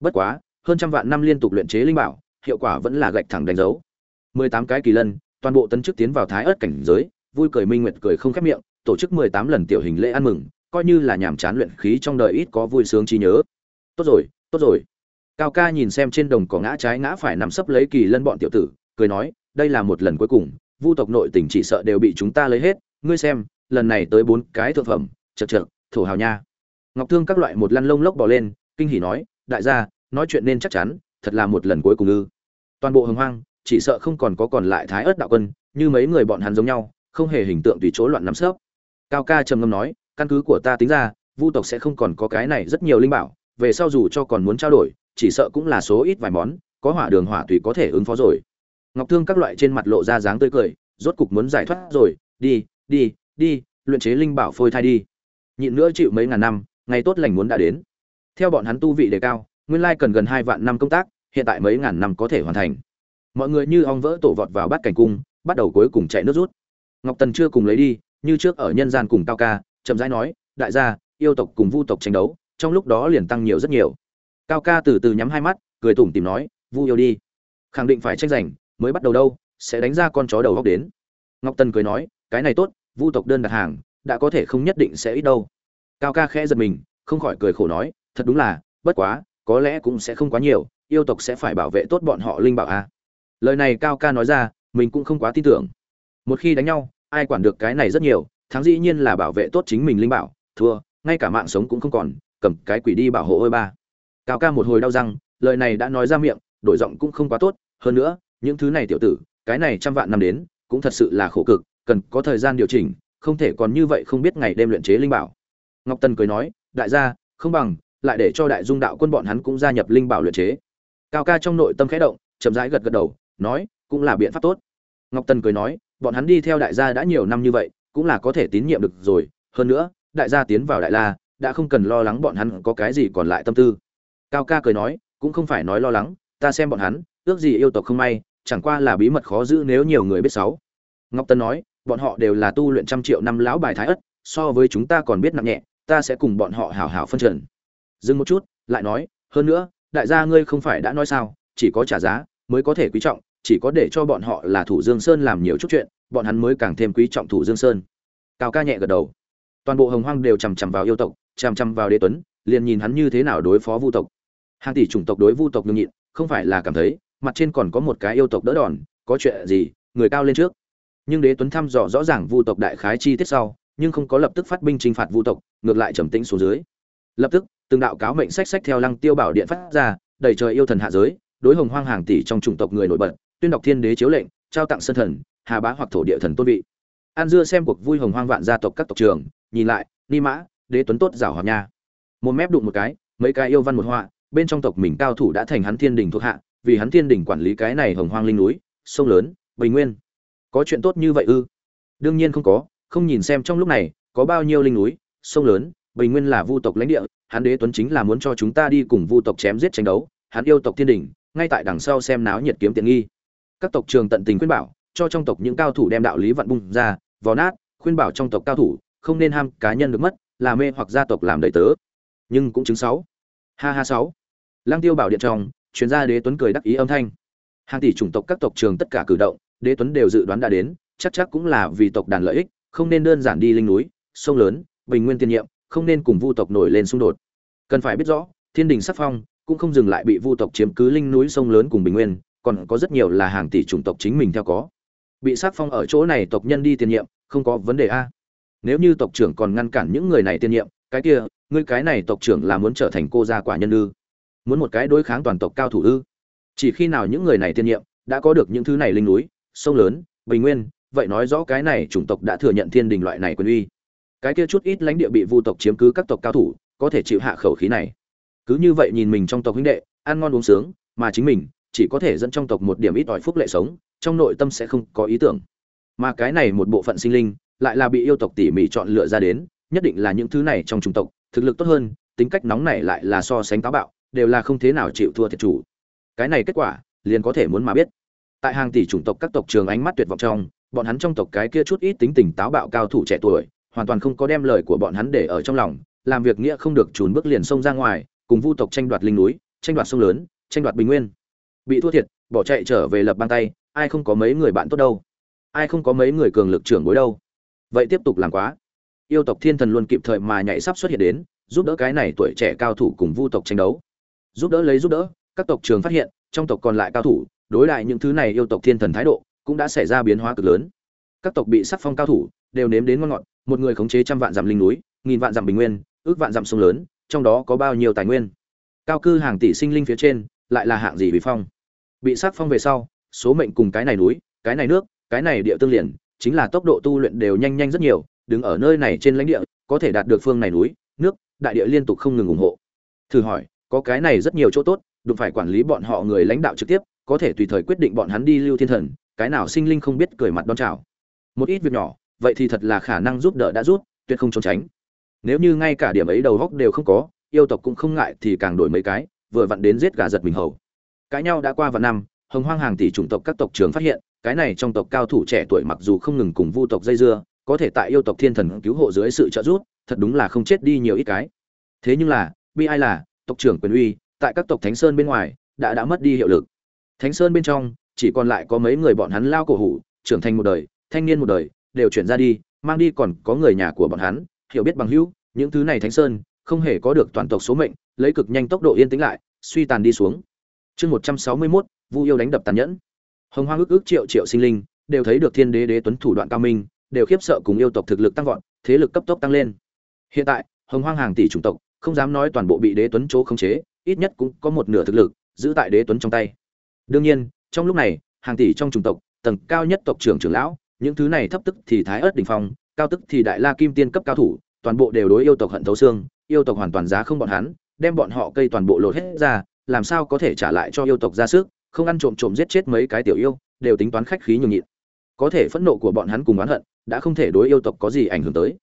bất quá, hơn trăm vạn năm liên tục luyện chế linh bảo, hiệu quả vẫn là gạch thẳng đánh dấu. Mười tám cái kỳ lân, toàn bộ tấn chức tiến vào thái ớt cảnh giới, vui cười minh nguyệt cười không khép miệng, tổ chức mười tám lần tiểu hình lễ ăn mừng, coi như là nhàm chán luyện khí trong đời ít có vui sướng trí nhớ. Tốt rồi tốt rồi. Cao ca nhìn xem trên đồng cỏ ngã trái ngã phải nằm sấp lấy kỳ lân bọn tiểu tử, cười nói, đây là một lần cuối cùng, vu tộc nội tình chỉ sợ đều bị chúng ta lấy hết, ngươi xem, lần này tới bốn cái thượng phẩm, chật chật, thổ hào nha. Ngọc thương các loại một lăn lông lốc bỏ lên, kinh hỉ nói đại gia, nói chuyện nên chắc chắn, thật là một lần cuối cùng ư. Toàn bộ hồng hoang, chỉ sợ không còn có còn lại thái ớt đạo quân, như mấy người bọn hắn giống nhau, không hề hình tượng tùy chỗ loạn nắm sớp. Cao ca trầm ngâm nói, căn cứ của ta tính ra, vu tộc sẽ không còn có cái này rất nhiều linh bảo, về sau dù cho còn muốn trao đổi, chỉ sợ cũng là số ít vài món, có hỏa đường hỏa tùy có thể ứng phó rồi. Ngọc thương các loại trên mặt lộ ra dáng tươi cười, rốt cục muốn giải thoát rồi, đi đi đi, luyện chế linh bảo phôi thai đi. Nhịn nữa chịu mấy ngàn năm, ngày tốt lành muốn đã đến theo bọn hắn tu vị đề cao, nguyên lai cần gần hai vạn năm công tác, hiện tại mấy ngàn năm có thể hoàn thành. Mọi người như ong vỡ tổ vọt vào bát cảnh cung, bắt đầu cuối cùng chạy nước rút. Ngọc tần chưa cùng lấy đi, như trước ở nhân gian cùng cao ca, chậm rãi nói, đại gia, yêu tộc cùng vu tộc tranh đấu, trong lúc đó liền tăng nhiều rất nhiều. Cao ca từ từ nhắm hai mắt, cười tủm tìm nói, vu yêu đi. Khẳng định phải tranh giành, mới bắt đầu đâu, sẽ đánh ra con chó đầu góc đến. Ngọc tần cười nói, cái này tốt, vu tộc đơn đặt hàng, đã có thể không nhất định sẽ ít đâu. Cao ca khẽ giật mình, không khỏi cười khổ nói thật đúng là, bất quá, có lẽ cũng sẽ không quá nhiều, yêu tộc sẽ phải bảo vệ tốt bọn họ linh bảo a. Lời này cao ca nói ra, mình cũng không quá tin tưởng. Một khi đánh nhau, ai quản được cái này rất nhiều, thắng dĩ nhiên là bảo vệ tốt chính mình linh bảo, thua, ngay cả mạng sống cũng không còn, cầm cái quỷ đi bảo hộ ôi ba. Cao ca một hồi đau răng, lời này đã nói ra miệng, đổi giọng cũng không quá tốt, hơn nữa, những thứ này tiểu tử, cái này trăm vạn năm đến, cũng thật sự là khổ cực, cần có thời gian điều chỉnh, không thể còn như vậy không biết ngày đêm luyện chế linh bảo. Ngọc tần cười nói, đại gia, không bằng lại để cho đại dung đạo quân bọn hắn cũng gia nhập linh bảo luyện chế. Cao ca trong nội tâm khẽ động, chậm rãi gật gật đầu, nói, cũng là biện pháp tốt. Ngọc tần cười nói, bọn hắn đi theo đại gia đã nhiều năm như vậy, cũng là có thể tín nhiệm được rồi. Hơn nữa, đại gia tiến vào đại la, đã không cần lo lắng bọn hắn có cái gì còn lại tâm tư. Cao ca cười nói, cũng không phải nói lo lắng, ta xem bọn hắn, ước gì yêu tộc không may, chẳng qua là bí mật khó giữ nếu nhiều người biết sáu ngọc tân nói, bọn họ đều là tu luyện trăm triệu năm lão bài thái ất, so với chúng ta còn biết nặng nhẹ, ta sẽ cùng bọn họ hảo hảo phân trần dừng một chút, lại nói, hơn nữa, đại gia ngươi không phải đã nói sao, chỉ có trả giá mới có thể quý trọng, chỉ có để cho bọn họ là thủ dương sơn làm nhiều chút chuyện, bọn hắn mới càng thêm quý trọng thủ dương sơn. Cao ca nhẹ gật đầu. Toàn bộ hồng hoang đều chằm chằm vào yêu tộc, chằm chằm vào đế tuấn, liền nhìn hắn như thế nào đối phó vu tộc. Hàng tỷ chủng tộc đối vu tộc nhường nhịn, không phải là cảm thấy mặt trên còn có một cái yêu tộc đỡ đòn, có chuyện gì, người cao lên trước. Nhưng đế tuấn thăm dò rõ ràng vu tộc đại khái chi tiết sau, nhưng không có lập tức phát binh chinh phạt vu tộc, ngược lại trầm tĩnh xuống dưới. Lập tức từng đạo cáo mệnh sách sách theo lăng tiêu bảo điện phát ra, đầy trời yêu thần hạ giới, đối hồng hoang hàng tỷ trong chủng tộc người nổi bật, tuyên đọc thiên đế chiếu lệnh, trao tặng sân thần, hà bá hoặc thổ địa thần tôn vị. An dưa xem cuộc vui hồng hoang vạn gia tộc các tộc trường nhìn lại, ni mã, đế tuấn tốt rảo hòa nha. Một mép đụng một cái, mấy cái yêu văn một họa, bên trong tộc mình cao thủ đã thành hắn thiên đình thuộc hạ, vì hắn thiên đình quản lý cái này hồng hoang linh núi, sông lớn, bình nguyên. Có chuyện tốt như vậy ư? Đương nhiên không có, không nhìn xem trong lúc này, có bao nhiêu linh núi, sông lớn, bình nguyên là vu tộc lãnh địa hắn đế tuấn chính là muốn cho chúng ta đi cùng vu tộc chém giết tranh đấu, hắn yêu tộc thiên đình, ngay tại đằng sau xem náo nhiệt kiếm tiện nghi. Các tộc trường tận tình khuyên bảo, cho trong tộc những cao thủ đem đạo lý vận bung ra, vò nát, khuyên bảo trong tộc cao thủ, không nên ham cá nhân được mất, là mê hoặc gia tộc làm đầy tớ. Nhưng cũng chứng sáu. Ha ha sáu. Lang tiêu bảo điện trong chuyên gia đế tuấn cười đắc ý âm thanh. Hàng tỷ chủng tộc các tộc trường tất cả cử động, đế tuấn đều dự đoán đã đến, chắc chắc cũng là vì tộc đàn lợi ích, không nên đơn giản đi linh núi, sông lớn, bình nguyên tiên nhiệm không nên cùng vu tộc nổi lên xung đột. Cần phải biết rõ, thiên đình sắc phong cũng không dừng lại bị vu tộc chiếm cứ linh núi sông lớn cùng bình nguyên, còn có rất nhiều là hàng tỷ chủng tộc chính mình theo có. Bị sắc phong ở chỗ này tộc nhân đi tiền nhiệm, không có vấn đề a. Nếu như tộc trưởng còn ngăn cản những người này tiền nhiệm, cái kia, ngươi cái này tộc trưởng là muốn trở thành cô gia quả nhân ư? Muốn một cái đối kháng toàn tộc cao thủ ư? Chỉ khi nào những người này tiên nhiệm, đã có được những thứ này linh núi, sông lớn, bình nguyên, vậy nói rõ cái này chủng tộc đã thừa nhận thiên đình loại này quyền uy cái kia chút ít lãnh địa bị vu tộc chiếm cứ các tộc cao thủ, có thể chịu hạ khẩu khí này. Cứ như vậy nhìn mình trong tộc huynh đệ, ăn ngon uống sướng, mà chính mình chỉ có thể dẫn trong tộc một điểm ít ỏi phúc lệ sống, trong nội tâm sẽ không có ý tưởng. Mà cái này một bộ phận sinh linh, lại là bị yêu tộc tỉ mỉ chọn lựa ra đến, nhất định là những thứ này trong chủng tộc, thực lực tốt hơn, tính cách nóng này lại là so sánh táo bạo, đều là không thế nào chịu thua thiệt chủ. Cái này kết quả, liền có thể muốn mà biết. Tại hàng tỷ chủng tộc các tộc trường ánh mắt tuyệt vọng trong, bọn hắn trong tộc cái kia chút ít tính tình táo bạo cao thủ trẻ tuổi hoàn toàn không có đem lời của bọn hắn để ở trong lòng, làm việc nghĩa không được trốn bước liền xông ra ngoài, cùng vu tộc tranh đoạt linh núi, tranh đoạt sông lớn, tranh đoạt bình nguyên. Bị thua thiệt, bỏ chạy trở về lập bang tay, ai không có mấy người bạn tốt đâu. Ai không có mấy người cường lực trưởng bối đâu. Vậy tiếp tục làm quá. Yêu tộc thiên thần luôn kịp thời mà nhảy sắp xuất hiện đến, giúp đỡ cái này tuổi trẻ cao thủ cùng vu tộc tranh đấu. Giúp đỡ lấy giúp đỡ, các tộc trường phát hiện, trong tộc còn lại cao thủ, đối lại những thứ này yêu tộc thiên thần thái độ cũng đã xảy ra biến hóa cực lớn. Các tộc bị sắc phong cao thủ, đều nếm đến ngon ngọt một người khống chế trăm vạn dặm linh núi, nghìn vạn dặm bình nguyên, ước vạn dặm sông lớn, trong đó có bao nhiêu tài nguyên? Cao cư hàng tỷ sinh linh phía trên, lại là hạng gì bị phong? Bị sát phong về sau, số mệnh cùng cái này núi, cái này nước, cái này địa tương liền, chính là tốc độ tu luyện đều nhanh nhanh rất nhiều, đứng ở nơi này trên lãnh địa, có thể đạt được phương này núi, nước, đại địa liên tục không ngừng ủng hộ. Thử hỏi, có cái này rất nhiều chỗ tốt, đụng phải quản lý bọn họ người lãnh đạo trực tiếp, có thể tùy thời quyết định bọn hắn đi lưu thiên thần, cái nào sinh linh không biết cười mặt đón chào. Một ít việc nhỏ vậy thì thật là khả năng giúp đỡ đã rút, tuyệt không trốn tránh. Nếu như ngay cả điểm ấy đầu góc đều không có, yêu tộc cũng không ngại thì càng đổi mấy cái, vừa vặn đến giết gà giật mình hầu. Cãi nhau đã qua vài năm, hồng hoang hàng tỷ chủng tộc các tộc trưởng phát hiện, cái này trong tộc cao thủ trẻ tuổi mặc dù không ngừng cùng vu tộc dây dưa, có thể tại yêu tộc thiên thần cứu hộ dưới sự trợ giúp, thật đúng là không chết đi nhiều ít cái. Thế nhưng là, bi ai là, tộc trưởng quyền uy, tại các tộc thánh sơn bên ngoài, đã đã mất đi hiệu lực. Thánh sơn bên trong, chỉ còn lại có mấy người bọn hắn lao cổ hủ, trưởng thành một đời, thanh niên một đời đều chuyển ra đi, mang đi còn có người nhà của bọn hắn, hiểu biết bằng hữu, những thứ này thánh sơn, không hề có được toàn tộc số mệnh, lấy cực nhanh tốc độ yên tĩnh lại, suy tàn đi xuống. Chương một trăm sáu mươi mốt, vu yêu đánh đập tàn nhẫn. Hồng hoang ước ước triệu triệu sinh linh, đều thấy được thiên đế đế tuấn thủ đoạn cao minh, đều khiếp sợ cùng yêu tộc thực lực tăng vọt, thế lực cấp tốc tăng lên. Hiện tại, hồng hoang hàng tỷ chủng tộc, không dám nói toàn bộ bị đế tuấn chỗ khống chế, ít nhất cũng có một nửa thực lực, giữ tại đế tuấn trong tay. Đương nhiên, trong lúc này, hàng tỷ trong chủng tộc, tầng cao nhất tộc trưởng trưởng lão những thứ này thấp tức thì thái ớt đỉnh phong, cao tức thì đại la kim tiên cấp cao thủ, toàn bộ đều đối yêu tộc hận thấu xương, yêu tộc hoàn toàn giá không bọn hắn, đem bọn họ cây toàn bộ lột hết ra, làm sao có thể trả lại cho yêu tộc ra sức, không ăn trộm trộm giết chết mấy cái tiểu yêu, đều tính toán khách khí nhường nhịn. Có thể phẫn nộ của bọn hắn cùng oán hận, đã không thể đối yêu tộc có gì ảnh hưởng tới.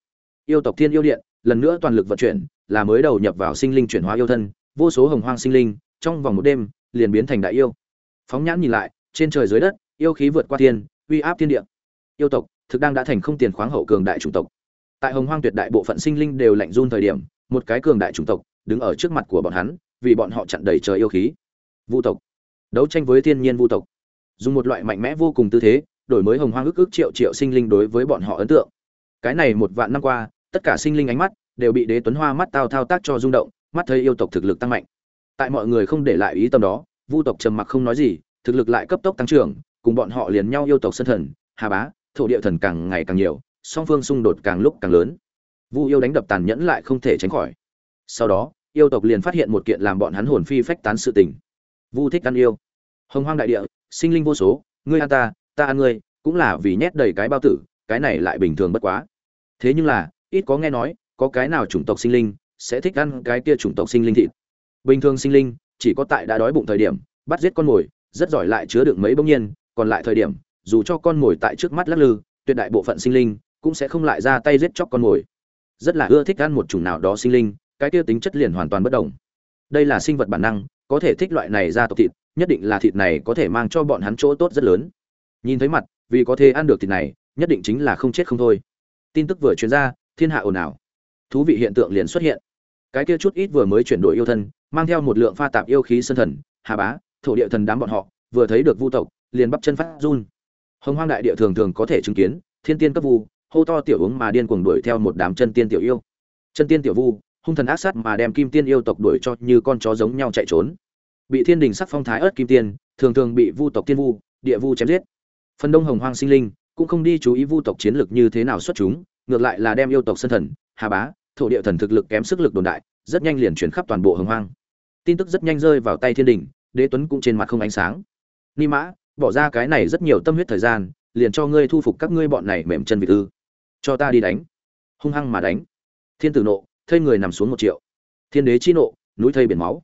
Yêu tộc thiên yêu điện, lần nữa toàn lực vận chuyển, là mới đầu nhập vào sinh linh chuyển hóa yêu thân, vô số hồng hoang sinh linh, trong vòng một đêm, liền biến thành đại yêu. Phóng nhãn nhìn lại, trên trời dưới đất, yêu khí vượt qua thiên, uy áp thiên địa yêu tộc, thực đang đã thành không tiền khoáng hậu cường đại chủng tộc. Tại hồng hoang tuyệt đại bộ phận sinh linh đều lạnh run thời điểm, một cái cường đại chủng tộc đứng ở trước mặt của bọn hắn, vì bọn họ chặn đầy trời yêu khí. Vu tộc. Đấu tranh với thiên nhiên vu tộc. Dùng một loại mạnh mẽ vô cùng tư thế, đổi mới hồng hoang ước ước triệu triệu sinh linh đối với bọn họ ấn tượng. Cái này một vạn năm qua, tất cả sinh linh ánh mắt đều bị đế tuấn hoa mắt tao thao tác cho rung động, mắt thấy yêu tộc thực lực tăng mạnh. Tại mọi người không để lại ý tâm đó, vu tộc trầm mặc không nói gì, thực lực lại cấp tốc tăng trưởng, cùng bọn họ liền nhau yêu tộc sân thần, hà bá thổ địa thần càng ngày càng nhiều, song phương xung đột càng lúc càng lớn. Vu yêu đánh đập tàn nhẫn lại không thể tránh khỏi. Sau đó, yêu tộc liền phát hiện một kiện làm bọn hắn hồn phi phách tán sự tình. Vu thích ăn yêu. Hồng hoang đại địa, sinh linh vô số, ngươi ăn ta ta ăn ngươi, cũng là vì nhét đầy cái bao tử, cái này lại bình thường bất quá. Thế nhưng là, ít có nghe nói, có cái nào chủng tộc sinh linh sẽ thích ăn cái kia chủng tộc sinh linh thịt? Bình thường sinh linh, chỉ có tại đã đói bụng thời điểm, bắt giết con mồi, rất giỏi lại chứa đựng mấy bỗng nhiên, còn lại thời điểm dù cho con mồi tại trước mắt lắc lư, tuyệt đại bộ phận sinh linh cũng sẽ không lại ra tay giết chóc con mồi. Rất là ưa thích ăn một chủng nào đó sinh linh, cái kia tính chất liền hoàn toàn bất đồng. Đây là sinh vật bản năng, có thể thích loại này ra tộc thịt, nhất định là thịt này có thể mang cho bọn hắn chỗ tốt rất lớn. Nhìn thấy mặt, vì có thể ăn được thịt này, nhất định chính là không chết không thôi. Tin tức vừa truyền ra, thiên hạ ồn ào. Thú vị hiện tượng liền xuất hiện. Cái kia chút ít vừa mới chuyển đổi yêu thân, mang theo một lượng pha tạp yêu khí sơn thần, hà bá, thổ địa thần đám bọn họ, vừa thấy được vu tộc, liền bắp chân phát run hồng hoang đại địa thường thường có thể chứng kiến, thiên tiên cấp vu, hô to tiểu uống mà điên cuồng đuổi theo một đám chân tiên tiểu yêu. Chân tiên tiểu vu, hung thần ác sát mà đem kim tiên yêu tộc đuổi cho như con chó giống nhau chạy trốn. Bị thiên đình sắc phong thái ớt kim tiên, thường thường bị vu tộc tiên vu, địa vu chém giết. Phần đông hồng hoang sinh linh cũng không đi chú ý vu tộc chiến lược như thế nào xuất chúng, ngược lại là đem yêu tộc sân thần, hà bá, thổ địa thần thực lực kém sức lực đồn đại, rất nhanh liền chuyển khắp toàn bộ hồng hoang. Tin tức rất nhanh rơi vào tay thiên đình, đế tuấn cũng trên mặt không ánh sáng. Ni mã bỏ ra cái này rất nhiều tâm huyết thời gian, liền cho ngươi thu phục các ngươi bọn này mềm chân vị ư. Cho ta đi đánh. Hung hăng mà đánh. Thiên tử nộ, thây người nằm xuống một triệu. Thiên đế chi nộ, núi thây biển máu.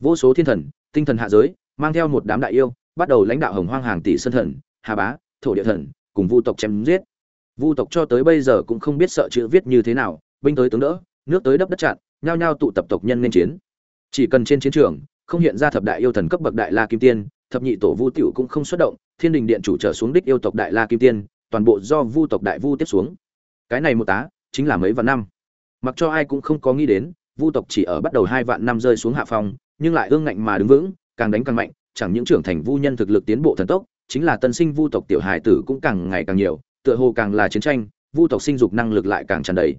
Vô số thiên thần, tinh thần hạ giới, mang theo một đám đại yêu, bắt đầu lãnh đạo hồng hoang hàng tỷ sân thần, hà bá, thổ địa thần, cùng vu tộc chém giết. Vu tộc cho tới bây giờ cũng không biết sợ chữ viết như thế nào, binh tới tướng đỡ, nước tới đắp đất chặn, nhao nhao tụ tập tộc nhân nên chiến. Chỉ cần trên chiến trường, không hiện ra thập đại yêu thần cấp bậc đại la kim tiên thập nhị tổ vu tiểu cũng không xuất động, thiên đình điện chủ trở xuống đích yêu tộc đại la kim tiên, toàn bộ do vu tộc đại vu tiếp xuống. Cái này một tá, chính là mấy vạn năm. Mặc cho ai cũng không có nghĩ đến, vu tộc chỉ ở bắt đầu hai vạn năm rơi xuống hạ phong, nhưng lại ương ngạnh mà đứng vững, càng đánh càng mạnh, chẳng những trưởng thành vu nhân thực lực tiến bộ thần tốc, chính là tân sinh vu tộc tiểu hài tử cũng càng ngày càng nhiều, tựa hồ càng là chiến tranh, vu tộc sinh dục năng lực lại càng tràn đầy.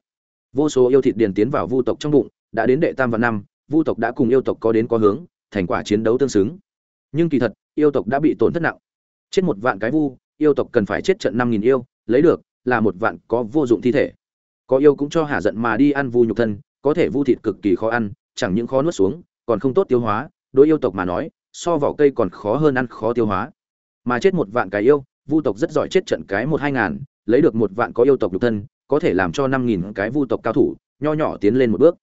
Vô số yêu thịt điền tiến vào vu tộc trong bụng, đã đến đệ tam vạn năm, vu tộc đã cùng yêu tộc có đến có hướng, thành quả chiến đấu tương xứng nhưng kỳ thật, yêu tộc đã bị tổn thất nặng. Chết một vạn cái vu, yêu tộc cần phải chết trận năm nghìn yêu, lấy được là một vạn có vô dụng thi thể. Có yêu cũng cho hạ giận mà đi ăn vu nhục thân, có thể vu thịt cực kỳ khó ăn, chẳng những khó nuốt xuống, còn không tốt tiêu hóa. Đối yêu tộc mà nói, so vỏ cây còn khó hơn ăn, khó tiêu hóa. Mà chết một vạn cái yêu, vu tộc rất giỏi chết trận cái một hai ngàn, lấy được một vạn có yêu tộc nhục thân, có thể làm cho năm nghìn cái vu tộc cao thủ, nho nhỏ tiến lên một bước.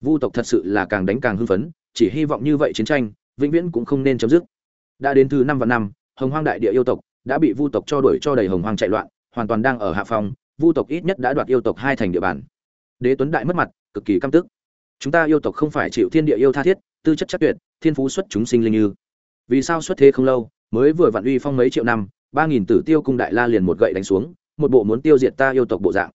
Vu tộc thật sự là càng đánh càng hưng phấn, chỉ hy vọng như vậy chiến tranh, vĩnh viễn cũng không nên chấm dứt đã đến thứ năm và năm, hồng hoang đại địa yêu tộc đã bị vu tộc cho đuổi cho đầy hồng hoang chạy loạn, hoàn toàn đang ở hạ phòng vu tộc ít nhất đã đoạt yêu tộc hai thành địa bàn. Đế tuấn đại mất mặt, cực kỳ căm tức. Chúng ta yêu tộc không phải chịu thiên địa yêu tha thiết, tư chất chắc tuyệt, thiên phú xuất chúng sinh linh như. Vì sao xuất thế không lâu, mới vừa vặn uy phong mấy triệu năm, ba nghìn tử tiêu cung đại la liền một gậy đánh xuống, một bộ muốn tiêu diệt ta yêu tộc bộ dạng.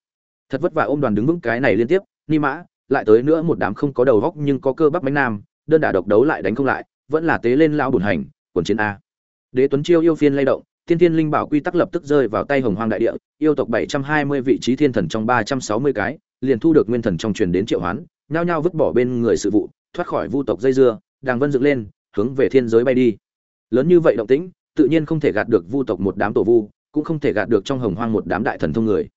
Thật vất vả ôm đoàn đứng vững cái này liên tiếp, ni mã, lại tới nữa một đám không có đầu góc nhưng có cơ bắp bánh nam, đơn đả độc đấu lại đánh không lại, vẫn là tế lên lao bùn hành quần chiến a. Đế tuấn chiêu yêu phiên lay động tiên thiên linh bảo quy tắc lập tức rơi vào tay hồng hoang đại địa, yêu tộc bảy trăm hai mươi vị trí thiên thần trong ba trăm sáu mươi cái, liền thu được nguyên thần trong truyền đến triệu hoán, nhao nhao vứt bỏ bên người sự vụ, thoát khỏi vu tộc dây dưa đang vân dựng lên, hướng về thiên giới bay đi. Lớn như vậy động tĩnh, tự nhiên không thể gạt được vu tộc một đám tổ vu, cũng không thể gạt được trong hồng hoang một đám đại thần thông người.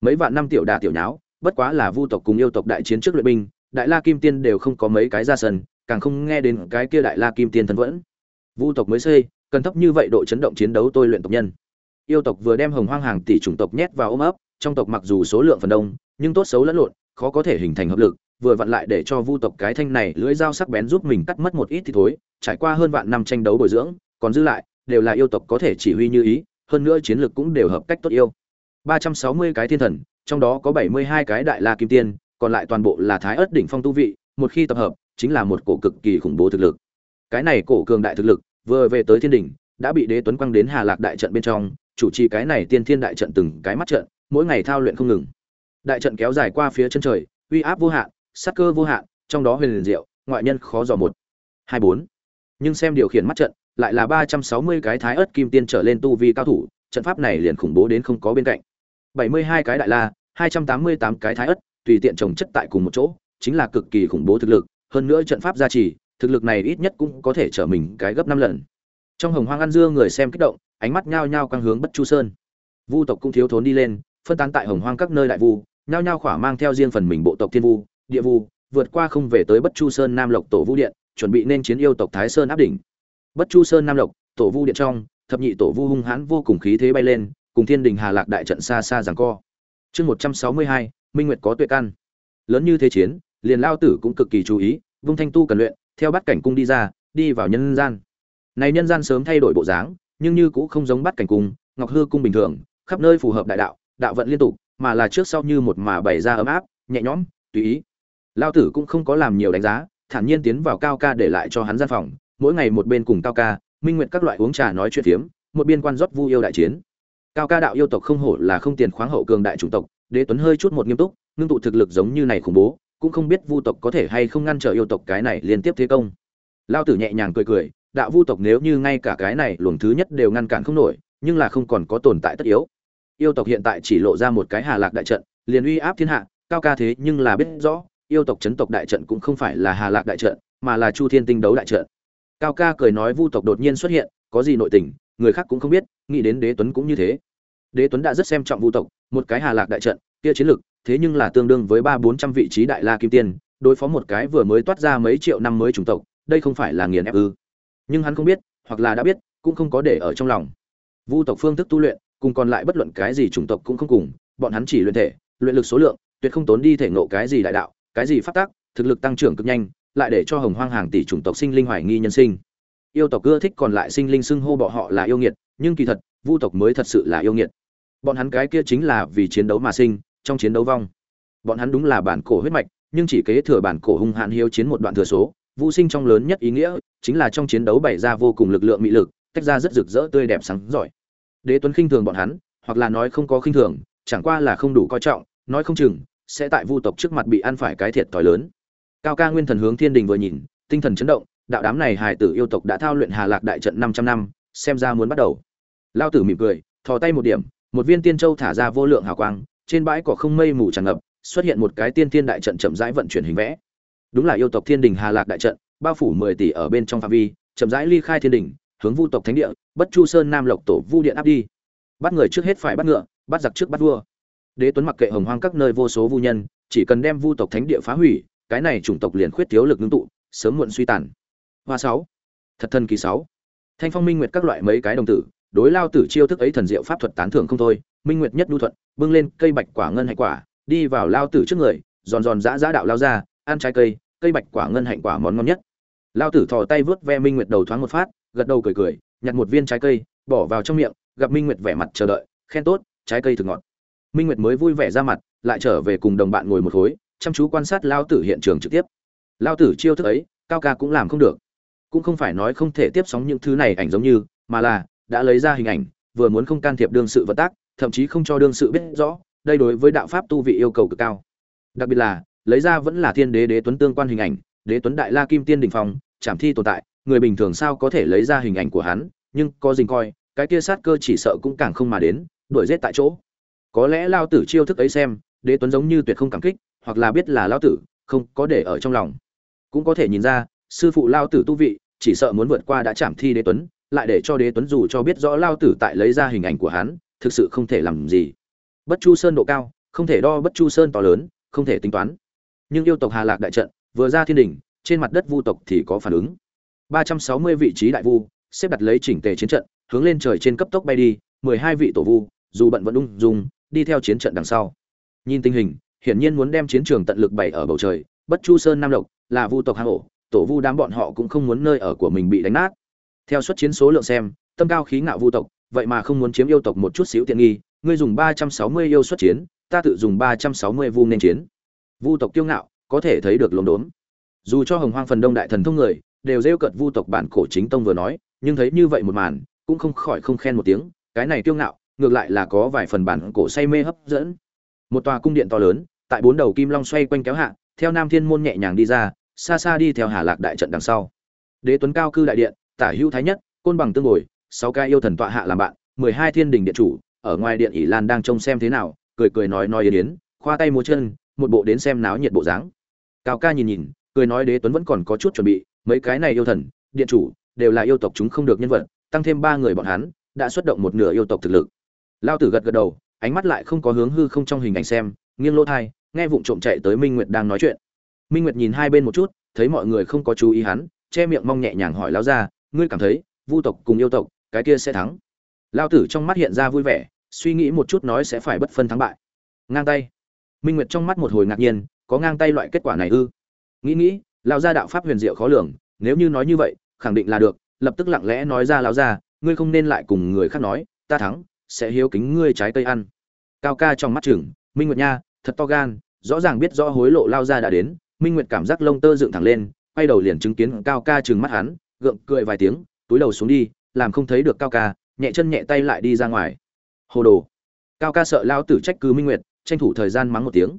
Mấy vạn năm tiểu đà tiểu nháo, bất quá là vu tộc cùng yêu tộc đại chiến trước luyện binh, đại la kim tiên đều không có mấy cái ra sân, càng không nghe đến cái kia đại la kim tiên thần vẫn vu tộc mới xây, cần thấp như vậy độ chấn động chiến đấu tôi luyện tộc nhân. Yêu tộc vừa đem hồng hoang hàng tỷ chủng tộc nhét vào ôm ấp, trong tộc mặc dù số lượng phần đông, nhưng tốt xấu lẫn lộn, khó có thể hình thành hợp lực, vừa vặn lại để cho vu tộc cái thanh này lưỡi dao sắc bén giúp mình cắt mất một ít thì thối, trải qua hơn vạn năm tranh đấu bồi dưỡng, còn dư lại, đều là yêu tộc có thể chỉ huy như ý, hơn nữa chiến lược cũng đều hợp cách tốt yêu. Ba trăm sáu mươi cái thiên thần, trong đó có bảy mươi hai cái đại la kim tiên, còn lại toàn bộ là thái ớt đỉnh phong tu vị, một khi tập hợp, chính là một cổ cực kỳ khủng bố thực lực. Cái này cổ cường đại thực lực vừa về tới thiên đỉnh, đã bị đế tuấn quăng đến hà lạc đại trận bên trong, chủ trì cái này tiên thiên đại trận từng cái mắt trận, mỗi ngày thao luyện không ngừng. Đại trận kéo dài qua phía chân trời, uy áp vô hạn, sắc cơ vô hạn, trong đó huyền liền diệu, ngoại nhân khó dò một. Hai bốn. Nhưng xem điều khiển mắt trận, lại là ba trăm sáu mươi cái thái ớt kim tiên trở lên tu vi cao thủ, trận pháp này liền khủng bố đến không có bên cạnh. Bảy mươi hai cái đại la, hai trăm tám mươi tám cái thái ớt, tùy tiện trồng chất tại cùng một chỗ, chính là cực kỳ khủng bố thực lực, hơn nữa trận pháp gia trì thực lực này ít nhất cũng có thể trở mình cái gấp năm lần. Trong hồng hoang ăn dưa người xem kích động, ánh mắt nhao nhao quang hướng bất chu sơn. Vu tộc cũng thiếu thốn đi lên, phân tán tại hồng hoang các nơi đại vu, nhao nhao khỏa mang theo riêng phần mình bộ tộc thiên vu, địa vu, vượt qua không về tới bất chu sơn nam lộc tổ vu điện, chuẩn bị nên chiến yêu tộc thái sơn áp đỉnh. Bất chu sơn nam lộc tổ vu điện trong, thập nhị tổ vu hung hãn vô cùng khí thế bay lên, cùng thiên đình hà lạc đại trận xa xa giằng co. Chương một trăm sáu mươi hai, minh nguyệt có tuệ căn. Lớn như thế chiến, liền lao tử cũng cực kỳ chú ý, vung thanh tu cần luyện theo bắt cảnh cung đi ra, đi vào nhân gian. Này nhân gian sớm thay đổi bộ dáng, nhưng như cũng không giống bắt cảnh cung, ngọc hư cung bình thường, khắp nơi phù hợp đại đạo đạo vận liên tục, mà là trước sau như một mà bày ra ấm áp, nhẹ nhõm, tùy ý. Lao tử cũng không có làm nhiều đánh giá, thản nhiên tiến vào cao ca để lại cho hắn gian phòng, mỗi ngày một bên cùng cao ca, minh nguyện các loại uống trà nói chuyện phiếm, một biên quan rót vu yêu đại chiến. Cao ca đạo yêu tộc không hổ là không tiền khoáng hậu cường đại chủng tộc, đế tuấn hơi chút một nghiêm túc, ngưng tụ thực lực giống như này khủng bố cũng không biết vu tộc có thể hay không ngăn trở yêu tộc cái này liên tiếp thế công. Lao tử nhẹ nhàng cười cười, đạo vu tộc nếu như ngay cả cái này luồng thứ nhất đều ngăn cản không nổi, nhưng là không còn có tồn tại tất yếu. Yêu tộc hiện tại chỉ lộ ra một cái hà lạc đại trận, liền uy áp thiên hạ, cao ca thế nhưng là biết rõ, yêu tộc chấn tộc đại trận cũng không phải là hà lạc đại trận, mà là chu thiên tinh đấu đại trận. Cao ca cười nói vu tộc đột nhiên xuất hiện, có gì nội tình, người khác cũng không biết, nghĩ đến đế tuấn cũng như thế. Đế tuấn đã rất xem trọng vu tộc, một cái hà lạc đại trận kia chiến lực, thế nhưng là tương đương với ba bốn trăm vị trí đại la kim tiên, đối phó một cái vừa mới toát ra mấy triệu năm mới chủng tộc, đây không phải là nghiền ép ư. Nhưng hắn không biết, hoặc là đã biết, cũng không có để ở trong lòng. Vu tộc phương thức tu luyện, cùng còn lại bất luận cái gì chủng tộc cũng không cùng, bọn hắn chỉ luyện thể, luyện lực số lượng, tuyệt không tốn đi thể ngộ cái gì đại đạo, cái gì phát tác thực lực tăng trưởng cực nhanh, lại để cho hồng hoang hàng tỷ chủng tộc sinh linh hoài nghi nhân sinh. Yêu tộc ưa thích còn lại sinh linh xưng hô bọn họ là yêu nghiệt, nhưng kỳ thật, vu tộc mới thật sự là yêu nghiệt. Bọn hắn cái kia chính là vì chiến đấu mà sinh trong chiến đấu vong. Bọn hắn đúng là bản cổ huyết mạch, nhưng chỉ kế thừa bản cổ hung hạn hiếu chiến một đoạn thừa số vũ sinh trong lớn nhất ý nghĩa, chính là trong chiến đấu bày ra vô cùng lực lượng mị lực, tách ra rất rực rỡ tươi đẹp sáng giỏi. Đế tuấn khinh thường bọn hắn, hoặc là nói không có khinh thường, chẳng qua là không đủ coi trọng, nói không chừng, sẽ tại vu tộc trước mặt bị ăn phải cái thiệt thòi lớn. Cao ca nguyên thần hướng thiên đình vừa nhìn, tinh thần chấn động, đạo đám này hài tử yêu tộc đã thao luyện hà lạc đại trận 500 năm, xem ra muốn bắt đầu. Lao tử mỉm cười, thò tay một điểm, một viên tiên châu thả ra vô lượng hào quang trên bãi cỏ không mây mù tràn ngập, xuất hiện một cái tiên thiên đại trận chậm rãi vận chuyển hình vẽ. Đúng là yêu tộc thiên đình hà lạc đại trận, bao phủ 10 tỷ ở bên trong phạm vi, chậm rãi ly khai thiên đình, hướng vu tộc thánh địa, bất chu sơn nam lộc tổ vu điện áp đi. Bắt người trước hết phải bắt ngựa, bắt giặc trước bắt vua. Đế tuấn mặc kệ hồng hoang các nơi vô số vu nhân, chỉ cần đem vu tộc thánh địa phá hủy, cái này chủng tộc liền khuyết thiếu lực ngưng tụ, sớm muộn suy tàn. Hoa sáu. Thật thần kỳ sáu. Thanh phong minh nguyệt các loại mấy cái đồng tử đối lao tử chiêu thức ấy thần diệu pháp thuật tán thưởng không thôi, minh nguyệt nhất nhu thuận, bưng lên cây bạch quả ngân hạnh quả, đi vào lao tử trước người, giòn giòn giã giã đạo lao ra, ăn trái cây cây bạch quả ngân hạnh quả món ngon nhất. Lao tử thò tay vớt ve minh nguyệt đầu thoáng một phát, gật đầu cười cười, nhặt một viên trái cây, bỏ vào trong miệng, gặp minh nguyệt vẻ mặt chờ đợi, khen tốt, trái cây thực ngọt. Minh nguyệt mới vui vẻ ra mặt, lại trở về cùng đồng bạn ngồi một khối, chăm chú quan sát lao tử hiện trường trực tiếp. Lao tử chiêu thức ấy, cao ca cũng làm không được. Cũng không phải nói không thể tiếp sóng những thứ này ảnh giống như, mà là đã lấy ra hình ảnh, vừa muốn không can thiệp đương sự vận tác, thậm chí không cho đương sự biết rõ, đây đối với đạo pháp tu vị yêu cầu cực cao. Đặc biệt là, lấy ra vẫn là thiên đế đế tuấn tương quan hình ảnh, đế tuấn đại la kim tiên đình phong chảm thi tồn tại, người bình thường sao có thể lấy ra hình ảnh của hắn, nhưng có dình coi, cái kia sát cơ chỉ sợ cũng càng không mà đến, đuổi giết tại chỗ. Có lẽ lao tử chiêu thức ấy xem, đế tuấn giống như tuyệt không cảm kích, hoặc là biết là lao tử, không có để ở trong lòng. Cũng có thể nhìn ra, sư phụ lao tử tu vị, chỉ sợ muốn vượt qua đã chạm thi đế tuấn lại để cho đế tuấn dù cho biết rõ lao tử tại lấy ra hình ảnh của hắn, thực sự không thể làm gì. Bất chu sơn độ cao, không thể đo bất chu sơn to lớn, không thể tính toán. Nhưng yêu tộc hà lạc đại trận, vừa ra thiên đình trên mặt đất vu tộc thì có phản ứng. Ba trăm sáu mươi vị trí đại vu, xếp đặt lấy chỉnh tề chiến trận, hướng lên trời trên cấp tốc bay đi, mười hai vị tổ vu, dù bận vẫn ung dung, đi theo chiến trận đằng sau. Nhìn tình hình, hiển nhiên muốn đem chiến trường tận lực bày ở bầu trời, bất chu sơn nam lộc, là vu tộc hang ổ tổ vu đám bọn họ cũng không muốn nơi ở của mình bị đánh nát theo xuất chiến số lượng xem, tâm cao khí ngạo vu tộc, vậy mà không muốn chiếm yêu tộc một chút xíu tiện nghi, ngươi dùng ba trăm sáu mươi yêu xuất chiến, ta tự dùng ba trăm sáu mươi vu nên chiến. Vu tộc kiêu ngạo, có thể thấy được lồn đốn dù cho hồng hoang phần đông đại thần thông người, đều rêu cợt vu tộc bản cổ chính tông vừa nói, nhưng thấy như vậy một màn, cũng không khỏi không khen một tiếng, cái này kiêu ngạo, ngược lại là có vài phần bản cổ say mê hấp dẫn. Một tòa cung điện to lớn, tại bốn đầu kim long xoay quanh kéo hạ, theo nam thiên môn nhẹ nhàng đi ra, xa xa đi theo hà lạc đại trận đằng sau. Đế tuấn cao cư đại điện tả hữu thái nhất, côn bằng tương ngồi, sáu cái yêu thần tọa hạ làm bạn, mười hai thiên đình điện chủ, ở ngoài điện ỷ lan đang trông xem thế nào, cười cười nói nói yến yến, khoa tay múa chân, một bộ đến xem náo nhiệt bộ dáng. Cao ca nhìn nhìn, cười nói đế tuấn vẫn còn có chút chuẩn bị, mấy cái này yêu thần, điện chủ, đều là yêu tộc chúng không được nhân vật, tăng thêm ba người bọn hắn, đã xuất động một nửa yêu tộc thực lực. Lao tử gật gật đầu, ánh mắt lại không có hướng hư không trong hình ảnh xem, nghiêng lỗ thai, nghe vụng trộm chạy tới minh nguyệt đang nói chuyện. Minh nguyệt nhìn hai bên một chút, thấy mọi người không có chú ý hắn, che miệng mong nhẹ nhàng hỏi lao ra ngươi cảm thấy, vu tộc cùng yêu tộc, cái kia sẽ thắng. Lao tử trong mắt hiện ra vui vẻ, suy nghĩ một chút nói sẽ phải bất phân thắng bại. Ngang tay. Minh nguyệt trong mắt một hồi ngạc nhiên, có ngang tay loại kết quả này ư? Nghĩ nghĩ, lao ra đạo pháp huyền diệu khó lường, nếu như nói như vậy, khẳng định là được, lập tức lặng lẽ nói ra lao ra ngươi không nên lại cùng người khác nói, ta thắng, sẽ hiếu kính ngươi trái cây ăn. Cao ca trong mắt chừng, minh nguyệt nha, thật to gan, rõ ràng biết rõ hối lộ lao ra đã đến, minh nguyệt cảm giác lông tơ dựng thẳng lên, quay đầu liền chứng kiến cao ca chừng mắt hắn gượng cười vài tiếng, túi đầu xuống đi, làm không thấy được cao ca, nhẹ chân nhẹ tay lại đi ra ngoài. Hồ đồ. Cao ca sợ lao tử trách cứ minh nguyệt, tranh thủ thời gian mắng một tiếng.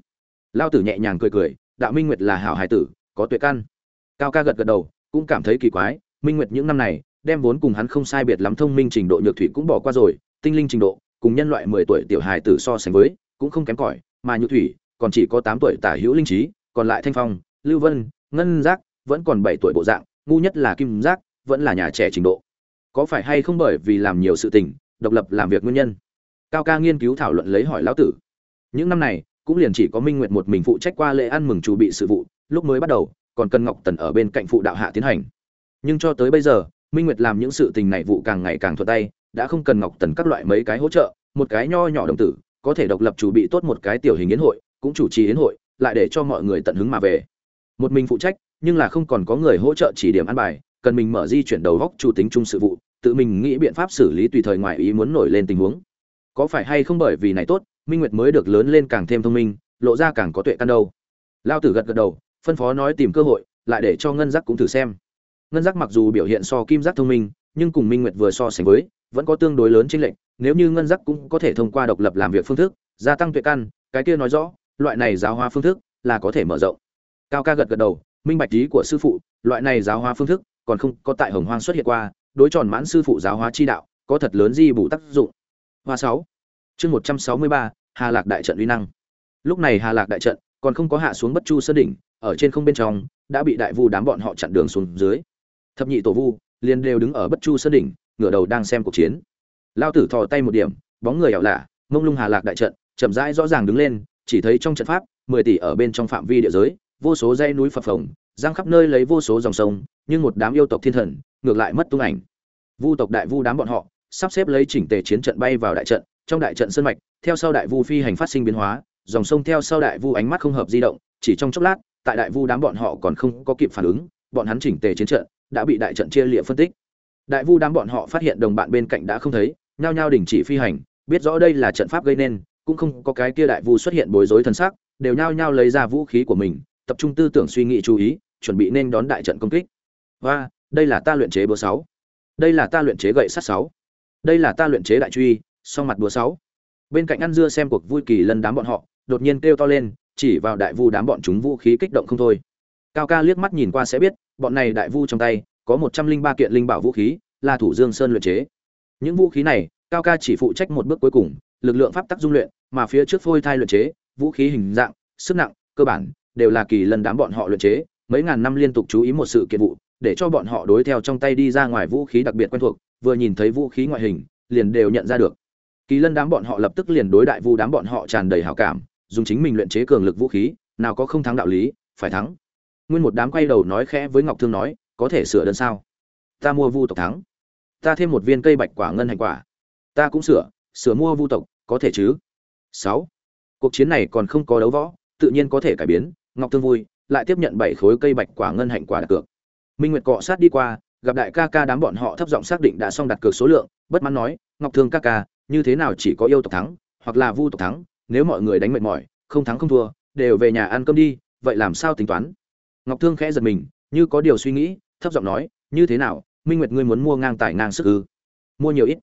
Lao tử nhẹ nhàng cười cười, đạo minh nguyệt là hảo hải tử, có tuệ căn. Cao ca gật gật đầu, cũng cảm thấy kỳ quái, minh nguyệt những năm này, đem vốn cùng hắn không sai biệt lắm thông minh trình độ nhược thủy cũng bỏ qua rồi, tinh linh trình độ, cùng nhân loại mười tuổi tiểu hài tử so sánh với, cũng không kém cỏi, mà nhược thủy, còn chỉ có tám tuổi tả hữu linh trí, còn lại thanh phong, lưu vân, ngân giác, vẫn còn bảy tuổi bộ dạng ngu nhất là kim giác, vẫn là nhà trẻ trình độ. Có phải hay không bởi vì làm nhiều sự tình, độc lập làm việc nguyên nhân? Cao ca nghiên cứu thảo luận lấy hỏi lão tử. Những năm này, cũng liền chỉ có minh nguyệt một mình phụ trách qua lễ ăn mừng chủ bị sự vụ, lúc mới bắt đầu, còn cần ngọc tần ở bên cạnh phụ đạo hạ tiến hành. Nhưng cho tới bây giờ, minh nguyệt làm những sự tình này vụ càng ngày càng thuận tay, đã không cần ngọc tần các loại mấy cái hỗ trợ, một cái nho nhỏ đồng tử, có thể độc lập chủ bị tốt một cái tiểu hình yến hội, cũng chủ trì yến hội, lại để cho mọi người tận hứng mà về. Một mình phụ trách nhưng là không còn có người hỗ trợ chỉ điểm ăn bài, cần mình mở di chuyển đầu góc chủ tính chung sự vụ, tự mình nghĩ biện pháp xử lý tùy thời ngoài ý muốn nổi lên tình huống. Có phải hay không bởi vì này tốt, minh nguyệt mới được lớn lên càng thêm thông minh, lộ ra càng có tuệ căn đâu. Lao tử gật gật đầu, phân phó nói tìm cơ hội, lại để cho ngân giác cũng thử xem. Ngân giác mặc dù biểu hiện so kim giác thông minh, nhưng cùng minh nguyệt vừa so sánh với, vẫn có tương đối lớn chênh lệch, nếu như ngân giác cũng có thể thông qua độc lập làm việc phương thức, gia tăng tuệ căn, cái kia nói rõ, loại này giáo hóa phương thức là có thể mở rộng. Cao ca gật gật đầu minh bạch ý của sư phụ, loại này giáo hóa phương thức còn không có tại hồng hoang xuất hiện qua, đối tròn mãn sư phụ giáo hóa chi đạo có thật lớn di bù tác dụng. Hoa sáu, chương một trăm sáu mươi ba, hà lạc đại trận uy năng. Lúc này hà lạc đại trận còn không có hạ xuống bất chu sơn đỉnh, ở trên không bên trong đã bị đại vu đám bọn họ chặn đường xuống dưới. Thập nhị tổ vu liền đều đứng ở bất chu sơn đỉnh, ngửa đầu đang xem cuộc chiến. Lao tử thò tay một điểm, bóng người ảo lạ, mông lung hà lạc đại trận, chậm rãi rõ ràng đứng lên, chỉ thấy trong trận pháp, mười tỷ ở bên trong phạm vi địa giới vô số dãy núi phập phồng giang khắp nơi lấy vô số dòng sông nhưng một đám yêu tộc thiên thần ngược lại mất tung ảnh. Vu tộc đại vu đám bọn họ sắp xếp lấy chỉnh tề chiến trận bay vào đại trận trong đại trận sơn mạch theo sau đại vu phi hành phát sinh biến hóa dòng sông theo sau đại vu ánh mắt không hợp di động chỉ trong chốc lát tại đại vu đám bọn họ còn không có kịp phản ứng bọn hắn chỉnh tề chiến trận đã bị đại trận chia liệt phân tích. Đại vu đám bọn họ phát hiện đồng bạn bên cạnh đã không thấy nhao nhao đình chỉ phi hành biết rõ đây là trận pháp gây nên cũng không có cái kia đại vu xuất hiện bối rối thần sắc, đều nhao nhao lấy ra vũ khí của mình tập trung tư tưởng suy nghĩ chú ý, chuẩn bị nên đón đại trận công kích. Và, đây là ta luyện chế búa sáu. Đây là ta luyện chế gậy sắt sáu. Đây là ta luyện chế đại truy, song mặt búa sáu. Bên cạnh ăn dưa xem cuộc vui kỳ lân đám bọn họ, đột nhiên kêu to lên, chỉ vào đại vu đám bọn chúng vũ khí kích động không thôi. Cao ca liếc mắt nhìn qua sẽ biết, bọn này đại vu trong tay, có một trăm linh ba kiện linh bảo vũ khí, là thủ dương sơn luyện chế. Những vũ khí này, cao ca chỉ phụ trách một bước cuối cùng, lực lượng pháp tắc dung luyện, mà phía trước phôi thai luyện chế, vũ khí hình dạng, sức nặng, cơ bản đều là kỳ lân đám bọn họ luyện chế, mấy ngàn năm liên tục chú ý một sự kiện vụ, để cho bọn họ đối theo trong tay đi ra ngoài vũ khí đặc biệt quen thuộc, vừa nhìn thấy vũ khí ngoại hình, liền đều nhận ra được. Kỳ lân đám bọn họ lập tức liền đối đại vu đám bọn họ tràn đầy hảo cảm, dùng chính mình luyện chế cường lực vũ khí, nào có không thắng đạo lý, phải thắng. Nguyên một đám quay đầu nói khẽ với ngọc thương nói, có thể sửa đơn sao? Ta mua vu tộc thắng. Ta thêm một viên cây bạch quả ngân hành quả. Ta cũng sửa sửa mua vu tộc, có thể chứ? Sáu. Cuộc chiến này còn không có đấu võ, tự nhiên có thể cải biến ngọc thương vui, lại tiếp nhận bảy khối cây bạch quả ngân hạnh quả đặt cược. Minh nguyệt cọ sát đi qua, gặp đại ca ca đám bọn họ thấp giọng xác định đã xong đặt cược số lượng, bất mãn nói, ngọc thương ca ca, như thế nào chỉ có yêu tộc thắng, hoặc là vu tộc thắng, nếu mọi người đánh mệt mỏi, không thắng không thua, đều về nhà ăn cơm đi, vậy làm sao tính toán? Ngọc thương khẽ giật mình, như có điều suy nghĩ, thấp giọng nói, như thế nào, minh nguyệt ngươi muốn mua ngang tài ngang sức ư? Mua nhiều ít.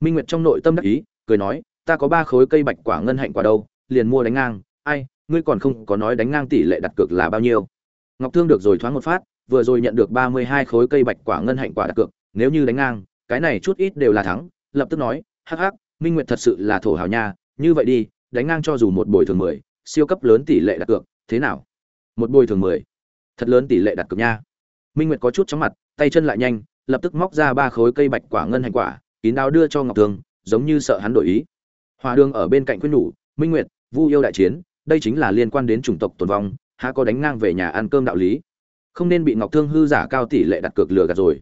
Minh nguyệt trong nội tâm đắc ý, cười nói, ta có ba khối cây bạch quả ngân hạnh quả đâu, liền mua đánh ngang, ai ngươi còn không có nói đánh ngang tỷ lệ đặt cược là bao nhiêu? Ngọc thương được rồi thoáng một phát, vừa rồi nhận được ba mươi hai khối cây bạch quả ngân hạnh quả đặt cược, nếu như đánh ngang, cái này chút ít đều là thắng, lập tức nói, hắc hắc, minh nguyệt thật sự là thổ hào nha, như vậy đi, đánh ngang cho dù một bồi thường mười, siêu cấp lớn tỷ lệ đặt cược, thế nào? Một bồi thường mười, thật lớn tỷ lệ đặt cược nha. Minh nguyệt có chút chóng mặt, tay chân lại nhanh, lập tức móc ra ba khối cây bạch quả ngân hành quả, kín đáo đưa cho ngọc thương, giống như sợ hắn đổi ý. Hòa đường ở bên cạnh khuyên nhủ, minh nguyệt, vu yêu đại chiến đây chính là liên quan đến chủng tộc tồn vong, há có đánh ngang về nhà ăn cơm đạo lý. Không nên bị ngọc thương hư giả cao tỷ lệ đặt cược lừa gạt rồi.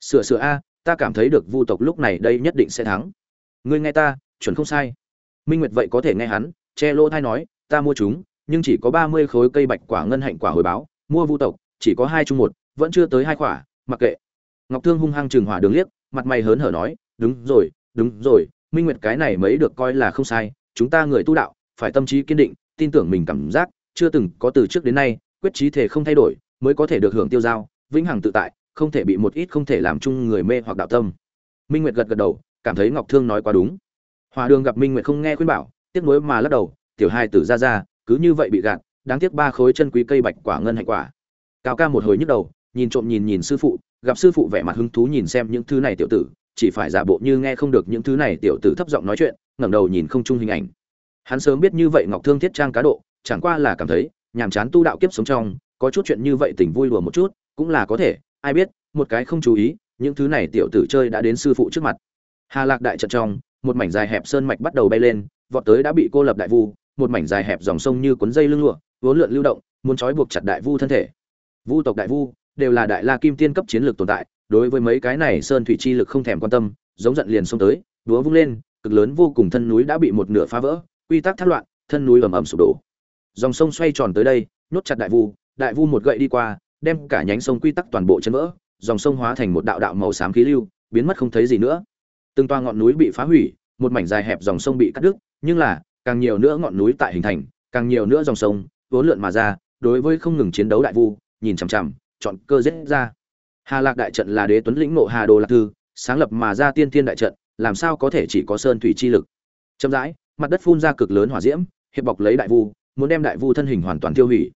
Sửa sửa a, ta cảm thấy được vu tộc lúc này đây nhất định sẽ thắng. Ngươi nghe ta, chuẩn không sai. Minh nguyệt vậy có thể nghe hắn, che lô thai nói, ta mua chúng, nhưng chỉ có ba mươi khối cây bạch quả ngân hạnh quả hồi báo, mua vu tộc, chỉ có hai chung một, vẫn chưa tới hai quả, mặc kệ. Ngọc thương hung hăng trừng hỏa đường liếc, mặt mày hớn hở nói, đúng rồi đúng rồi, minh nguyệt cái này mấy được coi là không sai, chúng ta người tu đạo, phải tâm trí kiên định tin tưởng mình cảm giác, chưa từng có từ trước đến nay, quyết trí thể không thay đổi, mới có thể được hưởng tiêu giao, vĩnh hằng tự tại, không thể bị một ít không thể làm chung người mê hoặc đạo tâm. Minh nguyệt gật gật đầu, cảm thấy ngọc thương nói quá đúng. Hòa đường gặp minh nguyệt không nghe khuyên bảo, tiếc nuối mà lắc đầu, tiểu hai tử ra ra, cứ như vậy bị gạt, đáng tiếc ba khối chân quý cây bạch quả ngân hạnh quả. Cao ca một hồi nhức đầu, nhìn trộm nhìn nhìn sư phụ, gặp sư phụ vẻ mặt hứng thú nhìn xem những thứ này tiểu tử, chỉ phải giả bộ như nghe không được những thứ này tiểu tử thấp giọng nói chuyện, ngẩng đầu nhìn không chung hình ảnh hắn sớm biết như vậy ngọc thương thiết trang cá độ, chẳng qua là cảm thấy, nhàm chán tu đạo kiếp sống trong, có chút chuyện như vậy tỉnh vui đùa một chút, cũng là có thể, ai biết, một cái không chú ý, những thứ này tiểu tử chơi đã đến sư phụ trước mặt. Hà lạc đại trận trong, một mảnh dài hẹp sơn mạch bắt đầu bay lên, vọt tới đã bị cô lập đại vu, một mảnh dài hẹp dòng sông như cuốn dây lưng lụa, vốn lượn lưu động, muốn trói buộc chặt đại vu thân thể. Vu tộc đại vu, đều là đại la kim tiên cấp chiến lược tồn tại, đối với mấy cái này sơn thủy chi lực không thèm quan tâm, giống giận liền xông tới, đúa vung lên, cực lớn vô cùng thân núi đã bị một nửa phá vỡ quy tắc thất loạn, thân núi ầm ầm sụp đổ. Dòng sông xoay tròn tới đây, nhốt chặt đại vu đại vu một gậy đi qua, đem cả nhánh sông quy tắc toàn bộ chấn vỡ, dòng sông hóa thành một đạo đạo màu xám khí lưu, biến mất không thấy gì nữa. Từng toa ngọn núi bị phá hủy, một mảnh dài hẹp dòng sông bị cắt đứt, nhưng là, càng nhiều nữa ngọn núi tại hình thành, càng nhiều nữa dòng sông vốn lượn mà ra, đối với không ngừng chiến đấu đại vu, nhìn chằm chằm, chọn cơ giết ra. Hà lạc đại trận là đế tuấn lĩnh nộ hà đồ lạc thư, sáng lập mà ra tiên thiên đại trận, làm sao có thể chỉ có sơn thủy chi lực? Chậm rãi mặt đất phun ra cực lớn hỏa diễm, hiệp bọc lấy đại vu, muốn đem đại vu thân hình hoàn toàn tiêu hủy.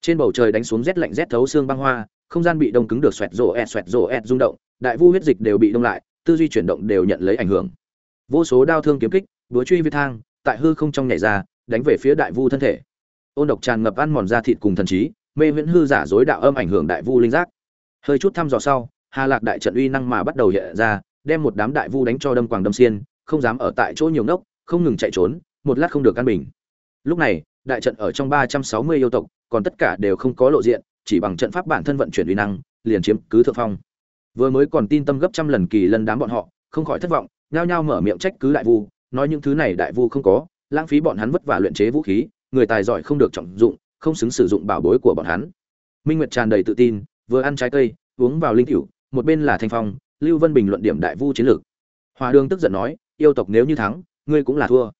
Trên bầu trời đánh xuống rét lạnh rét thấu xương băng hoa, không gian bị đông cứng được xoẹt rổ ẹt xoẹt rổ ẹt rung động, đại vu huyết dịch đều bị đông lại, tư duy chuyển động đều nhận lấy ảnh hưởng. Vô số đao thương kiếm kích đúa truy vi thang, tại hư không trong nhảy ra, đánh về phía đại vu thân thể. Ôn độc tràn ngập ăn mòn da thịt cùng thần trí, mê viễn hư giả dối đạo âm ảnh hưởng đại vu linh giác. Hơi chút thăm dò sau, hà lạc đại trận uy năng mà bắt đầu hiện ra, đem một đám đại vu đánh cho đâm quàng đâm xiên, không dám ở tại chỗ nhiều ngốc không ngừng chạy trốn, một lát không được căn bình. Lúc này, đại trận ở trong ba trăm sáu mươi yêu tộc, còn tất cả đều không có lộ diện, chỉ bằng trận pháp bản thân vận chuyển uy năng, liền chiếm cứ thượng phong. Vừa mới còn tin tâm gấp trăm lần kỳ lần đám bọn họ, không khỏi thất vọng, nhao nhao mở miệng trách cứ đại vu, nói những thứ này đại vu không có, lãng phí bọn hắn vất vả luyện chế vũ khí, người tài giỏi không được trọng dụng, không xứng sử dụng bảo bối của bọn hắn. Minh nguyệt tràn đầy tự tin, vừa ăn trái cây, uống vào linh cửu, một bên là thanh phong, lưu vân bình luận điểm đại vu chiến lược. Hòa đường tức giận nói, yêu tộc nếu như thắng ngươi cũng là thua.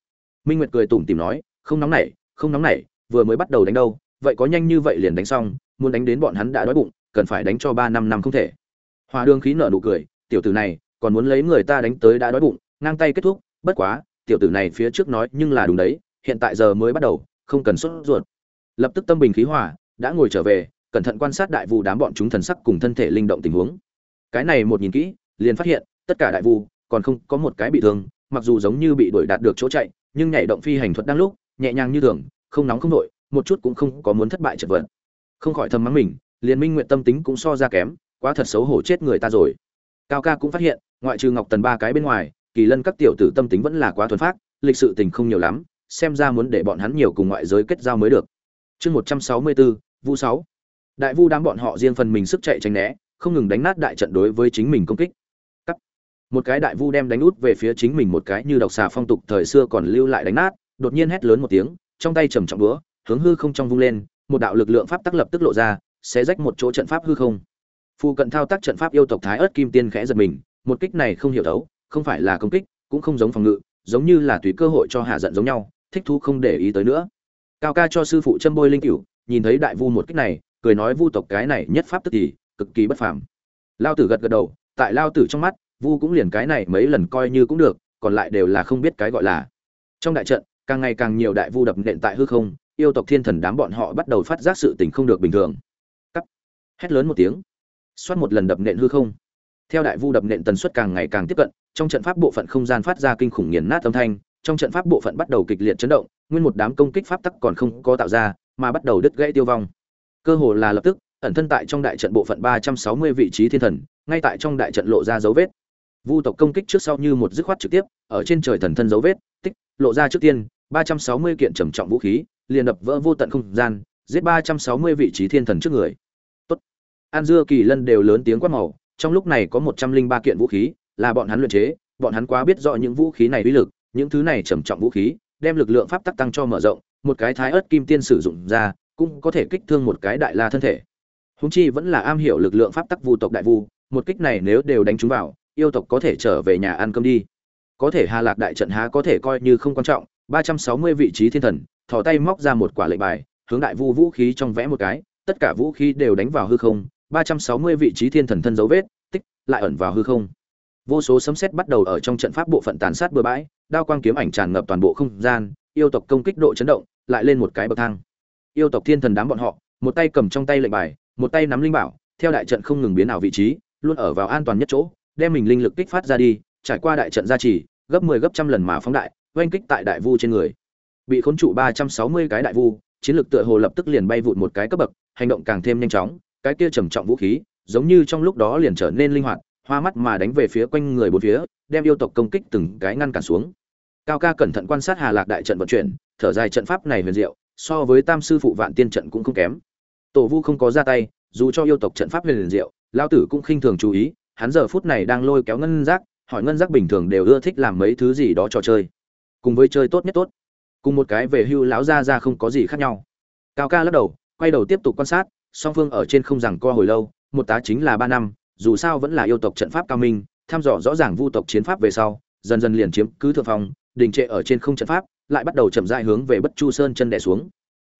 Minh nguyệt cười tủm tỉm nói, không nóng nảy, không nóng nảy, vừa mới bắt đầu đánh đâu, vậy có nhanh như vậy liền đánh xong, muốn đánh đến bọn hắn đã đói bụng, cần phải đánh cho ba năm năm không thể. Hòa đường khí nợ nụ cười, tiểu tử này, còn muốn lấy người ta đánh tới đã đói bụng, ngang tay kết thúc, bất quá, tiểu tử này phía trước nói nhưng là đúng đấy, hiện tại giờ mới bắt đầu, không cần sốt ruột. Lập tức tâm bình khí hòa, đã ngồi trở về, cẩn thận quan sát đại vu đám bọn chúng thần sắc cùng thân thể linh động tình huống. Cái này một nhìn kỹ, liền phát hiện, tất cả đại vu, còn không có một cái bị thương mặc dù giống như bị đuổi đạt được chỗ chạy, nhưng nhảy động phi hành thuật đang lúc, nhẹ nhàng như thường, không nóng không nổi một chút cũng không có muốn thất bại chật vật. Không khỏi thầm mắng mình, liên minh nguyện tâm tính cũng so ra kém, quá thật xấu hổ chết người ta rồi. Cao ca cũng phát hiện, ngoại trừ ngọc tần ba cái bên ngoài, kỳ lân các tiểu tử tâm tính vẫn là quá thuần phát lịch sự tình không nhiều lắm, xem ra muốn để bọn hắn nhiều cùng ngoại giới kết giao mới được. Chương một trăm sáu mươi bốn, vu sáu. Đại vu đám bọn họ riêng phần mình sức chạy tránh né, không ngừng đánh nát đại trận đối với chính mình công kích một cái đại vu đem đánh út về phía chính mình một cái như độc xà phong tục thời xưa còn lưu lại đánh nát, đột nhiên hét lớn một tiếng, trong tay trầm trọng đũa hướng hư không trong vung lên, một đạo lực lượng pháp tắc lập tức lộ ra sẽ rách một chỗ trận pháp hư không. Phu cận thao tác trận pháp yêu tộc thái ớt kim tiên khẽ giật mình, một kích này không hiểu thấu không phải là công kích, cũng không giống phòng ngự, giống như là tùy cơ hội cho hạ giận giống nhau, thích thú không để ý tới nữa. Cao ca cho sư phụ châm bôi linh cửu, nhìn thấy đại vu một kích này, cười nói vu tộc cái này nhất pháp tức thì cực kỳ bất phàm. Lao tử gật gật đầu, tại lao tử trong mắt vu cũng liền cái này mấy lần coi như cũng được, còn lại đều là không biết cái gọi là. Trong đại trận, càng ngày càng nhiều đại vu đập nện tại hư không, yêu tộc thiên thần đám bọn họ bắt đầu phát giác sự tình không được bình thường. Cắt. Hét lớn một tiếng. Xoát một lần đập nện hư không. Theo đại vu đập nện tần suất càng ngày càng tiếp cận, trong trận pháp bộ phận không gian phát ra kinh khủng nghiền nát âm thanh, trong trận pháp bộ phận bắt đầu kịch liệt chấn động, nguyên một đám công kích pháp tắc còn không có tạo ra, mà bắt đầu đứt gãy tiêu vong. Cơ hồ là lập tức, ẩn thân tại trong đại trận bộ phận ba trăm sáu mươi vị trí thiên thần, ngay tại trong đại trận lộ ra dấu vết vu tộc công kích trước sau như một dứt khoát trực tiếp, ở trên trời thần thân dấu vết, tích, lộ ra trước tiên, ba trăm sáu mươi kiện trầm trọng vũ khí, liền đập vỡ vô tận không gian, giết ba trăm sáu mươi vị trí thiên thần trước người. Tốt. An dưa kỳ lân đều lớn tiếng quát màu, trong lúc này có một trăm linh ba kiện vũ khí, là bọn hắn luyện chế, bọn hắn quá biết rõ những vũ khí này uy lực, những thứ này trầm trọng vũ khí, đem lực lượng pháp tắc tăng cho mở rộng, một cái thái ớt kim tiên sử dụng ra, cũng có thể kích thương một cái đại la thân thể. Húng chi vẫn là am hiểu lực lượng pháp tắc vu tộc đại vu, một kích này nếu đều đánh trúng vào yêu tộc có thể trở về nhà ăn cơm đi. Có thể hà lạc đại trận há có thể coi như không quan trọng, ba trăm sáu mươi vị trí thiên thần, thò tay móc ra một quả lệnh bài, hướng đại vu vũ khí trong vẽ một cái, tất cả vũ khí đều đánh vào hư không, ba trăm sáu mươi vị trí thiên thần thân dấu vết, tích, lại ẩn vào hư không. Vô số sấm sét bắt đầu ở trong trận pháp bộ phận tàn sát bừa bãi, đao quang kiếm ảnh tràn ngập toàn bộ không gian, yêu tộc công kích độ chấn động, lại lên một cái bậc thang. Yêu tộc thiên thần đám bọn họ, một tay cầm trong tay lệnh bài, một tay nắm linh bảo, theo đại trận không ngừng biến ảo vị trí, luôn ở vào an toàn nhất chỗ đem mình linh lực kích phát ra đi, trải qua đại trận gia trì, gấp 10 gấp trăm lần mà phóng đại, oanh kích tại đại vu trên người. Bị khốn trụ 360 cái đại vu, chiến lực tựa hồ lập tức liền bay vụt một cái cấp bậc, hành động càng thêm nhanh chóng, cái kia trầm trọng vũ khí, giống như trong lúc đó liền trở nên linh hoạt, hoa mắt mà đánh về phía quanh người bốn phía, đem yêu tộc công kích từng cái ngăn cản xuống. Cao ca cẩn thận quan sát hà lạc đại trận vận chuyển, thở dài trận pháp này huyền diệu, so với tam sư phụ vạn tiên trận cũng không kém. Tổ vu không có ra tay, dù cho yêu tộc trận pháp huyền diệu, Lão tử cũng khinh thường chú ý hắn giờ phút này đang lôi kéo ngân giác, hỏi ngân giác bình thường đều ưa thích làm mấy thứ gì đó trò chơi. Cùng với chơi tốt nhất tốt. Cùng một cái về hưu lão gia ra không có gì khác nhau. Cao ca lắc đầu, quay đầu tiếp tục quan sát, song phương ở trên không rằng co hồi lâu, một tá chính là ba năm, dù sao vẫn là yêu tộc trận pháp cao minh thăm dò rõ ràng vu tộc chiến pháp về sau, dần dần liền chiếm cứ thượng phong, đình trệ ở trên không trận pháp, lại bắt đầu chậm rãi hướng về bất chu sơn chân đè xuống.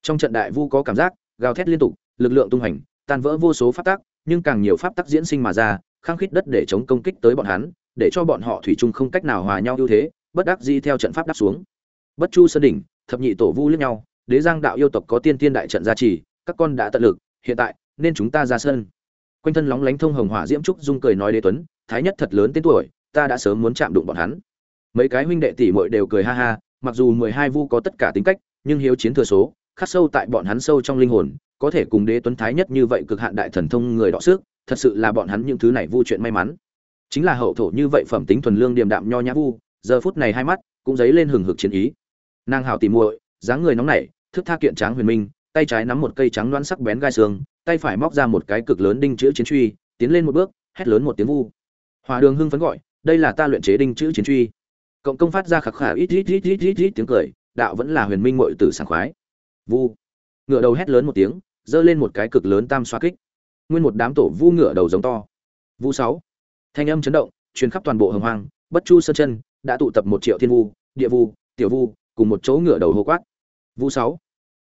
Trong trận đại vu có cảm giác, gào thét liên tục, lực lượng tung hành tan vỡ vô số pháp tắc, nhưng càng nhiều pháp tắc diễn sinh mà ra khăng khít đất để chống công kích tới bọn hắn, để cho bọn họ thủy chung không cách nào hòa nhau ưu thế, bất đắc dĩ theo trận pháp đáp xuống. Bất chu sơn đỉnh, thập nhị tổ vu liếc nhau, đế giang đạo yêu tộc có tiên tiên đại trận gia trì, các con đã tận lực, hiện tại, nên chúng ta ra sân. Quanh thân lóng lánh thông hồng hỏa diễm trúc dung cười nói đế tuấn, thái nhất thật lớn tên tuổi, ta đã sớm muốn chạm đụng bọn hắn. Mấy cái huynh đệ tỷ muội đều cười ha ha, mặc dù mười hai vu có tất cả tính cách, nhưng hiếu chiến thừa số, khắc sâu tại bọn hắn sâu trong linh hồn, có thể cùng đế tuấn thái nhất như vậy cực hạn đại thần thông người đọ sức thật sự là bọn hắn những thứ này vu chuyện may mắn. Chính là hậu thổ như vậy phẩm tính thuần lương điềm đạm nho nhã vu, giờ phút này hai mắt cũng dấy lên hừng hực chiến ý. Nàng hào tỉ muội, dáng người nóng nảy, thức tha kiện tráng huyền minh, tay trái nắm một cây trắng đoán sắc bén gai xương, tay phải móc ra một cái cực lớn đinh chữ chiến truy, tiến lên một bước, hét lớn một tiếng vu. Hòa đường hưng phấn gọi, đây là ta luyện chế đinh chữ chiến truy. Cộng công phát ra khạc khả ít ít ít ít ít ít tiếng cười, đạo vẫn là huyền minh muội tử sảng khoái. Vu. Ngựa đầu hét lớn một tiếng, giơ lên một cái cực lớn tam xoa kích nguyên một đám tổ vu ngựa đầu giống to. Vu sáu. Thanh âm chấn động, truyền khắp toàn bộ hồng hoang, bất chu sơn chân, đã tụ tập một triệu thiên vu, địa vu, tiểu vu, cùng một chỗ ngựa đầu hô quát. Vu sáu.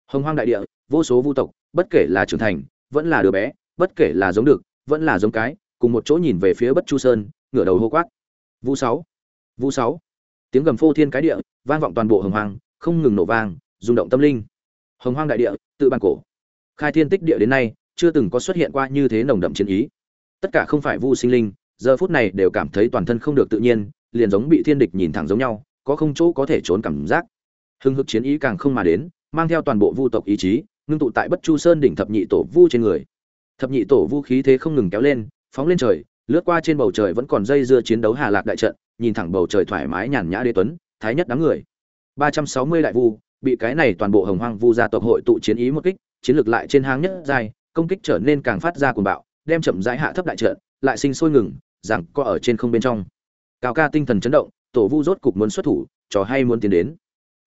Hồng hoang đại địa, vô số vu tộc, bất kể là trưởng thành, vẫn là đứa bé, bất kể là giống được, vẫn là giống cái, cùng một chỗ nhìn về phía bất chu sơn ngửa đầu hô quát. Vu sáu. Vu sáu. Tiếng gầm phô thiên cái địa, vang vọng toàn bộ hồng hoang, không ngừng nổ vang, rung động tâm linh. Hồng hoang đại địa, tự ban cổ. Khai thiên tích địa đến nay chưa từng có xuất hiện qua như thế nồng đậm chiến ý. Tất cả không phải vu sinh linh, giờ phút này đều cảm thấy toàn thân không được tự nhiên, liền giống bị thiên địch nhìn thẳng giống nhau, có không chỗ có thể trốn cảm giác. Hưng hực chiến ý càng không mà đến, mang theo toàn bộ vu tộc ý chí, ngưng tụ tại bất chu sơn đỉnh thập nhị tổ vu trên người. Thập nhị tổ vu khí thế không ngừng kéo lên, phóng lên trời, lướt qua trên bầu trời vẫn còn dây dưa chiến đấu hà lạc đại trận, nhìn thẳng bầu trời thoải mái nhàn nhã đế tuấn, thái nhất đám người. Ba trăm sáu mươi đại vu, bị cái này toàn bộ hồng hoang vu gia tộc hội tụ chiến ý một kích, chiến lược lại trên hang nhất dài công kích trở nên càng phát ra cuồng bạo, đem chậm rãi hạ thấp đại trận, lại sinh sôi ngừng, rằng có ở trên không bên trong. Cao ca tinh thần chấn động, tổ vu rốt cục muốn xuất thủ, trò hay muốn tiến đến.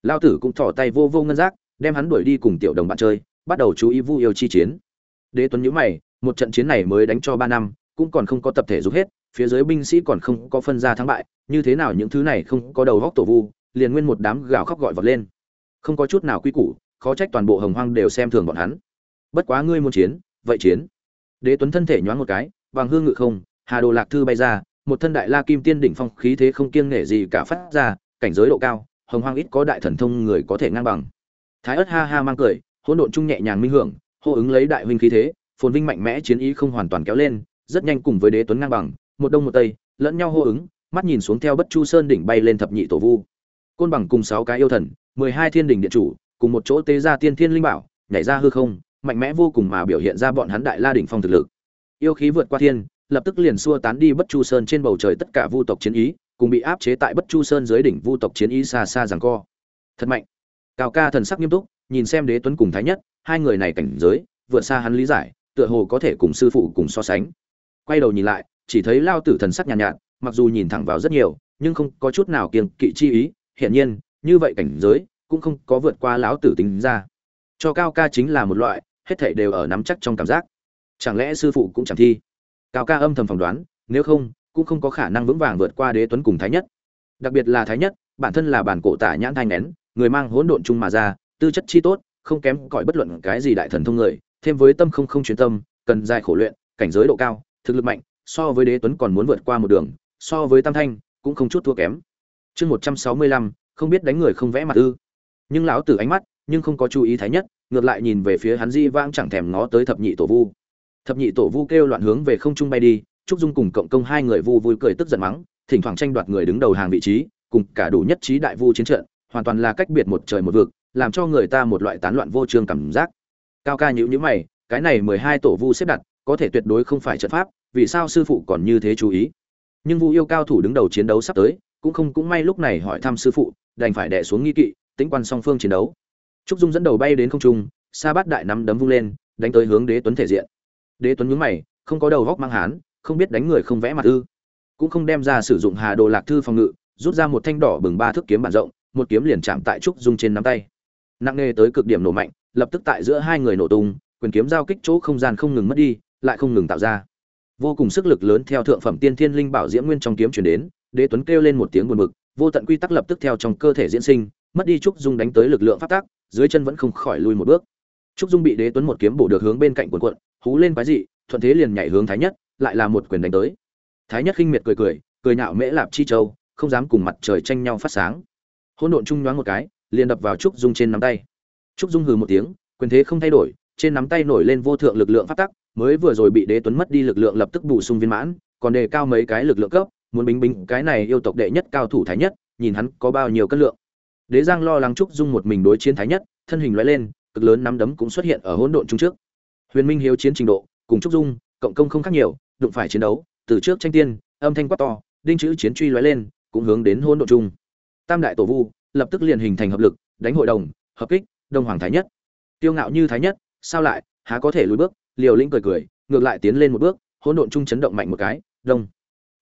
Lão tử cũng thò tay vô vô ngân giác, đem hắn đuổi đi cùng tiểu đồng bạn chơi, bắt đầu chú ý vu yêu chi chiến. Đế tuấn nhíu mày, một trận chiến này mới đánh cho ba năm, cũng còn không có tập thể giúp hết, phía dưới binh sĩ còn không có phân ra thắng bại, như thế nào những thứ này không có đầu góc tổ vu, liền nguyên một đám gào khóc gọi vọt lên. Không có chút nào quy củ, khó trách toàn bộ hồng hoang đều xem thường bọn hắn bất quá ngươi muốn chiến, vậy chiến. Đế tuấn thân thể nhoáng một cái, bằng hương ngự không, hà đồ lạc thư bay ra, một thân đại la kim tiên đỉnh phong khí thế không kiêng nể gì cả phát ra, cảnh giới độ cao, hồng hoang ít có đại thần thông người có thể ngang bằng. Thái ất ha ha mang cười, hỗn độn trung nhẹ nhàng minh hưởng, hô ứng lấy đại huynh khí thế, phồn vinh mạnh mẽ chiến ý không hoàn toàn kéo lên, rất nhanh cùng với đế tuấn ngang bằng, một đông một tây, lẫn nhau hô ứng, mắt nhìn xuống theo bất chu sơn đỉnh bay lên thập nhị tổ vu. Côn bằng cùng sáu cái yêu thần, mười hai thiên đình điện chủ, cùng một chỗ tế ra tiên thiên linh bảo, nhảy ra hư không mạnh mẽ vô cùng mà biểu hiện ra bọn hắn đại la đỉnh phong thực lực. Yêu khí vượt qua thiên lập tức liền xua tán đi bất chu sơn trên bầu trời tất cả vu tộc chiến ý cùng bị áp chế tại bất chu sơn dưới đỉnh vu tộc chiến ý xa xa giằng co. Thật mạnh. Cao ca thần sắc nghiêm túc nhìn xem đế tuấn cùng thái nhất hai người này cảnh giới vượt xa hắn lý giải tựa hồ có thể cùng sư phụ cùng so sánh. Quay đầu nhìn lại chỉ thấy lao tử thần sắc nhàn nhạt, nhạt mặc dù nhìn thẳng vào rất nhiều nhưng không có chút nào kiêng kỵ chi ý hiển nhiên như vậy cảnh giới cũng không có vượt qua lão tử tính ra. Cho cao ca chính là một loại hết thảy đều ở nắm chắc trong cảm giác. Chẳng lẽ sư phụ cũng chẳng thi? Cao ca âm thầm phỏng đoán, nếu không, cũng không có khả năng vững vàng vượt qua đế tuấn cùng thái nhất. Đặc biệt là thái nhất, bản thân là bản cổ tả nhãn thanh nén người mang hỗn độn chung mà ra, tư chất chi tốt, không kém cỏi bất luận cái gì đại thần thông người, thêm với tâm không không chuyên tâm, cần dài khổ luyện, cảnh giới độ cao, thực lực mạnh, so với đế tuấn còn muốn vượt qua một đường, so với tam thanh, cũng không chút thua kém. Chương một trăm sáu mươi lăm, không biết đánh người không vẽ mặt ư. Nhưng lão tử ánh mắt nhưng không có chú ý thái nhất, ngược lại nhìn về phía hắn di vãng chẳng thèm ngó tới thập nhị tổ vu. Thập nhị tổ vu kêu loạn hướng về không trung bay đi, trúc dung cùng cộng công hai người vu vui cười tức giận mắng, thỉnh thoảng tranh đoạt người đứng đầu hàng vị trí, cùng cả đủ nhất trí đại vu chiến trận, hoàn toàn là cách biệt một trời một vực, làm cho người ta một loại tán loạn vô trương cảm giác. Cao ca nhữ nhữ mày, cái này mười hai tổ vu xếp đặt, có thể tuyệt đối không phải trận pháp, vì sao sư phụ còn như thế chú ý? Nhưng vu yêu cao thủ đứng đầu chiến đấu sắp tới, cũng không, cũng may lúc này hỏi thăm sư phụ, đành phải đè xuống nghi kỵ, tính quan song phương chiến đấu trúc dung dẫn đầu bay đến không trung, sa bát đại nắm đấm vung lên, đánh tới hướng đế tuấn thể diện. Đế tuấn nhướng mày, không có đầu góc mang hán, không biết đánh người không vẽ mặt ư. Cũng không đem ra sử dụng hà đồ lạc thư phòng ngự, rút ra một thanh đỏ bừng ba thước kiếm bản rộng, một kiếm liền chạm tại trúc dung trên nắm tay. Nặng nề tới cực điểm nổ mạnh, lập tức tại giữa hai người nổ tung, quyền kiếm giao kích chỗ không gian không ngừng mất đi, lại không ngừng tạo ra. Vô cùng sức lực lớn theo thượng phẩm tiên thiên linh bảo diễm nguyên trong kiếm chuyển đến, đế tuấn kêu lên một tiếng buồn bực, vô tận quy tắc lập tức theo trong cơ thể diễn sinh, mất đi trúc dung đánh tới lực lượng phát tác dưới chân vẫn không khỏi lui một bước. Trúc dung bị đế tuấn một kiếm bổ được hướng bên cạnh quần quận, hú lên quái dị, thuận thế liền nhảy hướng thái nhất, lại là một quyền đánh tới. Thái nhất khinh miệt cười cười cười nhạo mễ lạp chi châu, không dám cùng mặt trời tranh nhau phát sáng. Hỗn độn chung nhoáng một cái, liền đập vào trúc dung trên nắm tay. Trúc dung hừ một tiếng, quyền thế không thay đổi, trên nắm tay nổi lên vô thượng lực lượng phát tắc, mới vừa rồi bị đế tuấn mất đi lực lượng lập tức bổ sung viên mãn, còn đề cao mấy cái lực lượng cấp, muốn bính bính cái này yêu tộc đệ nhất cao thủ thái nhất, nhìn hắn có bao nhiêu cân lượng đế giang lo lắng trúc dung một mình đối chiến thái nhất, thân hình lóe lên, cực lớn nắm đấm cũng xuất hiện ở hỗn độn Trung trước. Huyền minh hiếu chiến trình độ, cùng trúc dung, cộng công không khác nhiều, đụng phải chiến đấu, từ trước tranh tiên, âm thanh quát to, đinh chữ chiến truy lóe lên, cũng hướng đến hỗn độn Trung. tam đại tổ vu, lập tức liền hình thành hợp lực, đánh hội đồng, hợp kích đông hoàng thái nhất. Tiêu ngạo như thái nhất, sao lại, há có thể lùi bước? Liều lĩnh cười cười, ngược lại tiến lên một bước, hỗn độn Trung chấn động mạnh một cái, đông.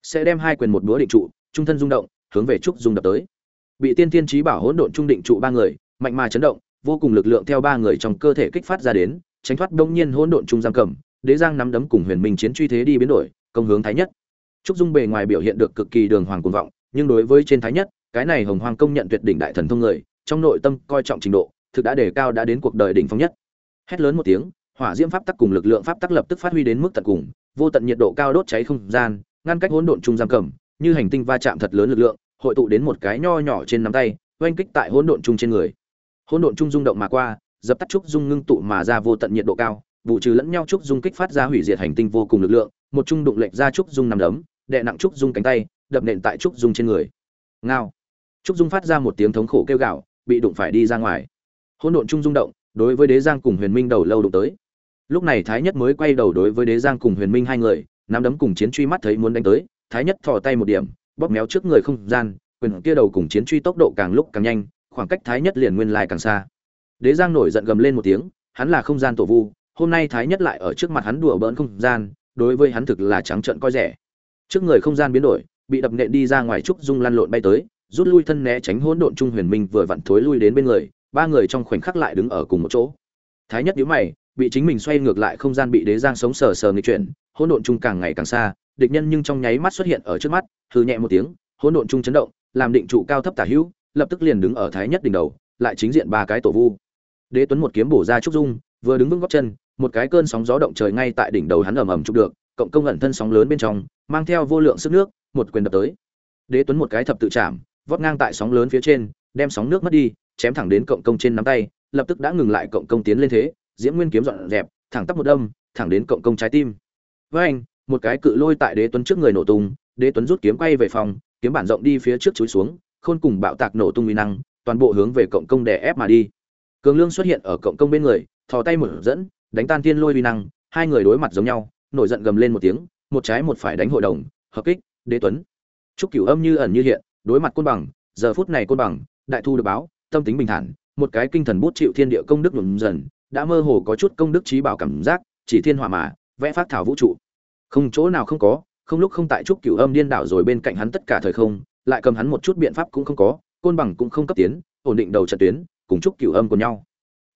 Sẽ đem hai quyền một đũa định trụ, trung thân rung động, hướng về trúc dung đập tới bị tiên thiên trí bảo hỗn độn trung định trụ ba người, mạnh mà chấn động, vô cùng lực lượng theo ba người trong cơ thể kích phát ra đến, tránh thoát đông nhiên hỗn độn trung giam cầm, đế giang nắm đấm cùng huyền minh chiến truy thế đi biến đổi, công hướng thái nhất. Trúc dung bề ngoài biểu hiện được cực kỳ đường hoàng cuồng vọng, nhưng đối với trên thái nhất, cái này hồng hoàng công nhận tuyệt đỉnh đại thần thông người, trong nội tâm coi trọng trình độ, thực đã đề cao đã đến cuộc đời đỉnh phong nhất. Hét lớn một tiếng, hỏa diễm pháp tắc cùng lực lượng pháp tắc lập tức phát huy đến mức tận cùng, vô tận nhiệt độ cao đốt cháy không gian, ngăn cách hỗn độn trung giam cầm, như hành tinh va chạm thật lớn lực lượng hội tụ đến một cái nho nhỏ trên nắm tay, oanh kích tại hỗn độn trung trên người. Hỗn độn trung rung động mà qua, dập tắt trúc dung ngưng tụ mà ra vô tận nhiệt độ cao, vụ trừ lẫn nhau trúc dung kích phát ra hủy diệt hành tinh vô cùng lực lượng, một trung đụng lệch ra trúc dung nằm đấm, đè nặng trúc dung cánh tay, đập nện tại trúc dung trên người. Ngao. Trúc dung phát ra một tiếng thống khổ kêu gào, bị đụng phải đi ra ngoài. Hỗn độn trung rung động, đối với đế giang cùng huyền minh đầu lâu đụng tới. Lúc này thái nhất mới quay đầu đối với đế giang cùng huyền minh hai người, nắm đấm cùng chiến truy mắt thấy muốn đánh tới, thái nhất thò tay một điểm bóp méo trước người không gian, quyền kia đầu cùng chiến truy tốc độ càng lúc càng nhanh, khoảng cách thái nhất liền nguyên lai càng xa. Đế giang nổi giận gầm lên một tiếng, hắn là không gian tổ vu, hôm nay thái nhất lại ở trước mặt hắn đùa bỡn không gian, đối với hắn thực là trắng trợn coi rẻ. Trước người không gian biến đổi, bị đập nện đi ra ngoài trúc dung lăn lộn bay tới, rút lui thân né tránh hỗn độn trung huyền minh vừa vặn thối lui đến bên người, ba người trong khoảnh khắc lại đứng ở cùng một chỗ. Thái nhất nhíu mày, bị chính mình xoay ngược lại không gian bị đế giang sống sờ sờ nghịch chuyển, hỗn độn trung càng ngày càng xa địch nhân nhưng trong nháy mắt xuất hiện ở trước mắt hư nhẹ một tiếng, hỗn độn trung chấn động, làm định trụ cao thấp tả hữu, lập tức liền đứng ở thái nhất đỉnh đầu, lại chính diện ba cái tổ vu. Đế tuấn một kiếm bổ ra trúc dung, vừa đứng vững góc chân, một cái cơn sóng gió động trời ngay tại đỉnh đầu hắn ầm ầm chụp được, cộng công ẩn thân sóng lớn bên trong, mang theo vô lượng sức nước, một quyền đập tới. Đế tuấn một cái thập tự chạm, vót ngang tại sóng lớn phía trên, đem sóng nước mất đi, chém thẳng đến cộng công trên nắm tay, lập tức đã ngừng lại cộng công tiến lên thế, diễm nguyên kiếm dọn dẹp, thẳng tắp một đâm, thẳng đến cộng công trái tim. Với anh một cái cự lôi tại đế tuấn trước người nổ tung, đế tuấn rút kiếm quay về phòng, kiếm bản rộng đi phía trước chúi xuống, khôn cùng bạo tạc nổ tung uy năng, toàn bộ hướng về cộng công đè ép mà đi. Cường lương xuất hiện ở cộng công bên người, thò tay một dẫn, đánh tan thiên lôi uy năng, hai người đối mặt giống nhau, nổi giận gầm lên một tiếng, một trái một phải đánh hội đồng, hợp kích, đế tuấn. Trúc cửu âm như ẩn như hiện, đối mặt côn bằng, giờ phút này côn bằng, đại thu được báo, tâm tính bình thản, một cái kinh thần bút chịu thiên địa công đức nhuộm dần, đã mơ hồ có chút công đức trí bảo cảm giác, chỉ thiên hỏa mà, vẽ phát thảo vũ trụ không, chỗ nào không có, không lúc không tại trúc cửu âm điên đảo rồi bên cạnh hắn tất cả thời không, lại cầm hắn một chút biện pháp cũng không có, côn bằng cũng không cấp tiến, ổn định đầu trận tuyến, cùng trúc cửu âm của nhau.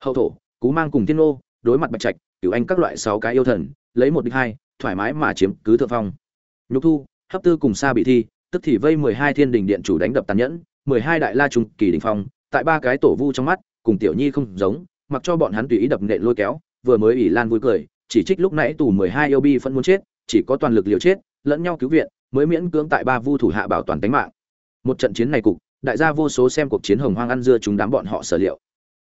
Hậu thổ, cú mang cùng thiên ô đối mặt bạch trạch, cửu anh các loại sáu cái yêu thần, lấy một địch hai, thoải mái mà chiếm cứ thượng phong. Nhục thu, hấp tư cùng xa bị thi, tức thì vây mười hai thiên đình điện chủ đánh đập tàn nhẫn, mười hai đại la trung kỳ đình phong, tại ba cái tổ vu trong mắt, cùng tiểu nhi không giống, mặc cho bọn hắn tùy ý đập nện lôi kéo, vừa mới ỷ lan vui cười, chỉ trích lúc nãy tù mười hai yêu bi phân muốn chết chỉ có toàn lực liều chết, lẫn nhau cứu viện, mới miễn cưỡng tại ba vu thủ hạ bảo toàn tính mạng. Một trận chiến này cục, đại gia vô số xem cuộc chiến hồng hoang ăn dưa chúng đám bọn họ sở liệu.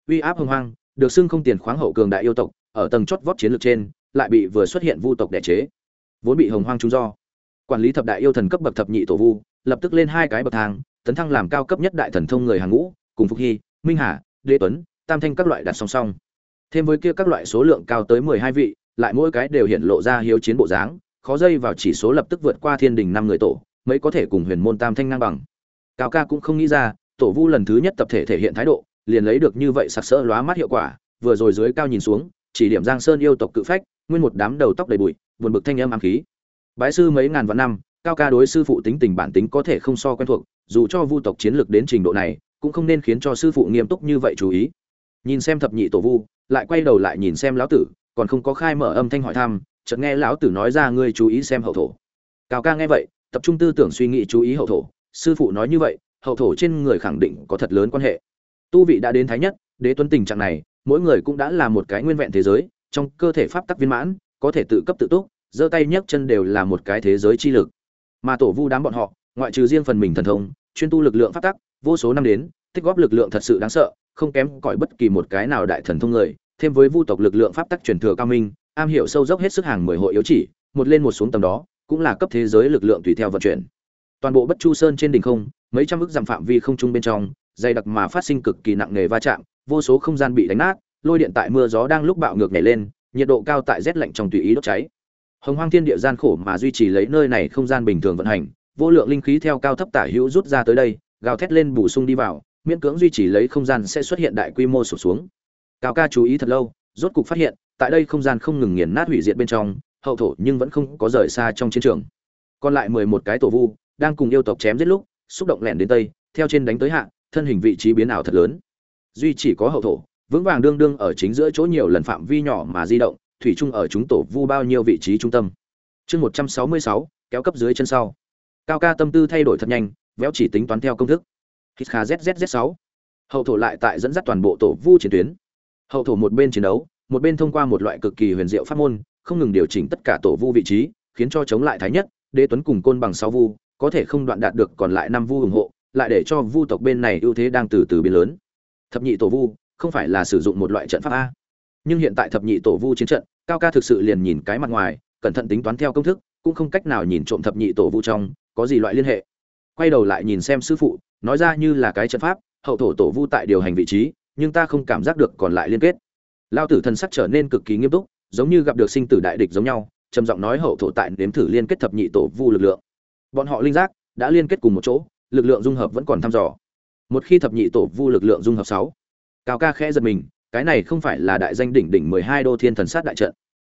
Uy áp hồng hoang, được xưng không tiền khoáng hậu cường đại yêu tộc, ở tầng chót vót chiến lược trên, lại bị vừa xuất hiện vu tộc đẻ chế. Vốn bị hồng hoang trúng do, quản lý thập đại yêu thần cấp bậc thập nhị tổ vu, lập tức lên hai cái bậc thang, tấn thăng làm cao cấp nhất đại thần thông người hàng ngũ, cùng phúc hy, minh hà, đế tuấn, tam thanh các loại đặt song song. Thêm với kia các loại số lượng cao tới mười hai vị, lại mỗi cái đều hiện lộ ra hiếu chiến bộ dáng khó dây vào chỉ số lập tức vượt qua thiên đình năm người tổ mới có thể cùng huyền môn tam thanh ngang bằng. Cao ca cũng không nghĩ ra, tổ vu lần thứ nhất tập thể thể hiện thái độ, liền lấy được như vậy sặc sỡ lóa mắt hiệu quả, vừa rồi dưới cao nhìn xuống, chỉ điểm giang sơn yêu tộc cự phách, nguyên một đám đầu tóc đầy bụi, buồn bực thanh âm ám khí. Bái sư mấy ngàn vạn năm, cao ca đối sư phụ tính tình bản tính có thể không so quen thuộc, dù cho vu tộc chiến lược đến trình độ này, cũng không nên khiến cho sư phụ nghiêm túc như vậy chú ý. Nhìn xem thập nhị tổ vu, lại quay đầu lại nhìn xem lão tử, còn không có khai mở âm thanh hỏi thăm chợt nghe lão tử nói ra ngươi chú ý xem hậu thổ. Cao ca nghe vậy, tập trung tư tưởng suy nghĩ chú ý hậu thổ. Sư phụ nói như vậy, hậu thổ trên người khẳng định có thật lớn quan hệ. Tu vị đã đến thái nhất, đế tuấn tình trạng này, mỗi người cũng đã là một cái nguyên vẹn thế giới, trong cơ thể pháp tắc viên mãn, có thể tự cấp tự túc, giơ tay nhấc chân đều là một cái thế giới chi lực. Mà tổ vu đám bọn họ, ngoại trừ riêng phần mình thần thông, chuyên tu lực lượng pháp tắc, vô số năm đến, tích góp lực lượng thật sự đáng sợ, không kém cỏi bất kỳ một cái nào đại thần thông người, thêm với vu tộc lực lượng pháp tắc truyền thừa cao minh am hiểu sâu dốc hết sức hàng mười hội yếu chỉ, một lên một xuống tầm đó, cũng là cấp thế giới lực lượng tùy theo vận chuyển. Toàn bộ bất chu sơn trên đỉnh không, mấy trăm ức dặm phạm vi không trung bên trong, dày đặc mà phát sinh cực kỳ nặng nề va chạm, vô số không gian bị đánh nát, lôi điện tại mưa gió đang lúc bạo ngược nhảy lên, nhiệt độ cao tại rét lạnh trong tùy ý đốt cháy. Hồng hoang thiên địa gian khổ mà duy trì lấy nơi này không gian bình thường vận hành, vô lượng linh khí theo cao thấp tả hữu rút ra tới đây, gào thét lên bổ sung đi vào, miễn cưỡng duy trì lấy không gian sẽ xuất hiện đại quy mô sụp xuống. Cao ca chú ý thật lâu, rốt cục phát hiện tại đây không gian không ngừng nghiền nát hủy diệt bên trong, hậu thổ nhưng vẫn không có rời xa trong chiến trường. Còn lại mười một cái tổ vu đang cùng yêu tộc chém giết lúc, xúc động lẻn đến tây, theo trên đánh tới hạ, thân hình vị trí biến ảo thật lớn. Duy chỉ có hậu thổ, vững vàng đương đương ở chính giữa chỗ nhiều lần phạm vi nhỏ mà di động, thủy chung ở chúng tổ vu bao nhiêu vị trí trung tâm. Chương một trăm sáu mươi sáu, kéo cấp dưới chân sau. Cao ca tâm tư thay đổi thật nhanh, véo chỉ tính toán theo công thức. Hít kha zzz sáu. Hậu thổ lại tại dẫn dắt toàn bộ tổ vu chiến tuyến. Hậu thổ một bên chiến đấu một bên thông qua một loại cực kỳ huyền diệu pháp môn, không ngừng điều chỉnh tất cả tổ vu vị trí, khiến cho chống lại thái nhất, đế tuấn cùng côn bằng sáu vu, có thể không đoạn đạt được còn lại năm vu ủng hộ, lại để cho vu tộc bên này ưu thế đang từ từ biến lớn. Thập nhị tổ vu, không phải là sử dụng một loại trận pháp a. Nhưng hiện tại thập nhị tổ vu chiến trận, cao ca thực sự liền nhìn cái mặt ngoài, cẩn thận tính toán theo công thức, cũng không cách nào nhìn trộm thập nhị tổ vu trong, có gì loại liên hệ. Quay đầu lại nhìn xem sư phụ, nói ra như là cái trận pháp, hậu thổ tổ vu tại điều hành vị trí, nhưng ta không cảm giác được còn lại liên kết lao tử thần sắc trở nên cực kỳ nghiêm túc, giống như gặp được sinh tử đại địch giống nhau, trầm giọng nói hậu thổ tại nếm thử liên kết thập nhị tổ vu lực lượng. Bọn họ linh giác đã liên kết cùng một chỗ, lực lượng dung hợp vẫn còn thăm dò. Một khi thập nhị tổ vu lực lượng dung hợp sáu, cao ca khẽ giật mình, cái này không phải là đại danh đỉnh đỉnh mười hai đô thiên thần sát đại trận.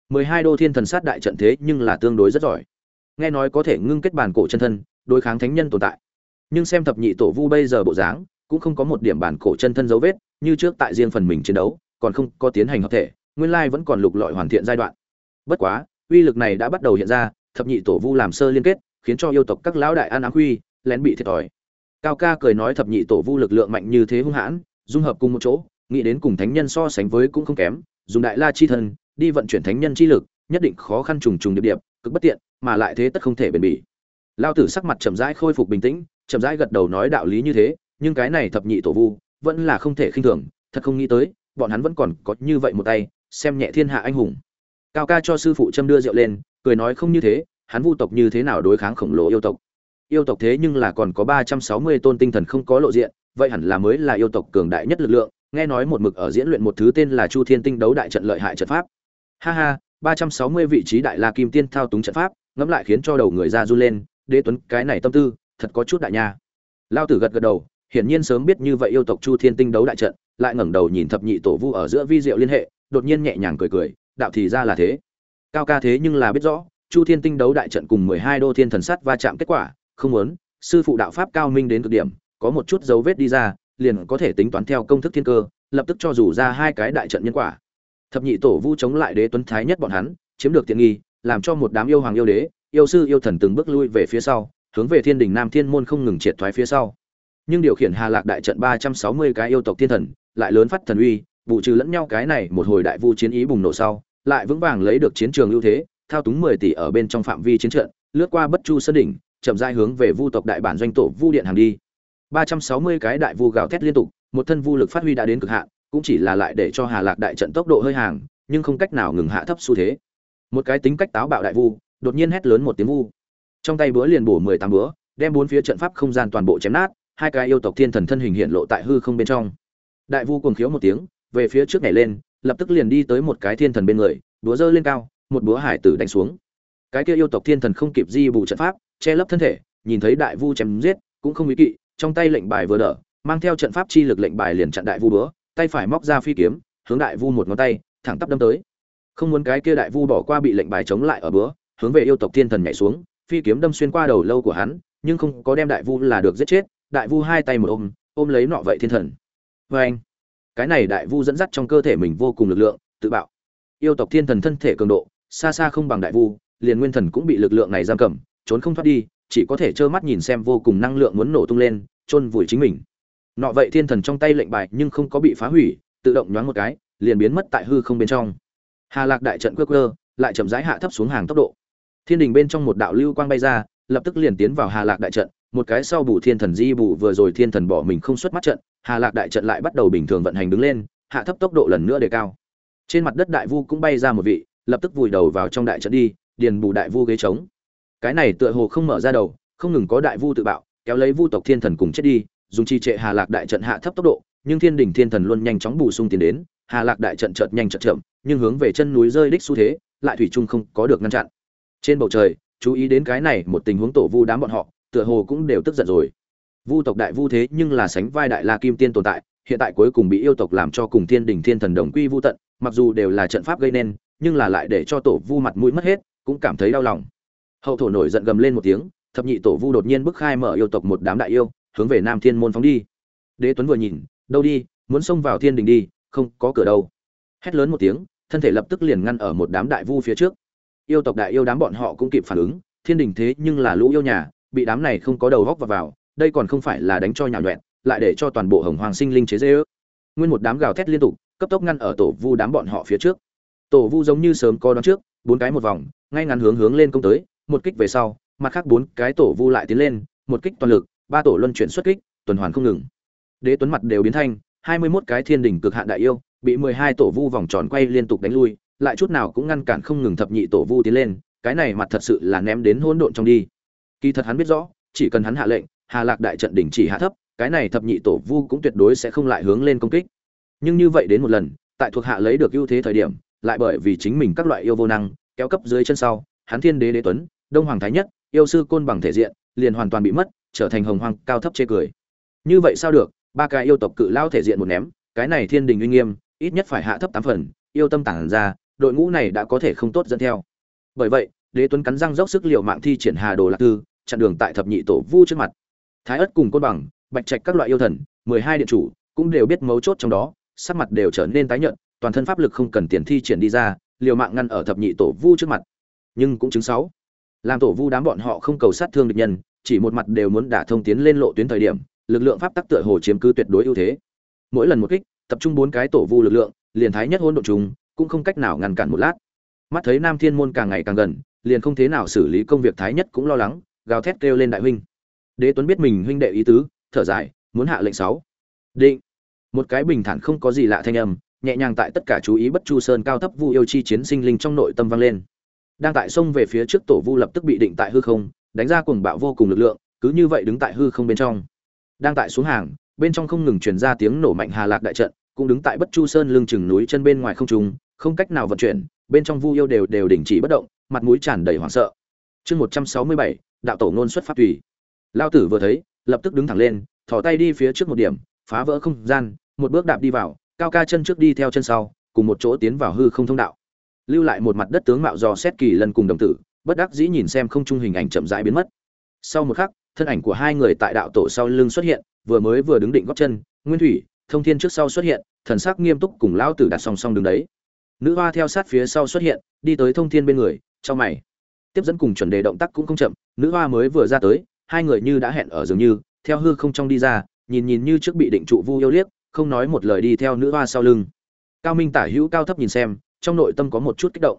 mười hai đô thiên thần sát đại trận thế nhưng là tương đối rất giỏi. Nghe nói có thể ngưng kết bản cổ chân thân, đối kháng thánh nhân tồn tại. Nhưng xem thập nhị tổ vu bây giờ bộ dáng, cũng không có một điểm bản cổ chân thân dấu vết, như trước tại riêng phần mình chiến đấu còn không có tiến hành hợp thể, nguyên lai vẫn còn lục lọi hoàn thiện giai đoạn. Bất quá, uy lực này đã bắt đầu hiện ra, thập nhị tổ vu làm sơ liên kết, khiến cho yêu tộc các lão đại an ám huy lén bị thiệt thòi. Cao ca cười nói thập nhị tổ vu lực lượng mạnh như thế hung hãn, dung hợp cùng một chỗ, nghĩ đến cùng thánh nhân so sánh với cũng không kém, dùng đại la chi thân, đi vận chuyển thánh nhân chi lực, nhất định khó khăn trùng trùng điệp điệp, cực bất tiện, mà lại thế tất không thể bền bỉ. Lao tử sắc mặt chậm rãi khôi phục bình tĩnh, chậm rãi gật đầu nói đạo lý như thế, nhưng cái này thập nhị tổ vu, vẫn là không thể khinh thường, thật không nghĩ tới bọn hắn vẫn còn có như vậy một tay, xem nhẹ thiên hạ anh hùng. Cao ca cho sư phụ châm đưa rượu lên, cười nói không như thế, hắn vu tộc như thế nào đối kháng khổng lồ yêu tộc? Yêu tộc thế nhưng là còn có ba trăm sáu mươi tôn tinh thần không có lộ diện, vậy hẳn là mới là yêu tộc cường đại nhất lực lượng, nghe nói một mực ở diễn luyện một thứ tên là chu thiên tinh đấu đại trận lợi hại trận pháp. Ha ha, ba trăm sáu mươi vị trí đại la kim tiên thao túng trận pháp, ngẫm lại khiến cho đầu người ra run lên, đế tuấn, cái này tâm tư, thật có chút đại nha. Lao tử gật gật đầu, hiển nhiên sớm biết như vậy yêu tộc chu thiên tinh đấu đại trận lại ngẩng đầu nhìn thập nhị tổ vu ở giữa vi diệu liên hệ, đột nhiên nhẹ nhàng cười cười, đạo thì ra là thế. Cao ca thế nhưng là biết rõ, chu thiên tinh đấu đại trận cùng mười hai đô thiên thần sắt va chạm kết quả, không muốn, sư phụ đạo pháp cao minh đến cực điểm, có một chút dấu vết đi ra, liền có thể tính toán theo công thức thiên cơ, lập tức cho dù ra hai cái đại trận nhân quả. Thập nhị tổ vu chống lại đế tuấn thái nhất bọn hắn, chiếm được tiện nghi, làm cho một đám yêu hoàng yêu đế, yêu sư yêu thần từng bước lui về phía sau, hướng về thiên đình nam thiên môn không ngừng triệt thoái phía sau. Nhưng điều khiển hà lạc đại trận ba trăm sáu mươi cái yêu tộc thiên thần lại lớn phát thần uy, vụ trừ lẫn nhau cái này một hồi đại vu chiến ý bùng nổ sau, lại vững vàng lấy được chiến trường ưu thế, thao túng mười tỷ ở bên trong phạm vi chiến trận, lướt qua bất chu sơn đỉnh, chậm rãi hướng về vu tộc đại bản doanh tổ vu điện hàng đi. Ba trăm sáu mươi cái đại vu gào thét liên tục, một thân vu lực phát huy đã đến cực hạn, cũng chỉ là lại để cho hà lạc đại trận tốc độ hơi hàng, nhưng không cách nào ngừng hạ thấp xu thế. Một cái tính cách táo bạo đại vu, đột nhiên hét lớn một tiếng vu. Trong tay búa liền bổ mười tám búa, đem bốn phía trận pháp không gian toàn bộ chém nát, hai cái yêu tộc thiên thần thân hình hiện lộ tại hư không bên trong đại vu cuồng khiếu một tiếng, về phía trước nhảy lên, lập tức liền đi tới một cái thiên thần bên người, búa dơ lên cao, một búa hải tử đánh xuống. Cái kia yêu tộc thiên thần không kịp di bù trận pháp, che lấp thân thể, nhìn thấy đại vu chém giết, cũng không ý kỵ, trong tay lệnh bài vừa đỡ, mang theo trận pháp chi lực lệnh bài liền chặn đại vu búa, tay phải móc ra phi kiếm, hướng đại vu một ngón tay, thẳng tắp đâm tới. Không muốn cái kia đại vu bỏ qua bị lệnh bài chống lại ở búa, hướng về yêu tộc thiên thần nhảy xuống, phi kiếm đâm xuyên qua đầu lâu của hắn, nhưng không có đem đại vu là được giết chết, đại vu hai tay một ôm ôm lấy nọ vậy thiên thần vê anh, cái này đại vu dẫn dắt trong cơ thể mình vô cùng lực lượng, tự bạo. Yêu tộc thiên thần thân thể cường độ, xa xa không bằng đại vu, liền nguyên thần cũng bị lực lượng này giam cầm, trốn không thoát đi, chỉ có thể trơ mắt nhìn xem vô cùng năng lượng muốn nổ tung lên, chôn vùi chính mình. Nọ vậy thiên thần trong tay lệnh bài nhưng không có bị phá hủy, tự động nhoáng một cái, liền biến mất tại hư không bên trong. Hà lạc đại trận quơ quơ, lại chậm rãi hạ thấp xuống hàng tốc độ. Thiên đình bên trong một đạo lưu quang bay ra, lập tức liền tiến vào hà lạc đại trận một cái sau bù thiên thần di bù vừa rồi thiên thần bỏ mình không xuất mắt trận, hà lạc đại trận lại bắt đầu bình thường vận hành đứng lên, hạ thấp tốc độ lần nữa đề cao. Trên mặt đất đại vu cũng bay ra một vị, lập tức vùi đầu vào trong đại trận đi, điền bù đại vu ghế trống. Cái này tựa hồ không mở ra đầu, không ngừng có đại vu tự bạo, kéo lấy vu tộc thiên thần cùng chết đi, dùng chi trệ hà lạc đại trận hạ thấp tốc độ, nhưng thiên đình thiên thần luôn nhanh chóng bù sung tiến đến, hà lạc đại trận chợt nhanh chợt chậm, nhưng hướng về chân núi rơi đích xu thế, lại thủy chung không có được ngăn chặn. Trên bầu trời, chú ý đến cái này một tình huống tổ vu đám bọn họ tựa hồ cũng đều tức giận rồi. Vu tộc đại vu thế nhưng là sánh vai đại la kim tiên tồn tại, hiện tại cuối cùng bị yêu tộc làm cho cùng thiên đình thiên thần đồng quy vu tận, mặc dù đều là trận pháp gây nên, nhưng là lại để cho tổ vu mặt mũi mất hết, cũng cảm thấy đau lòng. Hậu thổ nổi giận gầm lên một tiếng, thập nhị tổ vu đột nhiên bức khai mở yêu tộc một đám đại yêu, hướng về nam thiên môn phóng đi. Đế tuấn vừa nhìn, đâu đi, muốn xông vào thiên đình đi, không có cửa đâu. Hét lớn một tiếng, thân thể lập tức liền ngăn ở một đám đại vu phía trước. Yêu tộc đại yêu đám bọn họ cũng kịp phản ứng, thiên đình thế nhưng là lũ yêu nhà bị đám này không có đầu góc vào, vào đây còn không phải là đánh cho nhào nhuẹn lại để cho toàn bộ hồng hoàng sinh linh chế dê ước nguyên một đám gào thét liên tục cấp tốc ngăn ở tổ vu đám bọn họ phía trước. Tổ vu giống như sớm có đón trước bốn cái một vòng ngay ngắn hướng hướng lên công tới một kích về sau mặt khác bốn cái tổ vu lại tiến lên một kích toàn lực ba tổ luân chuyển xuất kích tuần hoàn không ngừng. Đế tuấn mặt đều biến thanh hai mươi 21 cái thiên đỉnh cực hạn đại yêu bị mười hai tổ vu vòng tròn quay liên tục đánh lui lại chút nào cũng ngăn cản không ngừng thập nhị tổ vu tiến lên cái này mặt thật sự là ném đến hỗn độn trong đi kỳ thật hắn biết rõ, chỉ cần hắn hạ lệnh, hà lạc đại trận đỉnh chỉ hạ thấp, cái này thập nhị tổ vu cũng tuyệt đối sẽ không lại hướng lên công kích. Nhưng như vậy đến một lần, tại thuộc hạ lấy được ưu thế thời điểm, lại bởi vì chính mình các loại yêu vô năng, kéo cấp dưới chân sau, hắn thiên đế đế tuấn, đông hoàng thái nhất, yêu sư côn bằng thể diện, liền hoàn toàn bị mất, trở thành hồng hoàng cao thấp chê cười. Như vậy sao được, ba cái yêu tộc cự lao thể diện một ném, cái này thiên đình uy nghiêm, ít nhất phải hạ thấp tám phần, yêu tâm tản ra, đội ngũ này đã có thể không tốt dẫn theo. Bởi vậy, đế tuấn cắn răng dốc sức liệu mạng thi triển hà đồ lạc tư chặn đường tại thập nhị tổ vu trước mặt. Thái ất cùng côn bằng, bạch trạch các loại yêu thần, mười hai điện chủ cũng đều biết mấu chốt trong đó, sắc mặt đều trở nên tái nhợt, toàn thân pháp lực không cần tiền thi triển đi ra, liều mạng ngăn ở thập nhị tổ vu trước mặt. Nhưng cũng chứng sáu. Làm tổ vu đám bọn họ không cầu sát thương địch nhân, chỉ một mặt đều muốn đả thông tiến lên lộ tuyến thời điểm, lực lượng pháp tắc tựa hồ chiếm cứ tuyệt đối ưu thế. Mỗi lần một kích, tập trung bốn cái tổ vu lực lượng, liền thái nhất hôn độ chúng cũng không cách nào ngăn cản một lát. Mắt thấy nam thiên môn càng ngày càng gần, liền không thế nào xử lý công việc thái nhất cũng lo lắng gào thét kêu lên đại huynh. Đế tuấn biết mình huynh đệ ý tứ, thở dài, muốn hạ lệnh sáu. Định. Một cái bình thản không có gì lạ thanh âm, nhẹ nhàng tại tất cả chú ý bất chu sơn cao thấp vu yêu chi chiến sinh linh trong nội tâm vang lên. Đang tại sông về phía trước tổ vu lập tức bị định tại hư không, đánh ra cuồng bạo vô cùng lực lượng, cứ như vậy đứng tại hư không bên trong. Đang tại xuống hàng, bên trong không ngừng truyền ra tiếng nổ mạnh hà lạc đại trận, cũng đứng tại bất chu sơn lưng chừng núi chân bên ngoài không trung, không cách nào vận chuyển, bên trong vu yêu đều đều đình chỉ bất động, mặt mũi tràn đầy hoảng sợ chương một trăm sáu mươi bảy, đạo tổ ngôn xuất phát tùy. Lao tử vừa thấy, lập tức đứng thẳng lên, thò tay đi phía trước một điểm, phá vỡ không gian, một bước đạp đi vào, cao ca chân trước đi theo chân sau, cùng một chỗ tiến vào hư không thông đạo. Lưu lại một mặt đất tướng mạo dò xét kỳ lần cùng đồng tử, bất đắc dĩ nhìn xem không trung hình ảnh chậm rãi biến mất. Sau một khắc, thân ảnh của hai người tại đạo tổ sau lưng xuất hiện, vừa mới vừa đứng định góc chân, nguyên thủy, thông thiên trước sau xuất hiện, thần sắc nghiêm túc cùng lão tử đặt song song đứng đấy. Nữ hoa theo sát phía sau xuất hiện, đi tới thông thiên bên người trong mày tiếp dẫn cùng chuẩn đề động tác cũng không chậm, nữ hoa mới vừa ra tới, hai người như đã hẹn ở dường như, theo hư không trong đi ra, nhìn nhìn như trước bị định trụ vu yêu liếc, không nói một lời đi theo nữ hoa sau lưng. Cao minh tả hữu cao thấp nhìn xem, trong nội tâm có một chút kích động.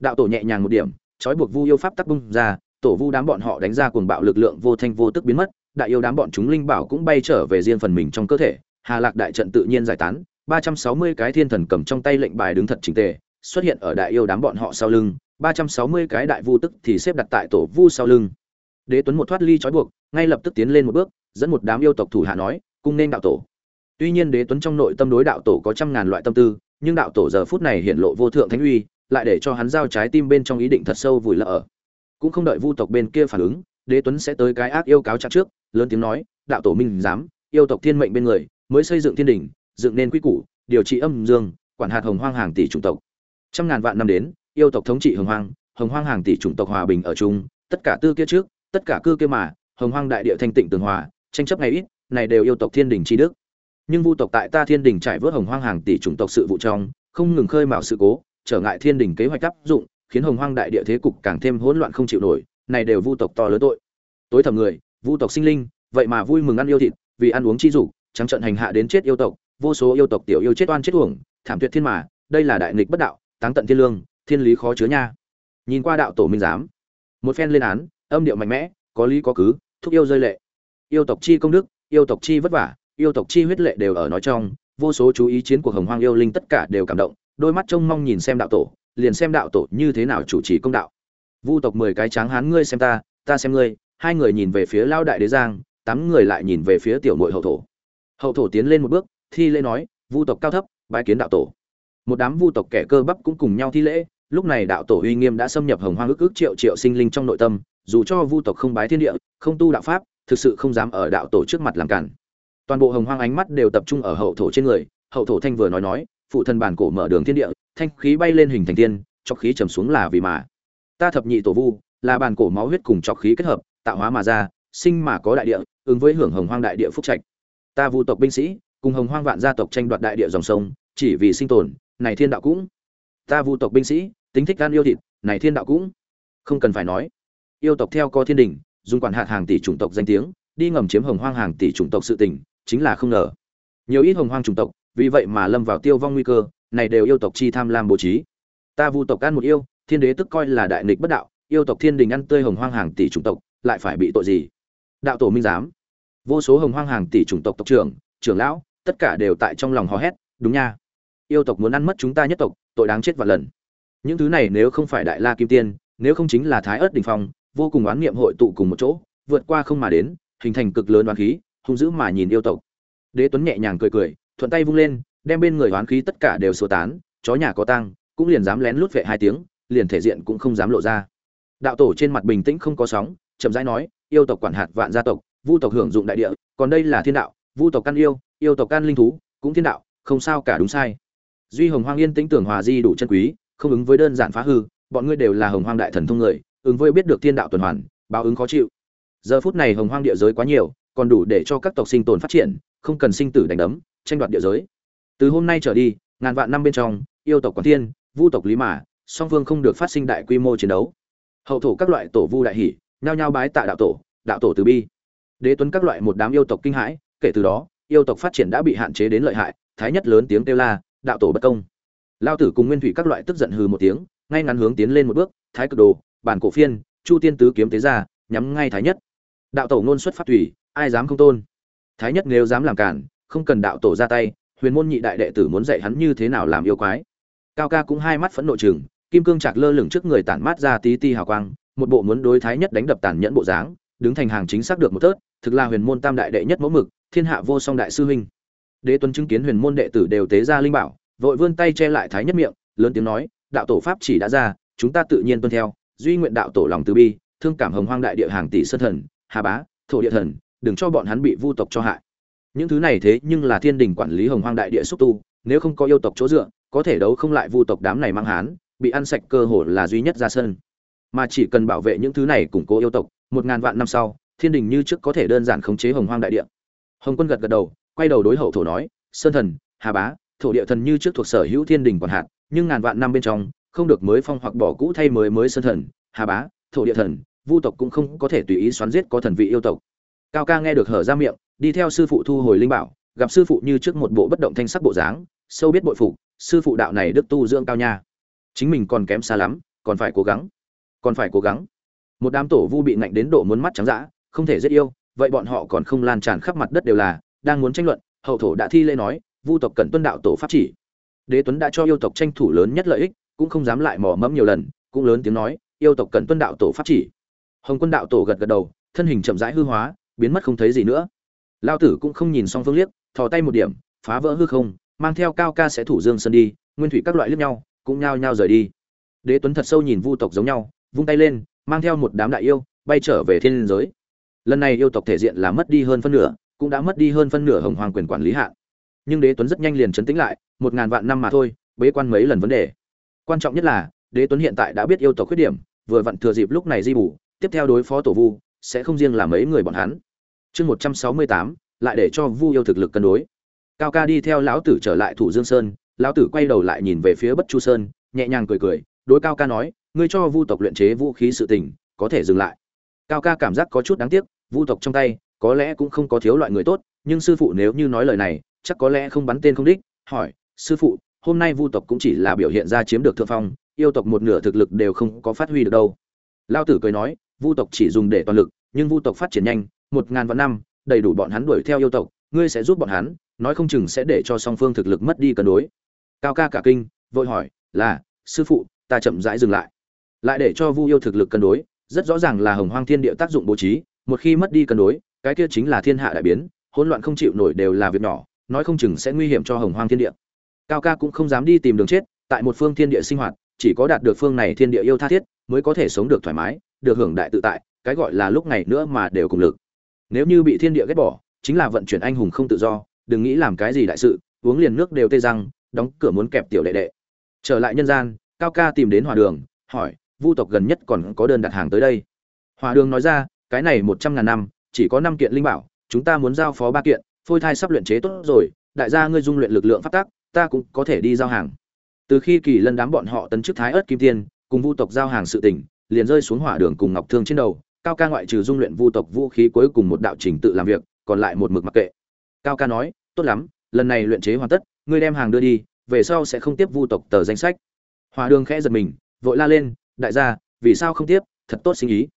Đạo tổ nhẹ nhàng một điểm, trói buộc vu yêu pháp tắc bung ra, tổ vu đám bọn họ đánh ra cuồng bạo lực lượng vô thanh vô tức biến mất, đại yêu đám bọn chúng linh bảo cũng bay trở về riêng phần mình trong cơ thể, hà lạc đại trận tự nhiên giải tán, ba trăm sáu mươi cái thiên thần cầm trong tay lệnh bài đứng thật chỉnh tề, xuất hiện ở đại yêu đám bọn họ sau lưng ba trăm sáu mươi cái đại vu tức thì xếp đặt tại tổ vu sau lưng. Đế tuấn một thoát ly trói buộc, ngay lập tức tiến lên một bước, dẫn một đám yêu tộc thủ hạ nói cùng nên đạo tổ. Tuy nhiên đế tuấn trong nội tâm đối đạo tổ có trăm ngàn loại tâm tư, nhưng đạo tổ giờ phút này hiện lộ vô thượng thánh uy, lại để cho hắn giao trái tim bên trong ý định thật sâu vùi lỡ ở cũng không đợi vu tộc bên kia phản ứng, đế tuấn sẽ tới cái ác yêu cáo trạng trước, lớn tiếng nói, đạo tổ minh dám, yêu tộc thiên mệnh bên người, mới xây dựng thiên đình, dựng nên quy củ, điều trị âm dương, quản hạt hồng hoang hàng tỷ chủng tộc. Trăm ngàn vạn năm đến yêu tộc thống trị hồng hoang hồng hoang hàng tỷ chủng tộc hòa bình ở chung, tất cả tư kia trước, tất cả cư kia mà, hồng hoang đại địa thanh tịnh tường hòa, tranh chấp ngày ít, này đều yêu tộc thiên đình chi đức. Nhưng vu tộc tại ta thiên đình trải vớt hồng hoang hàng tỷ chủng tộc sự vụ trong, không ngừng khơi mào sự cố, trở ngại thiên đình kế hoạch áp dụng, khiến hồng hoang đại địa thế cục càng thêm hỗn loạn không chịu nổi, này đều vu tộc to lớn tội. Tối thầm người, vu tộc sinh linh, vậy mà vui mừng ăn yêu thịt, vì ăn uống chi dục, trắng trận hành hạ đến chết yêu tộc, vô số yêu tộc tiểu yêu chết oan chết uổng, thảm tuyệt thiên mà, đây là đại nghịch bất đạo, táng tận thiên lương thiên lý khó chứa nha. Nhìn qua đạo tổ minh giám, một phen lên án, âm điệu mạnh mẽ, có lý có cứ, thúc yêu rơi lệ. Yêu tộc chi công đức, yêu tộc chi vất vả, yêu tộc chi huyết lệ đều ở nói trong, vô số chú ý chiến cuộc hồng hoang yêu linh tất cả đều cảm động, đôi mắt trông mong nhìn xem đạo tổ, liền xem đạo tổ như thế nào chủ trì công đạo. Vu tộc mười cái tráng hán ngươi xem ta ta xem ngươi, hai người nhìn về phía lao đại đế giang, tám người lại nhìn về phía tiểu nội hậu thổ. Hậu thổ tiến lên một bước, thi lễ nói, vu tộc cao thấp, bái kiến đạo tổ. Một đám vu tộc kẻ cơ bắp cũng cùng nhau thi lễ lúc này đạo tổ uy nghiêm đã xâm nhập hồng hoang ức ức triệu triệu sinh linh trong nội tâm, dù cho vu tộc không bái thiên địa, không tu đạo pháp, thực sự không dám ở đạo tổ trước mặt làm cản. Toàn bộ hồng hoang ánh mắt đều tập trung ở hậu thổ trên người, hậu thổ thanh vừa nói nói, phụ thân bản cổ mở đường thiên địa, thanh khí bay lên hình thành tiên chọc khí trầm xuống là vì mà. Ta thập nhị tổ vu, là bản cổ máu huyết cùng chọc khí kết hợp, tạo hóa mà ra, sinh mà có đại địa, ứng với hưởng hồng hoang đại địa phúc trạch. Ta vu tộc binh sĩ, cùng hồng hoang vạn gia tộc tranh đoạt đại địa dòng sông, chỉ vì sinh tồn, này thiên đạo cũng. Ta vu tộc binh sĩ tính thích gan yêu thịt, này thiên đạo cũng không cần phải nói. Yêu tộc theo co thiên đình, dùng quản hạt hàng tỷ chủng tộc danh tiếng, đi ngầm chiếm hồng hoang hàng tỷ chủng tộc sự tình, chính là không ngờ. Nhiều ít hồng hoang chủng tộc, vì vậy mà lâm vào tiêu vong nguy cơ, này đều yêu tộc chi tham lam bố trí. Ta vu tộc ăn một yêu, thiên đế tức coi là đại nghịch bất đạo, yêu tộc thiên đình ăn tươi hồng hoang hàng tỷ chủng tộc, lại phải bị tội gì? Đạo tổ minh giám. Vô số hồng hoang hàng tỷ chủng tộc tộc trưởng trưởng lão, tất cả đều tại trong lòng hò hét, đúng nha. Yêu tộc muốn ăn mất chúng ta nhất tộc, tội đáng chết vạn lần những thứ này nếu không phải đại la kim tiên, nếu không chính là thái ớt đình phong, vô cùng oán niệm hội tụ cùng một chỗ, vượt qua không mà đến, hình thành cực lớn oán khí, hung dữ mà nhìn yêu tộc. Đế tuấn nhẹ nhàng cười cười, thuận tay vung lên, đem bên người oán khí tất cả đều sơ tán, chó nhà có tăng cũng liền dám lén lút vệ hai tiếng, liền thể diện cũng không dám lộ ra. Đạo tổ trên mặt bình tĩnh không có sóng, chậm rãi nói, yêu tộc quản hạt vạn gia tộc, vu tộc hưởng dụng đại địa, còn đây là thiên đạo, vu tộc căn yêu yêu tộc căn linh thú, cũng thiên đạo, không sao cả đúng sai. Duy hồng hoang yên tĩnh tưởng hòa di đủ chân quý không ứng với đơn giản phá hư, bọn ngươi đều là hồng hoang đại thần thông người, ứng với biết được thiên đạo tuần hoàn, báo ứng khó chịu. Giờ phút này hồng hoang địa giới quá nhiều, còn đủ để cho các tộc sinh tồn phát triển, không cần sinh tử đánh đấm, tranh đoạt địa giới. Từ hôm nay trở đi, ngàn vạn năm bên trong, yêu tộc quản thiên, vu tộc lý mã song phương không được phát sinh đại quy mô chiến đấu. Hậu thổ các loại tổ vu đại hỷ nhao nhao bái tạ đạo tổ đạo tổ từ bi. Đế tuấn các loại một đám yêu tộc kinh hãi, kể từ đó, yêu tộc phát triển đã bị hạn chế đến lợi hại, thái nhất lớn tiếng kêu la, đạo tổ bất công lao tử cùng nguyên thủy các loại tức giận hừ một tiếng, ngay ngắn hướng tiến lên một bước, thái cực đồ, bản cổ phiên, chu tiên tứ kiếm tế ra, nhắm ngay thái nhất. Đạo tổ nôn xuất phát thủy, ai dám không tôn? Thái nhất nếu dám làm cản, không cần đạo tổ ra tay, huyền môn nhị đại đệ tử muốn dạy hắn như thế nào làm yêu quái. Cao ca cũng hai mắt phẫn nộ chừng kim cương chạc lơ lửng trước người tản mát ra tí ti hào quang, một bộ muốn đối thái nhất đánh đập tàn nhẫn bộ dáng, đứng thành hàng chính xác được một tớt, thực là huyền môn tam đại đệ nhất mẫu mực, thiên hạ vô song đại sư huynh. Đế tuấn chứng kiến huyền môn đệ tử đều tế ra linh bảo vội vươn tay che lại thái nhất miệng, lớn tiếng nói, đạo tổ pháp chỉ đã ra, chúng ta tự nhiên tuân theo, duy nguyện đạo tổ lòng từ bi, thương cảm hồng hoang đại địa hàng tỷ sơn thần, hà bá, thổ địa thần, đừng cho bọn hắn bị vu tộc cho hại. Những thứ này thế nhưng là thiên đình quản lý hồng hoang đại địa xúc tu, nếu không có yêu tộc chỗ dựa, có thể đấu không lại vu tộc đám này mang hán, bị ăn sạch cơ hội là duy nhất ra sân. Mà chỉ cần bảo vệ những thứ này củng cố yêu tộc, một ngàn vạn năm sau, thiên đình như trước có thể đơn giản khống chế hồng hoang đại địa. Hồng quân gật gật đầu, quay đầu đối hậu thổ nói, sơn thần, hà bá thổ địa thần như trước thuộc sở hữu thiên đình quản hạt, nhưng ngàn vạn năm bên trong, không được mới phong hoặc bỏ cũ thay mới mới sơn thần, hà bá, thổ địa thần, vu tộc cũng không có thể tùy ý xoắn giết có thần vị yêu tộc. Cao ca nghe được hở ra miệng, đi theo sư phụ thu hồi linh bảo, gặp sư phụ như trước một bộ bất động thanh sắc bộ dáng, sâu biết bội phục, sư phụ đạo này đức tu dưỡng cao nha. Chính mình còn kém xa lắm, còn phải cố gắng, còn phải cố gắng. Một đám tổ vu bị ngạnh đến độ muốn mắt trắng dã, không thể giết yêu, vậy bọn họ còn không lan tràn khắp mặt đất đều là, đang muốn tranh luận, hậu thổ đã thi lễ nói vu tộc cần tuân đạo tổ pháp chỉ. Đế tuấn đã cho yêu tộc tranh thủ lớn nhất lợi ích, cũng không dám lại mò mẫm nhiều lần, cũng lớn tiếng nói, yêu tộc cần tuân đạo tổ pháp chỉ. Hồng quân đạo tổ gật gật đầu, thân hình chậm rãi hư hóa, biến mất không thấy gì nữa. Lao tử cũng không nhìn song phương liếc, thò tay một điểm, phá vỡ hư không, mang theo cao ca sẽ thủ dương sân đi, nguyên thủy các loại liếc nhau, cũng nhao nhao rời đi. Đế tuấn thật sâu nhìn vu tộc giống nhau, vung tay lên, mang theo một đám đại yêu, bay trở về thiên giới. Lần này yêu tộc thể diện là mất đi hơn phân nửa, cũng đã mất đi hơn phân nửa hồng hoàng quyền quản lý hạn nhưng đế tuấn rất nhanh liền chấn tĩnh lại, một ngàn vạn năm mà thôi, bế quan mấy lần vấn đề. Quan trọng nhất là, đế tuấn hiện tại đã biết yêu tộc khuyết điểm, vừa vặn thừa dịp lúc này di bù, tiếp theo đối phó tổ vu, sẽ không riêng là mấy người bọn hắn. Chương một trăm sáu mươi tám, lại để cho vu yêu thực lực cân đối. Cao ca đi theo lão tử trở lại thủ dương sơn, lão tử quay đầu lại nhìn về phía bất chu sơn, nhẹ nhàng cười cười, đối cao ca nói, ngươi cho vu tộc luyện chế vũ khí sự tình, có thể dừng lại. Cao ca cảm giác có chút đáng tiếc, vu tộc trong tay, có lẽ cũng không có thiếu loại người tốt, nhưng sư phụ nếu như nói lời này chắc có lẽ không bắn tên không đích, hỏi, sư phụ, hôm nay vu tộc cũng chỉ là biểu hiện ra chiếm được thượng phong, yêu tộc một nửa thực lực đều không có phát huy được đâu. Lao tử cười nói, vu tộc chỉ dùng để toàn lực, nhưng vu tộc phát triển nhanh, một ngàn vạn năm, đầy đủ bọn hắn đuổi theo yêu tộc, ngươi sẽ giúp bọn hắn, nói không chừng sẽ để cho song phương thực lực mất đi cân đối. Cao ca cả kinh, vội hỏi, là, sư phụ, ta chậm rãi dừng lại. Lại để cho vu yêu thực lực cân đối, rất rõ ràng là hồng hoang thiên địa tác dụng bố trí, một khi mất đi cân đối, cái kia chính là thiên hạ đại biến, hỗn loạn không chịu nổi đều là việc nhỏ nói không chừng sẽ nguy hiểm cho hồng hoang thiên địa. Cao ca cũng không dám đi tìm đường chết, tại một phương thiên địa sinh hoạt, chỉ có đạt được phương này thiên địa yêu tha thiết, mới có thể sống được thoải mái, được hưởng đại tự tại, cái gọi là lúc này nữa mà đều cùng lực. Nếu như bị thiên địa ghét bỏ, chính là vận chuyển anh hùng không tự do, đừng nghĩ làm cái gì đại sự, uống liền nước đều tê răng, đóng cửa muốn kẹp tiểu đệ đệ. Trở lại nhân gian, cao ca tìm đến hòa đường, hỏi, vu tộc gần nhất còn có đơn đặt hàng tới đây? Hòa đường nói ra, cái này một trăm ngàn năm, chỉ có năm kiện linh bảo, chúng ta muốn giao phó ba kiện phôi thai sắp luyện chế tốt rồi, đại gia ngươi dung luyện lực lượng phát tác ta cũng có thể đi giao hàng. Từ khi kỳ lân đám bọn họ tấn chức thái ớt kim tiên, cùng vu tộc giao hàng sự tỉnh liền rơi xuống hỏa đường cùng ngọc thương trên đầu, cao ca ngoại trừ dung luyện vu tộc vũ khí cuối cùng một đạo trình tự làm việc, còn lại một mực mặc kệ. Cao ca nói, tốt lắm, lần này luyện chế hoàn tất, ngươi đem hàng đưa đi, về sau sẽ không tiếp vu tộc tờ danh sách. Hỏa đường khẽ giật mình, vội la lên, đại gia, vì sao không tiếp? Thật tốt sinh ý.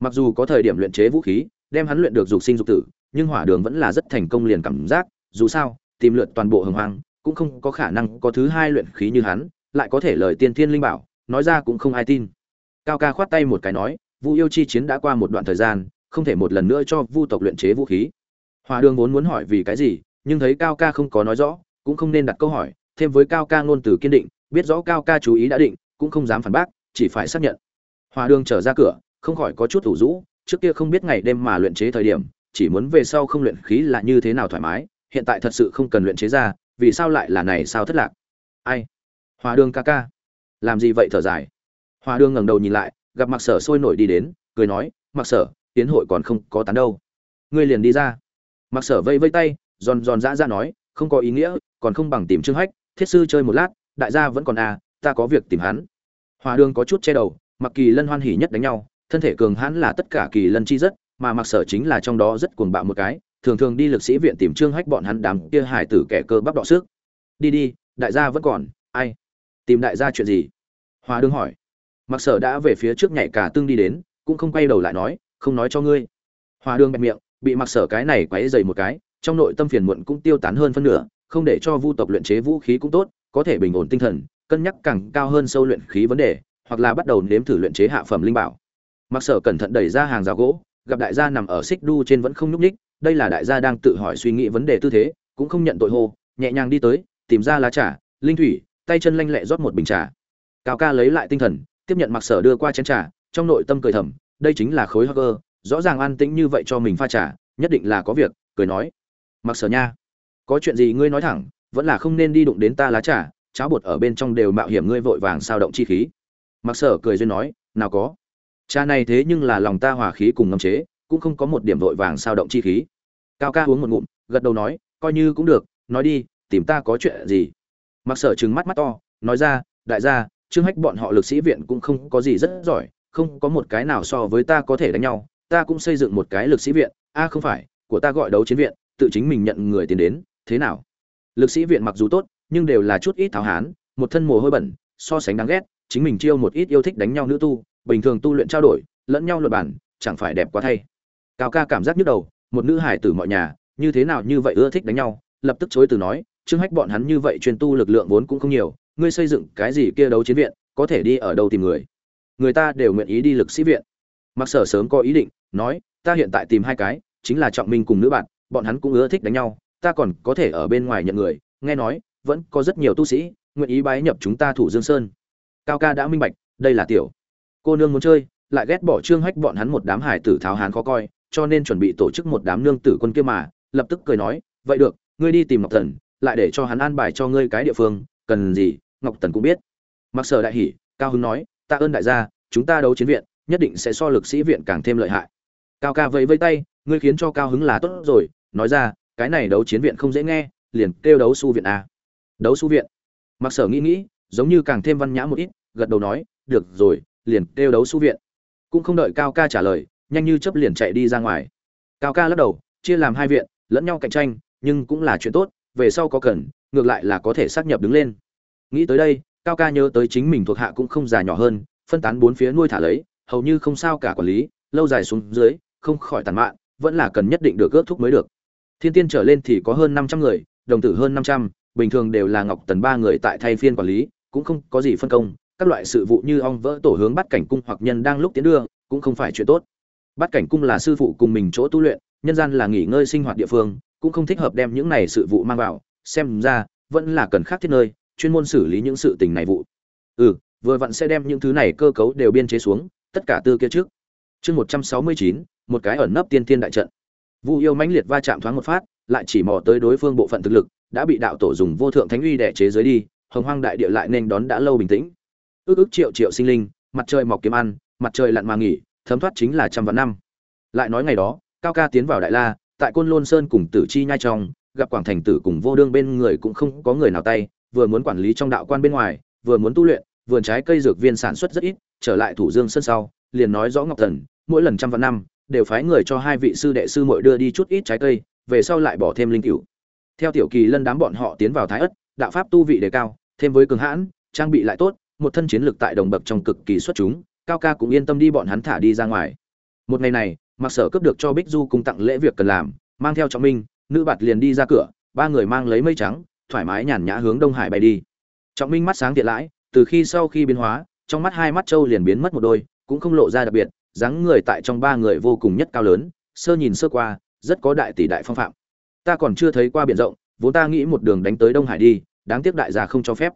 Mặc dù có thời điểm luyện chế vũ khí, đem hắn luyện được dục sinh dục tử nhưng hỏa đường vẫn là rất thành công liền cảm giác, dù sao, tìm lượt toàn bộ hồng hoang, cũng không có khả năng có thứ hai luyện khí như hắn, lại có thể lời tiên thiên linh bảo, nói ra cũng không ai tin. Cao ca khoát tay một cái nói, vu yêu chi chiến đã qua một đoạn thời gian, không thể một lần nữa cho vu tộc luyện chế vũ khí. Hòa đường vốn muốn hỏi vì cái gì, nhưng thấy cao ca không có nói rõ, cũng không nên đặt câu hỏi, thêm với cao ca ngôn từ kiên định, biết rõ cao ca chú ý đã định, cũng không dám phản bác, chỉ phải xác nhận. Hòa đường trở ra cửa, không khỏi có chút thủ rũ, trước kia không biết ngày đêm mà luyện chế thời điểm chỉ muốn về sau không luyện khí là như thế nào thoải mái, hiện tại thật sự không cần luyện chế ra, vì sao lại là này sao thất lạc? Ai? Hòa đường ca ca. Làm gì vậy thở dài? Hòa đường ngẩng đầu nhìn lại, gặp mặc sở sôi nổi đi đến, cười nói mặc sở, tiến hội còn không có tán đâu. Ngươi liền đi ra. Mặc sở vây vây tay, giòn giòn dã ra nói, không có ý nghĩa, còn không bằng tìm trương hách, thiết sư chơi một lát, đại gia vẫn còn à ta có việc tìm hắn. Hòa đường có chút che đầu, mặc kỳ lân hoan hỉ nhất đánh nhau, thân thể cường hãn là tất cả kỳ lân chi rất mà mặc sở chính là trong đó rất cuồng bạo một cái, thường thường đi lực sĩ viện tìm trương hách bọn hắn đám kia hải tử kẻ cơ bắp đọ sức. Đi đi, đại gia vẫn còn, ai? Tìm đại gia chuyện gì? Hòa đương hỏi. Mặc sở đã về phía trước nhảy cả tương đi đến, cũng không quay đầu lại nói, không nói cho ngươi. Hòa đương bẹp miệng, bị mặc sở cái này quấy dày một cái, trong nội tâm phiền muộn cũng tiêu tán hơn phân nửa, không để cho vu tộc luyện chế vũ khí cũng tốt, có thể bình ổn tinh thần, cân nhắc càng cao hơn sâu luyện khí vấn đề, hoặc là bắt đầu nếm thử luyện chế hạ phẩm linh bảo. Mặc sở cẩn thận đẩy ra hàng rào gỗ gặp đại gia nằm ở xích đu trên vẫn không nhúc ních đây là đại gia đang tự hỏi suy nghĩ vấn đề tư thế, cũng không nhận tội hô, nhẹ nhàng đi tới, tìm ra lá trà, linh thủy, tay chân lanh lẹ rót một bình trà. Cao ca lấy lại tinh thần, tiếp nhận mặc sở đưa qua chén trà, trong nội tâm cười thầm, đây chính là khối hacker rõ ràng an tĩnh như vậy cho mình pha trà, nhất định là có việc, cười nói. Mặc sở nha, có chuyện gì ngươi nói thẳng, vẫn là không nên đi đụng đến ta lá trà, cháo bột ở bên trong đều mạo hiểm ngươi vội vàng sao động chi khí. Mặc sở cười duyên nói, nào có trà này thế nhưng là lòng ta hòa khí cùng ngâm chế, cũng không có một điểm vội vàng sao động chi khí. Cao ca uống một ngụm, gật đầu nói, coi như cũng được, nói đi, tìm ta có chuyện gì? Mặc sở trừng mắt mắt to, nói ra, đại gia, trương hách bọn họ lực sĩ viện cũng không có gì rất giỏi, không có một cái nào so với ta có thể đánh nhau, ta cũng xây dựng một cái lực sĩ viện, a, không phải, của ta gọi đấu chiến viện, tự chính mình nhận người tiền đến, thế nào? Lực sĩ viện mặc dù tốt, nhưng đều là chút ít tháo hán, một thân mồ hôi bẩn, so sánh đáng ghét, chính mình chiêu một ít yêu thích đánh nhau nữ tu bình thường tu luyện trao đổi, lẫn nhau luật bản chẳng phải đẹp quá thay. Cao ca cảm giác nhức đầu, một nữ hải tử mọi nhà, như thế nào như vậy ưa thích đánh nhau, lập tức chối từ nói, trương hách, bọn hắn như vậy chuyên tu lực lượng vốn cũng không nhiều, ngươi xây dựng cái gì kia đấu chiến viện, có thể đi ở đâu tìm người? Người ta đều nguyện ý đi lực sĩ viện. Mặc sở sớm có ý định, nói, ta hiện tại tìm hai cái, chính là trọng minh cùng nữ bạn, bọn hắn cũng ưa thích đánh nhau, ta còn có thể ở bên ngoài nhận người. Nghe nói, vẫn có rất nhiều tu sĩ, nguyện ý bái nhập chúng ta thủ dương sơn. Cao ca đã minh bạch, đây là tiểu cô nương muốn chơi, lại ghét bỏ trương hách bọn hắn một đám hải tử tháo hán khó coi, cho nên chuẩn bị tổ chức một đám nương tử quân kia mà, lập tức cười nói, vậy được, ngươi đi tìm ngọc thần, lại để cho hắn an bài cho ngươi cái địa phương, cần gì, ngọc tần cũng biết. Mặc sở đại hỉ, cao hưng nói tạ ơn đại gia, chúng ta đấu chiến viện, nhất định sẽ so lực sĩ viện càng thêm lợi hại. Cao ca vẫy vây tay, ngươi khiến cho cao hứng là tốt rồi, nói ra, cái này đấu chiến viện không dễ nghe, liền kêu đấu su viện a đấu su viện? Mặc sở nghĩ nghĩ, giống như càng thêm văn nhã một ít, gật đầu nói, được rồi liền kêu đấu su viện. Cũng không đợi cao ca trả lời, nhanh như chấp liền chạy đi ra ngoài. Cao ca lắc đầu, chia làm hai viện, lẫn nhau cạnh tranh, nhưng cũng là chuyện tốt, về sau có cần, ngược lại là có thể xác nhập đứng lên. Nghĩ tới đây, cao ca nhớ tới chính mình thuộc hạ cũng không già nhỏ hơn, phân tán bốn phía nuôi thả lấy, hầu như không sao cả quản lý, lâu dài xuống dưới, không khỏi tàn mạn, vẫn là cần nhất định được ước thúc mới được. Thiên tiên trở lên thì có hơn năm trăm người, đồng tử hơn năm trăm, bình thường đều là ngọc tần ba người tại thay phiên quản lý, cũng không có gì phân công các loại sự vụ như ong vỡ tổ hướng bắt cảnh cung hoặc nhân đang lúc tiến đưa, cũng không phải chuyện tốt. Bắt cảnh cung là sư phụ cùng mình chỗ tu luyện, nhân gian là nghỉ ngơi sinh hoạt địa phương, cũng không thích hợp đem những này sự vụ mang vào. Xem ra, vẫn là cần khác thiết nơi, chuyên môn xử lý những sự tình này vụ. Ừ vừa vặn sẽ đem những thứ này cơ cấu đều biên chế xuống, tất cả tư kia trước. Chương một trăm sáu mươi chín, một cái ẩn nấp tiên tiên đại trận. Vu yêu mãnh liệt va chạm thoáng một phát, lại chỉ mò tới đối phương bộ phận thực lực, đã bị đạo tổ dùng vô thượng thánh uy đẻ chế giới đi, hồng hoang đại địa lại nên đón đã lâu bình tĩnh ước ước triệu triệu sinh linh, mặt trời mọc kiếm ăn, mặt trời lặn mà nghỉ, thấm thoát chính là trăm vạn năm. Lại nói ngày đó, cao ca tiến vào đại la, tại côn lôn sơn cùng tử chi nhai trong, gặp quảng thành tử cùng vô đương bên người cũng không có người nào tay, vừa muốn quản lý trong đạo quan bên ngoài, vừa muốn tu luyện, vườn trái cây dược viên sản xuất rất ít, trở lại thủ dương sân sau, liền nói rõ ngọc thần, mỗi lần trăm vạn năm, đều phái người cho hai vị sư đệ sư muội đưa đi chút ít trái cây, về sau lại bỏ thêm linh cửu. Theo tiểu kỳ lân đám bọn họ tiến vào thái ất, đạo pháp tu vị đề cao, thêm với cường hãn, trang bị lại tốt một thân chiến lực tại đồng bậc trong cực kỳ xuất chúng, cao ca cũng yên tâm đi bọn hắn thả đi ra ngoài. Một ngày này mặc sở cướp được cho bích du cùng tặng lễ việc cần làm, mang theo trọng minh, nữ bạt liền đi ra cửa, ba người mang lấy mây trắng, thoải mái nhàn nhã hướng đông hải bay đi. Trọng minh mắt sáng tiện lãi, từ khi sau khi biến hóa, trong mắt hai mắt châu liền biến mất một đôi, cũng không lộ ra đặc biệt, dáng người tại trong ba người vô cùng nhất cao lớn, sơ nhìn sơ qua, rất có đại tỷ đại phong phạm. Ta còn chưa thấy qua biển rộng, vốn ta nghĩ một đường đánh tới đông hải đi, đáng tiếc đại gia không cho phép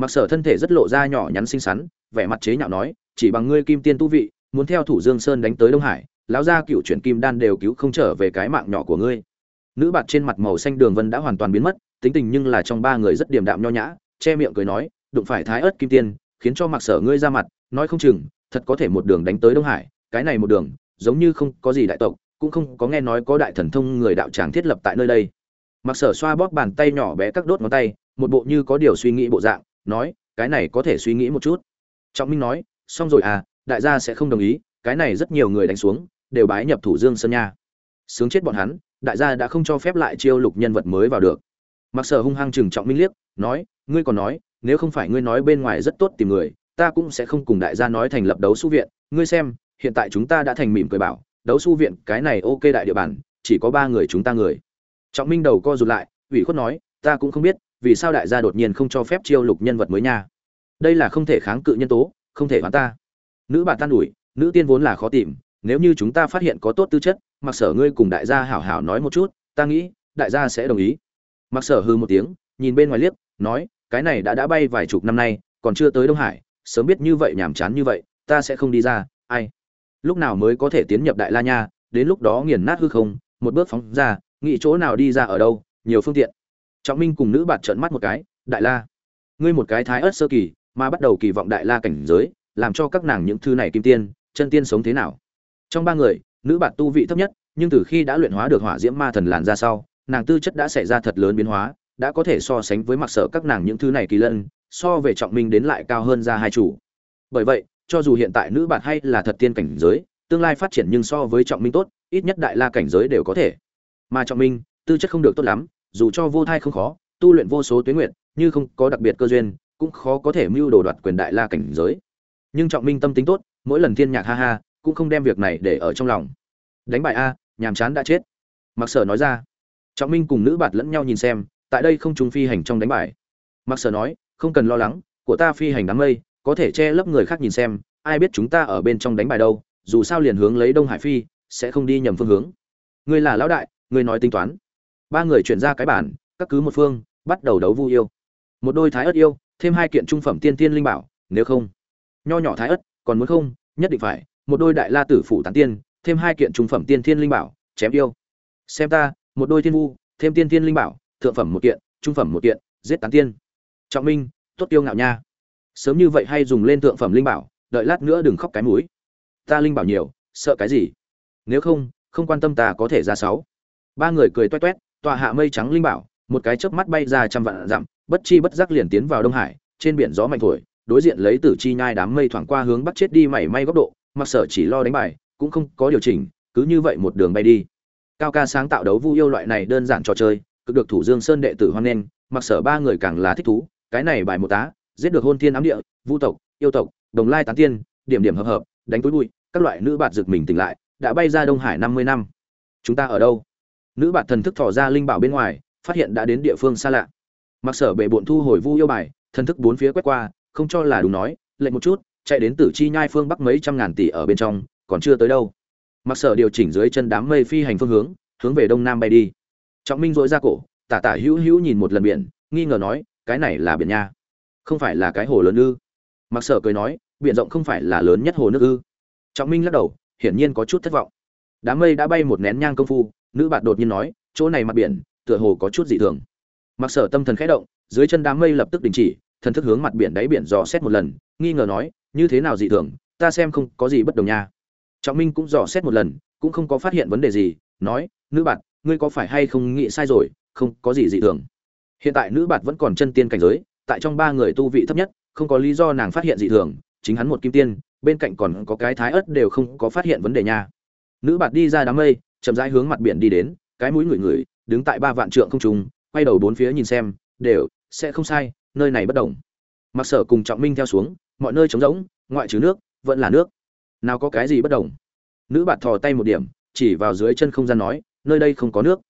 mặc sở thân thể rất lộ ra nhỏ nhắn xinh xắn, vẻ mặt chế nhạo nói, chỉ bằng ngươi kim tiên tu vị, muốn theo thủ dương sơn đánh tới đông hải, lão gia cựu chuyển kim đan đều cứu không trở về cái mạng nhỏ của ngươi. Nữ bạt trên mặt màu xanh đường vân đã hoàn toàn biến mất, tính tình nhưng là trong ba người rất điềm đạm nho nhã, che miệng cười nói, đụng phải thái ớt kim tiên, khiến cho mặc sở ngươi ra mặt, nói không chừng, thật có thể một đường đánh tới đông hải, cái này một đường, giống như không có gì đại tộc, cũng không có nghe nói có đại thần thông người đạo tràng thiết lập tại nơi đây. Mặc sở xoa bóp bàn tay nhỏ bé các đốt ngón tay, một bộ như có điều suy nghĩ bộ dạng nói, cái này có thể suy nghĩ một chút. Trọng minh nói, xong rồi à đại gia sẽ không đồng ý, cái này rất nhiều người đánh xuống, đều bái nhập thủ dương sơn nha. Sướng chết bọn hắn, đại gia đã không cho phép lại chiêu lục nhân vật mới vào được. Mặc sở hung hăng chừng trọng minh liếc, nói, ngươi còn nói, nếu không phải ngươi nói bên ngoài rất tốt tìm người, ta cũng sẽ không cùng đại gia nói thành lập đấu su viện. Ngươi xem, hiện tại chúng ta đã thành mỉm cười bảo, đấu su viện, cái này ok đại địa bàn, chỉ có ba người chúng ta người. Trọng minh đầu co rụt lại, ủy khuất nói, ta cũng không biết vì sao đại gia đột nhiên không cho phép chiêu lục nhân vật mới nha? Đây là không thể kháng cự nhân tố, không thể hoán ta. Nữ bà tan ủi, nữ tiên vốn là khó tìm, nếu như chúng ta phát hiện có tốt tư chất, mặc sở ngươi cùng đại gia hảo hảo nói một chút, ta nghĩ, đại gia sẽ đồng ý. Mặc sở hư một tiếng, nhìn bên ngoài liếc, nói, cái này đã đã bay vài chục năm nay, còn chưa tới đông hải, sớm biết như vậy nhàm chán như vậy, ta sẽ không đi ra, ai? Lúc nào mới có thể tiến nhập đại la nha, đến lúc đó nghiền nát hư không, một bước phóng ra, nghĩ chỗ nào đi ra ở đâu, nhiều phương tiện trọng minh cùng nữ bạt trợn mắt một cái, đại la, ngươi một cái thái ớt sơ kỳ, mà bắt đầu kỳ vọng đại la cảnh giới, làm cho các nàng những thứ này kim tiên, chân tiên sống thế nào? Trong ba người, nữ bạt tu vị thấp nhất, nhưng từ khi đã luyện hóa được hỏa diễm ma thần làn ra sau, nàng tư chất đã xảy ra thật lớn biến hóa, đã có thể so sánh với mặc sở các nàng những thứ này kỳ lân, so về trọng minh đến lại cao hơn ra hai chủ. Bởi vậy, cho dù hiện tại nữ bạt hay là thật tiên cảnh giới, tương lai phát triển nhưng so với trọng minh tốt, ít nhất đại la cảnh giới đều có thể. Mà trọng minh, tư chất không được tốt lắm dù cho vô thai không khó, tu luyện vô số tuyến nguyện như không có đặc biệt cơ duyên, cũng khó có thể mưu đồ đoạt quyền đại la cảnh giới. Nhưng trọng minh tâm tính tốt, mỗi lần thiên nhạc ha ha, cũng không đem việc này để ở trong lòng. Đánh bại a, nhàm chán đã chết. Mặc sở nói ra. Trọng minh cùng nữ bạt lẫn nhau nhìn xem, tại đây không trùng phi hành trong đánh bài mặc sở nói, không cần lo lắng, của ta phi hành đám mây, có thể che lấp người khác nhìn xem, ai biết chúng ta ở bên trong đánh bài đâu, dù sao liền hướng lấy đông hải phi, sẽ không đi nhầm phương hướng. Ngươi là lão đại, ngươi nói tính toán ba người chuyển ra cái bản các cứ một phương, bắt đầu đấu vu yêu. Một đôi thái ớt yêu, thêm hai kiện trung phẩm tiên tiên linh bảo, nếu không. Nho nhỏ thái ớt, còn muốn không? Nhất định phải. Một đôi đại la tử phủ tán tiên, thêm hai kiện trung phẩm tiên thiên linh bảo, chém yêu. Xem ta, một đôi thiên vu, thêm tiên thiên linh bảo, thượng phẩm một kiện, trung phẩm một kiện, giết tán tiên. Trọng minh, tốt tiêu ngạo nha. Sớm như vậy hay dùng lên thượng phẩm linh bảo, đợi lát nữa đừng khóc cái mũi. Ta linh bảo nhiều, sợ cái gì? Nếu không không quan tâm ta có thể ra sáu. Ba người cười toét toét tọa hạ mây trắng linh bảo, một cái chớp mắt bay ra trăm vạn dặm, bất chi bất giác liền tiến vào đông hải, trên biển gió mạnh thổi, đối diện lấy tử chi nhai đám mây thoảng qua hướng bắt chết đi mảy may góc độ, mặc sở chỉ lo đánh bài, cũng không có điều chỉnh, cứ như vậy một đường bay đi. Cao ca sáng tạo đấu vu yêu loại này đơn giản trò chơi cực được thủ dương sơn đệ tử hoan nghênh, mặc sở ba người càng là thích thú, cái này bài một tá, giết được hôn thiên ám địa, vu tộc, yêu tộc, đồng lai tán tiên, điểm điểm hợp hợp, đánh túi bụi, các loại nữ bạt rực mình tỉnh lại, đã bay ra đông hải năm mươi năm. Chúng ta ở đâu? Nữ bạt thần thức thỏ ra linh bảo bên ngoài, phát hiện đã đến địa phương xa lạ. Mặc sở bệ bộn thu hồi vu yêu bài, thần thức bốn phía quét qua, không cho là đúng nói lệnh một chút, chạy đến tử chi nhai phương bắc mấy trăm ngàn tỷ ở bên trong, còn chưa tới đâu. Mặc sở điều chỉnh dưới chân đám mây phi hành phương hướng hướng về đông nam bay đi. Trọng minh dội ra cổ, tả tả hữu hữu nhìn một lần biển, nghi ngờ nói, cái này là biển nha. Không phải là cái hồ lớn ư? Mặc sở cười nói, biển rộng không phải là lớn nhất hồ nước ư? Trọng minh lắc đầu, hiển nhiên có chút thất vọng. Đám mây đã bay một nén nhang công phu nữ bạn đột nhiên nói, chỗ này mặt biển, tựa hồ có chút dị thường. Mặc sở tâm thần khẽ động, dưới chân đám mây lập tức đình chỉ, thần thức hướng mặt biển đáy biển dò xét một lần, nghi ngờ nói, như thế nào dị thường, ta xem không có gì bất đồng nha. Trọng minh cũng dò xét một lần, cũng không có phát hiện vấn đề gì, nói, nữ bạn ngươi có phải hay không nghĩ sai rồi, không có gì dị thường? Hiện tại nữ bạn vẫn còn chân tiên cảnh giới, tại trong ba người tu vị thấp nhất, không có lý do nàng phát hiện dị thường, chính hắn một kim tiên, bên cạnh còn có cái thái ớt đều không có phát hiện vấn đề nha. Nữ bạn đi ra đám mây chậm rãi hướng mặt biển đi đến, cái mũi ngửi ngửi đứng tại ba vạn trượng không trung, quay đầu bốn phía nhìn xem, đều, sẽ không sai, nơi này bất động mặc sở cùng trọng minh theo xuống, mọi nơi trống rỗng, ngoại trừ nước, vẫn là nước. Nào có cái gì bất động. nữ bạn thò tay một điểm, chỉ vào dưới chân không gian nói, nơi đây không có nước.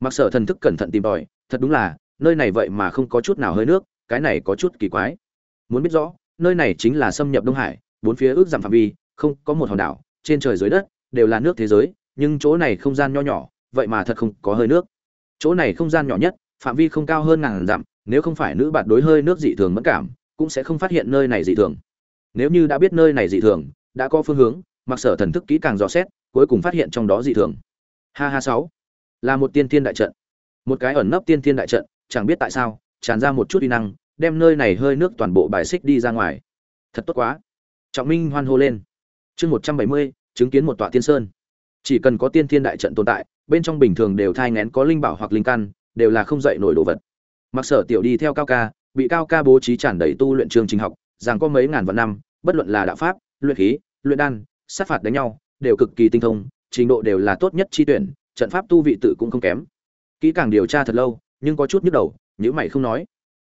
Mặc sở thần thức cẩn thận tìm tòi, thật đúng là, nơi này vậy mà không có chút nào hơi nước, cái này có chút kỳ quái. Muốn biết rõ, nơi này chính là xâm nhập đông hải, bốn phía ước giảm phạm vi, không có một hòn đảo, trên trời dưới đất, đều là nước thế giới nhưng chỗ này không gian nho nhỏ, vậy mà thật không có hơi nước. Chỗ này không gian nhỏ nhất, phạm vi không cao hơn ngàn dặm, nếu không phải nữ bạn đối hơi nước dị thường mẫn cảm, cũng sẽ không phát hiện nơi này dị thường. Nếu như đã biết nơi này dị thường, đã có phương hướng, mặc sở thần thức kỹ càng dò xét, cuối cùng phát hiện trong đó dị thường. Ha ha sáu. Là một tiên thiên đại trận. Một cái ẩn nấp tiên thiên đại trận, chẳng biết tại sao, tràn ra một chút uy năng, đem nơi này hơi nước toàn bộ bài xích đi ra ngoài. Thật tốt quá. Trọng minh hoan hô lên. Chương một trăm bảy mươi, chứng kiến một tọa tiên sơn chỉ cần có tiên thiên đại trận tồn tại, bên trong bình thường đều thai ngén có linh bảo hoặc linh căn, đều là không dậy nổi đồ vật. Mặc sở tiểu đi theo cao ca, bị cao ca bố trí tràn đầy tu luyện trường trình học, rằng có mấy ngàn vạn năm, bất luận là đạo pháp, luyện khí, luyện đan, sát phạt đánh nhau, đều cực kỳ tinh thông, trình độ đều là tốt nhất chi tuyển, trận pháp tu vị tự cũng không kém. Kỹ càng điều tra thật lâu, nhưng có chút nhức đầu, nhữ mày không nói.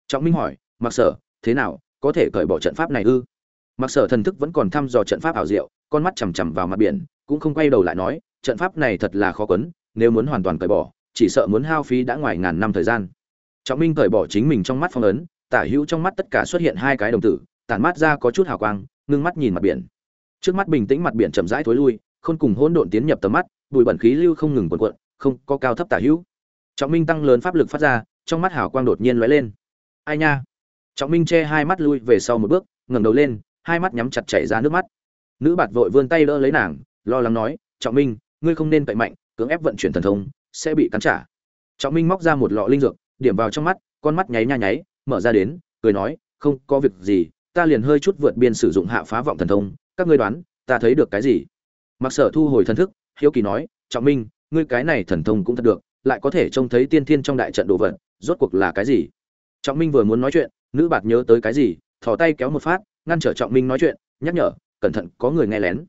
Trọng minh hỏi, mặc sở, thế nào, có thể cởi bỏ trận pháp này ư? Mặc sở thần thức vẫn còn thăm dò trận pháp ảo diệu, con mắt chằm chằm vào mặt biển cũng không quay đầu lại nói, trận pháp này thật là khó quấn, nếu muốn hoàn toàn cởi bỏ, chỉ sợ muốn hao phí đã ngoài ngàn năm thời gian. Trọng minh cởi bỏ chính mình trong mắt phong ấn, tả hữu trong mắt tất cả xuất hiện hai cái đồng tử, tản mát ra có chút hào quang, ngưng mắt nhìn mặt biển. Trước mắt bình tĩnh mặt biển chậm rãi thối lui, khôn cùng hỗn độn tiến nhập tầm mắt, bụi bẩn khí lưu không ngừng cuộn cuộn, không có cao thấp tả hữu. Trọng minh tăng lớn pháp lực phát ra, trong mắt hào quang đột nhiên lóe lên. Ai nha? Trọng minh che hai mắt lui về sau một bước, ngẩng đầu lên, hai mắt nhắm chặt chảy ra nước mắt. Nữ bạt vội vươn tay đỡ lấy nàng lo lắng nói, trọng minh, ngươi không nên cậy mạnh, cưỡng ép vận chuyển thần thông, sẽ bị cắn trả. Trọng minh móc ra một lọ linh dược, điểm vào trong mắt, con mắt nháy nha nháy, mở ra đến, cười nói, không có việc gì, ta liền hơi chút vượt biên sử dụng hạ phá vọng thần thông, các ngươi đoán, ta thấy được cái gì? Mặc sở thu hồi thần thức, hiếu kỳ nói, trọng minh, ngươi cái này thần thông cũng thật được, lại có thể trông thấy tiên thiên trong đại trận đồ vật, rốt cuộc là cái gì? Trọng minh vừa muốn nói chuyện, nữ bạt nhớ tới cái gì, thò tay kéo một phát, ngăn trở trọng minh nói chuyện, nhắc nhở, cẩn thận, có người nghe lén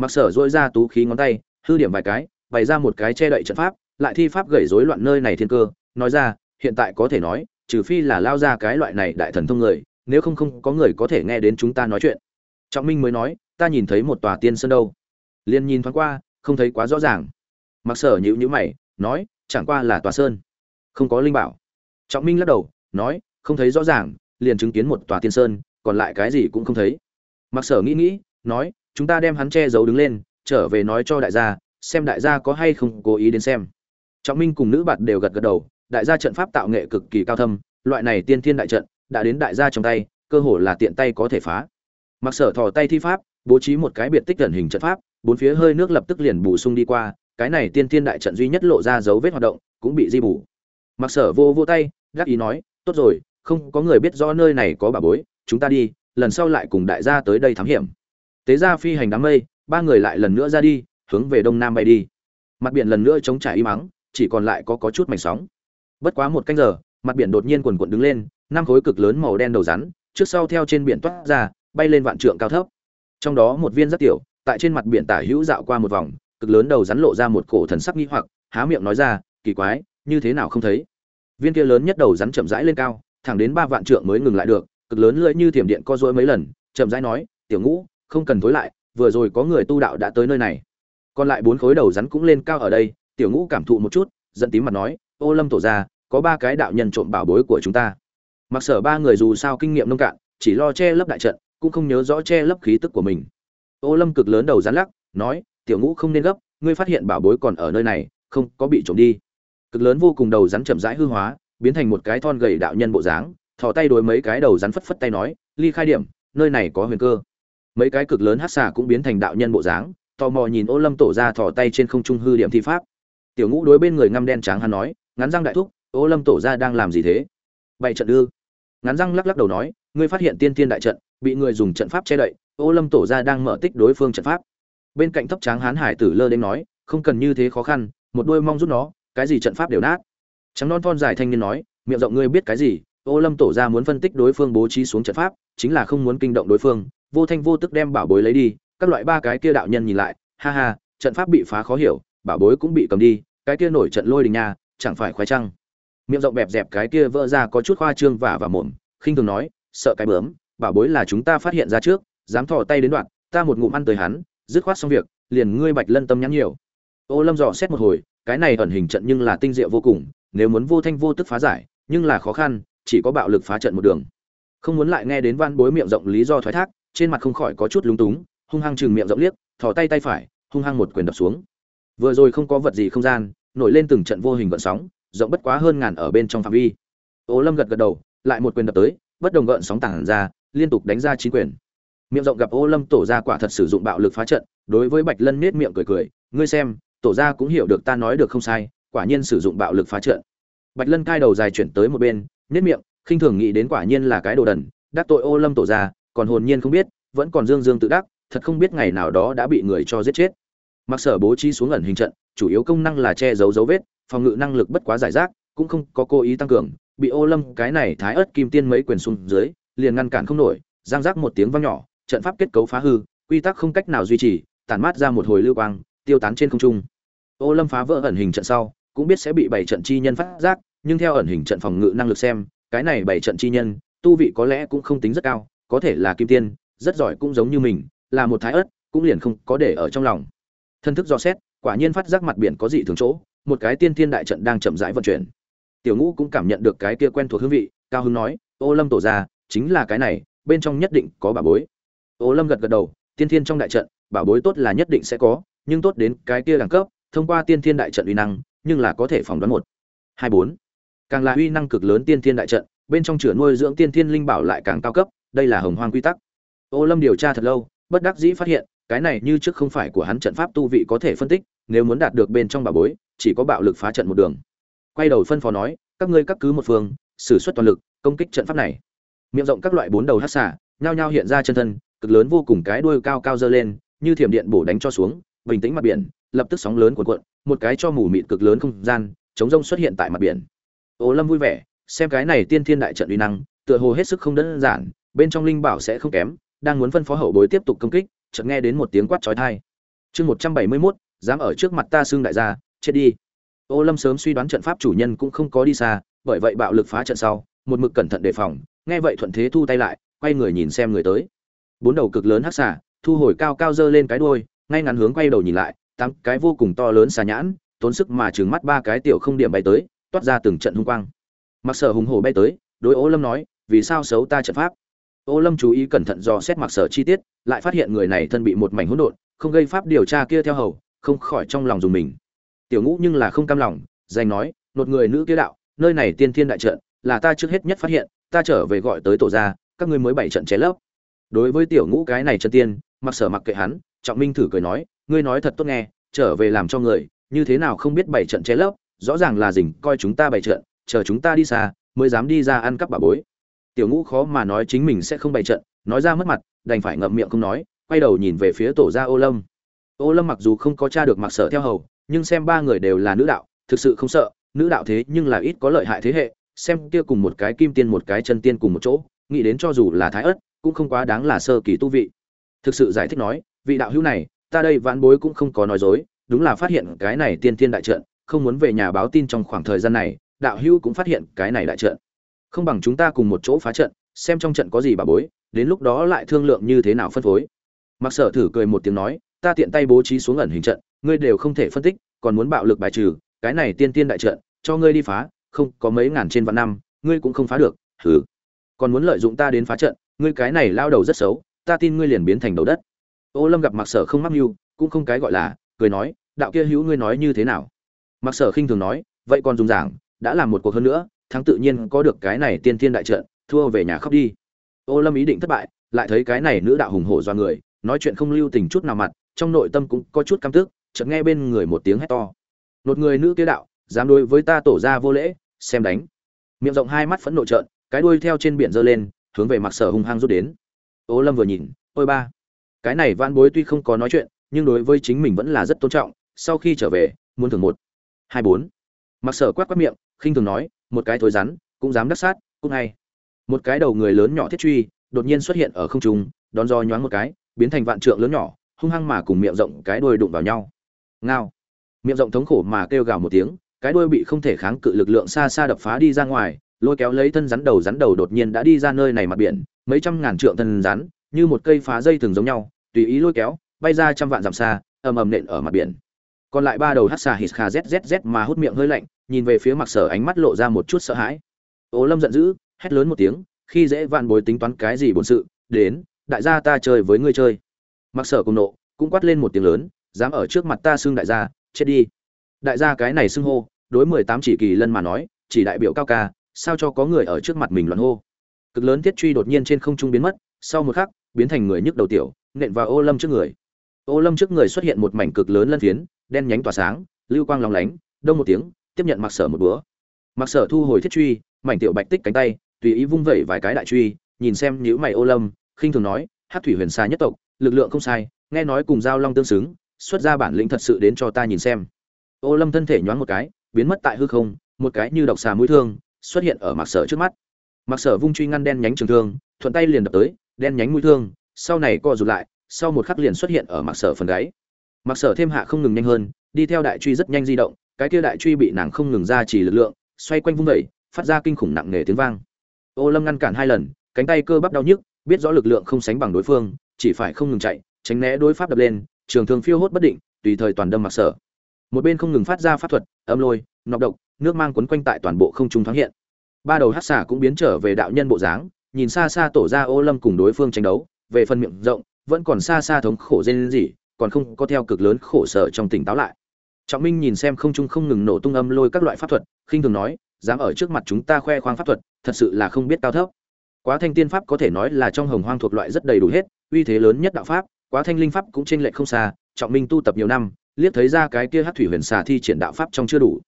mặc sở dỗi ra tú khí ngón tay, hư điểm vài cái, bày ra một cái che đậy trận pháp, lại thi pháp gầy rối loạn nơi này thiên cơ, nói ra, hiện tại có thể nói, trừ phi là lao ra cái loại này đại thần thông người, nếu không không có người có thể nghe đến chúng ta nói chuyện. Trọng minh mới nói, ta nhìn thấy một tòa tiên sơn đâu. Liên nhìn thoáng qua, không thấy quá rõ ràng. Mặc sở nhữ nhữ mày, nói, chẳng qua là tòa sơn, không có linh bảo. Trọng minh lắc đầu, nói, không thấy rõ ràng, liền chứng kiến một tòa tiên sơn, còn lại cái gì cũng không thấy. Mặc sở nghĩ nghĩ, nói chúng ta đem hắn che giấu đứng lên, trở về nói cho đại gia, xem đại gia có hay không cố ý đến xem. Trọng minh cùng nữ bạn đều gật gật đầu, đại gia trận pháp tạo nghệ cực kỳ cao thâm, loại này tiên thiên đại trận, đã đến đại gia trong tay, cơ hồ là tiện tay có thể phá. Mặc sở thò tay thi pháp, bố trí một cái biệt tích gần hình trận pháp, bốn phía hơi nước lập tức liền bổ sung đi qua, cái này tiên thiên đại trận duy nhất lộ ra dấu vết hoạt động, cũng bị di bù. Mặc sở vô vô tay, gác ý nói, tốt rồi, không có người biết rõ nơi này có bà bối, chúng ta đi, lần sau lại cùng đại gia tới đây thám hiểm tế ra phi hành đám mây, ba người lại lần nữa ra đi, hướng về đông nam bay đi. Mặt biển lần nữa chống trải im ắng, chỉ còn lại có có chút mảnh sóng. Bất quá một canh giờ, mặt biển đột nhiên quần quận đứng lên, năm khối cực lớn màu đen đầu rắn, trước sau theo trên biển toát ra, bay lên vạn trượng cao thấp. Trong đó một viên rất tiểu, tại trên mặt biển tả hữu dạo qua một vòng, cực lớn đầu rắn lộ ra một cổ thần sắc nghi hoặc, há miệng nói ra, kỳ quái, như thế nào không thấy? Viên kia lớn nhất đầu rắn chậm rãi lên cao, thẳng đến ba vạn trượng mới ngừng lại được, cực lớn lưỡi như thiểm điện co rỗi mấy lần, chậm rãi nói, tiểu ngũ không cần thối lại, vừa rồi có người tu đạo đã tới nơi này. Còn lại bốn khối đầu rắn cũng lên cao ở đây, tiểu ngũ cảm thụ một chút, giận tím mặt nói, ô lâm tổ ra có ba cái đạo nhân trộm bảo bối của chúng ta. Mặc sở ba người dù sao kinh nghiệm nông cạn, chỉ lo che lấp đại trận, cũng không nhớ rõ che lấp khí tức của mình. Ô lâm cực lớn đầu rắn lắc, nói, tiểu ngũ không nên gấp, ngươi phát hiện bảo bối còn ở nơi này, không có bị trộm đi. Cực lớn vô cùng đầu rắn chậm rãi hư hóa, biến thành một cái thon gầy đạo nhân bộ dáng, thò tay đối mấy cái đầu rắn phất phất tay nói, ly khai điểm, nơi này có huyền cơ mấy cái cực lớn hát xà cũng biến thành đạo nhân bộ dáng, tò mò nhìn ô lâm tổ ra thò tay trên không trung hư điểm thi pháp. Tiểu ngũ đối bên người ngăm đen trắng hắn nói, ngắn răng đại thúc, ô lâm tổ ra đang làm gì thế? Bậy trận ư? Ngắn răng lắc lắc đầu nói, ngươi phát hiện tiên tiên đại trận, bị người dùng trận pháp che đậy, ô lâm tổ ra đang mở tích đối phương trận pháp. Bên cạnh thấp tráng hán hải tử lơ đến nói, không cần như thế khó khăn, một đôi mong giúp nó, cái gì trận pháp đều nát. Trắng non thon dài thanh niên nói, miệng rộng ngươi biết cái gì, ô lâm tổ ra muốn phân tích đối phương bố trí xuống trận pháp, chính là không muốn kinh động đối phương vô thanh vô tức đem bảo bối lấy đi, các loại ba cái kia đạo nhân nhìn lại, ha ha, trận pháp bị phá khó hiểu, bảo bối cũng bị cầm đi, cái kia nổi trận lôi đình nha, chẳng phải khoái trăng. Miệng rộng bẹp dẹp cái kia vỡ ra có chút khoa trương và và mồm, khinh thường nói, sợ cái bướm, bảo bối là chúng ta phát hiện ra trước, dám thò tay đến đoạn, ta một ngụm ăn tới hắn, dứt khoát xong việc, liền ngươi bạch lân tâm nhắn nhiều. Ô lâm dò xét một hồi, cái này ẩn hình trận nhưng là tinh diệu vô cùng, nếu muốn vô thanh vô tức phá giải, nhưng là khó khăn, chỉ có bạo lực phá trận một đường. Không muốn lại nghe đến van bối miệng rộng lý do thoái thác trên mặt không khỏi có chút lúng túng, hung hăng chừng miệng rộng liếc, thò tay tay phải, hung hăng một quyền đập xuống. Vừa rồi không có vật gì không gian, nổi lên từng trận vô hình gợn sóng, rộng bất quá hơn ngàn ở bên trong phạm vi. Ô lâm gật gật đầu, lại một quyền đập tới, bất đồng gợn sóng tảng ra, liên tục đánh ra chín quyền. Miệng rộng gặp ô lâm tổ ra quả thật sử dụng bạo lực phá trận, đối với bạch lân nết miệng cười cười, ngươi xem, tổ ra cũng hiểu được ta nói được không sai, quả nhiên sử dụng bạo lực phá trận. Bạch lân cai đầu dài chuyển tới một bên, nết miệng, khinh thường nghĩ đến quả nhiên là cái đồ đần, đắc tội ô lâm tổ ra còn hồn nhiên không biết, vẫn còn dương dương tự đắc, thật không biết ngày nào đó đã bị người cho giết chết. Mặc sở bố trí xuống ẩn hình trận, chủ yếu công năng là che giấu dấu vết, phòng ngự năng lực bất quá giải rác, cũng không có cố ý tăng cường. Bị ô lâm cái này thái ớt kim tiên mấy quyền xuống dưới, liền ngăn cản không nổi, giang rác một tiếng vang nhỏ, trận pháp kết cấu phá hư, quy tắc không cách nào duy trì, tản mát ra một hồi lưu quang, tiêu tán trên không trung. Ô lâm phá vỡ ẩn hình trận sau, cũng biết sẽ bị bảy trận chi nhân phát giác, nhưng theo ẩn hình trận phòng ngự năng lực xem, cái này bảy trận chi nhân, tu vị có lẽ cũng không tính rất cao có thể là kim tiên, rất giỏi cũng giống như mình, là một thái ớt, cũng liền không có để ở trong lòng. Thân thức do xét, quả nhiên phát giác mặt biển có dị thường chỗ, một cái tiên thiên đại trận đang chậm rãi vận chuyển. Tiểu ngũ cũng cảm nhận được cái kia quen thuộc hương vị, cao hưng nói, ô lâm tổ ra chính là cái này, bên trong nhất định có bà bối. Ô lâm gật gật đầu, tiên thiên trong đại trận, bảo bối tốt là nhất định sẽ có, nhưng tốt đến cái kia đẳng cấp, thông qua tiên thiên đại trận uy năng, nhưng là có thể phỏng đoán một, hai, bốn. Càng là uy năng cực lớn tiên thiên đại trận bên trong chửa nuôi dưỡng tiên thiên linh bảo lại càng cao cấp, đây là hồng hoang quy tắc. Ô lâm điều tra thật lâu, bất đắc dĩ phát hiện, cái này như trước không phải của hắn trận pháp tu vị có thể phân tích, nếu muốn đạt được bên trong bảo bối, chỉ có bạo lực phá trận một đường. Quay đầu phân phó nói, các ngươi các cứ một phương, sử xuất toàn lực, công kích trận pháp này. Miệng rộng các loại bốn đầu hát xả nhao nhao hiện ra chân thân, cực lớn vô cùng cái đuôi cao cao dơ lên, như thiểm điện bổ đánh cho xuống, bình tĩnh mặt biển, lập tức sóng lớn cuộn cuộn, một cái cho mù mịt cực lớn không gian, chống rông xuất hiện tại mặt biển. Ô lâm vui vẻ xem cái này tiên thiên đại trận uy năng tựa hồ hết sức không đơn giản bên trong linh bảo sẽ không kém đang muốn phân phó hậu bối tiếp tục công kích chợt nghe đến một tiếng quát chói tai. Chương một trăm bảy mươi 171, dám ở trước mặt ta xương đại gia chết đi. Ô lâm sớm suy đoán trận pháp chủ nhân cũng không có đi xa bởi vậy bạo lực phá trận sau một mực cẩn thận đề phòng nghe vậy thuận thế thu tay lại quay người nhìn xem người tới. Bốn đầu cực lớn hắc xả thu hồi cao cao dơ lên cái đuôi ngay ngắn hướng quay đầu nhìn lại tám cái vô cùng to lớn xà nhãn tốn sức mà trừng mắt ba cái tiểu không điểm bay tới toát ra từng trận hung quang mặc sở hùng hổ bay tới, đối ô lâm nói, vì sao xấu ta trận pháp? Ô lâm chú ý cẩn thận do xét mặc sở chi tiết, lại phát hiện người này thân bị một mảnh hỗn độn, không gây pháp điều tra kia theo hầu, không khỏi trong lòng dùng mình. Tiểu ngũ nhưng là không cam lòng giành nói một người nữ kia đạo, nơi này tiên thiên đại trận, là ta trước hết nhất phát hiện, ta trở về gọi tới tổ ra các ngươi mới bảy trận chế lấp. Đối với tiểu ngũ cái này chân tiên, mặc sở mặc kệ hắn, trọng minh thử cười nói, ngươi nói thật tốt nghe, trở về làm cho người, như thế nào không biết bảy trận chế lấp, rõ ràng là dình coi chúng ta bảy trận chờ chúng ta đi xa, mới dám đi ra ăn cắp bà bối. Tiểu ngũ khó mà nói chính mình sẽ không bày trận, nói ra mất mặt, đành phải ngậm miệng không nói, quay đầu nhìn về phía tổ gia ô lâm. Ô lâm mặc dù không có cha được mặc sở theo hầu, nhưng xem ba người đều là nữ đạo, thực sự không sợ, nữ đạo thế nhưng là ít có lợi hại thế hệ, xem kia cùng một cái kim tiên một cái chân tiên cùng một chỗ, nghĩ đến cho dù là thái ất cũng không quá đáng là sơ kỳ tu vị. Thực sự giải thích nói, vị đạo hữu này, ta đây vãn bối cũng không có nói dối, đúng là phát hiện cái này tiên tiên đại trận, không muốn về nhà báo tin trong khoảng thời gian này đạo hữu cũng phát hiện cái này đại trận. Không bằng chúng ta cùng một chỗ phá trận, xem trong trận có gì bà bối, đến lúc đó lại thương lượng như thế nào phân phối. Mặc sở thử cười một tiếng nói, ta tiện tay bố trí xuống ẩn hình trận, ngươi đều không thể phân tích, còn muốn bạo lực bài trừ, cái này tiên tiên đại trận, cho ngươi đi phá, không, có mấy ngàn trên vạn năm, ngươi cũng không phá được thử còn muốn lợi dụng ta đến phá trận, ngươi cái này lao đầu rất xấu, ta tin ngươi liền biến thành đầu đất. Ô lâm gặp mặc sở không mắc mưu, cũng không cái gọi là, cười nói, đạo kia hữu ngươi nói như thế nào? Mặc sở khinh thường nói, vậy còn dùng giảng đã làm một cuộc hơn nữa, thắng tự nhiên có được cái này tiên thiên đại trận, thua về nhà khóc đi. Ô lâm ý định thất bại, lại thấy cái này nữ đạo hùng hổ do người, nói chuyện không lưu tình chút nào mặt, trong nội tâm cũng có chút căm tức, chợt nghe bên người một tiếng hét to. Một người nữ kia đạo, dám đối với ta tổ ra vô lễ, xem đánh. Miệng rộng hai mắt phẫn nộ trợn, cái đuôi theo trên biển giơ lên, hướng về mặc sở hung hăng rút đến. Ô lâm vừa nhìn, ôi ba, cái này van bối tuy không có nói chuyện, nhưng đối với chính mình vẫn là rất tôn trọng, sau khi trở về, muốn thưởng một, hai bốn. Mặc sở quát quát miệng khinh thường nói, một cái thối rắn, cũng dám đắc sát, cũng ngay một cái đầu người lớn nhỏ thiết truy, đột nhiên xuất hiện ở không trung, đón do nhoáng một cái, biến thành vạn trượng lớn nhỏ, hung hăng mà cùng miệng rộng cái đuôi đụng vào nhau. Ngao. Miệng rộng thống khổ mà kêu gào một tiếng, cái đuôi bị không thể kháng cự lực lượng xa xa đập phá đi ra ngoài, lôi kéo lấy thân rắn đầu rắn đầu đột nhiên đã đi ra nơi này mặt biển, mấy trăm ngàn trượng thân rắn, như một cây phá dây thường giống nhau, tùy ý lôi kéo, bay ra trăm vạn dặm xa, ầm ầm nện ở mặt biển. Còn lại ba đầu hát xà hít khà zzz mà hút miệng hơi lạnh nhìn về phía mặc sở ánh mắt lộ ra một chút sợ hãi. Ố lâm giận dữ, hét lớn một tiếng, khi dễ vạn bối tính toán cái gì bổn sự, đến, đại gia ta chơi với ngươi chơi. Mặc sở cùng nộ, cũng quát lên một tiếng lớn, dám ở trước mặt ta xưng đại gia, chết đi. Đại gia cái này xưng hô, đối mười tám chỉ kỳ lân mà nói, chỉ đại biểu cao ca, sao cho có người ở trước mặt mình loạn hô? Cực lớn thiết truy đột nhiên trên không trung biến mất, sau một khắc, biến thành người nhức đầu tiểu, nện vào ô lâm trước người. Ô lâm trước người xuất hiện một mảnh cực lớn lân phiến, đen nhánh tỏa sáng, lưu quang lòng lánh, đông một tiếng tiếp nhận mặc sở một búa. Mặc sở thu hồi thiết truy, mảnh tiểu bạch tích cánh tay, tùy ý vung vẩy vài cái đại truy, nhìn xem nhữ mày ô lâm, khinh thường nói, hát thủy huyền xa nhất tộc, lực lượng không sai, nghe nói cùng giao long tương xứng, xuất ra bản lĩnh thật sự đến cho ta nhìn xem. Ô lâm thân thể nhoáng một cái, biến mất tại hư không, một cái như độc xà mũi thương, xuất hiện ở mặc sở trước mắt. Mặc sở vung truy ngăn đen nhánh trường thương, thuận tay liền đập tới, đen nhánh mũi thương, sau này co rụt lại, sau một khắc liền xuất hiện ở mặc sở phần gáy. Mặc sở thêm hạ không ngừng nhanh hơn đi theo đại truy rất nhanh di động, cái kia đại truy bị nàng không ngừng ra chỉ lực lượng, xoay quanh vung vẩy phát ra kinh khủng nặng nề tiếng vang. Ô lâm ngăn cản hai lần, cánh tay cơ bắp đau nhức, biết rõ lực lượng không sánh bằng đối phương, chỉ phải không ngừng chạy, tránh né đối pháp đập lên, trường thương phiêu hốt bất định, tùy thời toàn đâm mặc sở. Một bên không ngừng phát ra pháp thuật, âm lôi, nọc độc, nước mang quấn quanh tại toàn bộ không trung thoáng hiện. Ba đầu hát xả cũng biến trở về đạo nhân bộ dáng, nhìn xa xa tổ ra ô lâm cùng đối phương tranh đấu, về phần miệng rộng, vẫn còn xa xa thống khổ dên gì còn không có theo cực lớn khổ sở trong tỉnh táo lại trọng minh nhìn xem không trung không ngừng nổ tung âm lôi các loại pháp thuật, khinh thường nói, dám ở trước mặt chúng ta khoe khoang pháp thuật, thật sự là không biết cao thấp. Quá thanh tiên pháp có thể nói là trong hồng hoang thuộc loại rất đầy đủ hết, uy thế lớn nhất đạo pháp, quá thanh linh pháp cũng chênh lệch không xa, trọng minh tu tập nhiều năm, liếc thấy ra cái kia Hắc thủy huyền xà thi triển đạo pháp trong chưa đủ.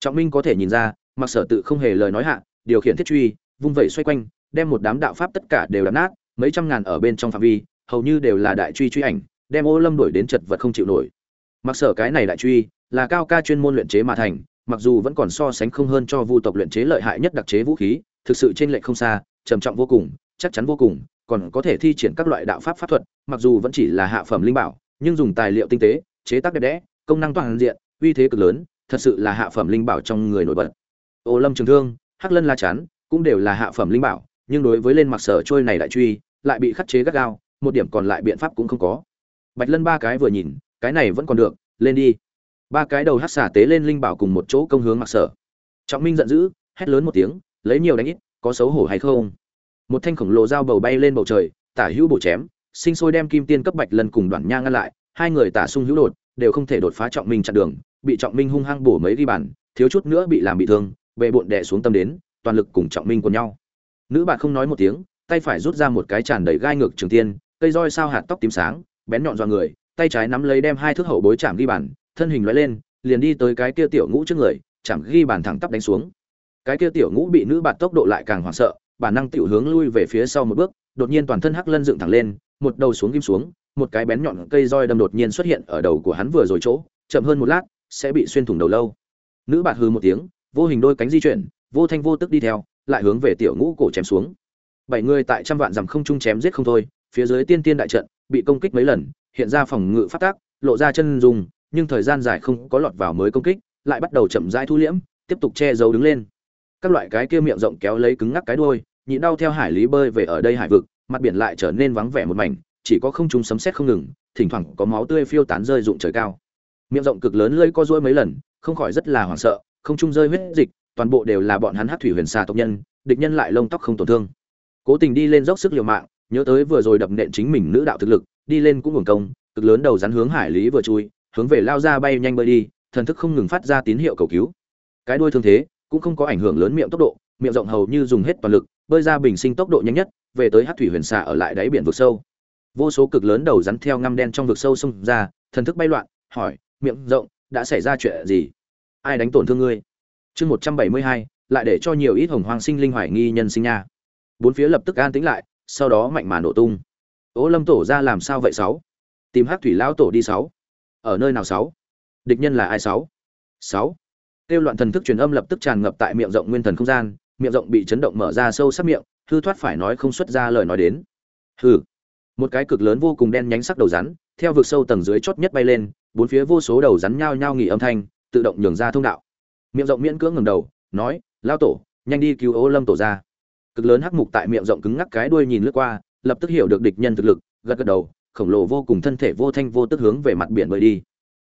Trọng minh có thể nhìn ra, mặc sở tự không hề lời nói hạ, điều khiển thiết truy, vung vẩy xoay quanh, đem một đám đạo pháp tất cả đều đập nát, mấy trăm ngàn ở bên trong phạm vi, hầu như đều là đại truy truy ảnh, đem ô lâm đuổi đến chật vật không chịu nổi. Mặc sở cái này đại truy là cao ca chuyên môn luyện chế mà thành mặc dù vẫn còn so sánh không hơn cho vu tộc luyện chế lợi hại nhất đặc chế vũ khí thực sự trên lệch không xa trầm trọng vô cùng chắc chắn vô cùng còn có thể thi triển các loại đạo pháp pháp thuật mặc dù vẫn chỉ là hạ phẩm linh bảo nhưng dùng tài liệu tinh tế chế tác đẹp đẽ công năng toàn diện uy thế cực lớn thật sự là hạ phẩm linh bảo trong người nổi bật. Ô lâm trường thương hắc lân la chán, cũng đều là hạ phẩm linh bảo nhưng đối với lên mặc sở trôi này đại truy lại bị khắc chế gắt gao một điểm còn lại biện pháp cũng không có. Bạch lân ba cái vừa nhìn cái này vẫn còn được lên đi ba cái đầu hắc xả tế lên linh bảo cùng một chỗ công hướng mặc sở. Trọng minh giận dữ, hét lớn một tiếng, lấy nhiều đánh ít, có xấu hổ hay không? Một thanh khổng lồ dao bầu bay lên bầu trời, tả hữu bổ chém, sinh sôi đem kim tiên cấp bạch lần cùng đoạn nha ngăn lại, hai người tả sung hữu đột, đều không thể đột phá trọng minh chặn đường, bị trọng minh hung hăng bổ mấy ghi bàn, thiếu chút nữa bị làm bị thương, bệ bộn đè xuống tâm đến, toàn lực cùng trọng minh của nhau. Nữ bạn không nói một tiếng, tay phải rút ra một cái tràn đầy gai ngược trường tiên, cây roi sao hạt tóc tím sáng, bén nhọn dọa người, tay trái nắm lấy đem hai thước hậu bối chạm ghi bàn thân hình lóe lên, liền đi tới cái kia tiểu ngũ trước người, chẳng ghi bàn thẳng tắp đánh xuống. Cái kia tiểu ngũ bị nữ bạn tốc độ lại càng hoảng sợ, bản năng tiểu hướng lui về phía sau một bước, đột nhiên toàn thân hắc lân dựng thẳng lên, một đầu xuống kim xuống, một cái bén nhọn cây roi đâm đột nhiên xuất hiện ở đầu của hắn vừa rồi chỗ, chậm hơn một lát, sẽ bị xuyên thủng đầu lâu. Nữ bạn hừ một tiếng, vô hình đôi cánh di chuyển, vô thanh vô tức đi theo, lại hướng về tiểu ngũ cổ chém xuống. Bảy người tại trăm vạn dặm không trung chém giết không thôi, phía dưới tiên tiên đại trận, bị công kích mấy lần, hiện ra phòng ngự phát tác, lộ ra chân dùng nhưng thời gian dài không có lọt vào mới công kích, lại bắt đầu chậm rãi thu liễm, tiếp tục che giấu đứng lên. Các loại cái kia miệng rộng kéo lấy cứng ngắc cái đuôi, nhịn đau theo hải lý bơi về ở đây hải vực, mặt biển lại trở nên vắng vẻ một mảnh, chỉ có không trung sấm sét không ngừng, thỉnh thoảng có máu tươi phiêu tán rơi rụng trời cao. Miệng rộng cực lớn lưỡi co duỗi mấy lần, không khỏi rất là hoảng sợ, không trung rơi huyết dịch, toàn bộ đều là bọn hắn hắc thủy huyền xà tộc nhân, địch nhân lại lông tóc không tổn thương. Cố tình đi lên dốc sức liều mạng, nhớ tới vừa rồi đập nện chính mình nữ đạo thực lực, đi lên cũng uổng công, cực lớn đầu rắn hướng hải lý vừa chui hướng về lao ra bay nhanh bơi đi, thần thức không ngừng phát ra tín hiệu cầu cứu. Cái đuôi thương thế cũng không có ảnh hưởng lớn miệng tốc độ, miệng rộng hầu như dùng hết toàn lực, bơi ra bình sinh tốc độ nhanh nhất, về tới hát thủy huyền xạ ở lại đáy biển vực sâu. Vô số cực lớn đầu rắn theo ngăm đen trong vực sâu xông ra, thần thức bay loạn, hỏi, miệng rộng, đã xảy ra chuyện gì? Ai đánh tổn thương ngươi? Chương một trăm bảy mươi hai, lại để cho nhiều ít hồng hoang sinh linh hoài nghi nhân sinh nha. Bốn phía lập tức an tĩnh lại, sau đó mạnh mà nổ tung. Ố lâm tổ ra làm sao vậy sáu? Tìm hát thủy lão tổ đi sáu ở nơi nào sáu? Địch nhân là ai sáu? Sáu. Tiêu loạn thần thức truyền âm lập tức tràn ngập tại miệng rộng nguyên thần không gian, miệng rộng bị chấn động mở ra sâu sắc miệng, hư thoát phải nói không xuất ra lời nói đến. Hừ. Một cái cực lớn vô cùng đen nhánh sắc đầu rắn, theo vực sâu tầng dưới chót nhất bay lên, bốn phía vô số đầu rắn nhao nhao nghỉ âm thanh, tự động nhường ra thông đạo. Miệng rộng miễn cưỡng ngẩng đầu, nói, lao tổ, nhanh đi cứu ô lâm tổ ra. Cực lớn hắc mục tại miệng rộng cứng ngắc cái đuôi nhìn lướt qua, lập tức hiểu được địch nhân thực lực, gật gật đầu khổng lồ vô cùng thân thể vô thanh vô tức hướng về mặt biển bơi đi.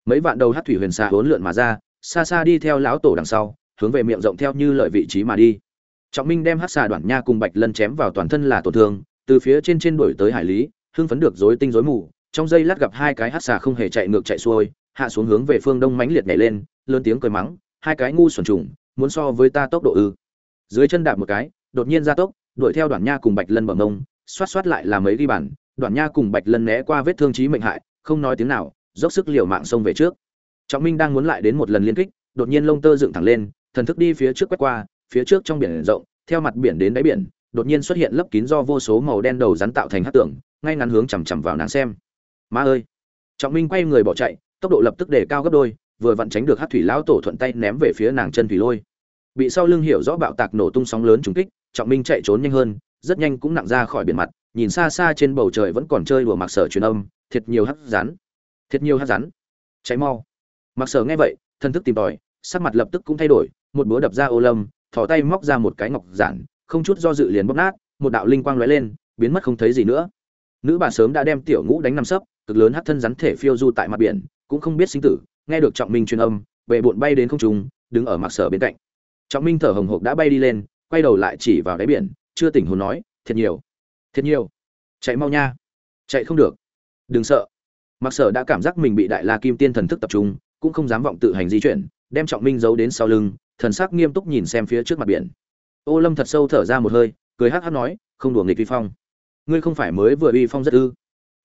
Mấy vạn đầu hát thủy huyền xà hỗn lượn mà ra, xa xa đi theo lão tổ đằng sau, hướng về miệng rộng theo như lợi vị trí mà đi. Trọng minh đem hát xà đoạn nha cùng bạch lân chém vào toàn thân là tổn thương, từ phía trên trên đuổi tới hải lý, hưng phấn được rối tinh rối mù, trong giây lát gặp hai cái hát xà không hề chạy ngược chạy xuôi, hạ xuống hướng về phương đông mãnh liệt nhảy lên, lớn tiếng cười mắng, hai cái ngu xuẩn trùng, muốn so với ta tốc độ ư. Dưới chân đạp một cái, đột nhiên ra tốc, đuổi theo đoạn nha cùng bạch lân bờ mông xoát xoát lại là mấy ghi bản đoạn nha cùng bạch lân né qua vết thương trí mệnh hại, không nói tiếng nào, dốc sức liều mạng xông về trước. Trọng minh đang muốn lại đến một lần liên kích, đột nhiên lông tơ dựng thẳng lên, thần thức đi phía trước quét qua, phía trước trong biển rộng, theo mặt biển đến đáy biển, đột nhiên xuất hiện lấp kín do vô số màu đen đầu rắn tạo thành hát tưởng ngay ngắn hướng chằm chằm vào nàng xem. Ma ơi! Trọng minh quay người bỏ chạy, tốc độ lập tức để cao gấp đôi, vừa vặn tránh được hát thủy lão tổ thuận tay ném về phía nàng chân thủy lôi. Bị sau lưng hiểu rõ bạo tạc nổ tung sóng lớn trúng kích, trọng minh chạy trốn nhanh hơn rất nhanh cũng nặng ra khỏi biển mặt, nhìn xa xa trên bầu trời vẫn còn chơi đùa mặc sở truyền âm, thiệt nhiều hắc rắn thiệt nhiều hắc rắn cháy mau. Mặc sở nghe vậy thân thức tìm tòi, sắc mặt lập tức cũng thay đổi, một búa đập ra ô lâm, thò tay móc ra một cái ngọc giản, không chút do dự liền bóp nát, một đạo linh quang lóe lên, biến mất không thấy gì nữa. Nữ bà sớm đã đem tiểu ngũ đánh nằm sấp, cực lớn hắc thân rắn thể phiêu du tại mặt biển, cũng không biết sinh tử, nghe được trọng minh truyền âm về bụn bay đến không trung, đứng ở mặc sở bên cạnh. Trọng minh thở hồng hộc đã bay đi lên, quay đầu lại chỉ vào đáy biển chưa tỉnh hồn nói, thiệt nhiều thiệt nhiều, chạy mau nha, chạy không được, đừng sợ. Mặc sở đã cảm giác mình bị đại la kim tiên thần thức tập trung, cũng không dám vọng tự hành di chuyển, đem trọng minh giấu đến sau lưng, thần sắc nghiêm túc nhìn xem phía trước mặt biển. Ô lâm thật sâu thở ra một hơi, cười hắc hắc nói, không đùa nghịch vi phong. Ngươi không phải mới vừa uy phong rất ư?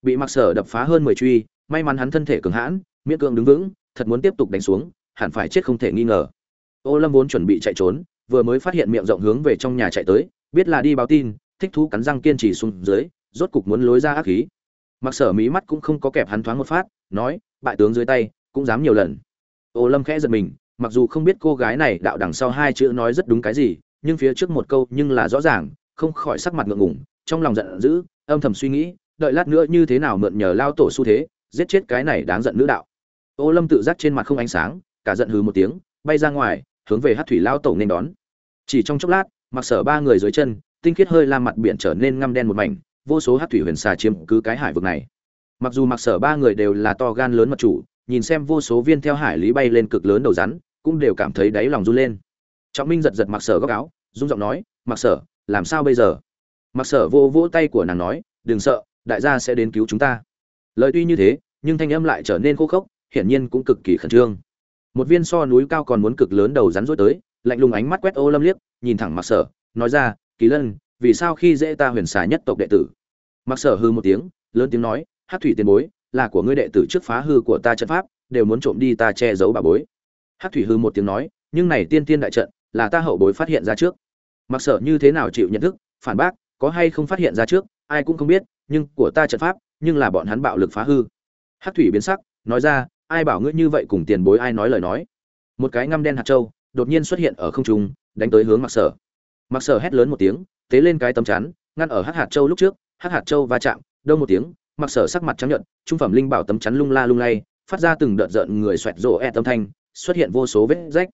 Bị mặc sở đập phá hơn mười truy, may mắn hắn thân thể cường hãn, miễn cưỡng đứng vững, thật muốn tiếp tục đánh xuống, hẳn phải chết không thể nghi ngờ. Ô lâm vốn chuẩn bị chạy trốn, vừa mới phát hiện miệng rộng hướng về trong nhà chạy tới biết là đi báo tin, thích thú cắn răng kiên trì xuống dưới, rốt cục muốn lối ra ác khí. Mặc sở mí mắt cũng không có kẹp hắn thoáng một phát, nói, bại tướng dưới tay, cũng dám nhiều lần. Ô lâm khẽ giật mình, mặc dù không biết cô gái này đạo đằng sau hai chữ nói rất đúng cái gì, nhưng phía trước một câu nhưng là rõ ràng, không khỏi sắc mặt ngượng ngùng, trong lòng giận dữ, âm thầm suy nghĩ, đợi lát nữa như thế nào mượn nhờ lao tổ xu thế, giết chết cái này đáng giận nữ đạo. Ô lâm tự giác trên mặt không ánh sáng, cả giận hừ một tiếng, bay ra ngoài, hướng về hát thủy lao tổ nên đón. Chỉ trong chốc lát mặc sở ba người dưới chân, tinh khiết hơi la mặt biển trở nên ngăm đen một mảnh, vô số hát thủy huyền xà chiếm cứ cái hải vực này. Mặc dù mặc sở ba người đều là to gan lớn mật chủ, nhìn xem vô số viên theo hải lý bay lên cực lớn đầu rắn, cũng đều cảm thấy đáy lòng run lên. Trọng minh giật giật mặc sở góc áo, rung giọng nói, mặc sở, làm sao bây giờ? Mặc sở vô vỗ tay của nàng nói, đừng sợ, đại gia sẽ đến cứu chúng ta. Lời tuy như thế, nhưng thanh âm lại trở nên khô khốc, hiển nhiên cũng cực kỳ khẩn trương. Một viên so núi cao còn muốn cực lớn đầu rắn rối tới lạnh lùng ánh mắt quét ô lâm liếc, nhìn thẳng mặc sở, nói ra, kỳ lân, vì sao khi dễ ta huyền xà nhất tộc đệ tử? Mặc sở hư một tiếng, lớn tiếng nói, hát thủy tiền bối, là của ngươi đệ tử trước phá hư của ta trận pháp, đều muốn trộm đi ta che giấu bà bối. Hát thủy hư một tiếng nói, nhưng này tiên tiên đại trận, là ta hậu bối phát hiện ra trước. Mặc sở như thế nào chịu nhận thức, phản bác, có hay không phát hiện ra trước, ai cũng không biết, nhưng của ta trận pháp, nhưng là bọn hắn bạo lực phá hư. Hát thủy biến sắc, nói ra, ai bảo ngươi như vậy cùng tiền bối ai nói lời nói? Một cái ngăm đen hạt châu đột nhiên xuất hiện ở không trung, đánh tới hướng mặc sở. Mặc sở hét lớn một tiếng, tế lên cái tấm chắn, ngăn ở hắc hạt châu lúc trước, hắc hạt châu va chạm, đông một tiếng mặc sở sắc mặt trắng nhận trung phẩm linh bảo tấm chắn lung la lung lay, phát ra từng đợt giận người xoẹt rồ e tâm thanh, xuất hiện vô số vết rách.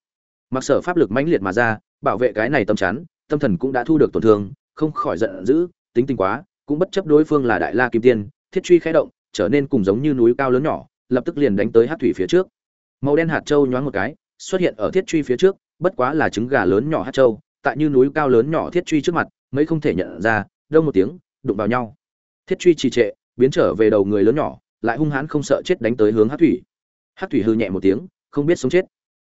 Mặc sở pháp lực mãnh liệt mà ra, bảo vệ cái này tấm chắn, tâm thần cũng đã thu được tổn thương, không khỏi giận dữ, tính tình quá, cũng bất chấp đối phương là đại la kim tiên, thiết truy khẽ động, trở nên cùng giống như núi cao lớn nhỏ, lập tức liền đánh tới Hắc thủy phía trước. Màu đen hạt châu nhoáng một cái xuất hiện ở thiết truy phía trước, bất quá là trứng gà lớn nhỏ hát châu tại như núi cao lớn nhỏ thiết truy trước mặt, mấy không thể nhận ra, đông một tiếng, đụng vào nhau. Thiết truy trì trệ, biến trở về đầu người lớn nhỏ, lại hung hãn không sợ chết đánh tới hướng hát thủy. Hát thủy hư nhẹ một tiếng, không biết sống chết.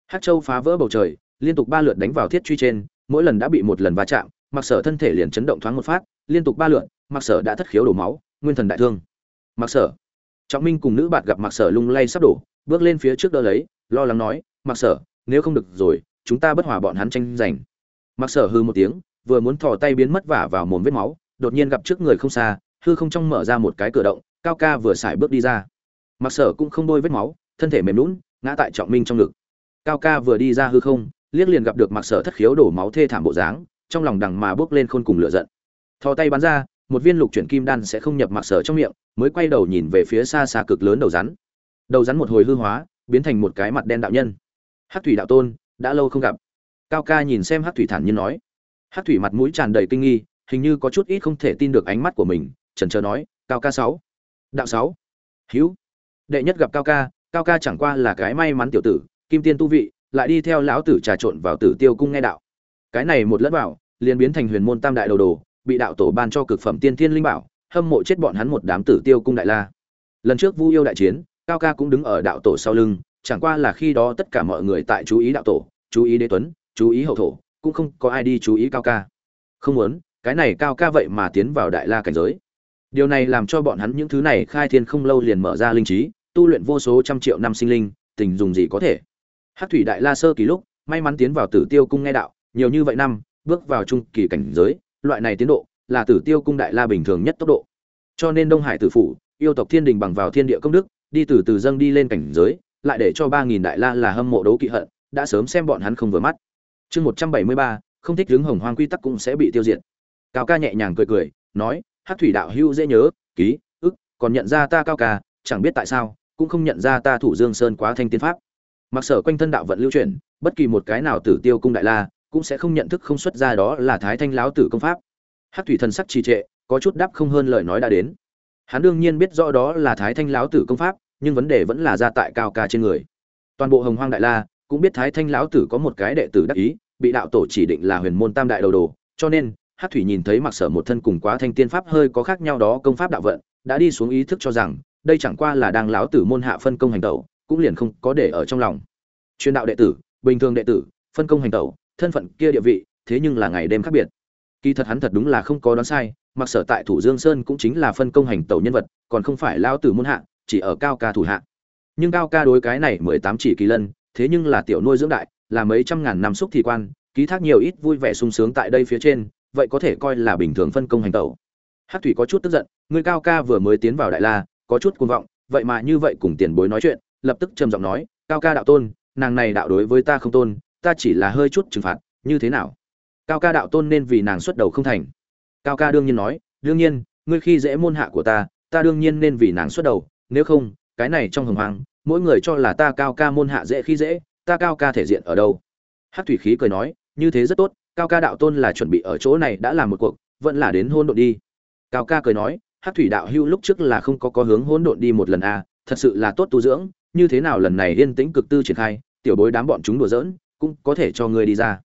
Hát châu phá vỡ bầu trời, liên tục ba lượt đánh vào thiết truy trên, mỗi lần đã bị một lần va chạm mặc sở thân thể liền chấn động thoáng một phát, liên tục ba lượt mặc sở đã thất khiếu đổ máu, nguyên thần đại thương. Mặc sở. Trọng minh cùng nữ bạn gặp mặc sở lung lay sắp đổ, bước lên phía trước đỡ lấy, lo lắng nói mặc sở, nếu không được rồi, chúng ta bất hòa bọn hắn tranh giành. Mặc sở hư một tiếng, vừa muốn thò tay biến mất vả vào mồm vết máu, đột nhiên gặp trước người không xa, hư không trong mở ra một cái cửa động, cao ca vừa xài bước đi ra. Mặc sở cũng không đôi vết máu, thân thể mềm lún ngã tại trọng minh trong ngực. Cao ca vừa đi ra hư không, liếc liền gặp được mặc sở thất khiếu đổ máu thê thảm bộ dáng, trong lòng đằng mà bước lên khôn cùng lửa giận. Thò tay bắn ra, một viên lục chuyển kim đan sẽ không nhập mặc sở trong miệng, mới quay đầu nhìn về phía xa xa cực lớn đầu rắn. Đầu rắn một hồi hư hóa, biến thành một cái mặt đen đạo nhân hát thủy đạo tôn, đã lâu không gặp. Cao ca nhìn xem hát thủy thản nhiên nói. Hát thủy mặt mũi tràn đầy kinh nghi, hình như có chút ít không thể tin được ánh mắt của mình trần trờ nói, cao ca sáu. Đạo sáu. Hữu. Đệ nhất gặp cao ca cao ca chẳng qua là cái may mắn tiểu tử, kim tiên tu vị, lại đi theo lão tử trà trộn vào tử tiêu cung nghe đạo. Cái này một lẫn vào, liền biến thành huyền môn tam đại đầu đồ, bị đạo tổ ban cho cực phẩm tiên thiên linh bảo, hâm mộ chết bọn hắn một đám tử tiêu cung đại la. Lần trước vu yêu đại chiến, cao ca cũng đứng ở đạo tổ sau lưng chẳng qua là khi đó tất cả mọi người tại chú ý đạo tổ, chú ý đế tuấn, chú ý hậu thổ, cũng không có ai đi chú ý cao ca. Không muốn, cái này cao ca vậy mà tiến vào đại la cảnh giới. Điều này làm cho bọn hắn những thứ này khai thiên không lâu liền mở ra linh trí, tu luyện vô số trăm triệu năm sinh linh, tình dùng gì có thể. Hát thủy đại la sơ kỳ lúc, may mắn tiến vào tử tiêu cung nghe đạo, nhiều như vậy năm, bước vào trung kỳ cảnh giới, loại này tiến độ là tử tiêu cung đại la bình thường nhất tốc độ. Cho nên đông hải tử phủ, yêu tộc thiên đình bằng vào thiên địa công đức, đi từ từ dâng đi lên cảnh giới lại để cho ba nghìn đại la là hâm mộ đấu kỵ hận, đã sớm xem bọn hắn không vừa mắt. Chương một trăm bảy mươi ba, không thích đứng hồng hoang quy tắc cũng sẽ bị tiêu diệt. Cao ca nhẹ nhàng cười cười, nói, hát thủy đạo hưu dễ nhớ, ký, ức, còn nhận ra ta cao ca, chẳng biết tại sao, cũng không nhận ra ta thủ dương sơn quá thanh tiên pháp. Mặc sở quanh thân đạo vận lưu chuyển, bất kỳ một cái nào tử tiêu cung đại la, cũng sẽ không nhận thức không xuất ra đó là thái thanh lão tử công pháp. Hát thủy thần sắc trì trệ, có chút đáp không hơn lời nói đã đến. Hắn đương nhiên biết rõ đó là thái thanh lão tử công pháp nhưng vấn đề vẫn là ra tại cao ca trên người. Toàn bộ hồng hoang đại la cũng biết thái thanh lão tử có một cái đệ tử đắc ý, bị đạo tổ chỉ định là huyền môn tam đại đầu đồ, cho nên hát thủy nhìn thấy mặc sở một thân cùng quá thanh tiên pháp hơi có khác nhau đó, công pháp đạo vận, đã đi xuống ý thức cho rằng, đây chẳng qua là đang lão tử môn hạ phân công hành tẩu, cũng liền không có để ở trong lòng. Truyền đạo đệ tử, bình thường đệ tử, phân công hành tẩu, thân phận kia địa vị, thế nhưng là ngày đêm khác biệt. Kỳ thật hắn thật đúng là không có đoán sai, mặc sở tại thủ dương sơn cũng chính là phân công hành tẩu nhân vật, còn không phải lão tử môn hạ chỉ ở cao ca thủ hạ. Nhưng cao ca đối cái này mười tám chỉ kỳ lân, thế nhưng là tiểu nuôi dưỡng đại, là mấy trăm ngàn năm xúc thì quan, ký thác nhiều ít vui vẻ sung sướng tại đây phía trên, vậy có thể coi là bình thường phân công hành tẩu. Hát thủy có chút tức giận, người cao ca vừa mới tiến vào đại la, có chút cuồng vọng, vậy mà như vậy cùng tiền bối nói chuyện, lập tức trầm giọng nói, cao ca đạo tôn, nàng này đạo đối với ta không tôn, ta chỉ là hơi chút trừng phạt, như thế nào? Cao ca đạo tôn nên vì nàng xuất đầu không thành. Cao ca đương nhiên nói, đương nhiên, ngươi khi dễ môn hạ của ta ta đương nhiên nên vì nàng xuất đầu nếu không cái này trong hồng hoàng, mỗi người cho là ta cao ca môn hạ dễ khi dễ ta cao ca thể diện ở đâu? Hát thủy khí cười nói như thế rất tốt cao ca đạo tôn là chuẩn bị ở chỗ này đã làm một cuộc vẫn là đến hôn độn đi. Cao ca cười nói hát thủy đạo hưu lúc trước là không có có hướng hôn độn đi một lần a à, thật sự là tốt tu dưỡng như thế nào lần này yên tĩnh cực tư triển khai tiểu bối đám bọn chúng đùa giỡn cũng có thể cho ngươi đi ra.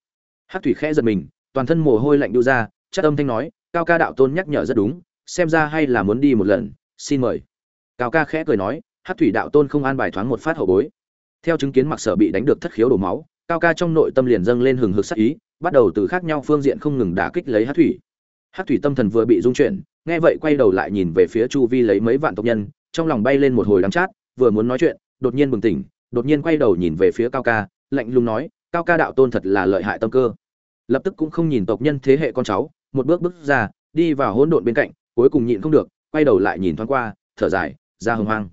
Hát thủy khẽ giật mình toàn thân mồ hôi lạnh đu ra chắc âm thanh nói cao ca đạo tôn nhắc nhở rất đúng xem ra hay là muốn đi một lần xin mời cao ca khẽ cười nói, hát thủy đạo tôn không an bài thoáng một phát hậu bối. Theo chứng kiến mặc sở bị đánh được thất khiếu đổ máu, cao ca trong nội tâm liền dâng lên hừng hực sắc ý, bắt đầu từ khác nhau phương diện không ngừng đả kích lấy hát thủy. Hát thủy tâm thần vừa bị dung chuyển, nghe vậy quay đầu lại nhìn về phía chu vi lấy mấy vạn tộc nhân, trong lòng bay lên một hồi đắng chát, vừa muốn nói chuyện, đột nhiên bừng tỉnh, đột nhiên quay đầu nhìn về phía cao ca, lạnh lùng nói, cao ca đạo tôn thật là lợi hại tâm cơ. Lập tức cũng không nhìn tộc nhân thế hệ con cháu, một bước bước ra, đi vào hỗn độn bên cạnh, cuối cùng nhịn không được, quay đầu lại nhìn thoáng qua, thở dài ra hồng hoang.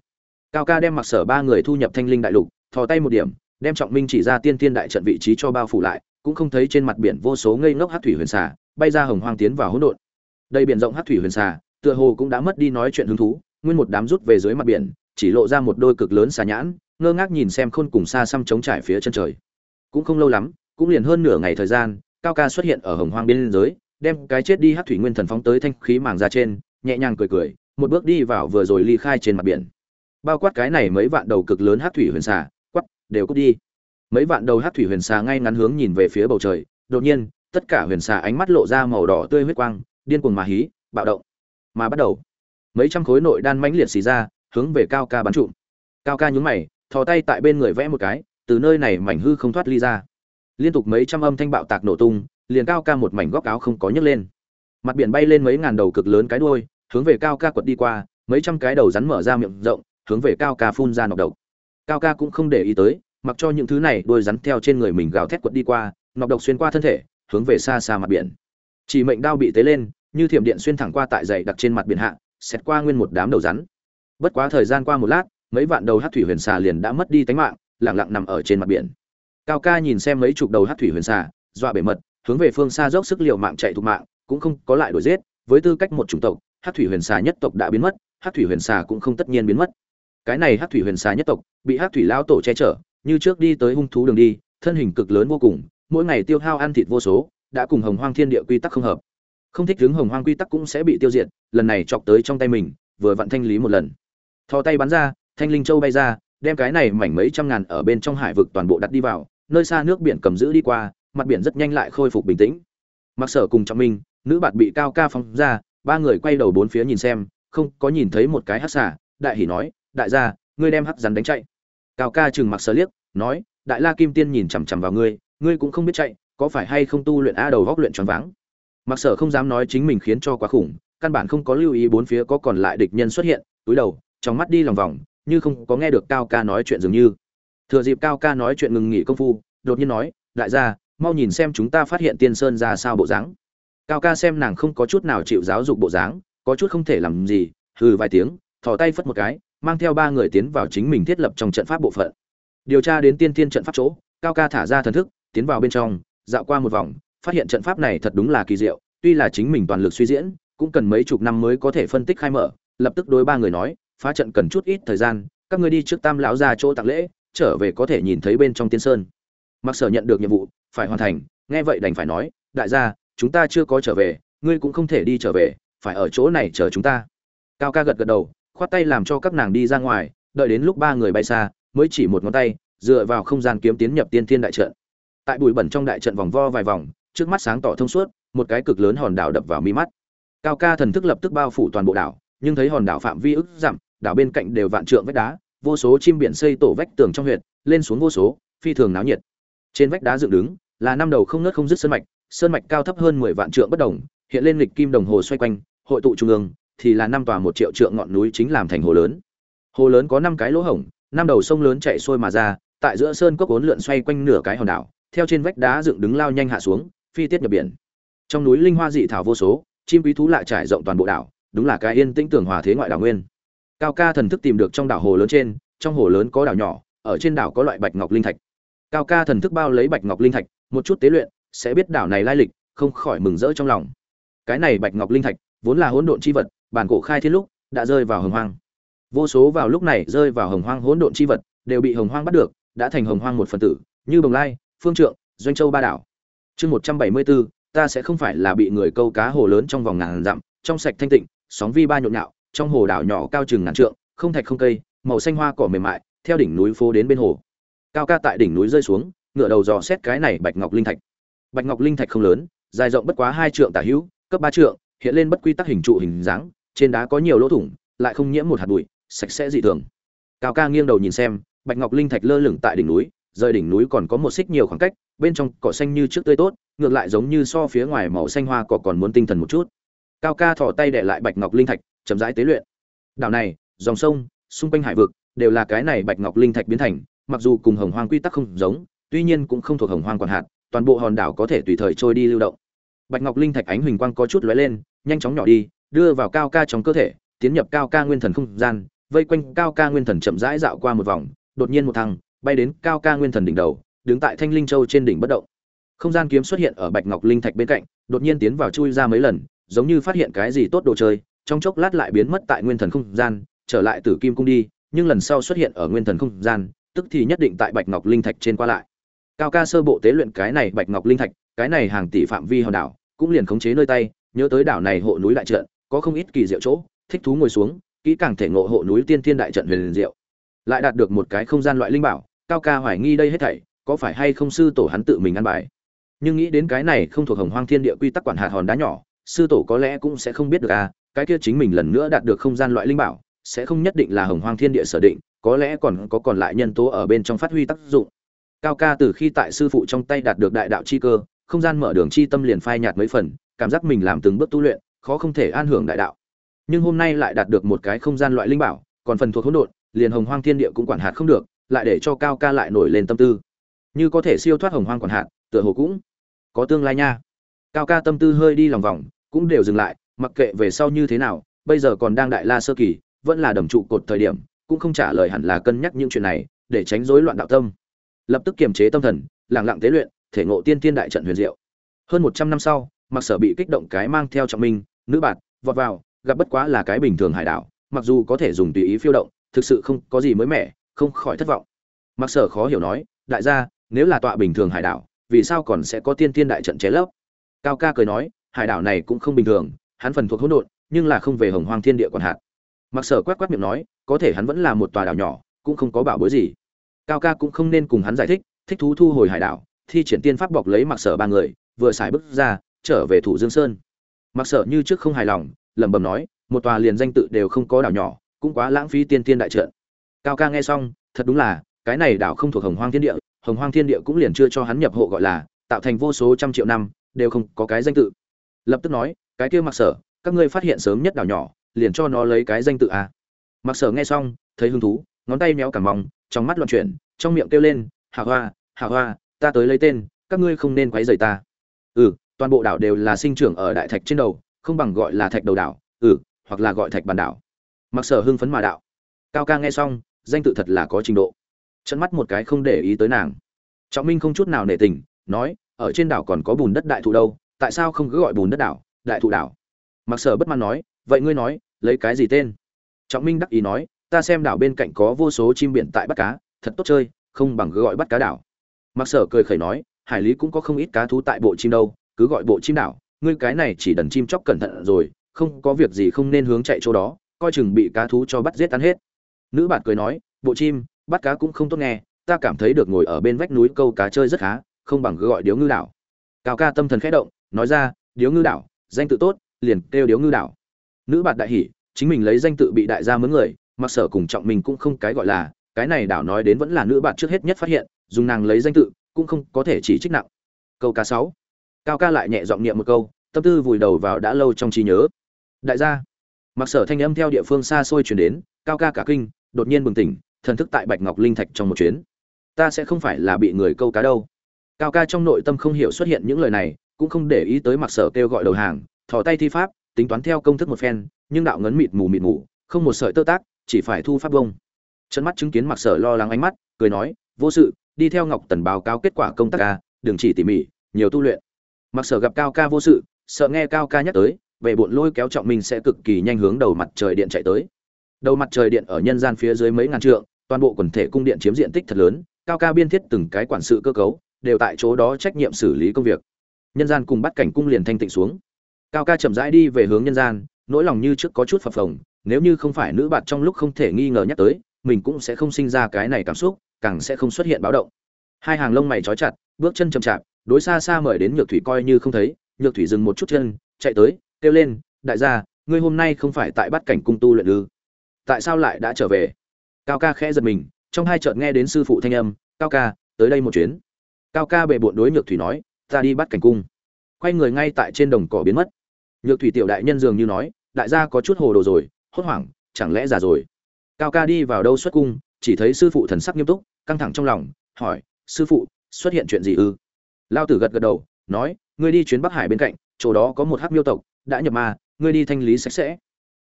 Cao ca đem mặc sở ba người thu nhập thanh linh đại lục, thò tay một điểm, đem trọng minh chỉ ra tiên thiên đại trận vị trí cho bao phủ lại, cũng không thấy trên mặt biển vô số ngây ngốc hát thủy huyền xà, bay ra hồng hoang tiến vào hỗn độn. Đây biển rộng hát thủy huyền xà, tựa hồ cũng đã mất đi nói chuyện hứng thú, nguyên một đám rút về dưới mặt biển, chỉ lộ ra một đôi cực lớn xà nhãn, ngơ ngác nhìn xem khôn cùng xa xăm chống trải phía chân trời. Cũng không lâu lắm, cũng liền hơn nửa ngày thời gian, cao ca xuất hiện ở hồng hoang biên giới, đem cái chết đi hát thủy nguyên thần phóng tới thanh khí màng ra trên, nhẹ nhàng cười cười một bước đi vào vừa rồi ly khai trên mặt biển. Bao quát cái này mấy vạn đầu cực lớn hát thủy huyền xà quắp đều cút đi. Mấy vạn đầu hát thủy huyền xà ngay ngắn hướng nhìn về phía bầu trời, đột nhiên, tất cả huyền xà ánh mắt lộ ra màu đỏ tươi huyết quang, điên cuồng mà hí, bạo động. Mà bắt đầu, mấy trăm khối nội đan mãnh liệt xì ra, hướng về cao ca bắn trụm. Cao ca nhún mày, thò tay tại bên người vẽ một cái, từ nơi này mảnh hư không thoát ly ra. Liên tục mấy trăm âm thanh bạo tạc nổ tung, liền cao ca một mảnh góc áo không có nhấc lên. Mặt biển bay lên mấy ngàn đầu cực lớn cái đuôi hướng về cao ca quật đi qua, mấy trăm cái đầu rắn mở ra miệng rộng, hướng về cao ca phun ra nọc độc. Cao ca cũng không để ý tới, mặc cho những thứ này đuôi rắn theo trên người mình gào thét quật đi qua, nọc độc xuyên qua thân thể, hướng về xa xa mặt biển. Chỉ mệnh đao bị tế lên, như thiểm điện xuyên thẳng qua tại dày đặc trên mặt biển hạ xét qua nguyên một đám đầu rắn. Bất quá thời gian qua một lát, mấy vạn đầu hát thủy huyền xà liền đã mất đi tánh mạng lẳng lặng nằm ở trên mặt biển. Cao ca nhìn xem mấy chục đầu hát thủy huyền xà, dọa bể mật, hướng về phương xa dốc sức liều mạng chạy thục mạng, cũng không có lại đuổi giết, với tư cách một chủng tộc hát thủy huyền xà nhất tộc đã biến mất hát thủy huyền xà cũng không tất nhiên biến mất. Cái này hát thủy huyền xà nhất tộc bị hát thủy lao tổ che chở, như trước đi tới hung thú đường đi, thân hình cực lớn vô cùng, mỗi ngày tiêu hao ăn thịt vô số, đã cùng hồng hoang thiên địa quy tắc không hợp. Không thích đứng hồng hoang quy tắc cũng sẽ bị tiêu diệt, lần này chọc tới trong tay mình, vừa vặn thanh lý một lần. Thò tay bắn ra, thanh linh châu bay ra, đem cái này mảnh mấy trăm ngàn ở bên trong hải vực toàn bộ đặt đi vào, nơi xa nước biển cầm giữ đi qua, mặt biển rất nhanh lại khôi phục bình tĩnh. Mặc sở cùng trọng minh, nữ bạn bị cao ca phóng ra ba người quay đầu bốn phía nhìn xem, không có nhìn thấy một cái hắc xả đại hỉ nói, đại gia, ngươi đem hắc rắn đánh chạy. Cao ca chừng mặc sơ liếc, nói, đại la kim tiên nhìn chằm chằm vào ngươi ngươi cũng không biết chạy, có phải hay không tu luyện a đầu góc luyện choáng váng? Mặc sở không dám nói chính mình khiến cho quá khủng, căn bản không có lưu ý bốn phía có còn lại địch nhân xuất hiện, túi đầu, trong mắt đi lòng vòng, như không có nghe được cao ca nói chuyện dường như. Thừa dịp cao ca nói chuyện ngừng nghỉ công phu, đột nhiên nói, đại gia, mau nhìn xem chúng ta phát hiện tiên sơn ra sao bộ dáng cao ca xem nàng không có chút nào chịu giáo dục bộ dáng, có chút không thể làm gì, hừ vài tiếng, thò tay phất một cái, mang theo ba người tiến vào chính mình thiết lập trong trận pháp bộ phận. Điều tra đến tiên tiên trận pháp chỗ, cao ca thả ra thần thức, tiến vào bên trong, dạo qua một vòng, phát hiện trận pháp này thật đúng là kỳ diệu, tuy là chính mình toàn lực suy diễn, cũng cần mấy chục năm mới có thể phân tích khai mở, lập tức đối ba người nói, phá trận cần chút ít thời gian, các ngươi đi trước tam lão ra chỗ tặng lễ, trở về có thể nhìn thấy bên trong tiên sơn. Mặc sở nhận được nhiệm vụ, phải hoàn thành, nghe vậy đành phải nói, đại gia chúng ta chưa có trở về, ngươi cũng không thể đi trở về, phải ở chỗ này chờ chúng ta. Cao ca gật gật đầu, khoát tay làm cho các nàng đi ra ngoài, đợi đến lúc ba người bay xa, mới chỉ một ngón tay, dựa vào không gian kiếm tiến nhập tiên thiên đại trận. Tại bụi bẩn trong đại trận vòng vo vài vòng, trước mắt sáng tỏ thông suốt, một cái cực lớn hòn đảo đập vào mi mắt. Cao ca thần thức lập tức bao phủ toàn bộ đảo, nhưng thấy hòn đảo phạm vi ức dặm, đảo bên cạnh đều vạn trượng vách đá, vô số chim biển xây tổ vách tường trong huyệt, lên xuống vô số, phi thường náo nhiệt. Trên vách đá dựng đứng, là năm đầu không nớt không dứt sân mạch sơn mạch cao thấp hơn mười vạn trượng bất đồng, hiện lên lịch kim đồng hồ xoay quanh, hội tụ trung ương, thì là năm tòa một triệu trượng ngọn núi chính làm thành hồ lớn. Hồ lớn có năm cái lỗ hổng, năm đầu sông lớn chảy xuôi mà ra, tại giữa sơn cốc cuốn lượn xoay quanh nửa cái hòn đảo, theo trên vách đá dựng đứng lao nhanh hạ xuống, phi tiết nhập biển. Trong núi linh hoa dị thảo vô số, chim quý thú lại trải rộng toàn bộ đảo, đúng là cái yên tĩnh tưởng hòa thế ngoại đảo nguyên. Cao ca thần thức tìm được trong đảo hồ lớn trên, trong hồ lớn có đảo nhỏ, ở trên đảo có loại bạch ngọc linh thạch. Cao ca thần thức bao lấy bạch ngọc linh thạch, một chút tế luyện sẽ biết đảo này lai lịch, không khỏi mừng rỡ trong lòng. Cái này bạch ngọc linh thạch, vốn là hỗn độn chi vật, bản cổ khai thiên lúc, đã rơi vào hồng hoang. Vô số vào lúc này rơi vào hồng hoang hỗn độn chi vật, đều bị hồng hoang bắt được, đã thành hồng hoang một phần tử, như bồng lai, phương trượng, doanh châu ba đảo. Chương một trăm bảy mươi bốn, ta sẽ không phải là bị người câu cá hồ lớn trong vòng ngàn dặm, trong sạch thanh tịnh, sóng vi ba nhộn nhạo, trong hồ đảo nhỏ cao chừng ngàn trượng, không thạch không cây, màu xanh hoa cỏ mềm mại, theo đỉnh núi phố đến bên hồ. Cao ca tại đỉnh núi rơi xuống, ngựa đầu dò xét cái này bạch ngọc linh thạch bạch ngọc linh thạch không lớn, dài rộng bất quá hai trượng tả hữu, cấp ba trượng, hiện lên bất quy tắc hình trụ hình dáng, trên đá có nhiều lỗ thủng, lại không nhiễm một hạt bụi, sạch sẽ dị thường. Cao ca nghiêng đầu nhìn xem, bạch ngọc linh thạch lơ lửng tại đỉnh núi, rời đỉnh núi còn có một xích nhiều khoảng cách, bên trong cỏ xanh như trước tươi tốt, ngược lại giống như so phía ngoài màu xanh hoa cỏ còn muốn tinh thần một chút. Cao ca thò tay để lại bạch ngọc linh thạch, chậm rãi tế luyện. Đảo này, dòng sông, xung quanh hải vực, đều là cái này bạch ngọc linh thạch biến thành, mặc dù cùng hồng hoang quy tắc không giống, tuy nhiên cũng không thuộc hồng hoang còn hạt toàn bộ hòn đảo có thể tùy thời trôi đi lưu động. Bạch ngọc linh thạch ánh huỳnh quang có chút lóe lên, nhanh chóng nhỏ đi, đưa vào cao ca trong cơ thể, tiến nhập cao ca nguyên thần không gian, vây quanh cao ca nguyên thần chậm rãi dạo qua một vòng, đột nhiên một thằng, bay đến cao ca nguyên thần đỉnh đầu, đứng tại thanh linh châu trên đỉnh bất động. Không gian kiếm xuất hiện ở bạch ngọc linh thạch bên cạnh, đột nhiên tiến vào chui ra mấy lần, giống như phát hiện cái gì tốt đồ chơi, trong chốc lát lại biến mất tại nguyên thần không gian, trở lại tử kim cung đi, nhưng lần sau xuất hiện ở nguyên thần không gian, tức thì nhất định tại bạch ngọc linh thạch trên qua lại cao ca sơ bộ tế luyện cái này bạch ngọc linh thạch, cái này hàng tỷ phạm vi hòn đảo, cũng liền khống chế nơi tay, nhớ tới đảo này hộ núi đại trận, có không ít kỳ diệu chỗ, thích thú ngồi xuống, kỹ càng thể ngộ hộ núi tiên thiên đại trận huyền diệu. Lại đạt được một cái không gian loại linh bảo, cao ca hoài nghi đây hết thảy, có phải hay không sư tổ hắn tự mình ăn bài? Nhưng nghĩ đến cái này không thuộc hồng hoang thiên địa quy tắc quản hạt hòn đá nhỏ, sư tổ có lẽ cũng sẽ không biết được à cái kia chính mình lần nữa đạt được không gian loại linh bảo, sẽ không nhất định là hồng hoang thiên địa sở định, có lẽ còn có còn lại nhân tố ở bên trong phát huy tác dụng cao ca từ khi tại sư phụ trong tay đạt được đại đạo chi cơ, không gian mở đường chi tâm liền phai nhạt mấy phần, cảm giác mình làm từng bước tu luyện, khó không thể an hưởng đại đạo. Nhưng hôm nay lại đạt được một cái không gian loại linh bảo, còn phần thuộc hỗn độn, liền hồng hoang thiên địa cũng quản hạt không được, lại để cho cao ca lại nổi lên tâm tư. Như có thể siêu thoát hồng hoang quản hạt, tựa hồ cũng có tương lai nha. Cao ca tâm tư hơi đi lòng vòng, cũng đều dừng lại, mặc kệ về sau như thế nào, bây giờ còn đang đại la sơ kỳ, vẫn là đầm trụ cột thời điểm, cũng không trả lời hẳn là cân nhắc những chuyện này, để tránh rối loạn đạo tâm lập tức kiềm chế tâm thần lẳng lặng tế luyện, thể ngộ tiên tiên đại trận huyền diệu. Hơn một trăm năm sau mặc sở bị kích động cái mang theo trọng minh, nữ bạt, vọt vào, gặp bất quá là cái bình thường hải đảo, mặc dù có thể dùng tùy ý phiêu động, thực sự không có gì mới mẻ, không khỏi thất vọng. Mặc sở khó hiểu nói, đại gia, nếu là tọa bình thường hải đảo, vì sao còn sẽ có tiên tiên đại trận chế lấp? Cao ca cười nói, hải đảo này cũng không bình thường, hắn phần thuộc hỗn độn, nhưng là không về hồng hoang thiên địa còn hạt. Mặc sở quát quát miệng nói, có thể hắn vẫn là một tòa đảo nhỏ, cũng không có bảo bối gì cao ca cũng không nên cùng hắn giải thích thích thú thu hồi hải đảo, thi triển tiên pháp bọc lấy mặc sở ba người, vừa xài bước ra, trở về thủ dương sơn mặc sở như trước không hài lòng, lẩm bẩm nói, một tòa liền danh tự đều không có đảo nhỏ, cũng quá lãng phí tiên tiên đại trợ. cao ca nghe xong, thật đúng là, cái này đảo không thuộc hồng hoang thiên địa, hồng hoang thiên địa cũng liền chưa cho hắn nhập hộ gọi là, tạo thành vô số trăm triệu năm, đều không có cái danh tự lập tức nói, cái kia mặc sở, các ngươi phát hiện sớm nhất đảo nhỏ, liền cho nó lấy cái danh tự à? mặc sở nghe xong, thấy hứng thú ngón tay méo cả mỏng, trong mắt loạn chuyển trong miệng kêu lên hà hoa hà hoa ta tới lấy tên các ngươi không nên quấy rầy ta. Ừ toàn bộ đảo đều là sinh trưởng ở đại thạch trên đầu không bằng gọi là thạch đầu đảo ừ hoặc là gọi thạch bàn đảo. Mặc sở hưng phấn mà đạo. Cao ca nghe xong danh tự thật là có trình độ. Chân mắt một cái không để ý tới nàng. Trọng minh không chút nào nể tình nói ở trên đảo còn có bùn đất đại thụ đâu tại sao không cứ gọi bùn đất đảo đại thụ đảo? Mặc sở bất mãn nói vậy ngươi nói lấy cái gì tên? Trọng minh đắc ý nói ta xem đảo bên cạnh có vô số chim biển tại bắt cá, thật tốt chơi, không bằng cứ gọi bắt cá đảo. Mặc sở cười khẩy nói, hải lý cũng có không ít cá thú tại bộ chim đâu, cứ gọi bộ chim đảo, ngươi cái này chỉ đần chim chóc cẩn thận rồi, không có việc gì không nên hướng chạy chỗ đó, coi chừng bị cá thú cho bắt giết tan hết. Nữ bạn cười nói, bộ chim, bắt cá cũng không tốt nghe, ta cảm thấy được ngồi ở bên vách núi câu cá chơi rất khá, không bằng cứ gọi điếu ngư đảo. Cao ca tâm thần khẽ động, nói ra, điếu ngư đảo, danh tự tốt, liền kêu điếu ngư đảo. Nữ bạn đại hỉ, chính mình lấy danh tự bị đại gia mướn người mặc sở cùng trọng mình cũng không cái gọi là, cái này đảo nói đến vẫn là nữ bạn trước hết nhất phát hiện, dùng nàng lấy danh tự, cũng không có thể chỉ trích nặng. Câu cá sáu. Cao ca lại nhẹ giọng niệm một câu, tâm tư vùi đầu vào đã lâu trong trí nhớ. Đại gia. Mặc sở thanh âm theo địa phương xa xôi chuyển đến, cao ca cả kinh, đột nhiên bừng tỉnh, thần thức tại bạch ngọc linh thạch trong một chuyến. Ta sẽ không phải là bị người câu cá đâu. Cao ca trong nội tâm không hiểu xuất hiện những lời này, cũng không để ý tới mặc sở kêu gọi đầu hàng, thò tay thi pháp, tính toán theo công thức một phen, nhưng đạo ngấn mịt mù mịt mù, không một sợi tơ tác chỉ phải thu pháp bông. Chân mắt chứng kiến mặc sở lo lắng ánh mắt, cười nói, vô sự, đi theo ngọc tần báo cáo kết quả công tác ca đừng chỉ tỉ mỉ, nhiều tu luyện. Mặc sở gặp cao ca vô sự, sợ nghe cao ca nhắc tới về bộn lôi kéo trọng minh sẽ cực kỳ nhanh hướng đầu mặt trời điện chạy tới. Đầu mặt trời điện ở nhân gian phía dưới mấy ngàn trượng, toàn bộ quần thể cung điện chiếm diện tích thật lớn, cao ca biên thiết từng cái quản sự cơ cấu, đều tại chỗ đó trách nhiệm xử lý công việc. Nhân gian cùng bắt cảnh cung liền thanh tịnh xuống. Cao ca chậm rãi đi về hướng nhân gian, nỗi lòng như trước có chút phập phồng nếu như không phải nữ bạn trong lúc không thể nghi ngờ nhắc tới, mình cũng sẽ không sinh ra cái này cảm xúc, càng sẽ không xuất hiện báo động. Hai hàng lông mày trói chặt, bước chân chậm chạp, đối xa xa mời đến nhược thủy coi như không thấy, nhược thủy dừng một chút chân, chạy tới, kêu lên, đại gia, ngươi hôm nay không phải tại bắt cảnh cung tu luyện ư? Tại sao lại đã trở về? Cao ca khẽ giật mình, trong hai chợt nghe đến sư phụ thanh âm, cao ca, tới đây một chuyến. Cao ca bệ bộn đối nhược thủy nói, ta đi bắt cảnh cung. Quay người ngay tại trên đồng cỏ biến mất. Nhược thủy tiểu đại nhân dường như nói, đại gia có chút hồ đồ rồi hốt hoảng, chẳng lẽ già rồi? Cao ca đi vào đâu xuất cung, chỉ thấy sư phụ thần sắc nghiêm túc, căng thẳng trong lòng, hỏi, sư phụ, xuất hiện chuyện gì ư? Lao tử gật gật đầu, nói, ngươi đi chuyến bắc hải bên cạnh, chỗ đó có một hắc miêu tộc, đã nhập ma, ngươi đi thanh lý sạch sẽ.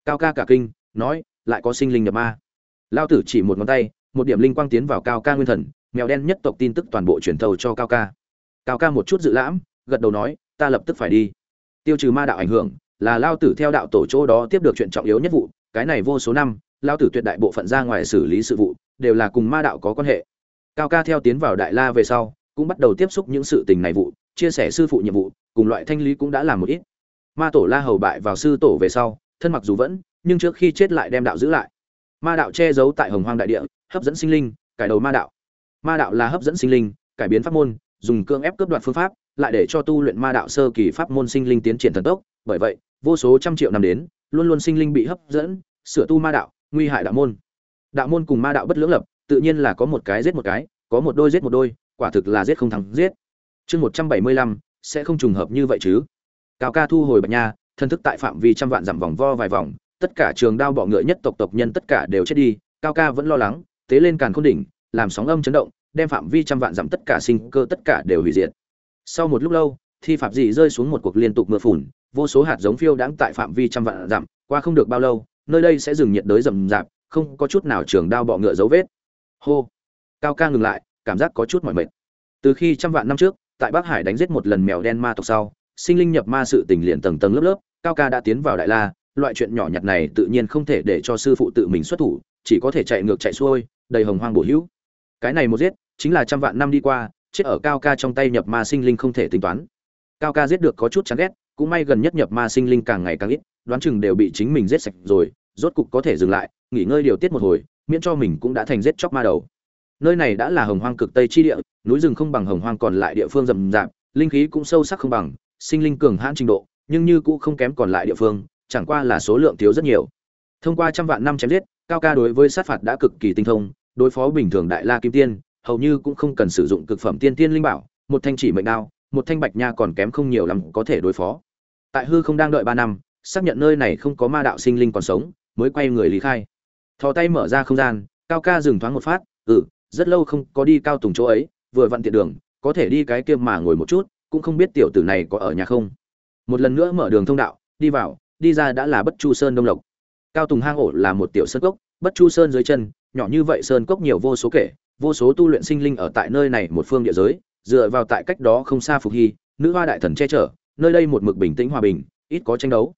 Cao ca cả kinh, nói, lại có sinh linh nhập ma. Lao tử chỉ một ngón tay, một điểm linh quang tiến vào cao ca nguyên thần, mèo đen nhất tộc tin tức toàn bộ truyền thầu cho cao ca. Cao ca một chút dự lãm, gật đầu nói, ta lập tức phải đi. Tiêu trừ ma đạo ảnh hưởng, là lao tử theo đạo tổ chỗ đó tiếp được chuyện trọng yếu nhất vụ cái này vô số năm lao tử tuyệt đại bộ phận ra ngoài xử lý sự vụ, đều là cùng ma đạo có quan hệ. Cao ca theo tiến vào đại la về sau, cũng bắt đầu tiếp xúc những sự tình này vụ, chia sẻ sư phụ nhiệm vụ, cùng loại thanh lý cũng đã làm một ít. Ma tổ la hầu bại vào sư tổ về sau, thân mặc dù vẫn, nhưng trước khi chết lại đem đạo giữ lại. Ma đạo che giấu tại hồng hoang đại địa, hấp dẫn sinh linh, cải đầu ma đạo. Ma đạo là hấp dẫn sinh linh, cải biến pháp môn, dùng cương ép cướp đoạt phương pháp, lại để cho tu luyện ma đạo sơ kỳ pháp môn sinh linh tiến triển thần tốc. Bởi vậy, vô số trăm triệu năm đến luôn luôn sinh linh bị hấp dẫn, sửa tu ma đạo, nguy hại đạo môn. Đạo môn cùng ma đạo bất lưỡng lập, tự nhiên là có một cái giết một cái, có một đôi giết một đôi, quả thực là giết không thắng giết. Chương một trăm bảy mươi lăm, sẽ không trùng hợp như vậy chứ? Cao ca thu hồi bạch nha, thân thức tại phạm vi trăm vạn dặm vòng vo vài vòng, tất cả trường đao bọ ngựa nhất tộc tộc nhân tất cả đều chết đi, cao ca vẫn lo lắng, tế lên càn khôn đỉnh, làm sóng âm chấn động, đem phạm vi trăm vạn dặm tất cả sinh cơ tất cả đều hủy diệt. Sau một lúc lâu, thi phạm dị rơi xuống một cuộc liên tục mưa phùn vô số hạt giống phiêu đãng tại phạm vi trăm vạn dặm, qua không được bao lâu, nơi đây sẽ dừng nhiệt đới rầm rạp, không có chút nào trường đao bọ ngựa dấu vết. Hô! Cao ca ngừng lại, cảm giác có chút mỏi mệt. Từ khi trăm vạn năm trước, tại bắc hải đánh giết một lần mèo đen ma tộc sau, sinh linh nhập ma sự tình liền tầng tầng lớp lớp, cao ca đã tiến vào đại la, loại chuyện nhỏ nhặt này tự nhiên không thể để cho sư phụ tự mình xuất thủ, chỉ có thể chạy ngược chạy xuôi, đầy hồng hoang bổ hữu. Cái này một giết, chính là trăm vạn năm đi qua, chết ở cao ca trong tay nhập ma sinh linh không thể tính toán cao ca giết được có chút chán ghét, cũng may gần nhất nhập ma sinh linh càng ngày càng ít, đoán chừng đều bị chính mình giết sạch rồi, rốt cục có thể dừng lại, nghỉ ngơi điều tiết một hồi, miễn cho mình cũng đã thành giết chóc ma đầu. Nơi này đã là hồng hoang cực tây chi địa, núi rừng không bằng hồng hoang còn lại địa phương rậm rạp, linh khí cũng sâu sắc không bằng, sinh linh cường hãn trình độ, nhưng như cũng không kém còn lại địa phương, chẳng qua là số lượng thiếu rất nhiều. Thông qua trăm vạn năm chém giết, cao ca đối với sát phạt đã cực kỳ tinh thông, đối phó bình thường đại la kim tiên, hầu như cũng không cần sử dụng cực phẩm tiên tiên linh bảo, một thanh chỉ mệnh đao một thanh bạch nha còn kém không nhiều lắm có thể đối phó. Tại hư không đang đợi ba năm, xác nhận nơi này không có ma đạo sinh linh còn sống, mới quay người lý khai. Thò tay mở ra không gian, cao ca dừng thoáng một phát ừ rất lâu không có đi cao tùng chỗ ấy, vừa vặn tiện đường, có thể đi cái kia mà ngồi một chút, cũng không biết tiểu tử này có ở nhà không. Một lần nữa mở đường thông đạo, đi vào, đi ra đã là bất chu sơn đông lộc. Cao tùng hang ổ là một tiểu sơn cốc, bất chu sơn dưới chân, nhỏ như vậy sơn cốc nhiều vô số kể, vô số tu luyện sinh linh ở tại nơi này một phương địa giới dựa vào tại cách đó không xa phục hy, nữ hoa đại thần che chở, nơi đây một mực bình tĩnh hòa bình, ít có tranh đấu.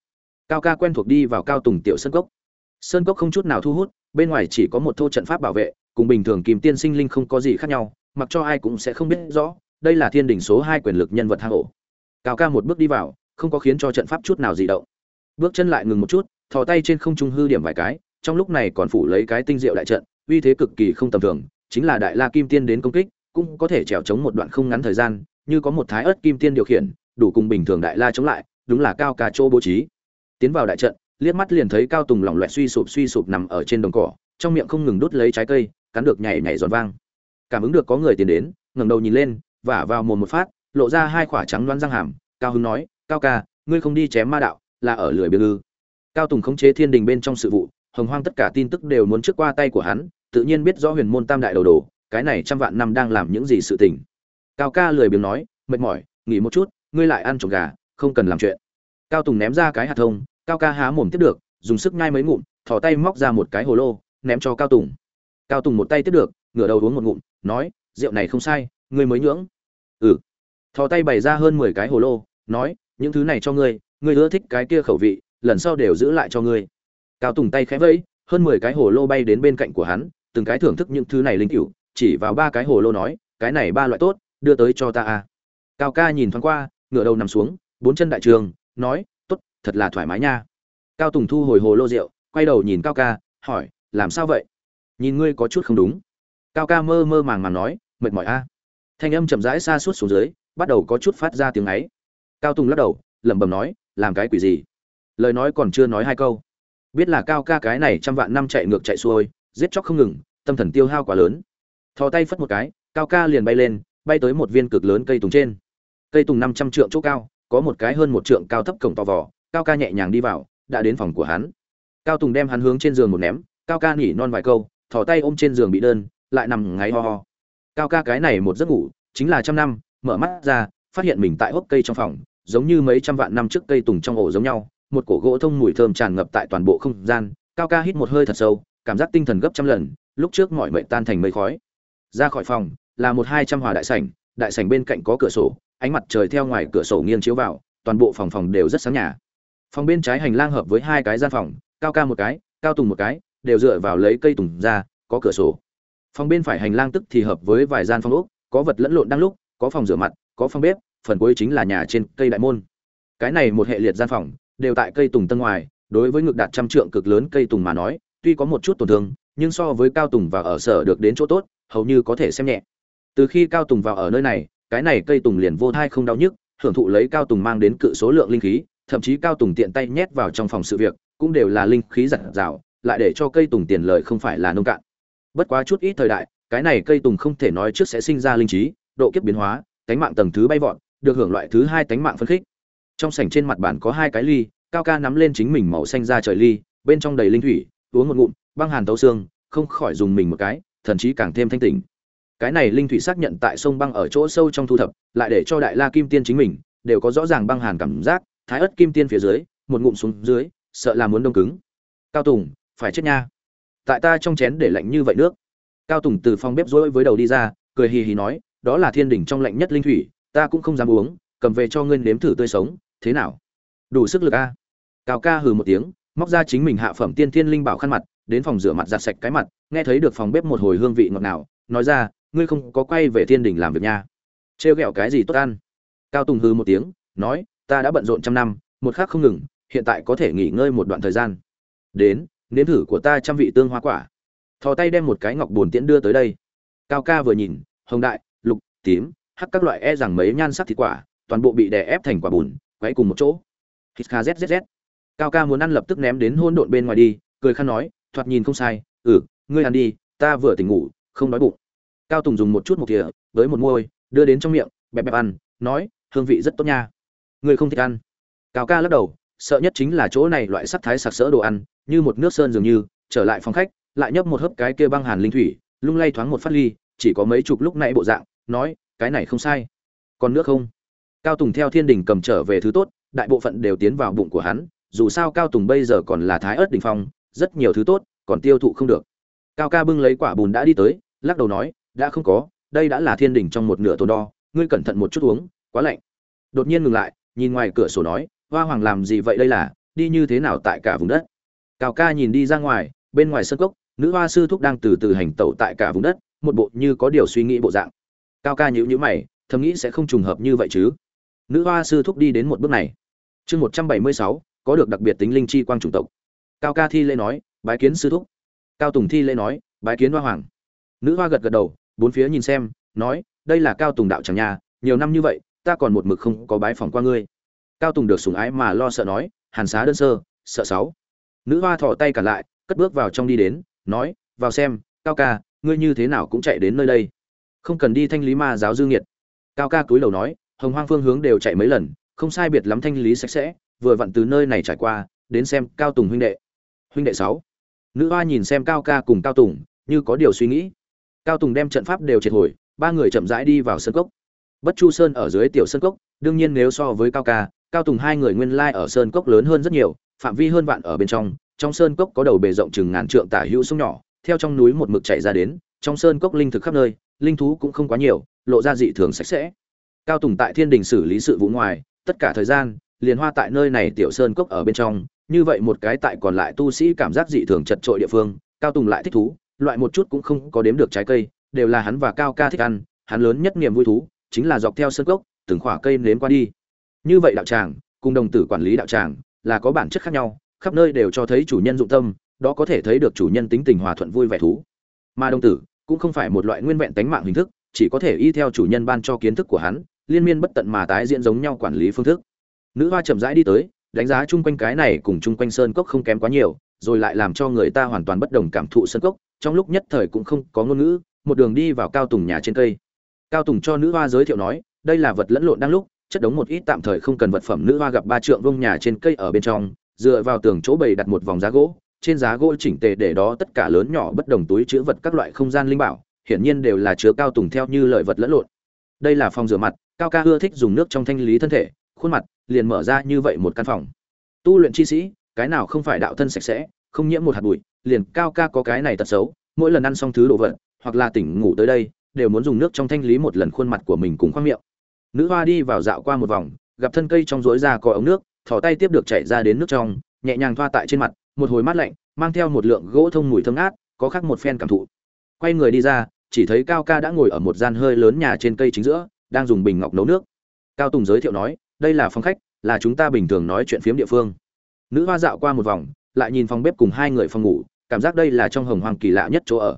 Cao ca quen thuộc đi vào cao tùng tiểu sơn cốc. Sơn cốc không chút nào thu hút, bên ngoài chỉ có một thô trận pháp bảo vệ, cùng bình thường kìm tiên sinh linh không có gì khác nhau, mặc cho ai cũng sẽ không biết rõ, đây là thiên đỉnh số hai quyền lực nhân vật hang ổ. Cao ca một bước đi vào, không có khiến cho trận pháp chút nào gì động. Bước chân lại ngừng một chút, thò tay trên không trung hư điểm vài cái, trong lúc này còn phủ lấy cái tinh diệu đại trận, uy thế cực kỳ không tầm thường, chính là đại la kim tiên đến công kích cũng có thể trèo chống một đoạn không ngắn thời gian, như có một thái ớt kim tiên điều khiển, đủ cùng bình thường đại la chống lại, đúng là cao cả chỗ bố trí. Tiến vào đại trận, liếc mắt liền thấy cao tùng lỏng loẹt suy sụp suy sụp nằm ở trên đồng cỏ, trong miệng không ngừng đút lấy trái cây, cắn được nhảy nhảy giòn vang. Cảm ứng được có người tiến đến, ngẩng đầu nhìn lên, vả vào mồm một phát, lộ ra hai quả trắng đoán răng hàm, cao hưng nói, cao ca, ngươi không đi chém ma đạo, là ở lười biếng ư? Cao tùng khống chế thiên đình bên trong sự vụ, hồng hoang tất cả tin tức đều muốn trước qua tay của hắn, tự nhiên biết rõ huyền môn tam đại đầu đồ cái này trăm vạn năm đang làm những gì sự tình. Cao ca lười biếng nói, mệt mỏi, nghỉ một chút, ngươi lại ăn trộm gà, không cần làm chuyện. Cao tùng ném ra cái hạt thông, cao ca há mồm tiếp được, dùng sức nhai mấy ngụm, thò tay móc ra một cái hồ lô, ném cho cao tùng. Cao tùng một tay tiếp được, ngửa đầu uống một ngụm, nói, rượu này không sai, ngươi mới nhưỡng. Ừ. Thò tay bày ra hơn mười cái hồ lô, nói, những thứ này cho ngươi ngươi ưa thích cái kia khẩu vị, lần sau đều giữ lại cho ngươi. Cao tùng tay khẽ vẫy, hơn mười cái hồ lô bay đến bên cạnh của hắn, từng cái thưởng thức những thứ này linh cựu chỉ vào ba cái hồ lô nói, cái này ba loại tốt, đưa tới cho ta a. Cao ca nhìn thoáng qua, ngửa đầu nằm xuống, bốn chân đại trường, nói, tốt, thật là thoải mái nha. Cao tùng thu hồi hồ lô rượu, quay đầu nhìn cao ca, hỏi, làm sao vậy? Nhìn ngươi có chút không đúng. Cao ca mơ mơ màng màng nói, mệt mỏi a. Thanh âm chậm rãi xa suốt xuống dưới, bắt đầu có chút phát ra tiếng ấy. Cao tùng lắc đầu, lẩm bẩm nói, làm cái quỷ gì? Lời nói còn chưa nói hai câu. Biết là cao ca cái này trăm vạn năm chạy ngược chạy xuôi, giết chóc không ngừng, tâm thần tiêu hao quá lớn thò tay phất một cái, cao ca liền bay lên, bay tới một viên cực lớn cây tùng trên. Cây tùng năm trăm trượng chỗ cao, có một cái hơn một trượng cao thấp cổng to vỏ cao ca nhẹ nhàng đi vào, đã đến phòng của hắn. Cao tùng đem hắn hướng trên giường một ném, cao ca nghỉ non vài câu, thò tay ôm trên giường bị đơn, lại nằm ngáy ho ho. Cao ca cái này một giấc ngủ, chính là trăm năm, mở mắt ra, phát hiện mình tại hốc cây trong phòng, giống như mấy trăm vạn năm trước cây tùng trong ổ giống nhau, một cổ gỗ thông mùi thơm tràn ngập tại toàn bộ không gian. Cao ca hít một hơi thật sâu, cảm giác tinh thần gấp trăm lần, lúc trước mọi mệnh tan thành mây khói ra khỏi phòng, là một hai trăm hòa đại sảnh đại sảnh bên cạnh có cửa sổ, ánh mặt trời theo ngoài cửa sổ nghiêng chiếu vào, toàn bộ phòng phòng đều rất sáng nhà. Phòng bên trái hành lang hợp với hai cái gian phòng, cao ca một cái, cao tùng một cái, đều dựa vào lấy cây tùng ra, có cửa sổ. Phòng bên phải hành lang tức thì hợp với vài gian phòng ốc, có vật lẫn lộn đang lúc, có phòng rửa mặt, có phòng bếp, phần cuối chính là nhà trên cây đại môn. Cái này một hệ liệt gian phòng, đều tại cây tùng tân ngoài, đối với ngực đạt trăm trượng cực lớn cây tùng mà nói, tuy có một chút tổn thương, nhưng so với cao tùng và ở sở được đến chỗ tốt hầu như có thể xem nhẹ. Từ khi cao tùng vào ở nơi này, cái này cây tùng liền vô thai không đau nhức, hưởng thụ lấy cao tùng mang đến cự số lượng linh khí, thậm chí cao tùng tiện tay nhét vào trong phòng sự việc, cũng đều là linh khí giặt rào, lại để cho cây tùng tiền lời không phải là nông cạn. Bất quá chút ít thời đại, cái này cây tùng không thể nói trước sẽ sinh ra linh trí, độ kiếp biến hóa, tánh mạng tầng thứ bay vọt, được hưởng loại thứ hai tánh mạng phân khích. Trong sảnh trên mặt bàn có hai cái ly, cao ca nắm lên chính mình màu xanh ra trời ly, bên trong đầy linh thủy, uống một ngụm, băng hàn tấu xương, không khỏi dùng mình một cái thần chí càng thêm thanh tỉnh cái này linh thủy xác nhận tại sông băng ở chỗ sâu trong thu thập, lại để cho đại la kim tiên chính mình, đều có rõ ràng băng hàn cảm giác, thái ớt kim tiên phía dưới, một ngụm xuống dưới, sợ là muốn đông cứng. Cao tùng, phải chết nha. Tại ta trong chén để lạnh như vậy nước. Cao tùng từ phòng bếp rối với đầu đi ra, cười hì hì nói, đó là thiên đỉnh trong lạnh nhất linh thủy, ta cũng không dám uống, cầm về cho ngươi nếm thử tươi sống, thế nào? Đủ sức lực a. Cao ca hừ một tiếng, móc ra chính mình hạ phẩm tiên thiên linh bảo khăn mặt đến phòng rửa mặt giặt sạch cái mặt, nghe thấy được phòng bếp một hồi hương vị ngọt ngào, nói ra, ngươi không có quay về thiên đình làm việc nha. Trêu ghẹo cái gì tốt ăn? Cao tùng hừ một tiếng, nói, ta đã bận rộn trăm năm, một khắc không ngừng, hiện tại có thể nghỉ ngơi một đoạn thời gian. Đến, nếm thử của ta trăm vị tương hoa quả. Thò tay đem một cái ngọc bồn tiễn đưa tới đây. Cao ca vừa nhìn, hồng đại, lục, tím, hắc các loại e rằng mấy nhan sắc thịt quả, toàn bộ bị đè ép thành quả bùn, quấy cùng một chỗ. Hít kha zzz cao ca muốn ăn lập tức ném đến hôn độn bên ngoài đi, cười khăn nói thoạt nhìn không sai ừ ngươi ăn đi, ta vừa tỉnh ngủ, không đói bụng. Cao tùng dùng một chút một thìa, với một môi, đưa đến trong miệng, bẹp bẹp ăn, nói, hương vị rất tốt nha. Ngươi không thích ăn. Cao ca lắc đầu, sợ nhất chính là chỗ này loại sắc thái sặc sỡ đồ ăn, như một nước sơn dường như, trở lại phòng khách, lại nhấp một hớp cái kia băng hàn linh thủy, lung lay thoáng một phát ly, chỉ có mấy chục lúc nãy bộ dạng, nói, cái này không sai. Còn nước không? Cao tùng theo thiên đình cầm trở về thứ tốt, đại bộ phận đều tiến vào bụng của hắn, dù sao cao tùng bây giờ còn là thái ớt đình phong rất nhiều thứ tốt, còn tiêu thụ không được. Cao ca bưng lấy quả bùn đã đi tới, lắc đầu nói, đã không có, đây đã là thiên đình trong một nửa tồn đo, ngươi cẩn thận một chút uống, quá lạnh. Đột nhiên ngừng lại, nhìn ngoài cửa sổ nói, hoa hoàng làm gì vậy đây là, đi như thế nào tại cả vùng đất? Cao ca nhìn đi ra ngoài, bên ngoài sân cốc, nữ hoa sư thúc đang từ từ hành tẩu tại cả vùng đất, một bộ như có điều suy nghĩ bộ dạng. Cao ca nhữ nhữ mày, thầm nghĩ sẽ không trùng hợp như vậy chứ. Nữ hoa sư thúc đi đến một bước này. Chương một trăm bảy mươi sáu, có được đặc biệt tính linh chi quang chủng tộc cao ca thi lễ nói, bái kiến sư thúc. Cao tùng thi lễ nói, bái kiến hoa hoàng. Nữ hoa gật gật đầu, bốn phía nhìn xem, nói, đây là cao tùng đạo chẳng nhà, nhiều năm như vậy, ta còn một mực không có bái phỏng qua ngươi. Cao tùng được sùng ái mà lo sợ nói, hàn xá đơn sơ, sợ sáu. Nữ hoa thò tay cả lại, cất bước vào trong đi đến, nói, vào xem, cao ca, ngươi như thế nào cũng chạy đến nơi đây. Không cần đi thanh lý ma giáo dư nghiệt. Cao ca cúi đầu nói, hồng hoang phương hướng đều chạy mấy lần, không sai biệt lắm thanh lý sạch sẽ, vừa vặn từ nơi này trải qua, đến xem cao tùng huynh đệ huynh đệ sáu. Nữ hoa nhìn xem cao ca cùng cao tùng, như có điều suy nghĩ. Cao tùng đem trận pháp đều triệt hồi, ba người chậm rãi đi vào sân cốc. Bất chu sơn ở dưới tiểu sân cốc, đương nhiên nếu so với cao ca, cao tùng hai người nguyên lai ở sơn cốc lớn hơn rất nhiều, phạm vi hơn vạn ở bên trong trong sơn cốc có đầu bề rộng chừng ngàn trượng tả hữu sông nhỏ, theo trong núi một mực chạy ra đến, trong sơn cốc linh thực khắp nơi, linh thú cũng không quá nhiều, lộ ra dị thường sạch sẽ. Cao tùng tại thiên đình xử lý sự vụ ngoài, tất cả thời gian, liền hoa tại nơi này tiểu sơn cốc ở bên trong như vậy một cái tại còn lại tu sĩ cảm giác dị thường chật trội địa phương, cao tùng lại thích thú, loại một chút cũng không có đếm được trái cây, đều là hắn và cao ca thích ăn, hắn lớn nhất niềm vui thú, chính là dọc theo sơn cốc, từng khỏa cây nếm qua đi. Như vậy đạo tràng, cùng đồng tử quản lý đạo tràng, là có bản chất khác nhau, khắp nơi đều cho thấy chủ nhân dụng tâm, đó có thể thấy được chủ nhân tính tình hòa thuận vui vẻ thú. Mà đồng tử, cũng không phải một loại nguyên vẹn tánh mạng hình thức, chỉ có thể y theo chủ nhân ban cho kiến thức của hắn, liên miên bất tận mà tái diễn giống nhau quản lý phương thức. Nữ hoa chậm rãi đi tới đánh giá chung quanh cái này cùng chung quanh sơn cốc không kém quá nhiều, rồi lại làm cho người ta hoàn toàn bất đồng cảm thụ sơn cốc, trong lúc nhất thời cũng không có ngôn ngữ, một đường đi vào cao tùng nhà trên cây. Cao tùng cho nữ hoa giới thiệu nói, đây là vật lẫn lộn đang lúc, chất đống một ít tạm thời không cần vật phẩm, nữ hoa gặp ba trượng vông nhà trên cây ở bên trong, dựa vào tường chỗ bày đặt một vòng giá gỗ, trên giá gỗ chỉnh tề để đó tất cả lớn nhỏ bất đồng túi chứa vật các loại không gian linh bảo, hiển nhiên đều là chứa cao tùng theo như lợi vật lẫn lộn. Đây là phòng rửa mặt, cao ca ưa thích dùng nước trong thanh lý thân thể khuôn mặt, liền mở ra như vậy một căn phòng. Tu luyện chi sĩ, cái nào không phải đạo thân sạch sẽ, không nhiễm một hạt bụi, liền cao ca có cái này tật xấu, mỗi lần ăn xong thứ đồ vật, hoặc là tỉnh ngủ tới đây, đều muốn dùng nước trong thanh lý một lần khuôn mặt của mình cùng khoang miệng. Nữ hoa đi vào dạo qua một vòng, gặp thân cây trong rối ra có ống nước thỏ tay tiếp được chảy ra đến nước trong, nhẹ nhàng thoa tại trên mặt, một hồi mát lạnh, mang theo một lượng gỗ thông mùi thơm ngát, có khác một phen cảm thụ. Quay người đi ra, chỉ thấy cao ca đã ngồi ở một gian hơi lớn nhà trên cây chính giữa, đang dùng bình ngọc nấu nước. Cao tùng giới thiệu nói đây là phòng khách là chúng ta bình thường nói chuyện phiếm địa phương. Nữ hoa dạo qua một vòng lại nhìn phòng bếp cùng hai người phòng ngủ cảm giác đây là trong hồng hoàng kỳ lạ nhất chỗ ở.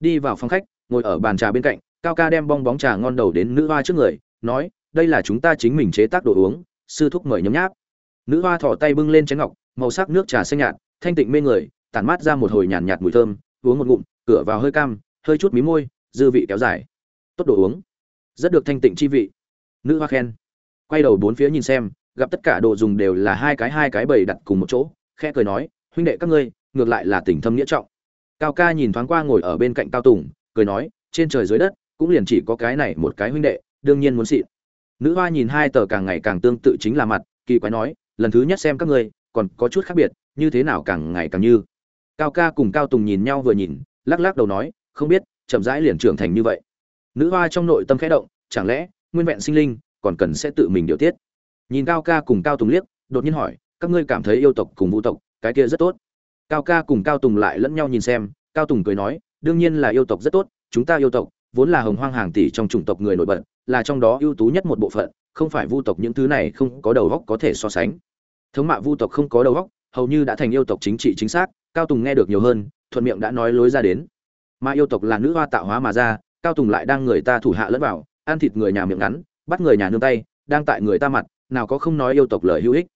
Đi vào phòng khách ngồi ở bàn trà bên cạnh cao ca đem bong bóng trà ngon đầu đến nữ hoa trước người nói đây là chúng ta chính mình chế tác đồ uống sư thúc mời nhấm nháp. Nữ hoa thỏ tay bưng lên chén ngọc màu sắc nước trà xanh nhạt thanh tịnh mê người tản mát ra một hồi nhàn nhạt, nhạt mùi thơm uống một ngụm cửa vào hơi cam hơi chút mí môi dư vị kéo dài. Tốt đồ uống. Rất được thanh tịnh chi vị. Nữ hoa khen quay đầu bốn phía nhìn xem, gặp tất cả đồ dùng đều là hai cái hai cái bầy đặt cùng một chỗ, khẽ cười nói, huynh đệ các ngươi, ngược lại là tình thâm nghĩa trọng. Cao ca nhìn thoáng qua ngồi ở bên cạnh cao tùng, cười nói, trên trời dưới đất, cũng liền chỉ có cái này một cái huynh đệ, đương nhiên muốn xịn. Nữ hoa nhìn hai tờ càng ngày càng tương tự chính là mặt, kỳ quái nói, lần thứ nhất xem các ngươi, còn có chút khác biệt, như thế nào càng ngày càng như? Cao ca cùng cao tùng nhìn nhau vừa nhìn, lắc lắc đầu nói, không biết, chậm rãi liền trưởng thành như vậy. Nữ hoa trong nội tâm khẽ động, chẳng lẽ, nguyên vẹn sinh linh còn cần sẽ tự mình điều tiết. Nhìn cao ca cùng cao tùng liếc, đột nhiên hỏi, các ngươi cảm thấy yêu tộc cùng vũ tộc, cái kia rất tốt? Cao ca cùng cao tùng lại lẫn nhau nhìn xem, cao tùng cười nói, đương nhiên là yêu tộc rất tốt, chúng ta yêu tộc vốn là hồng hoang hàng tỷ trong chủng tộc người nổi bật, là trong đó ưu tú nhất một bộ phận, không phải vu tộc những thứ này không có đầu góc có thể so sánh. Thống mạ vu tộc không có đầu góc hầu như đã thành yêu tộc chính trị chính xác, cao tùng nghe được nhiều hơn, thuận miệng đã nói lối ra đến. Mà yêu tộc là nữ hoa tạo hóa mà ra, cao tùng lại đang người ta thủ hạ lẫn vào, ăn thịt người nhà miệng ngắn bắt người nhà nương tay, đang tại người ta mặt, nào có không nói yêu tộc lời hữu ích.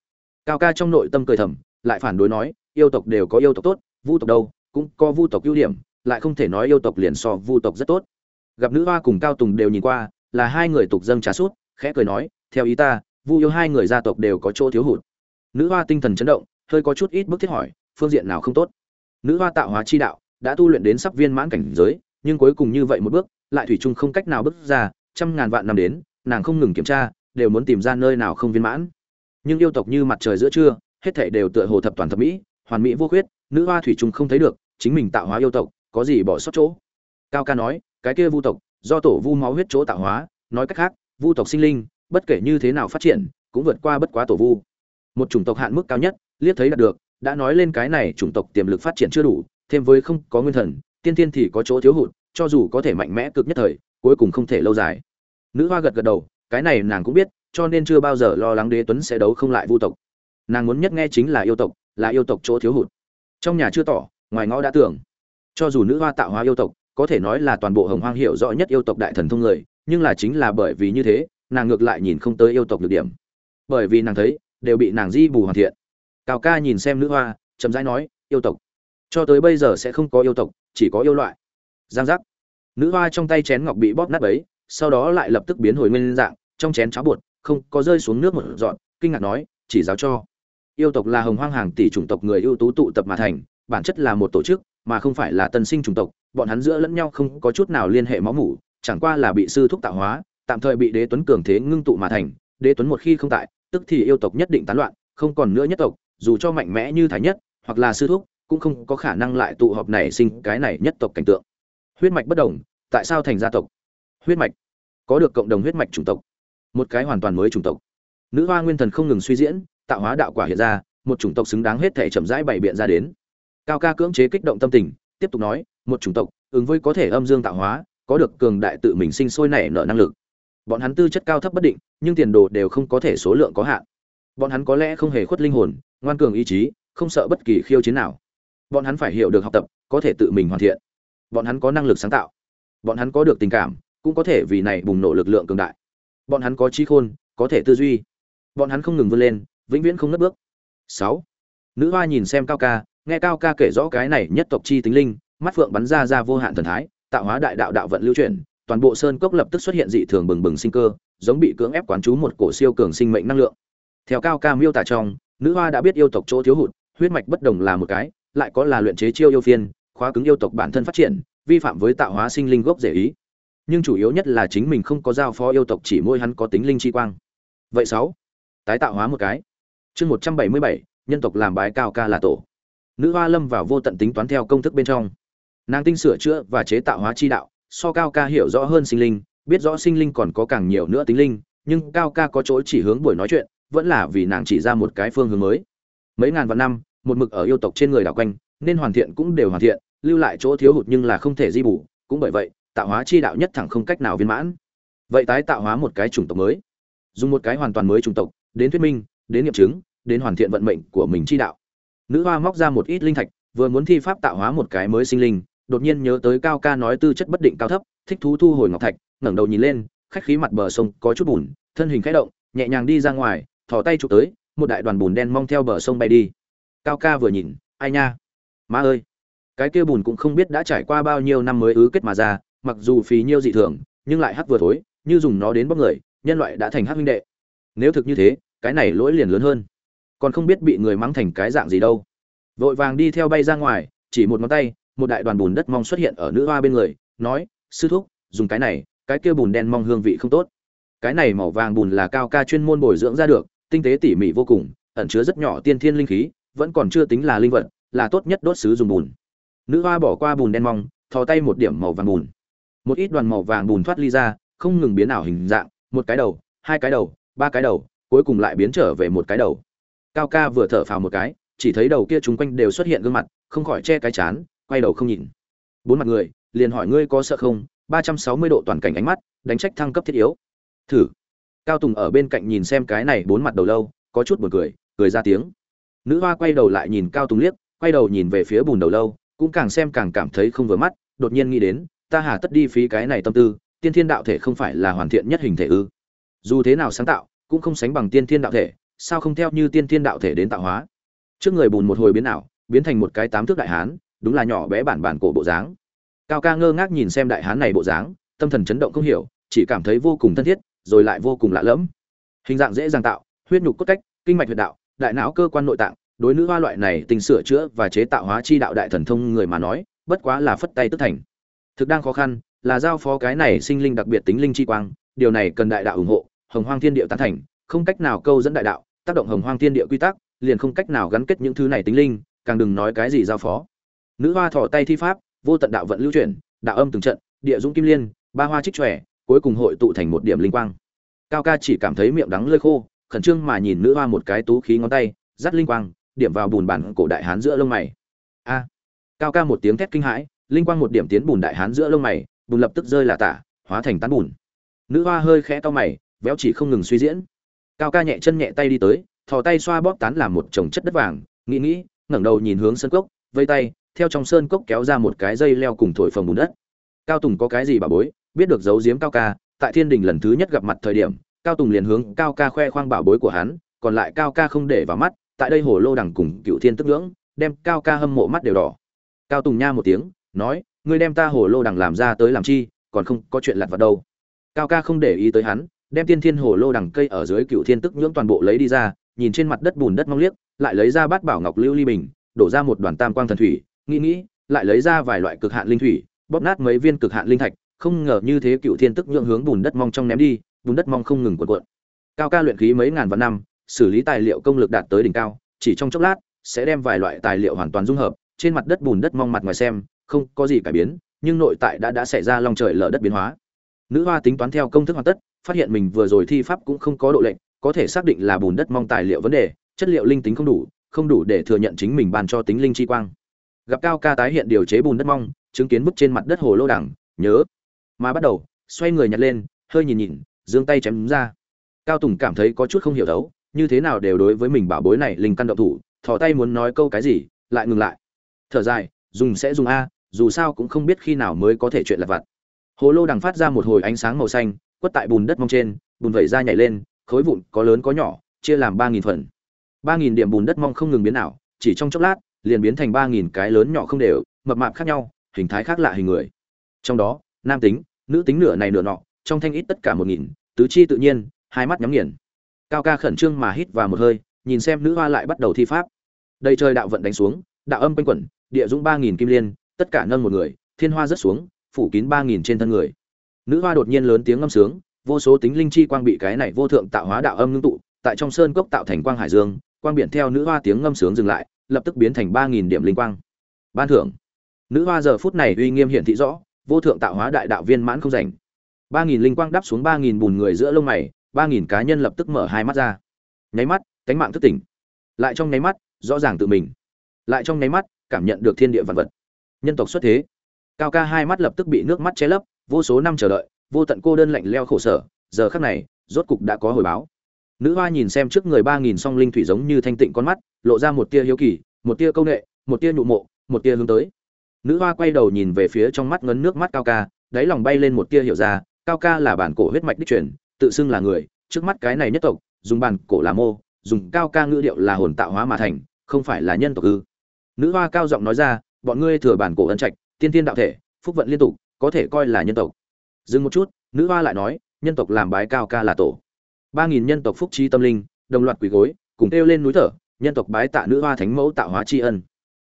Cao ca trong nội tâm cười thầm, lại phản đối nói, yêu tộc đều có yêu tộc tốt, vu tộc đâu, cũng có vu tộc ưu điểm, lại không thể nói yêu tộc liền so vu tộc rất tốt. Gặp nữ hoa cùng cao tùng đều nhìn qua, là hai người tục dâng trà sút, khẽ cười nói, theo ý ta, vu yêu hai người gia tộc đều có chỗ thiếu hụt. Nữ hoa tinh thần chấn động, hơi có chút ít bức thiết hỏi, phương diện nào không tốt? Nữ hoa tạo hóa chi đạo, đã tu luyện đến sắp viên mãn cảnh giới, nhưng cuối cùng như vậy một bước, lại thủy chung không cách nào bước ra, trăm ngàn vạn năm đến nàng không ngừng kiểm tra, đều muốn tìm ra nơi nào không viên mãn. Nhưng yêu tộc như mặt trời giữa trưa, hết thảy đều tựa hồ thập toàn thập mỹ, hoàn mỹ vô khuyết, nữ hoa thủy trùng không thấy được, chính mình tạo hóa yêu tộc, có gì bỏ sót chỗ? Cao ca nói, cái kia vu tộc, do tổ vu máu huyết chỗ tạo hóa, nói cách khác, vu tộc sinh linh, bất kể như thế nào phát triển, cũng vượt qua bất quá tổ vu. Một chủng tộc hạn mức cao nhất, liếc thấy đạt được, đã nói lên cái này chủng tộc tiềm lực phát triển chưa đủ, thêm với không có nguyên thần, tiên tiên thì có chỗ thiếu hụt, cho dù có thể mạnh mẽ cực nhất thời, cuối cùng không thể lâu dài nữ hoa gật gật đầu, cái này nàng cũng biết, cho nên chưa bao giờ lo lắng đế tuấn sẽ đấu không lại vu tộc. Nàng muốn nhất nghe chính là yêu tộc, là yêu tộc chỗ thiếu hụt. Trong nhà chưa tỏ, ngoài ngõ đã tưởng. Cho dù nữ hoa tạo hóa yêu tộc, có thể nói là toàn bộ hồng hoang hiểu rõ nhất yêu tộc đại thần thông người, nhưng là chính là bởi vì như thế, nàng ngược lại nhìn không tới yêu tộc được điểm. Bởi vì nàng thấy, đều bị nàng di bù hoàn thiện. Cao ca nhìn xem nữ hoa, chậm rãi nói, yêu tộc, cho tới bây giờ sẽ không có yêu tộc, chỉ có yêu loại. Giang giác. Nữ hoa trong tay chén ngọc bị bóp nát ấy sau đó lại lập tức biến hồi nguyên dạng, trong chén cháo bột, không có rơi xuống nước một dọn kinh ngạc nói, chỉ giáo cho. Yêu tộc là hồng hoang hàng tỷ chủng tộc người ưu tú tụ tập mà thành, bản chất là một tổ chức, mà không phải là tân sinh chủng tộc, bọn hắn giữa lẫn nhau không có chút nào liên hệ máu mủ, chẳng qua là bị sư thúc tạo hóa, tạm thời bị đế tuấn cường thế ngưng tụ mà thành, đế tuấn một khi không tại, tức thì yêu tộc nhất định tán loạn, không còn nữa nhất tộc, dù cho mạnh mẽ như thái nhất, hoặc là sư thúc, cũng không có khả năng lại tụ họp này sinh cái này nhất tộc cảnh tượng. Huyết mạch bất đồng, tại sao thành gia tộc? Huyết mạch có được cộng đồng huyết mạch chủng tộc, một cái hoàn toàn mới chủng tộc. Nữ hoa nguyên thần không ngừng suy diễn, tạo hóa đạo quả hiện ra, một chủng tộc xứng đáng hết thể chậm rãi bày biện ra đến. Cao ca cưỡng chế kích động tâm tình, tiếp tục nói, một chủng tộc, ứng với có thể âm dương tạo hóa, có được cường đại tự mình sinh sôi nảy nở năng lực. Bọn hắn tư chất cao thấp bất định, nhưng tiền đồ đều không có thể số lượng có hạn. Bọn hắn có lẽ không hề khuất linh hồn, ngoan cường ý chí, không sợ bất kỳ khiêu chiến nào. Bọn hắn phải hiểu được học tập, có thể tự mình hoàn thiện. Bọn hắn có năng lực sáng tạo. Bọn hắn có được tình cảm cũng có thể vì này bùng nổ lực lượng cường đại. Bọn hắn có trí khôn, có thể tư duy. Bọn hắn không ngừng vươn lên, vĩnh viễn không nứt bước. Sáu. Nữ hoa nhìn xem cao ca, nghe cao ca kể rõ cái này nhất tộc chi tính linh, mắt phượng bắn ra ra vô hạn thần thái, tạo hóa đại đạo đạo vận lưu chuyển, toàn bộ sơn cốc lập tức xuất hiện dị thường bừng bừng sinh cơ, giống bị cưỡng ép quán chú một cổ siêu cường sinh mệnh năng lượng. Theo cao ca miêu tả trong, nữ hoa đã biết yêu tộc chỗ thiếu hụt, huyết mạch bất đồng là một cái, lại có là luyện chế chiêu yêu phiên, khóa cứng yêu tộc bản thân phát triển, vi phạm với tạo hóa sinh linh gốc rễ ý nhưng chủ yếu nhất là chính mình không có giao phó yêu tộc chỉ môi hắn có tính linh chi quang. Vậy sáu, tái tạo hóa một cái. Chương một trăm bảy mươi bảy, nhân tộc làm bái cao ca là tổ. Nữ hoa lâm vào vô tận tính toán theo công thức bên trong. Nàng tinh sửa chữa và chế tạo hóa chi đạo, so cao ca hiểu rõ hơn sinh linh, biết rõ sinh linh còn có càng nhiều nữa tính linh, nhưng cao ca có chỗ chỉ hướng buổi nói chuyện, vẫn là vì nàng chỉ ra một cái phương hướng mới. Mấy ngàn vạn năm, một mực ở yêu tộc trên người đảo quanh, nên hoàn thiện cũng đều hoàn thiện, lưu lại chỗ thiếu hụt nhưng là không thể di bù, cũng bởi vậy tạo hóa chi đạo nhất thẳng không cách nào viên mãn. Vậy tái tạo hóa một cái chủng tộc mới. Dùng một cái hoàn toàn mới chủng tộc, đến thuyết minh, đến nghiệm chứng, đến hoàn thiện vận mệnh của mình chi đạo. Nữ hoa móc ra một ít linh thạch, vừa muốn thi pháp tạo hóa một cái mới sinh linh, đột nhiên nhớ tới cao ca nói tư chất bất định cao thấp, thích thú thu hồi ngọc thạch, ngẩng đầu nhìn lên, khách khí mặt bờ sông có chút bùn, thân hình khẽ động, nhẹ nhàng đi ra ngoài, thò tay chụp tới, một đại đoàn bùn đen mong theo bờ sông bay đi. Cao ca vừa nhìn, ai nha? Má ơi, cái kia bùn cũng không biết đã trải qua bao nhiêu năm mới ứ kết mà ra mặc dù phí nhiêu dị thường, nhưng lại hắc vừa thối, như dùng nó đến bóc người, nhân loại đã thành hắc huynh đệ. Nếu thực như thế, cái này lỗi liền lớn hơn. Còn không biết bị người mắng thành cái dạng gì đâu. Vội vàng đi theo bay ra ngoài, chỉ một ngón tay, một đại đoàn bùn đất mong xuất hiện ở nữ hoa bên người, nói, sư thúc, dùng cái này, cái kia bùn đen mong hương vị không tốt. Cái này màu vàng bùn là cao ca chuyên môn bồi dưỡng ra được, tinh tế tỉ mỉ vô cùng, ẩn chứa rất nhỏ tiên thiên linh khí, vẫn còn chưa tính là linh vật, là tốt nhất đốt xứ dùng bùn. Nữ hoa bỏ qua bùn đen mong, thò tay một điểm màu vàng bùn một ít đoàn màu vàng bùn thoát ly ra, không ngừng biến ảo hình dạng, một cái đầu, hai cái đầu, ba cái đầu, cuối cùng lại biến trở về một cái đầu. Cao ca vừa thở phào một cái, chỉ thấy đầu kia chúng quanh đều xuất hiện gương mặt, không khỏi che cái chán, quay đầu không nhìn. Bốn mặt người, liền hỏi ngươi có sợ không? Ba trăm sáu mươi độ toàn cảnh ánh mắt, đánh trách thăng cấp thiết yếu. Thử. Cao tùng ở bên cạnh nhìn xem cái này bốn mặt đầu lâu, có chút buồn cười cười ra tiếng. Nữ hoa quay đầu lại nhìn cao tùng liếc, quay đầu nhìn về phía bùn đầu lâu, cũng càng xem càng cảm thấy không vừa mắt, đột nhiên nghĩ đến ta hà tất đi phí cái này tâm tư, tiên thiên đạo thể không phải là hoàn thiện nhất hình thể ư? Dù thế nào sáng tạo, cũng không sánh bằng tiên thiên đạo thể, sao không theo như tiên thiên đạo thể đến tạo hóa? Trước người bùn một hồi biến ảo, biến thành một cái tám thước đại hán, đúng là nhỏ bé bản bản cổ bộ dáng. Cao ca ngơ ngác nhìn xem đại hán này bộ dáng, tâm thần chấn động không hiểu, chỉ cảm thấy vô cùng thân thiết, rồi lại vô cùng lạ lẫm. Hình dạng dễ dàng tạo, huyết nhục cốt cách, kinh mạch huyệt đạo, đại não cơ quan nội tạng, đối nữ hoa loại này tình sửa chữa và chế tạo hóa chi đạo đại thần thông người mà nói, bất quá là phất tay tức thành thực đang khó khăn, là giao phó cái này sinh linh đặc biệt tính linh chi quang, điều này cần đại đạo ủng hộ, hồng hoang thiên địa tán thành, không cách nào câu dẫn đại đạo, tác động hồng hoang thiên địa quy tắc, liền không cách nào gắn kết những thứ này tính linh, càng đừng nói cái gì giao phó. Nữ hoa thỏ tay thi pháp, vô tận đạo vận lưu chuyển, đạo âm từng trận, địa dũng kim liên, ba hoa trích trẻ cuối cùng hội tụ thành một điểm linh quang. Cao ca chỉ cảm thấy miệng đắng lơi khô, khẩn trương mà nhìn nữ hoa một cái tú khí ngón tay, dắt linh quang, điểm vào bùn bản cổ đại hán giữa lông mày. A! Cao ca một tiếng thét kinh hãi linh quang một điểm tiến bùn đại hán giữa lông mày, bùn lập tức rơi là tả, hóa thành tán bùn. Nữ hoa hơi khẽ to mày, véo chỉ không ngừng suy diễn. Cao ca nhẹ chân nhẹ tay đi tới, thò tay xoa bóp tán làm một chồng chất đất vàng, nghĩ nghĩ, ngẩng đầu nhìn hướng sơn cốc, vây tay, theo trong sơn cốc kéo ra một cái dây leo cùng thổi phồng bùn đất. Cao tùng có cái gì bà bối, biết được giấu giếm cao ca, tại thiên đình lần thứ nhất gặp mặt thời điểm, cao tùng liền hướng cao ca khoe khoang bảo bối của hắn, còn lại cao ca không để vào mắt, tại đây hồ lô đằng cùng cựu thiên tức ngưỡng, đem cao ca hâm mộ mắt đều đỏ. Cao tùng nha một tiếng nói, ngươi đem ta hồ lô đằng làm ra tới làm chi, còn không có chuyện lặt vặt đâu. Cao ca không để ý tới hắn, đem tiên thiên hồ lô đằng cây ở dưới cựu thiên tức nhưỡng toàn bộ lấy đi ra, nhìn trên mặt đất bùn đất mong liếc, lại lấy ra bát bảo ngọc lưu ly bình, đổ ra một đoàn tam quang thần thủy, nghĩ nghĩ, lại lấy ra vài loại cực hạn linh thủy, bóp nát mấy viên cực hạn linh thạch, không ngờ như thế cựu thiên tức nhượng hướng bùn đất mong trong ném đi, bùn đất mong không ngừng cuộn cuộn. Cao ca luyện khí mấy ngàn vạn năm, xử lý tài liệu công lực đạt tới đỉnh cao, chỉ trong chốc lát, sẽ đem vài loại tài liệu hoàn toàn dung hợp, trên mặt đất bùn đất mong mặt ngoài xem không có gì cải biến, nhưng nội tại đã đã xảy ra lòng trời lở đất biến hóa. Nữ hoa tính toán theo công thức hoàn tất, phát hiện mình vừa rồi thi pháp cũng không có độ lệnh có thể xác định là bùn đất mong tài liệu vấn đề, chất liệu linh tính không đủ không đủ để thừa nhận chính mình ban cho tính linh chi quang. Gặp cao ca tái hiện điều chế bùn đất mong, chứng kiến bức trên mặt đất hồ lô đẳng nhớ. Mà bắt đầu, xoay người nhặt lên, hơi nhìn nhìn, giương tay chém ra. Cao tùng cảm thấy có chút không hiểu đấu như thế nào đều đối với mình bảo bối này linh căn động thủ thỏ tay muốn nói câu cái gì, lại ngừng lại. Thở dài, dùng sẽ dùng a dù sao cũng không biết khi nào mới có thể chuyện lặt vặt. Hồ lô đằng phát ra một hồi ánh sáng màu xanh, quất tại bùn đất mong trên, bùn vẩy ra nhảy lên, khối vụn có lớn có nhỏ, chia làm ba nghìn phần. ba nghìn điểm bùn đất mong không ngừng biến ảo, chỉ trong chốc lát, liền biến thành ba nghìn cái lớn nhỏ không đều, mập mạp khác nhau, hình thái khác lạ hình người. Trong đó, nam tính, nữ tính nửa này nửa nọ, trong thanh ít tất cả một nghìn, tứ chi tự nhiên, hai mắt nhắm nghiền. Cao ca khẩn trương mà hít vào một hơi, nhìn xem nữ hoa lại bắt đầu thi pháp. Đây trời đạo vận đánh xuống, đạo âm quanh quẩn, địa dũng ba nghìn kim liên tất cả nâng một người, thiên hoa rớt xuống, phủ kín ba nghìn trên thân người. Nữ hoa đột nhiên lớn tiếng ngâm sướng, vô số tính linh chi quang bị cái này vô thượng tạo hóa đạo âm ngưng tụ, tại trong sơn cốc tạo thành quang hải dương, quang biển theo nữ hoa tiếng ngâm sướng dừng lại, lập tức biến thành ba nghìn điểm linh quang. Ban thưởng. Nữ hoa giờ phút này uy nghiêm hiện thị rõ, vô thượng tạo hóa đại đạo viên mãn không rảnh. Ba nghìn linh quang đắp xuống ba nghìn bùn người giữa lông mày, ba nghìn cá nhân lập tức mở hai mắt ra. Nháy mắt cánh mạng thức tỉnh. Lại trong nháy mắt, rõ ràng tự mình. Lại trong nháy mắt, cảm nhận được thiên địa vật vật nhân tộc xuất thế. Cao ca hai mắt lập tức bị nước mắt che lấp, vô số năm chờ đợi, vô tận cô đơn lạnh leo khổ sở, giờ khắc này, rốt cục đã có hồi báo. Nữ hoa nhìn xem trước người ba nghìn song linh thủy giống như thanh tịnh con mắt, lộ ra một tia hiếu kỳ, một tia công nghệ, một tia nhụ mộ, một tia hướng tới. Nữ hoa quay đầu nhìn về phía trong mắt ngấn nước mắt cao ca, đáy lòng bay lên một tia hiểu ra, cao ca là bản cổ huyết mạch đích truyền, tự xưng là người, trước mắt cái này nhất tộc, dùng bản cổ làm mô, dùng cao ca ngữ điệu là hồn tạo hóa mà thành, không phải là nhân tộc ư. Nữ hoa cao giọng nói ra bọn ngươi thừa bản cổ ân trạch, tiên tiên đạo thể, phúc vận liên tục, có thể coi là nhân tộc. Dừng một chút, nữ hoa lại nói, nhân tộc làm bái cao ca là tổ. Ba nghìn nhân tộc phúc trí tâm linh, đồng loạt quỳ gối, cùng kêu lên núi thở, nhân tộc bái tạ nữ hoa thánh mẫu tạo hóa tri ân.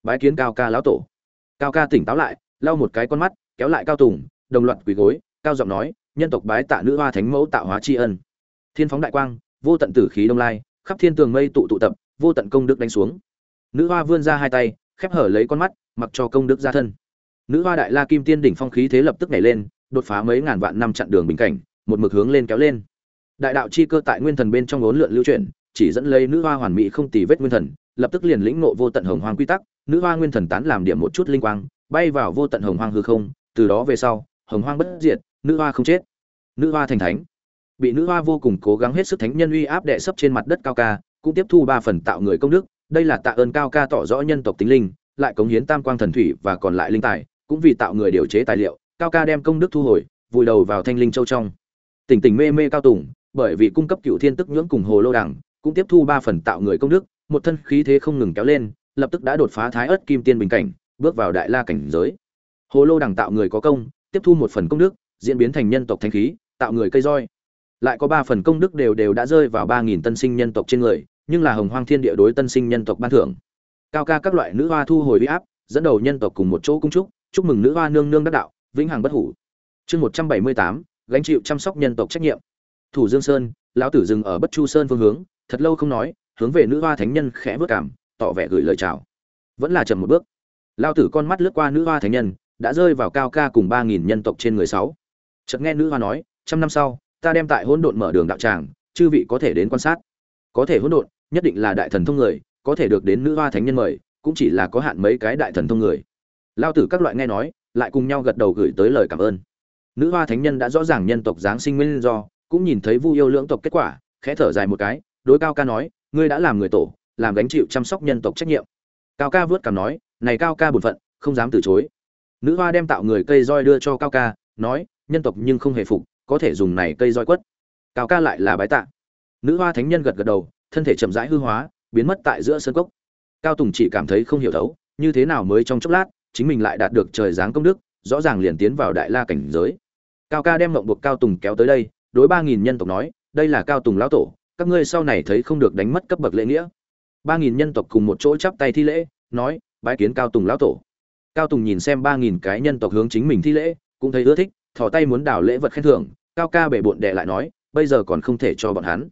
Bái kiến cao ca lão tổ. Cao ca tỉnh táo lại, lau một cái con mắt, kéo lại cao tùng, đồng loạt quỳ gối, cao giọng nói, nhân tộc bái tạ nữ hoa thánh mẫu tạo hóa tri ân. Thiên phóng đại quang, vô tận tử khí đông lai, khắp thiên tường mây tụ tụ tập, vô tận công đức đánh xuống. Nữ hoa vươn ra hai tay khép hở lấy con mắt, mặc cho công đức ra thân. Nữ hoa đại la kim tiên đỉnh phong khí thế lập tức nhảy lên, đột phá mấy ngàn vạn năm chặn đường bình cảnh, một mực hướng lên kéo lên. Đại đạo chi cơ tại nguyên thần bên trong ngốn lượn lưu chuyển, chỉ dẫn lấy nữ hoa hoàn mỹ không tì vết nguyên thần, lập tức liền lĩnh ngộ vô tận hồng hoang quy tắc, nữ hoa nguyên thần tán làm điểm một chút linh quang, bay vào vô tận hồng hoang hư không, từ đó về sau, hồng hoang bất diệt, nữ hoa không chết. Nữ hoa thành thánh. Bị nữ hoa vô cùng cố gắng hết sức thánh nhân uy áp đệ sấp trên mặt đất cao ca, cũng tiếp thu ba phần tạo người công đức đây là tạ ơn cao ca tỏ rõ nhân tộc tính linh, lại cống hiến tam quang thần thủy và còn lại linh tài, cũng vì tạo người điều chế tài liệu, cao ca đem công đức thu hồi, vùi đầu vào thanh linh châu trong. Tỉnh tỉnh mê mê cao tùng, bởi vì cung cấp cựu thiên tức nhưỡng cùng hồ lô đẳng, cũng tiếp thu ba phần tạo người công đức, một thân khí thế không ngừng kéo lên, lập tức đã đột phá thái ớt kim tiên bình cảnh, bước vào đại la cảnh giới. Hồ lô đẳng tạo người có công, tiếp thu một phần công đức, diễn biến thành nhân tộc thanh khí, tạo người cây roi. Lại có ba phần công đức đều đều đã rơi vào ba nghìn tân sinh nhân tộc trên người nhưng là hồng hoang thiên địa đối tân sinh nhân tộc ban thưởng. Cao ca các loại nữ hoa thu hồi huy áp, dẫn đầu nhân tộc cùng một chỗ cung trúc, chúc mừng nữ hoa nương nương đắc đạo, vĩnh hằng bất hủ. Chương một trăm bảy mươi tám, gánh chịu chăm sóc nhân tộc trách nhiệm. Thủ dương sơn, lão tử dừng ở bất chu sơn phương hướng, thật lâu không nói, hướng về nữ hoa thánh nhân khẽ vớt cảm, tỏ vẻ gửi lời chào. Vẫn là chậm một bước. Lão tử con mắt lướt qua nữ hoa thánh nhân, đã rơi vào cao ca cùng ba nghìn nhân tộc trên người sáu. Chợt nghe nữ hoa nói, trăm năm sau, ta đem tại hỗn độn mở đường đạo tràng, chư vị có thể đến quan sát. Có thể hỗn độn nhất định là đại thần thông người, có thể được đến nữ hoa thánh nhân mời, cũng chỉ là có hạn mấy cái đại thần thông người. Lao tử các loại nghe nói, lại cùng nhau gật đầu gửi tới lời cảm ơn. Nữ hoa thánh nhân đã rõ ràng nhân tộc giáng sinh nguyên do, cũng nhìn thấy vu yêu lưỡng tộc kết quả, khẽ thở dài một cái, đối cao ca nói, ngươi đã làm người tổ, làm gánh chịu chăm sóc nhân tộc trách nhiệm. Cao ca vớt cảm nói, này cao ca bổn phận, không dám từ chối. Nữ hoa đem tạo người cây roi đưa cho cao ca, nói, nhân tộc nhưng không hề phục, có thể dùng này cây roi quất. Cao ca lại là bái tạ. Nữ hoa thánh nhân gật gật đầu thân thể chậm rãi hư hóa, biến mất tại giữa sân cốc. Cao tùng chỉ cảm thấy không hiểu thấu, như thế nào mới trong chốc lát, chính mình lại đạt được trời giáng công đức, rõ ràng liền tiến vào đại la cảnh giới. Cao ca đem mộng buộc cao tùng kéo tới đây, đối ba nghìn nhân tộc nói, đây là cao tùng lão tổ, các ngươi sau này thấy không được đánh mất cấp bậc lễ nghĩa. ba nghìn nhân tộc cùng một chỗ chắp tay thi lễ, nói, bái kiến cao tùng lão tổ. Cao tùng nhìn xem ba nghìn cái nhân tộc hướng chính mình thi lễ, cũng thấy ưa thích, thò tay muốn đảo lễ vật khen thưởng. Cao ca bể bộn đệ lại nói, bây giờ còn không thể cho bọn hắn.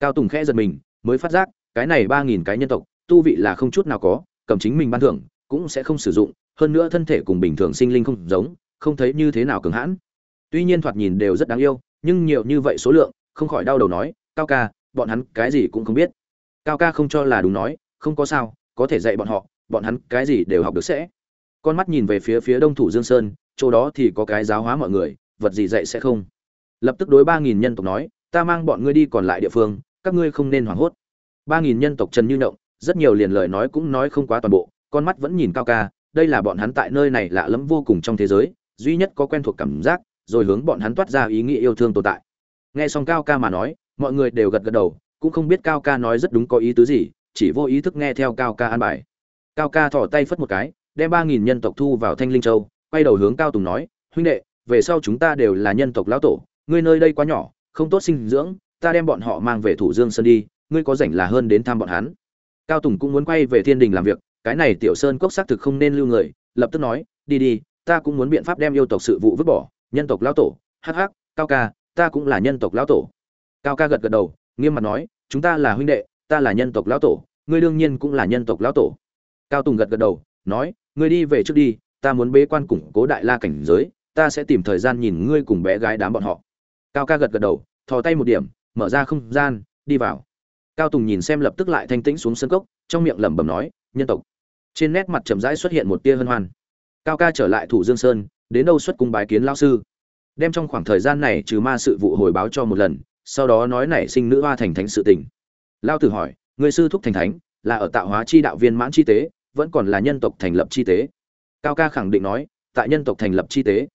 Cao tùng khẽ giật mình mới phát giác, cái này ba nghìn cái nhân tộc, tu vị là không chút nào có, cầm chính mình ban thưởng, cũng sẽ không sử dụng, hơn nữa thân thể cùng bình thường sinh linh không giống, không thấy như thế nào cường hãn. Tuy nhiên thoạt nhìn đều rất đáng yêu, nhưng nhiều như vậy số lượng, không khỏi đau đầu nói, cao ca, bọn hắn cái gì cũng không biết. Cao ca không cho là đúng nói, không có sao, có thể dạy bọn họ, bọn hắn cái gì đều học được sẽ. Con mắt nhìn về phía phía đông thủ dương sơn, chỗ đó thì có cái giáo hóa mọi người, vật gì dạy sẽ không? Lập tức đối ba nghìn nhân tộc nói, ta mang bọn ngươi đi còn lại địa phương các ngươi không nên hoảng hốt. Ba nghìn nhân tộc trần như động rất nhiều liền lời nói cũng nói không quá toàn bộ, con mắt vẫn nhìn cao ca, đây là bọn hắn tại nơi này lạ lẫm vô cùng trong thế giới, duy nhất có quen thuộc cảm giác, rồi hướng bọn hắn toát ra ý nghĩa yêu thương tồn tại. Nghe xong cao ca mà nói, mọi người đều gật gật đầu, cũng không biết cao ca nói rất đúng có ý tứ gì, chỉ vô ý thức nghe theo cao ca an bài. Cao ca thỏ tay phất một cái, đem ba nghìn nhân tộc thu vào thanh linh châu, quay đầu hướng cao tùng nói, huynh đệ, về sau chúng ta đều là nhân tộc lão tổ, ngươi nơi đây quá nhỏ, không tốt sinh dưỡng ta đem bọn họ mang về thủ dương sơn đi, ngươi có rảnh là hơn đến thăm bọn hắn. Cao tùng cũng muốn quay về thiên đình làm việc, cái này tiểu sơn cốc xác thực không nên lưu người, lập tức nói, đi đi, ta cũng muốn biện pháp đem yêu tộc sự vụ vứt bỏ, nhân tộc lão tổ hh cao ca, ta cũng là nhân tộc lão tổ. Cao ca gật gật đầu, nghiêm mặt nói, chúng ta là huynh đệ, ta là nhân tộc lão tổ, ngươi đương nhiên cũng là nhân tộc lão tổ. Cao tùng gật gật đầu, nói, ngươi đi về trước đi, ta muốn bế quan củng cố đại la cảnh giới, ta sẽ tìm thời gian nhìn ngươi cùng bé gái đám bọn họ. Cao ca gật gật đầu, thò tay một điểm mở ra không gian, đi vào. Cao tùng nhìn xem lập tức lại thanh tĩnh xuống sân cốc, trong miệng lẩm bẩm nói, nhân tộc. Trên nét mặt chậm rãi xuất hiện một tia hân hoan. Cao ca trở lại thủ dương sơn, đến đâu xuất cung bái kiến lao sư. Đem trong khoảng thời gian này trừ ma sự vụ hồi báo cho một lần, sau đó nói nảy sinh nữ hoa thành thánh sự tình. Lao tử hỏi người sư thúc thành thánh, là ở tạo hóa chi đạo viên mãn chi tế, vẫn còn là nhân tộc thành lập chi tế? Cao ca khẳng định nói, tại nhân tộc thành lập chi tế.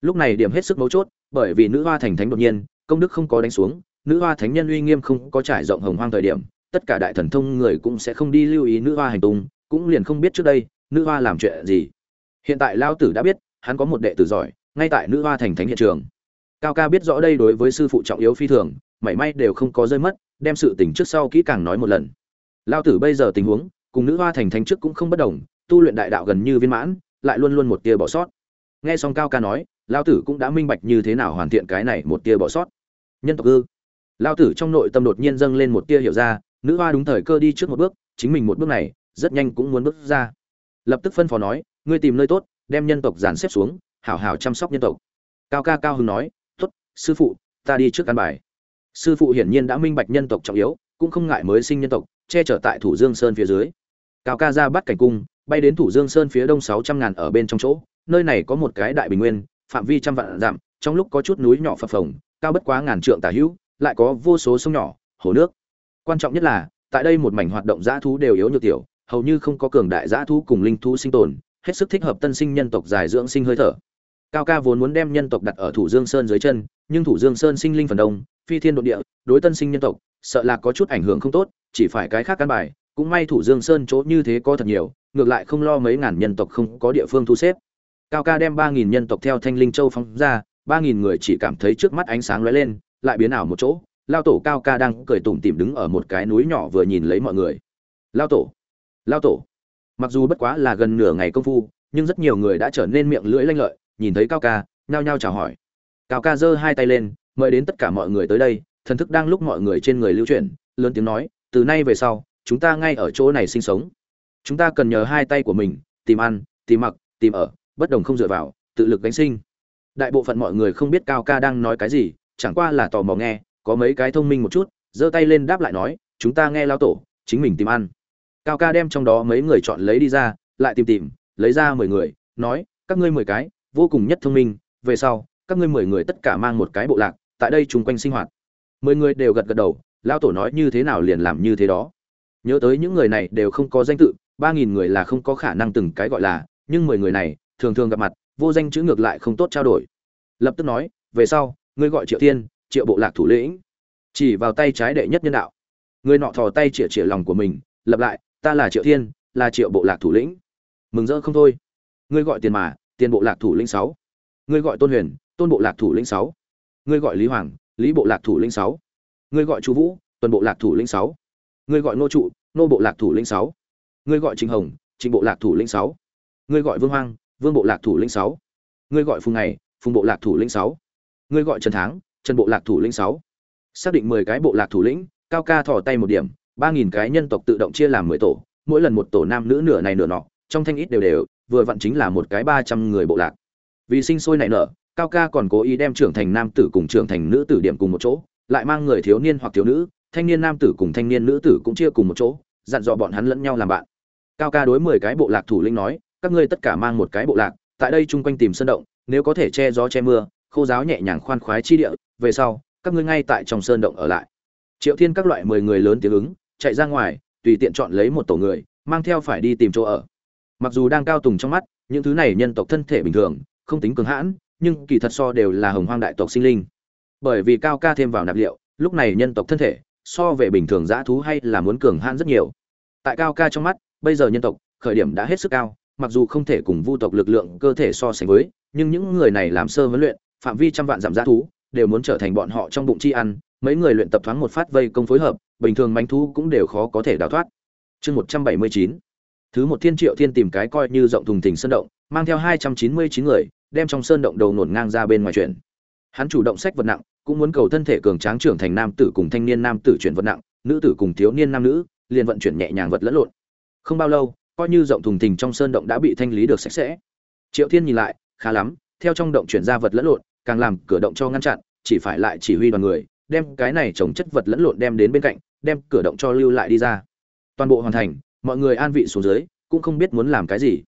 Lúc này điểm hết sức mấu chốt, bởi vì nữ hoa thành thánh đột nhiên, công đức không có đánh xuống nữ hoa thánh nhân uy nghiêm không có trải rộng hồng hoang thời điểm, tất cả đại thần thông người cũng sẽ không đi lưu ý nữ hoa hành tung, cũng liền không biết trước đây, nữ hoa làm chuyện gì. Hiện tại lao tử đã biết, hắn có một đệ tử giỏi, ngay tại nữ hoa thành thánh hiện trường. Cao ca biết rõ đây đối với sư phụ trọng yếu phi thường, mảy may đều không có rơi mất, đem sự tình trước sau kỹ càng nói một lần. Lao tử bây giờ tình huống, cùng nữ hoa thành thánh trước cũng không bất đồng, tu luyện đại đạo gần như viên mãn, lại luôn luôn một tia bỏ sót. Nghe xong cao ca nói lao tử cũng đã minh bạch như thế nào hoàn thiện cái này một tia bỏ sót. Nhân tộc ư? Lao tử trong nội tâm đột nhiên dâng lên một tia hiểu ra, nữ hoa đúng thời cơ đi trước một bước, chính mình một bước này, rất nhanh cũng muốn bước ra. Lập tức phân phó nói, ngươi tìm nơi tốt, đem nhân tộc dàn xếp xuống, hảo hảo chăm sóc nhân tộc. Cao ca cao hưng nói, tốt, sư phụ, ta đi trước căn bài. Sư phụ hiển nhiên đã minh bạch nhân tộc trọng yếu, cũng không ngại mới sinh nhân tộc, che chở tại thủ dương sơn phía dưới. Cao ca ra bắt cảnh cung, bay đến thủ dương sơn phía đông sáu trăm ngàn ở bên trong chỗ, nơi này có một cái đại bình nguyên, phạm vi trăm vạn dặm, trong lúc có chút núi nhỏ phập phồng, cao bất quá ngàn trượng tả hữu lại có vô số sông nhỏ, hồ nước. Quan trọng nhất là, tại đây một mảnh hoạt động dã thú đều yếu nhược tiểu, hầu như không có cường đại dã thú cùng linh thú sinh tồn, hết sức thích hợp tân sinh nhân tộc dài dưỡng sinh hơi thở. Cao ca vốn muốn đem nhân tộc đặt ở thủ dương sơn dưới chân, nhưng thủ dương sơn sinh linh phần đông, phi thiên đ ộ địa, đối tân sinh nhân tộc, sợ là có chút ảnh hưởng không tốt, chỉ phải cái khác căn bài, cũng may thủ dương sơn chỗ như thế có thật nhiều, ngược lại không lo mấy ngàn nhân tộc không có địa phương thu xếp. Cao ca đem ba nghìn nhân tộc theo thanh linh châu phóng ra, ba nghìn người chỉ cảm thấy trước mắt ánh sáng lóe lên lại biến ảo một chỗ, lao tổ cao ca đang cười tủm tỉm đứng ở một cái núi nhỏ vừa nhìn lấy mọi người. Lao tổ! Lao tổ! Mặc dù bất quá là gần nửa ngày công phu, nhưng rất nhiều người đã trở nên miệng lưỡi lanh lợi, nhìn thấy cao ca, nhao nhao chào hỏi. Cao ca giơ hai tay lên, mời đến tất cả mọi người tới đây, thần thức đang lúc mọi người trên người lưu chuyển, lớn tiếng nói, từ nay về sau, chúng ta ngay ở chỗ này sinh sống. Chúng ta cần nhờ hai tay của mình, tìm ăn, tìm mặc, tìm ở, bất đồng không dựa vào, tự lực gánh sinh. Đại bộ phận mọi người không biết cao ca đang nói cái gì chẳng qua là tò mò nghe, có mấy cái thông minh một chút, giơ tay lên đáp lại nói, chúng ta nghe lao tổ, chính mình tìm ăn. Cao ca đem trong đó mấy người chọn lấy đi ra, lại tìm tìm, lấy ra mười người, nói, các ngươi mười cái, vô cùng nhất thông minh, về sau, các ngươi mười người tất cả mang một cái bộ lạc, tại đây chung quanh sinh hoạt. Mười người đều gật gật đầu lao tổ nói như thế nào liền làm như thế đó. Nhớ tới những người này đều không có danh tự, ba nghìn người là không có khả năng từng cái gọi là, nhưng mười người này, thường thường gặp mặt, vô danh chữ ngược lại không tốt trao đổi. Lập tức nói, về sau ngươi gọi triệu thiên triệu bộ lạc thủ lĩnh chỉ vào tay trái đệ nhất nhân đạo người nọ thò tay chĩa chĩa lòng của mình lập lại ta là triệu thiên là triệu bộ lạc thủ lĩnh mừng rỡ không thôi ngươi gọi tiền mà tiền bộ lạc thủ lĩnh sáu ngươi gọi tôn huyền tôn bộ lạc thủ lĩnh sáu ngươi gọi lý hoàng lý bộ lạc thủ lĩnh sáu ngươi gọi chu vũ tuần bộ lạc thủ lĩnh sáu ngươi gọi nô trụ nô bộ lạc thủ lĩnh sáu ngươi gọi trình hồng trình bộ lạc thủ lĩnh sáu ngươi gọi vương hoang vương bộ lạc thủ lĩnh sáu ngươi gọi phùng này phùng bộ lạc thủ lĩnh sáu ngươi gọi trần tháng trần bộ lạc thủ lĩnh sáu. Xác định mười cái bộ lạc thủ lĩnh, cao ca thò tay một điểm, ba nghìn cái nhân tộc tự động chia làm mười tổ, mỗi lần một tổ nam nữ nửa này nửa nọ, trong thanh ít đều đều, vừa vặn chính là một cái ba trăm người bộ lạc. Vì sinh sôi nảy nở, cao ca còn cố ý đem trưởng thành nam tử cùng trưởng thành nữ tử điểm cùng một chỗ, lại mang người thiếu niên hoặc thiếu nữ, thanh niên nam tử cùng thanh niên nữ tử cũng chia cùng một chỗ, dặn dò bọn hắn lẫn nhau làm bạn. Cao ca đối mười cái bộ lạc thủ lĩnh nói, các ngươi tất cả mang một cái bộ lạc, tại đây chung quanh tìm sân động, nếu có thể che gió che mưa khô giáo nhẹ nhàng khoan khoái chi địa, về sau, các ngươi ngay tại trong sơn động ở lại. Triệu thiên các loại mười người lớn tiếng ứng, chạy ra ngoài, tùy tiện chọn lấy một tổ người, mang theo phải đi tìm chỗ ở. Mặc dù đang cao tùng trong mắt, những thứ này nhân tộc thân thể bình thường, không tính cường hãn, nhưng kỳ thật so đều là hồng hoang đại tộc sinh linh. Bởi vì cao ca thêm vào nạp liệu, lúc này nhân tộc thân thể, so về bình thường dã thú hay là muốn cường hãn rất nhiều. Tại cao ca trong mắt, bây giờ nhân tộc, khởi điểm đã hết sức cao, mặc dù không thể cùng vu tộc lực lượng cơ thể so sánh với, nhưng những người này làm sơ huấn luyện phạm vi trăm vạn giảm giá thú, đều muốn trở thành bọn họ trong bụng chi ăn, mấy người luyện tập thoáng một phát vây công phối hợp, bình thường manh thú cũng đều khó có thể đào thoát. Chương một trăm bảy mươi chín, thứ một thiên triệu thiên tìm cái coi như rộng thùng thình sơn động, mang theo hai trăm chín mươi chín người, đem trong sơn động đầu nổn ngang ra bên ngoài chuyển. Hắn chủ động sách vật nặng, cũng muốn cầu thân thể cường tráng trưởng thành nam tử cùng thanh niên nam tử chuyển vật nặng, nữ tử cùng thiếu niên nam nữ, liền vận chuyển nhẹ nhàng vật lẫn lộn. Không bao lâu, coi như rộng thùng thình trong sơn động đã bị thanh lý được sạch sẽ. Triệu thiên nhìn lại, khá lắm theo trong động chuyển ra vật lẫn lộn, càng làm cửa động cho ngăn chặn, chỉ phải lại chỉ huy đoàn người, đem cái này trồng chất vật lẫn lộn đem đến bên cạnh, đem cửa động cho lưu lại đi ra. Toàn bộ hoàn thành, mọi người an vị xuống dưới, cũng không biết muốn làm cái gì.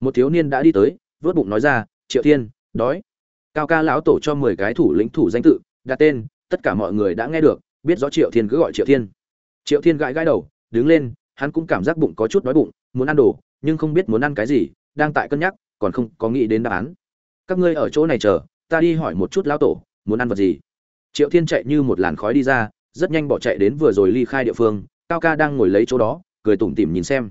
Một thiếu niên đã đi tới, vớt bụng nói ra, triệu thiên, đói. Cao ca lão tổ cho mười cái thủ lĩnh thủ danh tự, đặt tên, tất cả mọi người đã nghe được, biết rõ triệu thiên cứ gọi triệu thiên. Triệu thiên gãi gãi đầu, đứng lên, hắn cũng cảm giác bụng có chút đói bụng, muốn ăn đồ, nhưng không biết muốn ăn cái gì, đang tại cân nhắc, còn không có nghĩ đến đáp án các ngươi ở chỗ này chờ, ta đi hỏi một chút lão tổ, muốn ăn vật gì. Triệu thiên chạy như một làn khói đi ra, rất nhanh bỏ chạy đến vừa rồi ly khai địa phương, cao ca đang ngồi lấy chỗ đó, cười tủm tỉm nhìn xem.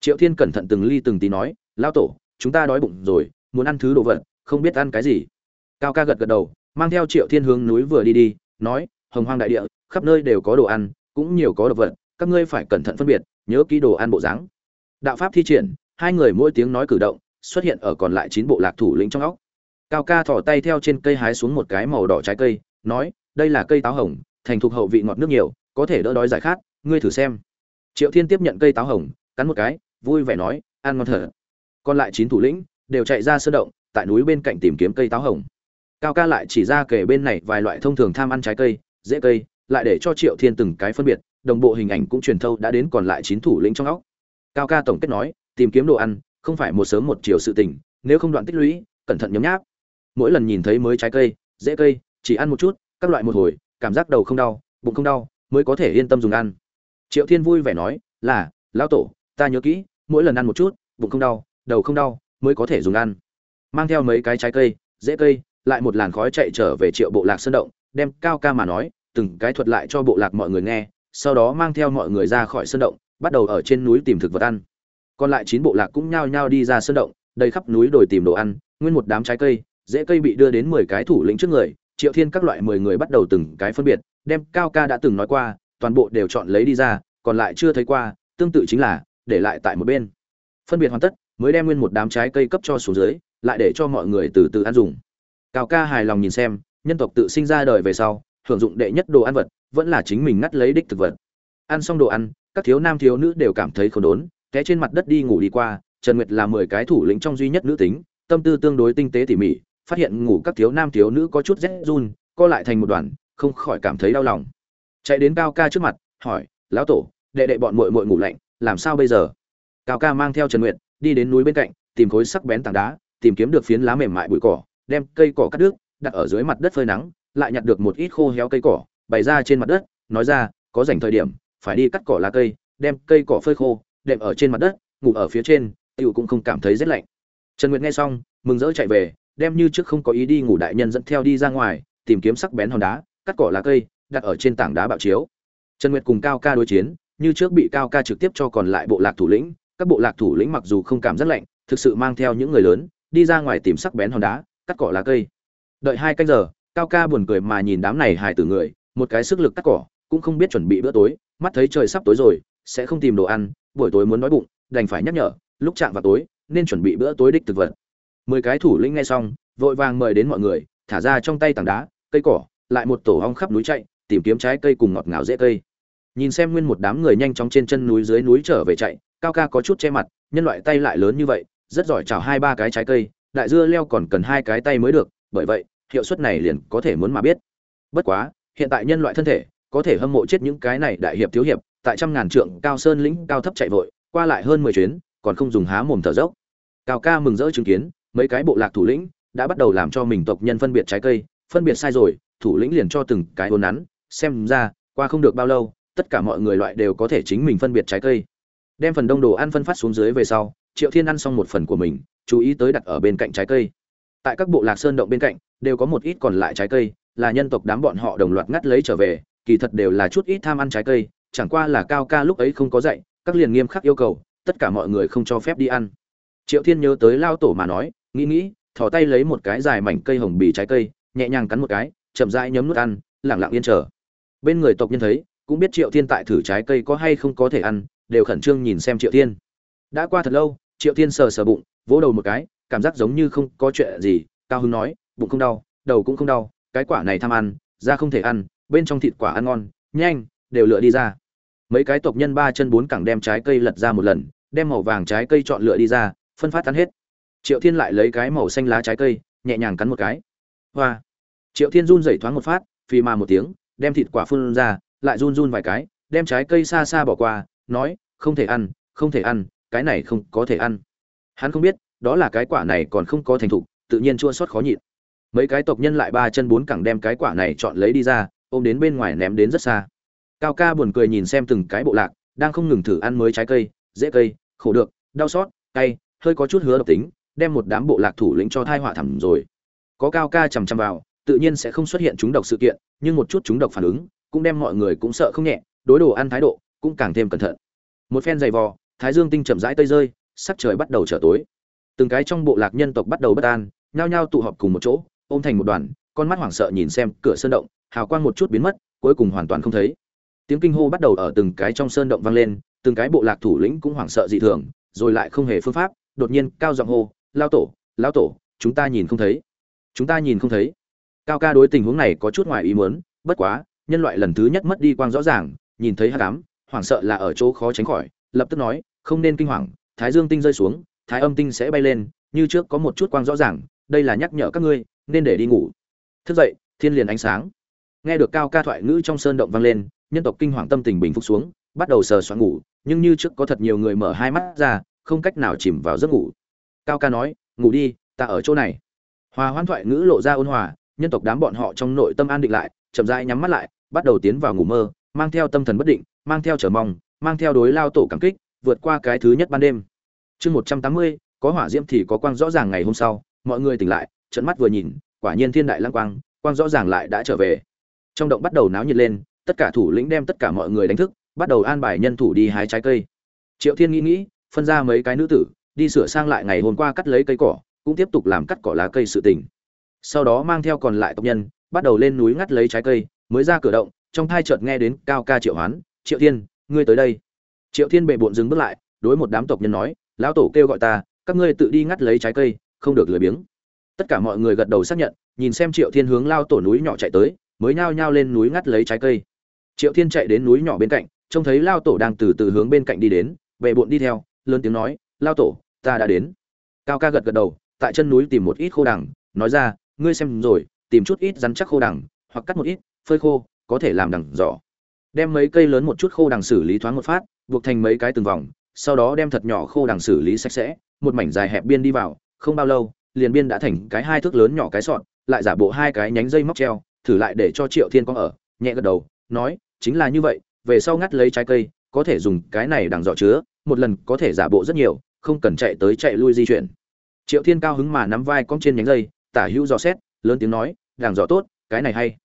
Triệu thiên cẩn thận từng ly từng tí nói, lão tổ, chúng ta đói bụng rồi, muốn ăn thứ đồ vật, không biết ăn cái gì. Cao ca gật gật đầu, mang theo triệu thiên hướng núi vừa đi đi, nói, hồng hoang đại địa, khắp nơi đều có đồ ăn, cũng nhiều có đồ vật, các ngươi phải cẩn thận phân biệt, nhớ ký đồ ăn bộ dáng. Đạo pháp thi triển, hai người mỗi tiếng nói cử động, xuất hiện ở còn lại chín bộ lạc thủ lĩnh trong óc cao ca thỏ tay theo trên cây hái xuống một cái màu đỏ trái cây, nói, đây là cây táo hồng, thành thục hậu vị ngọt nước nhiều, có thể đỡ đói giải khát, ngươi thử xem. Triệu thiên tiếp nhận cây táo hồng, cắn một cái, vui vẻ nói, ăn ngon thở còn lại chín thủ lĩnh đều chạy ra sơn động, tại núi bên cạnh tìm kiếm cây táo hồng. Cao ca lại chỉ ra kể bên này vài loại thông thường tham ăn trái cây, dễ cây, lại để cho triệu thiên từng cái phân biệt, đồng bộ hình ảnh cũng truyền thâu đã đến còn lại chín thủ lĩnh trong óc. Cao ca tổng kết nói, tìm kiếm đồ ăn, không phải một sớm một chiều sự tình, nếu không đoạn tích lũy, cẩn thận nhấm nháp mỗi lần nhìn thấy mới trái cây, dễ cây, chỉ ăn một chút, các loại một hồi, cảm giác đầu không đau, bụng không đau, mới có thể yên tâm dùng ăn. Triệu thiên vui vẻ nói, là, lão tổ, ta nhớ kỹ, mỗi lần ăn một chút, bụng không đau, đầu không đau, mới có thể dùng ăn. Mang theo mấy cái trái cây, dễ cây, lại một làn khói chạy trở về triệu bộ lạc sơn động, đem cao ca mà nói, từng cái thuật lại cho bộ lạc mọi người nghe, sau đó mang theo mọi người ra khỏi sơn động, bắt đầu ở trên núi tìm thực vật ăn. Còn lại chín bộ lạc cũng nhao nhao đi ra sơn động, đầy khắp núi đồi tìm đồ ăn, nguyên một đám trái cây dễ cây bị đưa đến mười cái thủ lĩnh trước người, triệu thiên các loại mười người bắt đầu từng cái phân biệt, đem cao ca đã từng nói qua, toàn bộ đều chọn lấy đi ra, còn lại chưa thấy qua, tương tự chính là, để lại tại một bên. Phân biệt hoàn tất, mới đem nguyên một đám trái cây cấp cho xuống dưới, lại để cho mọi người từ từ ăn dùng. Cao ca hài lòng nhìn xem, nhân tộc tự sinh ra đời về sau, hưởng dụng đệ nhất đồ ăn vật, vẫn là chính mình ngắt lấy đích thực vật. Ăn xong đồ ăn, các thiếu nam thiếu nữ đều cảm thấy khó đốn, té trên mặt đất đi ngủ đi qua, trần nguyệt là mười cái thủ lĩnh trong duy nhất nữ tính, tâm tư tương đối tinh tế tỉ mỉ phát hiện ngủ các thiếu nam thiếu nữ có chút rét run, co lại thành một đoàn, không khỏi cảm thấy đau lòng. Chạy đến cao ca trước mặt, hỏi, lão tổ, đệ đệ bọn muội muội ngủ lạnh, làm sao bây giờ? Cao ca mang theo trần nguyệt, đi đến núi bên cạnh, tìm khối sắc bén tảng đá, tìm kiếm được phiến lá mềm mại bụi cỏ, đem cây cỏ cắt đứt, đặt ở dưới mặt đất phơi nắng, lại nhặt được một ít khô héo cây cỏ, bày ra trên mặt đất, nói ra, có dành thời điểm, phải đi cắt cỏ lá cây, đem cây cỏ phơi khô, đệm ở trên mặt đất, ngủ ở phía trên, tiểu cũng không cảm thấy rét lạnh. Trần nguyệt nghe xong, mừng rỡ chạy về đem như trước không có ý đi ngủ đại nhân dẫn theo đi ra ngoài, tìm kiếm sắc bén hòn đá, cắt cỏ lá cây, đặt ở trên tảng đá bạo chiếu. Trần nguyệt cùng cao ca đối chiến, như trước bị cao ca trực tiếp cho còn lại bộ lạc thủ lĩnh, các bộ lạc thủ lĩnh mặc dù không cảm giác lạnh, thực sự mang theo những người lớn, đi ra ngoài tìm sắc bén hòn đá, cắt cỏ lá cây. Đợi hai canh giờ, cao ca buồn cười mà nhìn đám này hài tử người, một cái sức lực cắt cỏ, cũng không biết chuẩn bị bữa tối, mắt thấy trời sắp tối rồi, sẽ không tìm đồ ăn, buổi tối muốn đói bụng, đành phải nhắc nhở, lúc chạm vào tối, nên chuẩn bị bữa tối đích thực vật mười cái thủ lĩnh nghe xong, vội vàng mời đến mọi người, thả ra trong tay tảng đá, cây cỏ, lại một tổ hong khắp núi chạy, tìm kiếm trái cây cùng ngọt ngào dễ cây. Nhìn xem nguyên một đám người nhanh chóng trên chân núi dưới núi trở về chạy, cao ca có chút che mặt, nhân loại tay lại lớn như vậy, rất giỏi chào hai ba cái trái cây, đại dưa leo còn cần hai cái tay mới được, bởi vậy, hiệu suất này liền có thể muốn mà biết. Bất quá, hiện tại nhân loại thân thể, có thể hâm mộ chết những cái này đại hiệp thiếu hiệp, tại trăm ngàn trượng cao sơn lĩnh cao thấp chạy vội, qua lại hơn mười chuyến, còn không dùng há mồm thở dốc. Cao ca mừng rỡ chứng kiến mấy cái bộ lạc thủ lĩnh đã bắt đầu làm cho mình tộc nhân phân biệt trái cây, phân biệt sai rồi, thủ lĩnh liền cho từng cái hôn nắn. Xem ra, qua không được bao lâu, tất cả mọi người loại đều có thể chính mình phân biệt trái cây. Đem phần đông đồ ăn phân phát xuống dưới về sau, triệu thiên ăn xong một phần của mình, chú ý tới đặt ở bên cạnh trái cây. Tại các bộ lạc sơn động bên cạnh, đều có một ít còn lại trái cây, là nhân tộc đám bọn họ đồng loạt ngắt lấy trở về, kỳ thật đều là chút ít tham ăn trái cây, chẳng qua là cao ca lúc ấy không có dạy, các liền nghiêm khắc yêu cầu, tất cả mọi người không cho phép đi ăn. Triệu thiên nhớ tới lao tổ mà nói nghĩ nghĩ, thò tay lấy một cái dài mảnh cây hồng bì trái cây, nhẹ nhàng cắn một cái, chậm rãi nhấm nuốt ăn lẳng lặng yên chờ. Bên người tộc nhân thấy, cũng biết triệu thiên tại thử trái cây có hay không có thể ăn, đều khẩn trương nhìn xem triệu thiên. Đã qua thật lâu, triệu thiên sờ sờ bụng, vỗ đầu một cái, cảm giác giống như không có chuyện gì, cao hưng nói, bụng không đau, đầu cũng không đau, cái quả này tham ăn, da không thể ăn, bên trong thịt quả ăn ngon, nhanh, đều lựa đi ra. Mấy cái tộc nhân ba chân bốn cẳng đem trái cây lật ra một lần, đem màu vàng trái cây chọn lựa đi ra, phân phát ăn hết triệu thiên lại lấy cái màu xanh lá trái cây, nhẹ nhàng cắn một cái. Hoa. Triệu thiên run rẩy thoáng một phát, phì mà một tiếng, đem thịt quả phun ra, lại run run vài cái, đem trái cây xa xa bỏ qua, nói, không thể ăn, không thể ăn, cái này không có thể ăn. Hắn không biết, đó là cái quả này còn không có thành thục, tự nhiên chua xót khó nhịn. Mấy cái tộc nhân lại ba chân bốn cẳng đem cái quả này chọn lấy đi ra, ôm đến bên ngoài ném đến rất xa. Cao ca buồn cười nhìn xem từng cái bộ lạc, đang không ngừng thử ăn mới trái cây, dễ cây, khổ được, đau xót, cay, hơi có chút hứa độc tính đem một đám bộ lạc thủ lĩnh cho thai họa thẳm rồi. Có cao ca chằm chằm vào, tự nhiên sẽ không xuất hiện chúng độc sự kiện, nhưng một chút chúng độc phản ứng, cũng đem mọi người cũng sợ không nhẹ, đối đồ ăn thái độ cũng càng thêm cẩn thận. Một phen dày vò, thái dương tinh chậm rãi tây rơi, sắc trời bắt đầu trở tối. Từng cái trong bộ lạc nhân tộc bắt đầu bất an, nhao nhao tụ họp cùng một chỗ, ôm thành một đoàn, con mắt hoảng sợ nhìn xem cửa sơn động, hào quang một chút biến mất, cuối cùng hoàn toàn không thấy. Tiếng kinh hô bắt đầu ở từng cái trong sơn động vang lên, từng cái bộ lạc thủ lĩnh cũng hoảng sợ dị thường, rồi lại không hề phương pháp, đột nhiên cao giọng hô lao tổ lao tổ, chúng ta nhìn không thấy. Chúng ta nhìn không thấy. Cao ca đối tình huống này có chút ngoài ý muốn, bất quá, nhân loại lần thứ nhất mất đi quang rõ ràng, nhìn thấy hát cám hoảng sợ là ở chỗ khó tránh khỏi, lập tức nói, không nên kinh hoàng, thái dương tinh rơi xuống, thái âm tinh sẽ bay lên, như trước có một chút quang rõ ràng, đây là nhắc nhở các ngươi, nên để đi ngủ. Thức dậy, thiên liền ánh sáng. Nghe được cao ca thoại ngữ trong sơn động vang lên, nhân tộc kinh hoàng tâm tình bình phục xuống, bắt đầu sờ soạn ngủ, nhưng như trước có thật nhiều người mở hai mắt ra, không cách nào chìm vào giấc ngủ cao ca nói, ngủ đi, ta ở chỗ này. Hòa hoan thoại ngữ lộ ra ôn hòa, nhân tộc đám bọn họ trong nội tâm an định lại, chậm rãi nhắm mắt lại, bắt đầu tiến vào ngủ mơ, mang theo tâm thần bất định, mang theo trở mong, mang theo đối lao tổ cảm kích, vượt qua cái thứ nhất ban đêm. Chương một trăm tám mươi, có hỏa diễm thì có quang rõ ràng ngày hôm sau, mọi người tỉnh lại trận mắt vừa nhìn, quả nhiên thiên đại lang quang quang rõ ràng lại đã trở về. Trong động bắt đầu náo nhiệt lên, tất cả thủ lĩnh đem tất cả mọi người đánh thức, bắt đầu an bài nhân thủ đi hái trái cây. Triệu thiên nghĩ nghĩ, phân ra mấy cái nữ tử đi sửa sang lại ngày hôm qua cắt lấy cây cỏ, cũng tiếp tục làm cắt cỏ lá cây sự tình. Sau đó mang theo còn lại tộc nhân, bắt đầu lên núi ngắt lấy trái cây, mới ra cửa động, trong thai chợt nghe đến cao ca triệu hoán, triệu thiên, ngươi tới đây. Triệu thiên bệ bộn dừng bước lại, đối một đám tộc nhân nói, lão tổ kêu gọi ta, các ngươi tự đi ngắt lấy trái cây, không được lười biếng. Tất cả mọi người gật đầu xác nhận, nhìn xem triệu thiên hướng lao tổ núi nhỏ chạy tới, mới nhao nhao lên núi ngắt lấy trái cây. Triệu thiên chạy đến núi nhỏ bên cạnh, trông thấy lao tổ đang từ từ hướng bên cạnh đi đến bệ bộn đi theo, lớn tiếng nói, lao tổ ta đã đến. Cao ca gật gật đầu, tại chân núi tìm một ít khô đằng, nói ra, ngươi xem rồi, tìm chút ít rắn chắc khô đằng, hoặc cắt một ít, phơi khô, có thể làm đằng giỏ. Đem mấy cây lớn một chút khô đằng xử lý thoáng một phát, buộc thành mấy cái từng vòng, sau đó đem thật nhỏ khô đằng xử lý sạch sẽ, một mảnh dài hẹp biên đi vào, không bao lâu, liền biên đã thành cái hai thước lớn nhỏ cái sọn lại giả bộ hai cái nhánh dây móc treo, thử lại để cho triệu thiên con ở, nhẹ gật đầu, nói, chính là như vậy, về sau ngắt lấy trái cây, có thể dùng cái này đằng giỏ chứa, một lần có thể giả bộ rất nhiều không cần chạy tới chạy lui di chuyển. Triệu thiên cao hứng mà nắm vai cong trên nhánh dây, tả hữu dò xét, lớn tiếng nói đảng dọ tốt, cái này hay.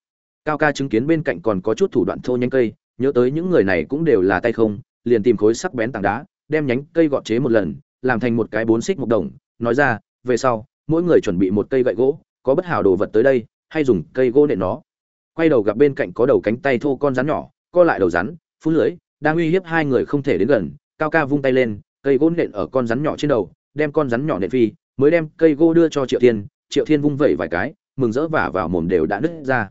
Cao ca chứng kiến bên cạnh còn có chút thủ đoạn thô nhánh cây, nhớ tới những người này cũng đều là tay không, liền tìm khối sắc bén tảng đá, đem nhánh cây gọt chế một lần, làm thành một cái bốn xích một đồng, nói ra, về sau, mỗi người chuẩn bị một cây gậy gỗ, có bất hảo đồ vật tới đây, hay dùng cây gỗ nện nó. Quay đầu gặp bên cạnh có đầu cánh tay thô con rắn nhỏ, co lại đầu rắn phun lưới đang uy hiếp hai người không thể đến gần, cao ca vung tay lên cây gỗ nện ở con rắn nhỏ trên đầu, đem con rắn nhỏ nện phi, mới đem cây gỗ đưa cho triệu thiên. Triệu thiên vung vẩy vài cái, mừng rỡ vả vào mồm đều đã nứt ra.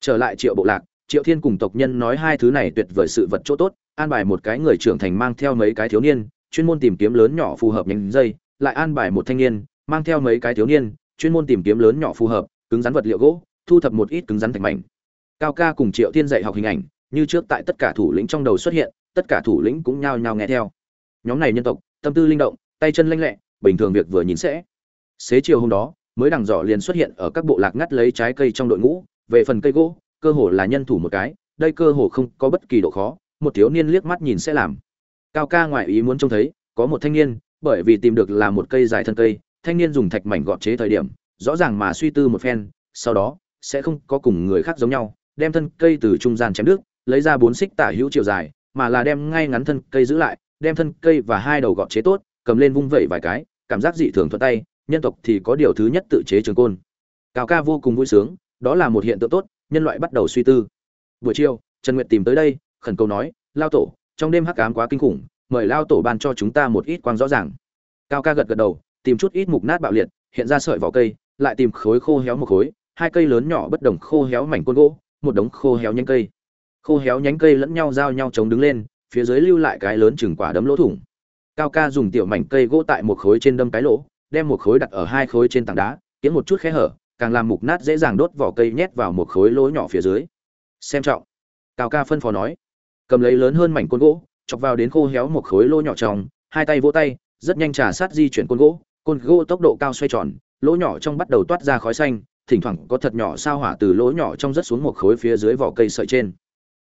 Trở lại triệu bộ lạc, triệu thiên cùng tộc nhân nói hai thứ này tuyệt vời sự vật chỗ tốt, an bài một cái người trưởng thành mang theo mấy cái thiếu niên, chuyên môn tìm kiếm lớn nhỏ phù hợp nhánh dây, lại an bài một thanh niên, mang theo mấy cái thiếu niên, chuyên môn tìm kiếm lớn nhỏ phù hợp, cứng rắn vật liệu gỗ, thu thập một ít cứng rắn thạch mảnh. Cao ca cùng triệu thiên dạy học hình ảnh, như trước tại tất cả thủ lĩnh trong đầu xuất hiện, tất cả thủ lĩnh cũng nhao nhao nghe theo nhóm này nhân tộc, tâm tư linh động, tay chân lanh lẹ, bình thường việc vừa nhìn sẽ. Xế chiều hôm đó, mới đằng dọ liền xuất hiện ở các bộ lạc ngắt lấy trái cây trong đội ngũ, về phần cây gỗ, cơ hồ là nhân thủ một cái, đây cơ hồ không có bất kỳ độ khó, một thiếu niên liếc mắt nhìn sẽ làm. Cao ca ngoại ý muốn trông thấy, có một thanh niên, bởi vì tìm được là một cây dài thân cây, thanh niên dùng thạch mảnh gọt chế thời điểm, rõ ràng mà suy tư một phen, sau đó, sẽ không có cùng người khác giống nhau, đem thân cây từ trung gian chém đứt, lấy ra bốn xích tả hữu chiều dài, mà là đem ngay ngắn thân cây giữ lại đem thân cây và hai đầu gọt chế tốt, cầm lên vung vẩy vài cái, cảm giác dị thường thuận tay, nhân tộc thì có điều thứ nhất tự chế trường côn. Cao ca vô cùng vui sướng, đó là một hiện tượng tốt, nhân loại bắt đầu suy tư. Buổi chiều, trần nguyệt tìm tới đây, khẩn cầu nói, lao tổ, trong đêm hắc ám quá kinh khủng, mời lao tổ ban cho chúng ta một ít quang rõ ràng. Cao ca gật gật đầu, tìm chút ít mục nát bạo liệt, hiện ra sợi vỏ cây, lại tìm khối khô héo một khối, hai cây lớn nhỏ bất đồng khô héo mảnh côn gỗ, một đống khô héo nhánh cây. Khô héo nhánh cây lẫn nhau giao nhau chống đứng lên phía dưới lưu lại cái lớn chừng quả đấm lỗ thủng. Cao ca dùng tiểu mảnh cây gỗ tại một khối trên đâm cái lỗ, đem một khối đặt ở hai khối trên tảng đá, kiếm một chút khe hở, càng làm mục nát dễ dàng đốt vỏ cây nhét vào một khối lỗ nhỏ phía dưới. Xem trọng. Cao ca phân phó nói. Cầm lấy lớn hơn mảnh côn gỗ, chọc vào đến khô héo một khối lỗ nhỏ trong, hai tay vỗ tay, rất nhanh trà sát di chuyển côn gỗ. Côn gỗ tốc độ cao xoay tròn, lỗ nhỏ trong bắt đầu toát ra khói xanh, thỉnh thoảng có thật nhỏ sao hỏa từ lỗ nhỏ trong rất xuống một khối phía dưới vỏ cây sợi trên.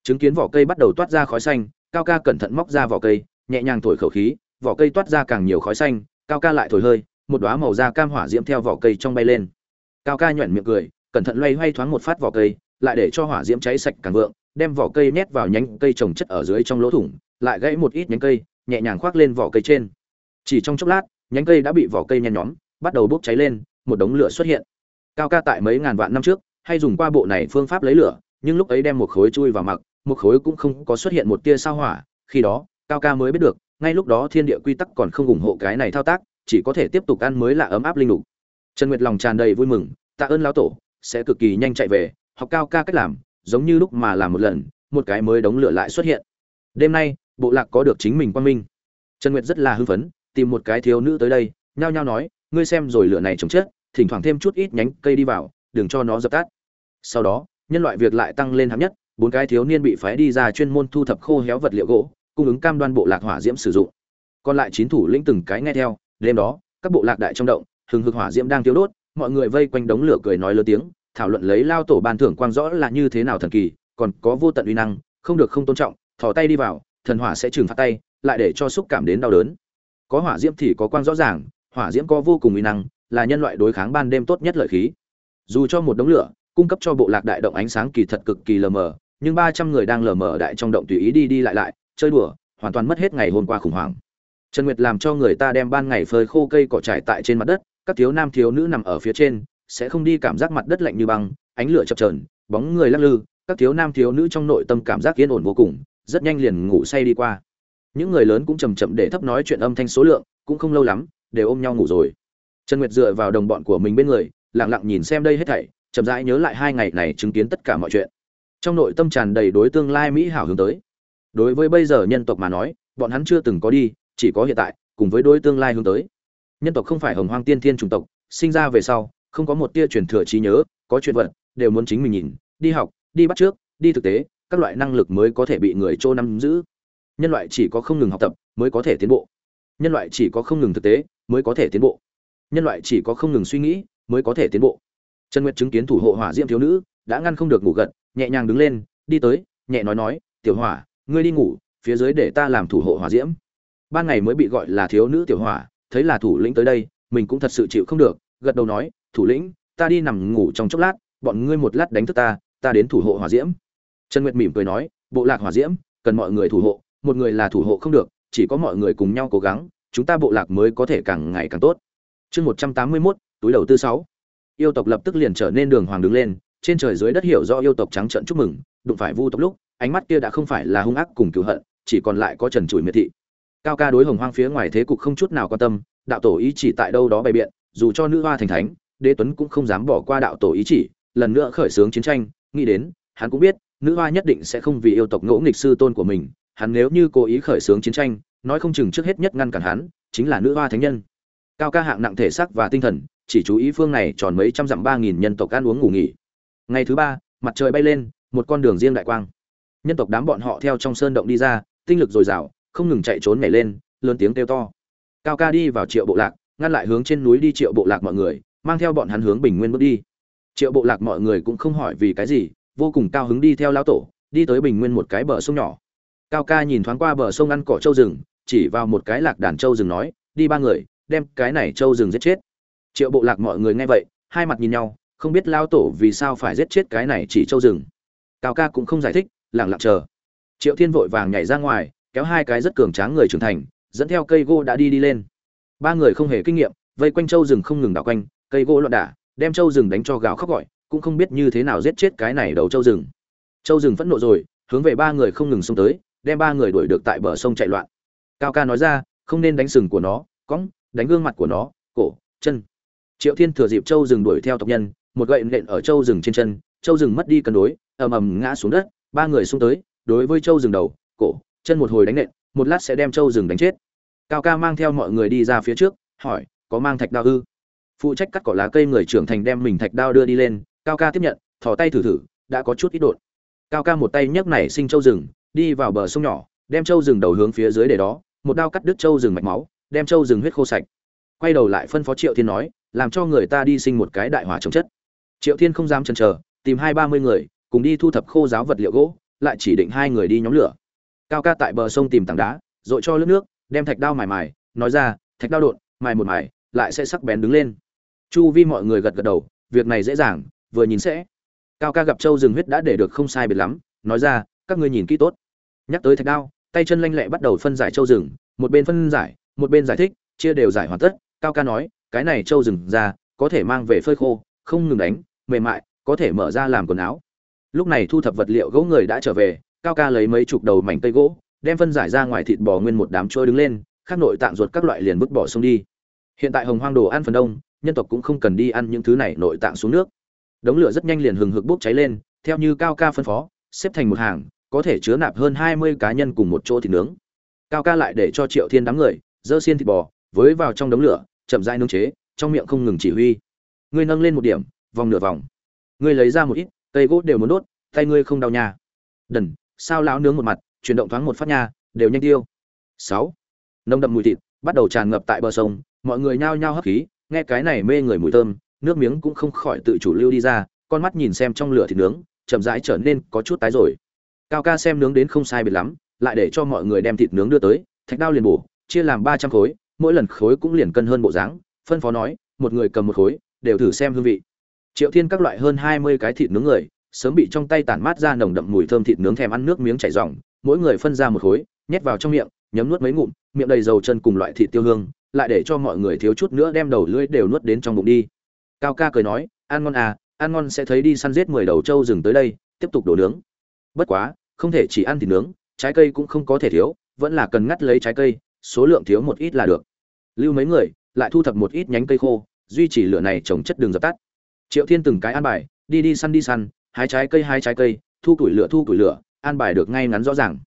Chứng kiến vỏ cây bắt đầu toát ra khói xanh cao ca cẩn thận móc ra vỏ cây, nhẹ nhàng thổi khẩu khí, vỏ cây toát ra càng nhiều khói xanh, cao ca lại thổi hơi, một đóa màu da cam hỏa diễm theo vỏ cây trong bay lên. Cao ca nhoẻn miệng cười, cẩn thận loay hoay thoáng một phát vỏ cây, lại để cho hỏa diễm cháy sạch càng vượng, đem vỏ cây nhét vào nhánh cây trồng chất ở dưới trong lỗ thủng, lại gãy một ít nhánh cây, nhẹ nhàng khoác lên vỏ cây trên. Chỉ trong chốc lát, nhánh cây đã bị vỏ cây nhen nhóm, bắt đầu bốc cháy lên, một đống lửa xuất hiện. Cao ca tại mấy ngàn vạn năm trước, hay dùng qua bộ này phương pháp lấy lửa, nhưng lúc ấy đem một khối chui vào mặc một khối cũng không có xuất hiện một tia sao hỏa, khi đó, cao ca mới biết được, ngay lúc đó thiên địa quy tắc còn không ủng hộ cái này thao tác, chỉ có thể tiếp tục ăn mới là ấm áp linh lục. Trần nguyệt lòng tràn đầy vui mừng, tạ ơn lão tổ, sẽ cực kỳ nhanh chạy về, học cao ca cách làm, giống như lúc mà làm một lần, một cái mới đống lửa lại xuất hiện. Đêm nay, bộ lạc có được chính mình quan minh. Trần nguyệt rất là hưng phấn, tìm một cái thiếu nữ tới đây, nhao nhao nói, ngươi xem rồi lửa này chống chết, thỉnh thoảng thêm chút ít nhánh cây đi vào, đừng cho nó dập tắt. Sau đó, nhân loại việc lại tăng lên hạng nhất bốn cái thiếu niên bị phái đi ra chuyên môn thu thập khô héo vật liệu gỗ, cung ứng cam đoan bộ lạc hỏa diễm sử dụng. Còn lại chín thủ lĩnh từng cái nghe theo, đêm đó, các bộ lạc đại trong động, hừng hực hỏa diễm đang tiêu đốt, mọi người vây quanh đống lửa cười nói lớn tiếng, thảo luận lấy lao tổ ban thưởng quang rõ là như thế nào thần kỳ, còn có vô tận uy năng, không được không tôn trọng, thò tay đi vào, thần hỏa sẽ trừng phạt tay, lại để cho xúc cảm đến đau đớn. Có hỏa diễm thì có quang rõ ràng, hỏa diễm có vô cùng uy năng, là nhân loại đối kháng ban đêm tốt nhất lợi khí. Dù cho một đống lửa, cung cấp cho bộ lạc đại động ánh sáng kỳ thật cực kỳ lờ mờ nhưng ba trăm người đang lờ mờ đại trong động tùy ý đi đi lại lại, chơi đùa, hoàn toàn mất hết ngày hôm qua khủng hoảng. Trần nguyệt làm cho người ta đem ban ngày phơi khô cây cỏ trải tại trên mặt đất, các thiếu nam thiếu nữ nằm ở phía trên, sẽ không đi cảm giác mặt đất lạnh như băng, ánh lửa chập trờn bóng người lắc lư, các thiếu nam thiếu nữ trong nội tâm cảm giác yên ổn vô cùng, rất nhanh liền ngủ say đi qua. Những người lớn cũng chầm chậm để thấp nói chuyện âm thanh số lượng, cũng không lâu lắm, đều ôm nhau ngủ rồi. Trần nguyệt dựa vào đồng bọn của mình bên người, lặng lặng nhìn xem đây hết thảy, chậm rãi nhớ lại hai ngày này chứng kiến tất cả mọi chuyện trong nội tâm tràn đầy đối tương lai mỹ hảo hướng tới. Đối với bây giờ nhân tộc mà nói, bọn hắn chưa từng có đi, chỉ có hiện tại, cùng với đối tương lai hướng tới. Nhân tộc không phải hồng hoang tiên thiên chủng tộc, sinh ra về sau, không có một tia truyền thừa trí nhớ, có chuyện vật, đều muốn chính mình nhìn, đi học, đi bắt trước, đi thực tế, các loại năng lực mới có thể bị người trô nắm giữ. Nhân loại chỉ có không ngừng học tập, mới có thể tiến bộ. Nhân loại chỉ có không ngừng thực tế, mới có thể tiến bộ. Nhân loại chỉ có không ngừng suy nghĩ, mới có thể tiến bộ. Trần nguyệt chứng kiến thủ hộ hỏa diễm thiếu nữ, đã ngăn không được ngủ gật nhẹ nhàng đứng lên, đi tới, nhẹ nói nói, tiểu hỏa, ngươi đi ngủ, phía dưới để ta làm thủ hộ hỏa diễm. Ban ngày mới bị gọi là thiếu nữ tiểu hỏa, thấy là thủ lĩnh tới đây, mình cũng thật sự chịu không được, gật đầu nói, thủ lĩnh, ta đi nằm ngủ trong chốc lát, bọn ngươi một lát đánh thức ta ta đến thủ hộ hỏa diễm. Trần nguyệt mỉm cười nói, bộ lạc hỏa diễm, cần mọi người thủ hộ, một người là thủ hộ không được, chỉ có mọi người cùng nhau cố gắng, chúng ta bộ lạc mới có thể càng ngày càng tốt. Chương một trăm tám mươi mốt, túi đầu tư sáu. Yêu tộc lập tức liền trở nên đường hoàng đứng lên trên trời dưới đất hiểu do yêu tộc trắng trợn chúc mừng, đụng phải vu tộc lúc, ánh mắt kia đã không phải là hung ác cùng cựu hận, chỉ còn lại có trần trụi miệt thị. Cao ca đối hồng hoang phía ngoài thế cục không chút nào quan tâm, đạo tổ ý chỉ tại đâu đó bày biện, dù cho nữ hoa thành thánh, đế tuấn cũng không dám bỏ qua đạo tổ ý chỉ, lần nữa khởi xướng chiến tranh, nghĩ đến, hắn cũng biết, nữ hoa nhất định sẽ không vì yêu tộc ngỗ nghịch sư tôn của mình, hắn nếu như cố ý khởi xướng chiến tranh, nói không chừng trước hết nhất ngăn cản hắn, chính là nữ hoa thánh nhân. Cao ca hạng nặng thể xác và tinh thần, chỉ chú ý phương này tròn mấy trăm dặm ba nghìn nhân tộc ăn uống ngủ nghỉ ngày thứ ba, mặt trời bay lên, một con đường riêng đại quang. Nhân tộc đám bọn họ theo trong sơn động đi ra, tinh lực dồi dào, không ngừng chạy trốn nhảy lên, lớn tiếng kêu to. Cao ca đi vào triệu bộ lạc, ngăn lại hướng trên núi đi triệu bộ lạc mọi người, mang theo bọn hắn hướng bình nguyên bước đi. Triệu bộ lạc mọi người cũng không hỏi vì cái gì, vô cùng cao hứng đi theo lão tổ, đi tới bình nguyên một cái bờ sông nhỏ. Cao ca nhìn thoáng qua bờ sông ăn cỏ trâu rừng, chỉ vào một cái lạc đàn trâu rừng nói, đi ba người, đem cái này trâu rừng giết chết. Triệu bộ lạc mọi người nghe vậy, hai mặt nhìn nhau không biết lao tổ vì sao phải giết chết cái này chỉ châu rừng. Cao ca cũng không giải thích lẳng lặng chờ. Triệu thiên vội vàng nhảy ra ngoài, kéo hai cái rất cường tráng người trưởng thành, dẫn theo cây gỗ đã đi đi lên. Ba người không hề kinh nghiệm, vây quanh châu rừng không ngừng đảo quanh, cây gỗ loạn đả đem châu rừng đánh cho gào khóc gọi, cũng không biết như thế nào giết chết cái này đầu châu rừng. Châu rừng phẫn nộ rồi, hướng về ba người không ngừng xông tới, đem ba người đuổi được tại bờ sông chạy loạn. Cao ca nói ra, không nên đánh sừng của nó, cõng, đánh gương mặt của nó, cổ, chân. Triệu thiên thừa dịp châu rừng đuổi theo tộc nhân một gậy nện ở châu rừng trên chân, châu rừng mất đi cân đối, ầm ầm ngã xuống đất, ba người xung tới, đối với châu rừng đầu, cổ, chân một hồi đánh nện, một lát sẽ đem châu rừng đánh chết. Cao ca mang theo mọi người đi ra phía trước, hỏi, có mang thạch đao ư? Phụ trách cắt cỏ lá cây người trưởng thành đem mình thạch đao đưa đi lên, cao ca tiếp nhận, thò tay thử thử, đã có chút ít đột cao ca một tay nhấc nảy sinh châu rừng, đi vào bờ sông nhỏ, đem châu rừng đầu hướng phía dưới để đó, một đao cắt đứt châu rừng mạch máu, đem châu rừng huyết khô sạch. Quay đầu lại phân phó triệu thiên nói, làm cho người ta đi sinh một cái đại hỏa chống chất triệu thiên không dám chần chờ, tìm hai ba mươi người, cùng đi thu thập khô giáo vật liệu gỗ, lại chỉ định hai người đi nhóm lửa. Cao ca tại bờ sông tìm tảng đá, dội cho lướt nước, đem thạch đao mài mài, nói ra, thạch đao đột, mài một mài, lại sẽ sắc bén đứng lên. Chu vi mọi người gật gật đầu, việc này dễ dàng, vừa nhìn sẽ. Cao ca gặp châu rừng huyết đã để được không sai biệt lắm, nói ra, các ngươi nhìn kỹ tốt. Nhắc tới thạch đao, tay chân lanh lẹ bắt đầu phân giải châu rừng một bên phân giải, một bên giải thích, chia đều giải hoàn tất. Cao ca nói, cái này châu rừng ra, có thể mang về phơi khô, không ngừng đánh mềm mại, có thể mở ra làm quần áo. Lúc này thu thập vật liệu gỗ người đã trở về, cao ca lấy mấy chục đầu mảnh cây gỗ, đem phân giải ra ngoài thịt bò nguyên một đám trôi đứng lên các nội tạng ruột các loại liền vứt bỏ xuống đi. Hiện tại hồng hoang đồ ăn phần đông, nhân tộc cũng không cần đi ăn những thứ này nội tạng xuống nước. Đống lửa rất nhanh liền hừng hực bốc cháy lên, theo như cao ca phân phó, xếp thành một hàng, có thể chứa nạp hơn hai mươi cá nhân cùng một chỗ thịt nướng. Cao ca lại để cho triệu thiên đám người, dơ xiên thịt bò, với vào trong đống lửa, chậm rãi nướng chế, trong miệng không ngừng chỉ huy. Ngươi nâng lên một điểm vòng nửa vòng. Ngươi lấy ra một ít, cây gỗ đều muốn đốt, tay ngươi không đau nha. Đần, sao lão nướng một mặt, chuyển động thoáng một phát nha, đều nhanh tiêu. Sáu. Nông đậm mùi thịt, bắt đầu tràn ngập tại bờ sông, mọi người nhao nhao hấp khí, nghe cái này mê người mùi thơm, nước miếng cũng không khỏi tự chủ lưu đi ra, con mắt nhìn xem trong lửa thịt nướng, chậm rãi trở nên có chút tái rồi. Cao ca xem nướng đến không sai biệt lắm, lại để cho mọi người đem thịt nướng đưa tới, thạch đao liền bổ, chia làm ba trăm khối, mỗi lần khối cũng liền cân hơn bộ dáng, phân phó nói, một người cầm một khối, đều thử xem hương vị triệu thiên các loại hơn hai mươi cái thịt nướng người, sớm bị trong tay tản mát ra nồng đậm mùi thơm thịt nướng thèm ăn nước miếng chảy ròng, mỗi người phân ra một khối, nhét vào trong miệng, nhấm nuốt mấy ngụm, miệng đầy dầu chân cùng loại thịt tiêu hương, lại để cho mọi người thiếu chút nữa đem đầu lưỡi đều nuốt đến trong bụng đi. Cao ca cười nói, ăn ngon à ăn ngon sẽ thấy đi săn giết mười đầu trâu rừng tới đây, tiếp tục đổ nướng. Bất quá, không thể chỉ ăn thịt nướng, trái cây cũng không có thể thiếu, vẫn là cần ngắt lấy trái cây, số lượng thiếu một ít là được. Lưu mấy người, lại thu thập một ít nhánh cây khô, duy trì lửa này trồng chất đường dập tắt triệu thiên từng cái an bài, đi đi săn đi săn, hái trái cây, hái trái cây, thu củi lửa, thu củi lửa, an bài được ngay ngắn rõ ràng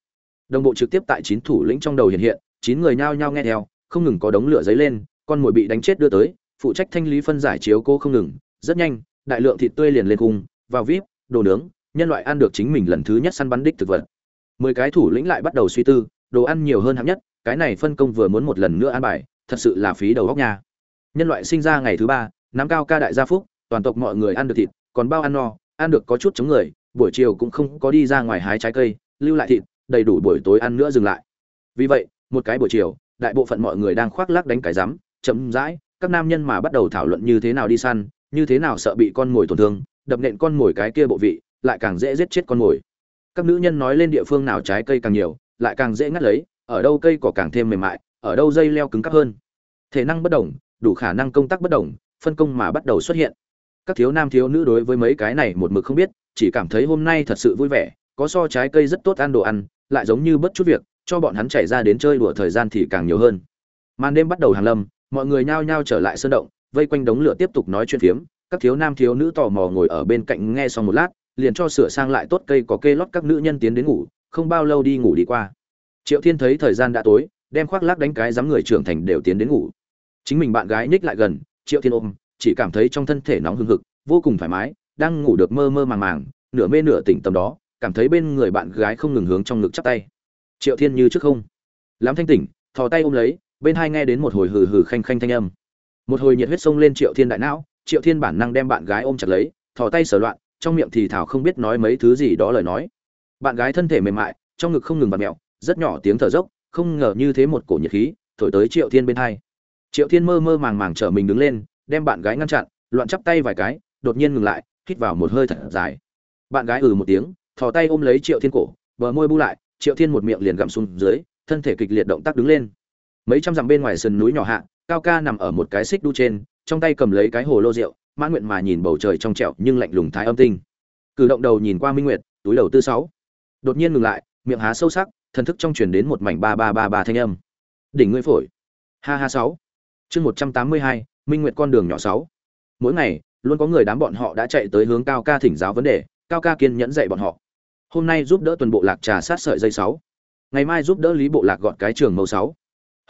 đồng bộ trực tiếp tại chín thủ lĩnh trong đầu hiện hiện, chín người nhao nhao nghe theo, không ngừng có đống lửa dấy lên, con mồi bị đánh chết đưa tới, phụ trách thanh lý phân giải chiếu cô không ngừng, rất nhanh, đại lượng thịt tươi liền lên cung, vào vip, đồ nướng, nhân loại ăn được chính mình lần thứ nhất săn bắn đích thực vật mười cái thủ lĩnh lại bắt đầu suy tư, đồ ăn nhiều hơn hạng nhất, cái này phân công vừa muốn một lần nữa ăn bài, thật sự là phí đầu góc nhà. nhân loại sinh ra ngày thứ ba nắm cao ca đại gia phúc toàn tộc mọi người ăn được thịt, còn bao ăn no, ăn được có chút chống người, buổi chiều cũng không có đi ra ngoài hái trái cây, lưu lại thịt, đầy đủ buổi tối ăn nữa dừng lại. Vì vậy, một cái buổi chiều, đại bộ phận mọi người đang khoác lác đánh cái rắm, chậm rãi, các nam nhân mà bắt đầu thảo luận như thế nào đi săn, như thế nào sợ bị con mồi tổn thương, đập nện con mồi cái kia bộ vị, lại càng dễ giết chết con mồi. Các nữ nhân nói lên địa phương nào trái cây càng nhiều, lại càng dễ ngắt lấy, ở đâu cây cỏ càng thêm mềm mại, ở đâu dây leo cứng cáp hơn. Thể năng bất đồng, đủ khả năng công tác bất đồng, phân công mà bắt đầu xuất hiện các thiếu nam thiếu nữ đối với mấy cái này một mực không biết, chỉ cảm thấy hôm nay thật sự vui vẻ, có so trái cây rất tốt ăn đồ ăn, lại giống như bất chút việc, cho bọn hắn chạy ra đến chơi đùa thời gian thì càng nhiều hơn. Màn đêm bắt đầu hàng lâm, mọi người nhao nhao trở lại sơn động, vây quanh đống lửa tiếp tục nói chuyện phiếm, các thiếu nam thiếu nữ tò mò ngồi ở bên cạnh nghe xong một lát, liền cho sửa sang lại tốt cây có kê lót các nữ nhân tiến đến ngủ, không bao lâu đi ngủ đi qua. Triệu thiên thấy thời gian đã tối, đem khoác lác đánh cái dám người trưởng thành đều tiến đến ngủ. Chính mình bạn gái nhích lại gần, triệu thiên ôm chỉ cảm thấy trong thân thể nóng hừng hực, vô cùng thoải mái, đang ngủ được mơ mơ màng màng, nửa mê nửa tỉnh tầm đó, cảm thấy bên người bạn gái không ngừng hướng trong ngực chắp tay. Triệu thiên như trước không? Lắm thanh tỉnh, thò tay ôm lấy, bên hai nghe đến một hồi hừ hừ khanh khanh thanh âm. Một hồi nhiệt huyết xông lên triệu thiên đại não, triệu thiên bản năng đem bạn gái ôm chặt lấy, thò tay sờ loạn, trong miệng thì thảo không biết nói mấy thứ gì đó lời nói. Bạn gái thân thể mềm mại, trong ngực không ngừng vặn mẹo, rất nhỏ tiếng thở dốc, không ngờ như thế một cổ nhiệt khí, thổi tới triệu thiên bên hai. Triệu thiên mơ mơ màng màng trở mình đứng lên đem bạn gái ngăn chặn, loạn chắp tay vài cái, đột nhiên ngừng lại, hít vào một hơi thật dài. Bạn gái ừ một tiếng, thò tay ôm lấy triệu thiên cổ, bờ môi bu lại, triệu thiên một miệng liền gặm xuống dưới, thân thể kịch liệt động tác đứng lên. Mấy trăm dặm bên ngoài sườn núi nhỏ hạ, cao ca nằm ở một cái xích đu trên, trong tay cầm lấy cái hồ lô rượu, mãn nguyện mà nhìn bầu trời trong trẻo nhưng lạnh lùng thái âm tinh. Cử động đầu nhìn qua minh nguyệt, túi đầu tư sáu. Đột nhiên ngừng lại, miệng há sâu sắc, thần thức trong truyền đến một mảnh ba ba ba ba thanh âm. Đỉnh ngươi phổi. Ha ha sáu. Chương một trăm tám mươi hai minh nguyệt con đường nhỏ sáu. Mỗi ngày, luôn có người đám bọn họ đã chạy tới hướng cao ca thỉnh giáo vấn đề, cao ca kiên nhẫn dạy bọn họ. Hôm nay giúp đỡ tuần bộ lạc trà sát sợi dây sáu. Ngày mai giúp đỡ lý bộ lạc gọn cái trường mẫu sáu.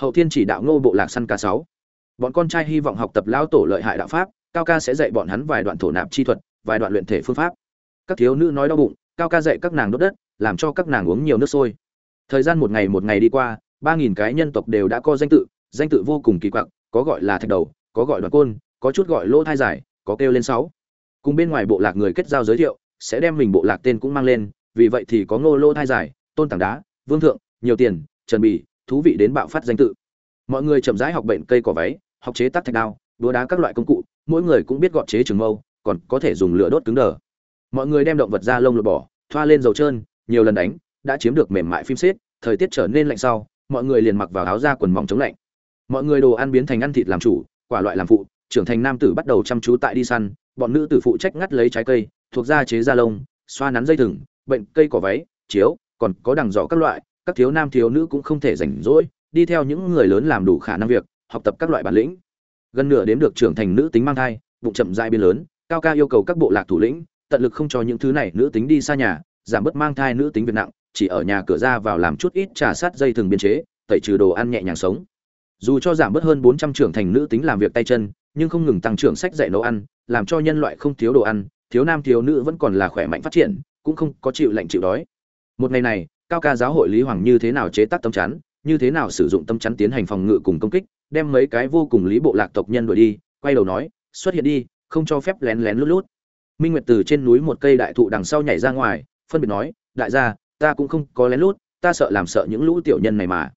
Hậu thiên chỉ đạo ngô bộ lạc săn ca sáu. Bọn con trai hy vọng học tập lão tổ lợi hại đạo pháp, cao ca sẽ dạy bọn hắn vài đoạn thổ nạp chi thuật, vài đoạn luyện thể phương pháp. Các thiếu nữ nói đau bụng, cao ca dạy các nàng đốt đất, làm cho các nàng uống nhiều nước sôi. Thời gian một ngày một ngày đi qua, ba nghìn cái nhân tộc đều đã có danh tự danh tự vô cùng kỳ quặc, có gọi là thạch đầu có gọi đoạn côn, có chút gọi lỗ thai giải có kêu lên sáu. Cùng bên ngoài bộ lạc người kết giao giới thiệu, sẽ đem mình bộ lạc tên cũng mang lên, vì vậy thì có ngô lỗ thai giải tôn tảng đá, vương thượng, nhiều tiền, trần bì, thú vị đến bạo phát danh tự. Mọi người chậm rãi học bệnh cây cỏ váy, học chế tác thạch đao đúa đá các loại công cụ, mỗi người cũng biết gọt chế trường mâu, còn có thể dùng lửa đốt cứng đờ. Mọi người đem động vật ra lông lột bỏ, thoa lên dầu trơn, nhiều lần đánh, đã chiếm được mềm mại phim xếp, thời tiết trở nên lạnh sau, mọi người liền mặc vào áo da quần mỏng chống lạnh. Mọi người đồ ăn biến thành ăn thịt làm chủ quả loại làm phụ, trưởng thành nam tử bắt đầu chăm chú tại đi săn, bọn nữ tử phụ trách ngắt lấy trái cây, thuộc da chế da lông, xoa nắn dây thừng, bệnh cây cỏ váy, chiếu, còn có đằng dọ các loại, các thiếu nam thiếu nữ cũng không thể rảnh rỗi, đi theo những người lớn làm đủ khả năng việc, học tập các loại bản lĩnh. Gần nửa đếm được trưởng thành nữ tính mang thai, bụng chậm dại biên lớn, cao ca yêu cầu các bộ lạc thủ lĩnh, tận lực không cho những thứ này nữ tính đi xa nhà, giảm bớt mang thai nữ tính việc nặng, chỉ ở nhà cửa ra vào làm chút ít trà sát dây thừng biên chế, tẩy trừ đồ ăn nhẹ nhàng sống dù cho giảm bớt hơn bốn trăm trưởng thành nữ tính làm việc tay chân, nhưng không ngừng tăng trưởng sách dạy nấu ăn, làm cho nhân loại không thiếu đồ ăn, thiếu nam thiếu nữ vẫn còn là khỏe mạnh phát triển, cũng không có chịu lạnh chịu đói. Một ngày này, cao ca giáo hội lý hoàng như thế nào chế tác tấm chắn, như thế nào sử dụng tấm chắn tiến hành phòng ngự cùng công kích, đem mấy cái vô cùng lý bộ lạc tộc nhân đuổi đi, quay đầu nói, xuất hiện đi, không cho phép lén lén lút lút. Minh nguyệt từ trên núi một cây đại thụ đằng sau nhảy ra ngoài, phân biệt nói, đại gia, ta cũng không có lén lút, ta sợ làm sợ những lũ tiểu nhân này mà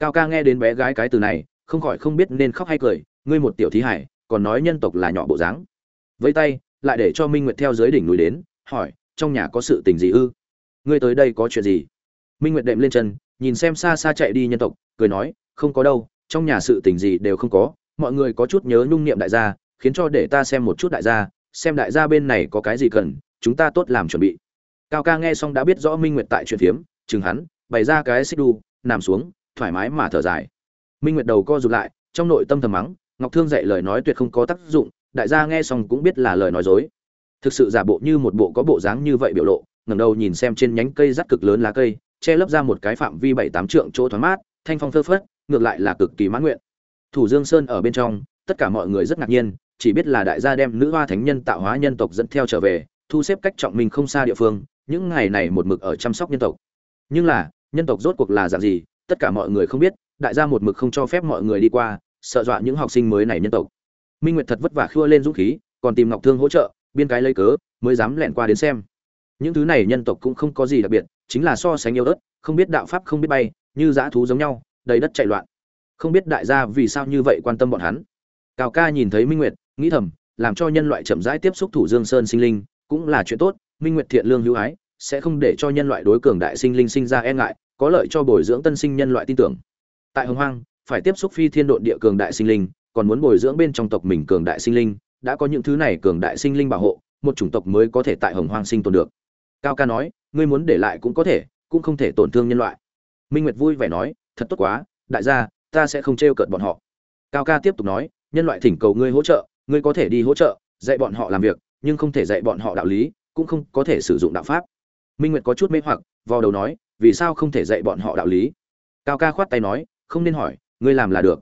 cao ca nghe đến bé gái cái từ này, không khỏi không biết nên khóc hay cười, ngươi một tiểu thí hải, còn nói nhân tộc là nhỏ bộ dáng. Vây tay, lại để cho minh nguyệt theo dưới đỉnh núi đến, hỏi, trong nhà có sự tình gì ư? Ngươi tới đây có chuyện gì? Minh nguyệt đệm lên chân, nhìn xem xa xa chạy đi nhân tộc, cười nói, không có đâu, trong nhà sự tình gì đều không có, mọi người có chút nhớ nhung niệm đại gia, khiến cho để ta xem một chút đại gia, xem đại gia bên này có cái gì cần, chúng ta tốt làm chuẩn bị. Cao ca nghe xong đã biết rõ minh nguyệt tại chuyện phiếm, chừng hắn, bày ra cái xích đu, nằm xuống thoải mái mà thở dài. Minh nguyệt đầu co rụt lại, trong nội tâm thầm mắng, ngọc thương dạy lời nói tuyệt không có tác dụng, đại gia nghe xong cũng biết là lời nói dối. Thực sự giả bộ như một bộ có bộ dáng như vậy biểu lộ, ngẩng đầu nhìn xem trên nhánh cây rắc cực lớn lá cây, che lấp ra một cái phạm vi bảy tám trượng chỗ thoáng mát, thanh phong phơ phất, ngược lại là cực kỳ mãn nguyện. Thủ dương sơn ở bên trong, tất cả mọi người rất ngạc nhiên, chỉ biết là đại gia đem nữ hoa thánh nhân tạo hóa nhân tộc dẫn theo trở về, thu xếp cách trọng mình không xa địa phương, những ngày này một mực ở chăm sóc nhân tộc. Nhưng là, nhân tộc rốt cuộc là dạng gì tất cả mọi người không biết, đại gia một mực không cho phép mọi người đi qua, sợ dọa những học sinh mới này nhân tộc. Minh nguyệt thật vất vả khua lên dũng khí, còn tìm ngọc thương hỗ trợ, biên cái lấy cớ, mới dám lẹn qua đến xem. Những thứ này nhân tộc cũng không có gì đặc biệt, chính là so sánh yêu ớt không biết đạo pháp không biết bay, như dã thú giống nhau, đầy đất chạy loạn. Không biết đại gia vì sao như vậy quan tâm bọn hắn. Cao ca nhìn thấy minh nguyệt, nghĩ thầm, làm cho nhân loại chậm rãi tiếp xúc thủ dương sơn sinh linh, cũng là chuyện tốt, minh nguyệt thiện lương hữu ái, sẽ không để cho nhân loại đối cường đại sinh linh sinh ra e ngại có lợi cho bồi dưỡng tân sinh nhân loại tin tưởng. Tại hồng hoang, phải tiếp xúc phi thiên độn địa cường đại sinh linh, còn muốn bồi dưỡng bên trong tộc mình cường đại sinh linh, đã có những thứ này cường đại sinh linh bảo hộ, một chủng tộc mới có thể tại hồng hoang sinh tồn được. Cao ca nói, ngươi muốn để lại cũng có thể, cũng không thể tổn thương nhân loại. Minh nguyệt vui vẻ nói, thật tốt quá, đại gia, ta sẽ không trêu cợt bọn họ. Cao ca tiếp tục nói, nhân loại thỉnh cầu ngươi hỗ trợ, ngươi có thể đi hỗ trợ, dạy bọn họ làm việc, nhưng không thể dạy bọn họ đạo lý, cũng không có thể sử dụng đạo pháp. Minh nguyệt có chút mê hoặc, vò đầu nói vì sao không thể dạy bọn họ đạo lý? Cao ca khoát tay nói, không nên hỏi, ngươi làm là được.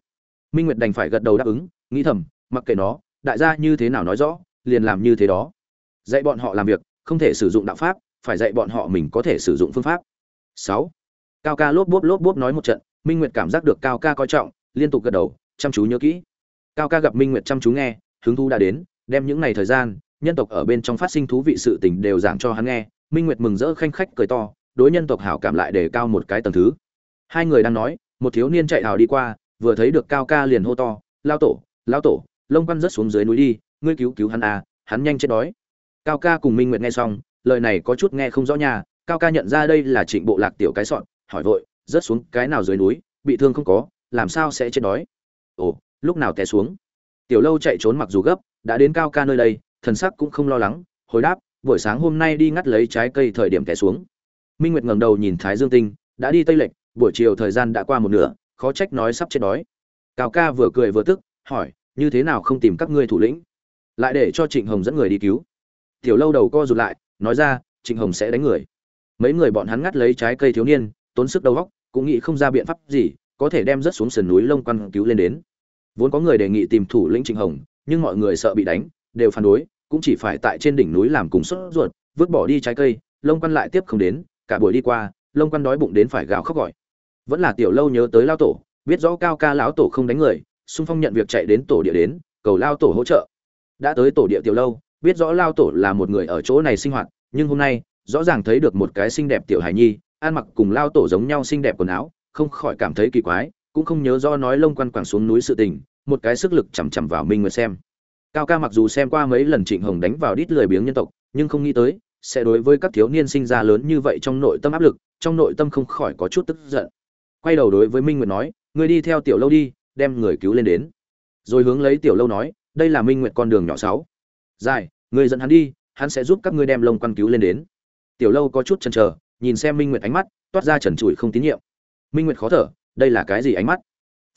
Minh nguyệt đành phải gật đầu đáp ứng, nghĩ thầm, mặc kệ nó, đại gia như thế nào nói rõ, liền làm như thế đó. Dạy bọn họ làm việc, không thể sử dụng đạo pháp, phải dạy bọn họ mình có thể sử dụng phương pháp. Sáu. Cao ca lốp bốp lốp bốp nói một trận, minh nguyệt cảm giác được cao ca coi trọng, liên tục gật đầu, chăm chú nhớ kỹ. Cao ca gặp minh nguyệt chăm chú nghe, hứng thú đã đến, đem những ngày thời gian, nhân tộc ở bên trong phát sinh thú vị sự tình đều giảng cho hắn nghe. Minh nguyệt mừng rỡ khanh khách cười to đối nhân tộc hảo cảm lại đề cao một cái tầng thứ. Hai người đang nói, một thiếu niên chạy hào đi qua, vừa thấy được cao ca liền hô to, lao tổ lao tổ, lông quăn rớt xuống dưới núi đi, ngươi cứu cứu hắn à hắn nhanh chết đói. Cao ca cùng minh nguyệt nghe xong, lời này có chút nghe không rõ nhà cao ca nhận ra đây là trịnh bộ lạc tiểu cái sọn, hỏi vội, rớt xuống cái nào dưới núi, bị thương không có, làm sao sẽ chết đói? Ồ, lúc nào té xuống? Tiểu lâu chạy trốn mặc dù gấp, đã đến cao ca nơi đây, thần sắc cũng không lo lắng, hồi đáp, buổi sáng hôm nay đi ngắt lấy trái cây thời điểm té xuống minh nguyệt ngẩng đầu nhìn thái dương tinh, đã đi tây lệch, buổi chiều thời gian đã qua một nửa, khó trách nói sắp chết đói. Cao ca vừa cười vừa tức, hỏi, như thế nào không tìm các ngươi thủ lĩnh? Lại để cho trịnh hồng dẫn người đi cứu. Tiểu lâu đầu co rụt lại, nói ra, trịnh hồng sẽ đánh người. Mấy người bọn hắn ngắt lấy trái cây thiếu niên, tốn sức đầu óc, cũng nghĩ không ra biện pháp gì, có thể đem rất xuống sườn núi lông quan cứu lên đến. Vốn có người đề nghị tìm thủ lĩnh trịnh hồng, nhưng mọi người sợ bị đánh, đều phản đối, cũng chỉ phải tại trên đỉnh núi làm cùng sốt ruột, vứt bỏ đi trái cây, lông quan lại tiếp không đến cả buổi đi qua, lông quan đói bụng đến phải gào khóc gọi. Vẫn là tiểu lâu nhớ tới lao tổ, biết rõ cao ca lão tổ không đánh người xung phong nhận việc chạy đến tổ địa đến, cầu lao tổ hỗ trợ. Đã tới tổ địa tiểu lâu, biết rõ lao tổ là một người ở chỗ này sinh hoạt, nhưng hôm nay, rõ ràng thấy được một cái xinh đẹp tiểu hài nhi, ăn mặc cùng lao tổ giống nhau xinh đẹp quần áo, không khỏi cảm thấy kỳ quái, cũng không nhớ do nói lông quan quẳng xuống núi sự tình, một cái sức lực chằm chằm vào minh nguyệt xem. Cao ca mặc dù xem qua mấy lần trịnh hồng đánh vào đít lười biếng nhân tộc, nhưng không nghĩ tới sẽ đối với các thiếu niên sinh ra lớn như vậy trong nội tâm áp lực, trong nội tâm không khỏi có chút tức giận. Quay đầu đối với minh nguyệt nói, ngươi đi theo tiểu lâu đi, đem người cứu lên đến. Rồi hướng lấy tiểu lâu nói, đây là minh nguyệt con đường nhỏ sáu. Dài người dẫn hắn đi, hắn sẽ giúp các ngươi đem lông quan cứu lên đến. Tiểu lâu có chút chần chờ, nhìn xem minh nguyệt ánh mắt, toát ra trần trụi không tín nhiệm. Minh nguyệt khó thở, đây là cái gì ánh mắt?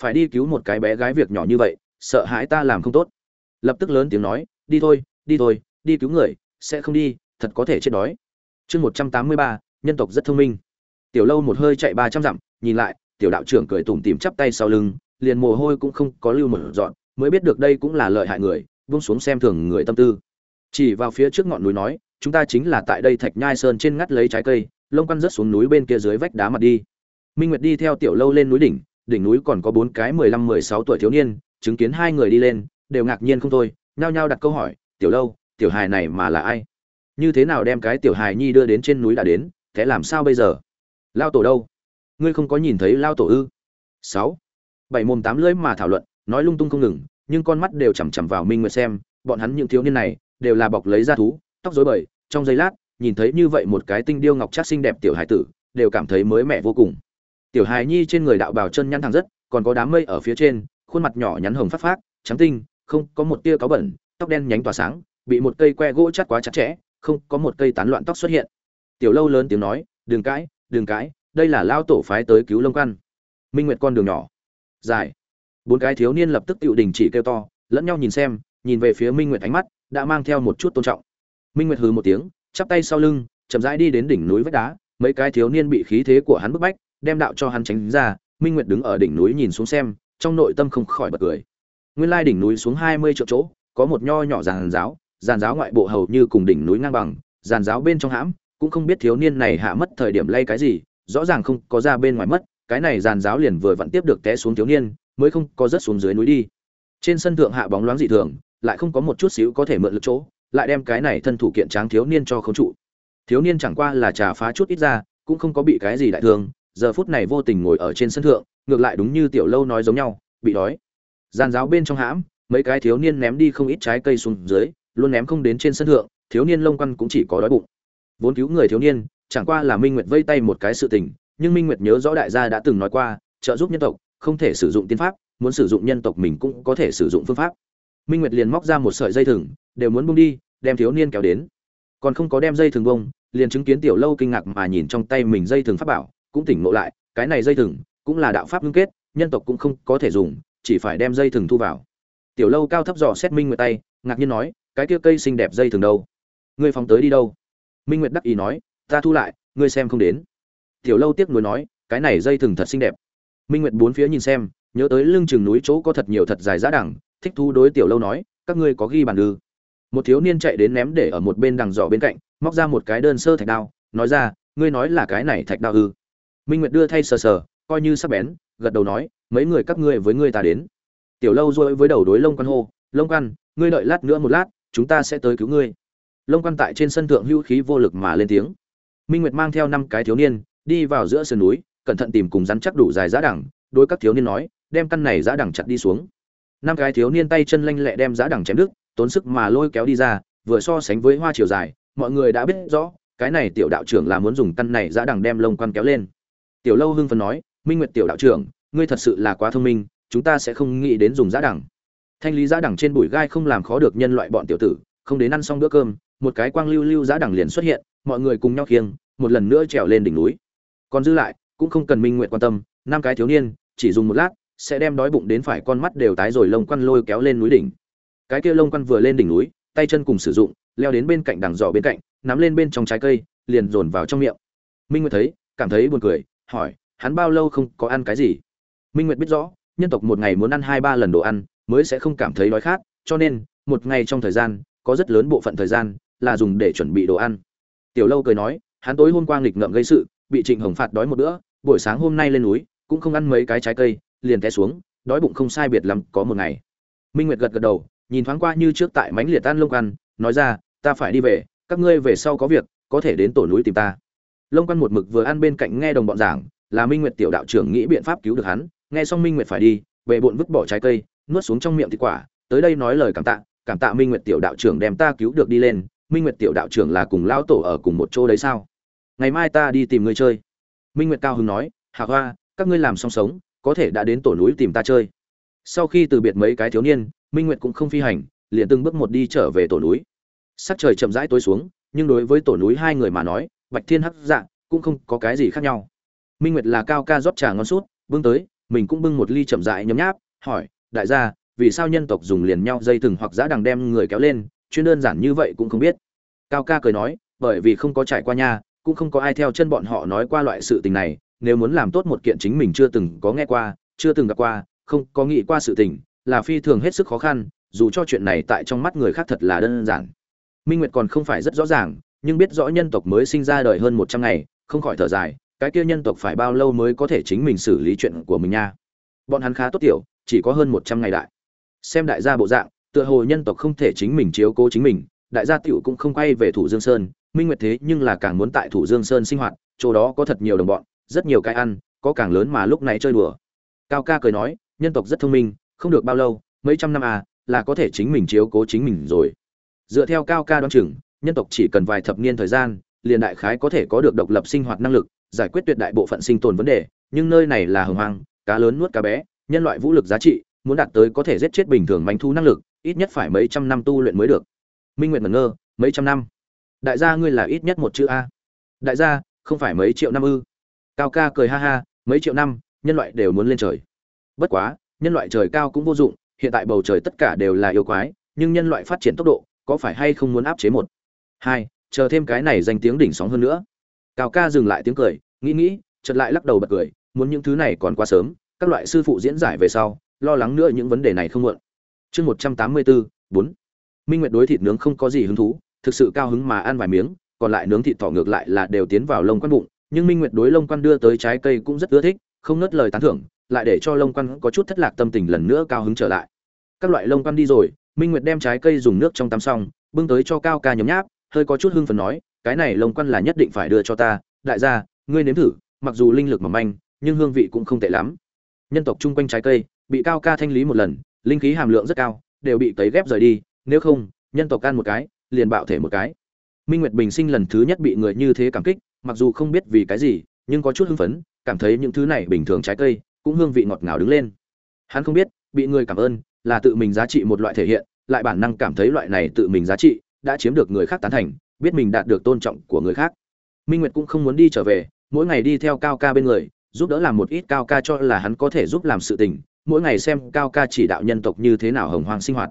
Phải đi cứu một cái bé gái việc nhỏ như vậy, sợ hãi ta làm không tốt. Lập tức lớn tiếng nói, đi thôi đi thôi, đi cứu người, sẽ không đi thật có thể chết đói. Chương một trăm tám mươi ba, nhân tộc rất thông minh. Tiểu lâu một hơi chạy ba trăm dặm, nhìn lại, tiểu đạo trưởng cười tủm tìm chắp tay sau lưng, liền mồ hôi cũng không có lưu một dọn, mới biết được đây cũng là lợi hại người buông xuống xem thường người tâm tư. Chỉ vào phía trước ngọn núi nói, chúng ta chính là tại đây thạch nhai sơn trên ngắt lấy trái cây, lông quăn rớt xuống núi bên kia dưới vách đá mặt đi. Minh nguyệt đi theo tiểu lâu lên núi đỉnh đỉnh núi còn có bốn cái mười lăm mười sáu tuổi thiếu niên, chứng kiến hai người đi lên, đều ngạc nhiên không thôi, nhao nhao đặt câu hỏi, tiểu lâu, tiểu hài này mà là ai? Như thế nào đem cái tiểu hài nhi đưa đến trên núi đã đến, thế làm sao bây giờ? Lao tổ đâu? Ngươi không có nhìn thấy lao tổ ư? Sáu. Bảy mồm tám lưỡi mà thảo luận, nói lung tung không ngừng, nhưng con mắt đều chằm chằm vào minh nguyệt xem, bọn hắn những thiếu niên này đều là bọc lấy da thú, tóc rối bời, trong giây lát, nhìn thấy như vậy một cái tinh điêu ngọc chắc xinh đẹp tiểu hải tử, đều cảm thấy mới mẻ vô cùng. Tiểu hài nhi trên người đạo bào chân nhăn thẳng rất, còn có đám mây ở phía trên, khuôn mặt nhỏ nhắn hồng phát phát trắng tinh, không có một tia cáo bẩn, tóc đen nhánh tỏa sáng, bị một cây que gỗ chắt quá chặt chẽ không có một cây tán loạn tóc xuất hiện. Tiểu lâu lớn tiếng nói, đừng cãi đừng cãi, đây là lao tổ phái tới cứu lông căn minh nguyệt con đường nhỏ. Dài. Bốn cái thiếu niên lập tức tự đình chỉ kêu to, lẫn nhau nhìn xem, nhìn về phía minh nguyệt ánh mắt, đã mang theo một chút tôn trọng. Minh nguyệt hừ một tiếng, chắp tay sau lưng, chậm rãi đi đến đỉnh núi vách đá, mấy cái thiếu niên bị khí thế của hắn bức bách, đem đạo cho hắn tránh ra, minh nguyệt đứng ở đỉnh núi nhìn xuống xem, trong nội tâm không khỏi bật cười. Nguyên lai đỉnh núi xuống hai mươi triệu chỗ, có một nho nhỏ giàn giáo giàn giáo ngoại bộ hầu như cùng đỉnh núi ngang bằng, giàn giáo bên trong hãm, cũng không biết thiếu niên này hạ mất thời điểm lay cái gì, rõ ràng không có ra bên ngoài mất, cái này giàn giáo liền vừa vặn tiếp được té xuống thiếu niên, mới không có rớt xuống dưới núi đi. Trên sân thượng hạ bóng loáng dị thường, lại không có một chút xíu có thể mượn lực chỗ, lại đem cái này thân thủ kiện tráng thiếu niên cho khống trụ. Thiếu niên chẳng qua là trà phá chút ít ra, cũng không có bị cái gì đại thương, giờ phút này vô tình ngồi ở trên sân thượng, ngược lại đúng như tiểu lâu nói giống nhau, bị đói. Giàn giáo bên trong hãm, mấy cái thiếu niên ném đi không ít trái cây xuống dưới luôn ném không đến trên sân thượng, thiếu niên lông quăn cũng chỉ có đói bụng. Vốn cứu người thiếu niên, chẳng qua là minh nguyệt vây tay một cái sự tình, nhưng minh nguyệt nhớ rõ đại gia đã từng nói qua, trợ giúp nhân tộc, không thể sử dụng tiên pháp, muốn sử dụng nhân tộc mình cũng có thể sử dụng phương pháp. Minh nguyệt liền móc ra một sợi dây thừng, đều muốn bung đi, đem thiếu niên kéo đến. Còn không có đem dây thừng bông liền chứng kiến tiểu lâu kinh ngạc mà nhìn trong tay mình dây thừng pháp bảo, cũng tỉnh ngộ lại, cái này dây thừng cũng là đạo pháp ngưng kết, nhân tộc cũng không có thể dùng, chỉ phải đem dây thừng thu vào. Tiểu lâu cao thấp dò xét minh nguyệt tay, ngạc nhiên nói cái kia cây xinh đẹp dây thường đâu? Ngươi phóng tới đi đâu? Minh nguyệt đắc ý nói, ta thu lại, ngươi xem không đến. Tiểu lâu tiếc nuối nói, cái này dây thừng thật xinh đẹp. Minh nguyệt bốn phía nhìn xem, nhớ tới lưng chừng núi chỗ có thật nhiều thật dài giá đẳng, thích thu đối tiểu lâu nói, các ngươi có ghi bàn ư? Một thiếu niên chạy đến ném để ở một bên đằng giỏ bên cạnh, móc ra một cái đơn sơ thạch đao, nói ra, ngươi nói là cái này thạch đao ư? Minh nguyệt đưa thay sờ sờ, coi như sắc bén, gật đầu nói, mấy người các ngươi với ngươi ta đến. Tiểu lâu dôi với đầu đối lông quan hô, lông quan ngươi đợi lát nữa một lát chúng ta sẽ tới cứu ngươi. Lông quan tại trên sân thượng hữu khí vô lực mà lên tiếng. Minh nguyệt mang theo năm cái thiếu niên, đi vào giữa sườn núi, cẩn thận tìm cùng rắn chắc đủ dài giá đẳng, đối các thiếu niên nói, đem căn này giá đẳng chặt đi xuống. Năm cái thiếu niên tay chân lanh lẹ đem giá đẳng chém đứt, tốn sức mà lôi kéo đi ra, vừa so sánh với hoa chiều dài, mọi người đã biết rõ, cái này tiểu đạo trưởng là muốn dùng căn này giá đẳng đem lông quan kéo lên. Tiểu lâu hưng phấn nói, minh nguyệt tiểu đạo trưởng, ngươi thật sự là quá thông minh, chúng ta sẽ không nghĩ đến dùng giá đẳng thanh lý giá đẳng trên bụi gai không làm khó được nhân loại bọn tiểu tử, không đến ăn xong bữa cơm, một cái quang lưu lưu giá đẳng liền xuất hiện, mọi người cùng nhau khiêng, một lần nữa trèo lên đỉnh núi. Còn dư lại, cũng không cần minh nguyện quan tâm, năm cái thiếu niên, chỉ dùng một lát, sẽ đem đói bụng đến phải con mắt đều tái rồi lông quăn lôi kéo lên núi đỉnh. Cái kia lông quăn vừa lên đỉnh núi, tay chân cùng sử dụng, leo đến bên cạnh đằng giỏ bên cạnh, nắm lên bên trong trái cây, liền dồn vào trong miệng. Minh nguyệt thấy, cảm thấy buồn cười, hỏi, hắn bao lâu không có ăn cái gì? Minh nguyệt biết rõ, nhân tộc một ngày muốn ăn hai ba lần đồ ăn mới sẽ không cảm thấy đói khát, cho nên, một ngày trong thời gian, có rất lớn bộ phận thời gian là dùng để chuẩn bị đồ ăn. Tiểu lâu cười nói, hắn tối hôm qua nghịch ngợm gây sự, bị trịnh hồng phạt đói một bữa, buổi sáng hôm nay lên núi, cũng không ăn mấy cái trái cây, liền té xuống, đói bụng không sai biệt lắm, có một ngày. Minh nguyệt gật gật đầu, nhìn thoáng qua như trước tại mánh liệt tan lông ăn, nói ra, ta phải đi về, các ngươi về sau có việc, có thể đến tổ núi tìm ta. Lông quan một mực vừa ăn bên cạnh nghe đồng bọn giảng, là minh nguyệt tiểu đạo trưởng nghĩ biện pháp cứu được hắn, nghe xong minh nguyệt phải đi về bọn vứt bỏ trái cây nuốt xuống trong miệng thịt quả, tới đây nói lời cảm tạ cảm tạ minh nguyệt tiểu đạo trưởng đem ta cứu được đi lên, minh nguyệt tiểu đạo trưởng là cùng lão tổ ở cùng một chỗ đấy sao? Ngày mai ta đi tìm ngươi chơi. Minh nguyệt cao hưng nói hạ hoa, các ngươi làm song sống, có thể đã đến tổ núi tìm ta chơi. Sau khi từ biệt mấy cái thiếu niên, minh nguyệt cũng không phi hành, liền từng bước một đi trở về tổ núi. Sắc trời chậm rãi tối xuống, nhưng đối với tổ núi hai người mà nói, bạch thiên hắc dạ cũng không có cái gì khác nhau. Minh nguyệt là cao ca rót trà ngon sút, bưng tới, mình cũng bưng một ly chậm rãi nhấm nháp, hỏi đại gia, vì sao nhân tộc dùng liền nhau dây thừng hoặc giã đằng đem người kéo lên, chuyên đơn giản như vậy cũng không biết. Cao ca cười nói, bởi vì không có trải qua nha cũng không có ai theo chân bọn họ nói qua loại sự tình này, nếu muốn làm tốt một kiện chính mình chưa từng có nghe qua, chưa từng gặp qua, không có nghĩ qua sự tình, là phi thường hết sức khó khăn, dù cho chuyện này tại trong mắt người khác thật là đơn giản. Minh nguyệt còn không phải rất rõ ràng, nhưng biết rõ nhân tộc mới sinh ra đời hơn một trăm ngày, không khỏi thở dài, cái kia nhân tộc phải bao lâu mới có thể chính mình xử lý chuyện của mình nha? Bọn hắn khá tốt tiểu chỉ có hơn một trăm ngày đại. Xem đại gia bộ dạng, tựa hồ nhân tộc không thể chính mình chiếu cố chính mình, đại gia tiểu cũng không quay về thủ dương sơn, minh nguyệt thế nhưng là càng muốn tại thủ dương sơn sinh hoạt, chỗ đó có thật nhiều đồng bọn, rất nhiều cái ăn, có càng lớn mà lúc này chơi đùa. Cao ca cười nói, nhân tộc rất thông minh, không được bao lâu, mấy trăm năm à là có thể chính mình chiếu cố chính mình rồi. Dựa theo cao ca đoán chừng, nhân tộc chỉ cần vài thập niên thời gian, liền đại khái có thể có được độc lập sinh hoạt năng lực, giải quyết tuyệt đại bộ phận sinh tồn vấn đề, nhưng nơi này là hồng hoang, cá lớn nuốt cá bé nhân loại vũ lực giá trị, muốn đạt tới có thể giết chết bình thường manh thu năng lực, ít nhất phải mấy trăm năm tu luyện mới được. Minh nguyện mẩn ngơ, mấy trăm năm? Đại gia ngươi là ít nhất một chữ a. Đại gia, không phải mấy triệu năm ư? Cao ca cười ha ha, mấy triệu năm, nhân loại đều muốn lên trời. Bất quá, nhân loại trời cao cũng vô dụng, hiện tại bầu trời tất cả đều là yêu quái, nhưng nhân loại phát triển tốc độ, có phải hay không muốn áp chế một? Hai, chờ thêm cái này danh tiếng đỉnh sóng hơn nữa. Cao ca dừng lại tiếng cười, nghĩ nghĩ, chợt lại lắc đầu bật cười, muốn những thứ này còn quá sớm các loại sư phụ diễn giải về sau, lo lắng nữa những vấn đề này không muộn. Chương một trăm tám mươi bốn bốn. Minh nguyệt đối thịt nướng không có gì hứng thú, thực sự cao hứng mà ăn vài miếng, còn lại nướng thịt thỏ ngược lại là đều tiến vào lông quan bụng, nhưng minh nguyệt đối lông quan đưa tới trái cây cũng rất ưa thích, không nớt lời tán thưởng, lại để cho lông quan có chút thất lạc tâm tình lần nữa cao hứng trở lại. Các loại lông quan đi rồi, minh nguyệt đem trái cây dùng nước trong tắm xong, bưng tới cho cao ca nhấm nháp, hơi có chút hưng phấn nói, cái này lông quan là nhất định phải đưa cho ta, đại gia, ngươi nếm thử, mặc dù linh lực mỏng manh, nhưng hương vị cũng không tệ lắm nhân tộc chung quanh trái cây, bị cao ca thanh lý một lần, linh khí hàm lượng rất cao, đều bị cấy ghép rời đi, nếu không, nhân tộc can một cái, liền bạo thể một cái. Minh nguyệt bình sinh lần thứ nhất bị người như thế cảm kích, mặc dù không biết vì cái gì, nhưng có chút hưng phấn, cảm thấy những thứ này bình thường trái cây, cũng hương vị ngọt ngào đứng lên. Hắn không biết, bị người cảm ơn, là tự mình giá trị một loại thể hiện, lại bản năng cảm thấy loại này tự mình giá trị, đã chiếm được người khác tán thành, biết mình đạt được tôn trọng của người khác. Minh nguyệt cũng không muốn đi trở về, mỗi ngày đi theo cao ca bên người giúp đỡ làm một ít cao ca cho là hắn có thể giúp làm sự tình, mỗi ngày xem cao ca chỉ đạo nhân tộc như thế nào hồng hoang sinh hoạt.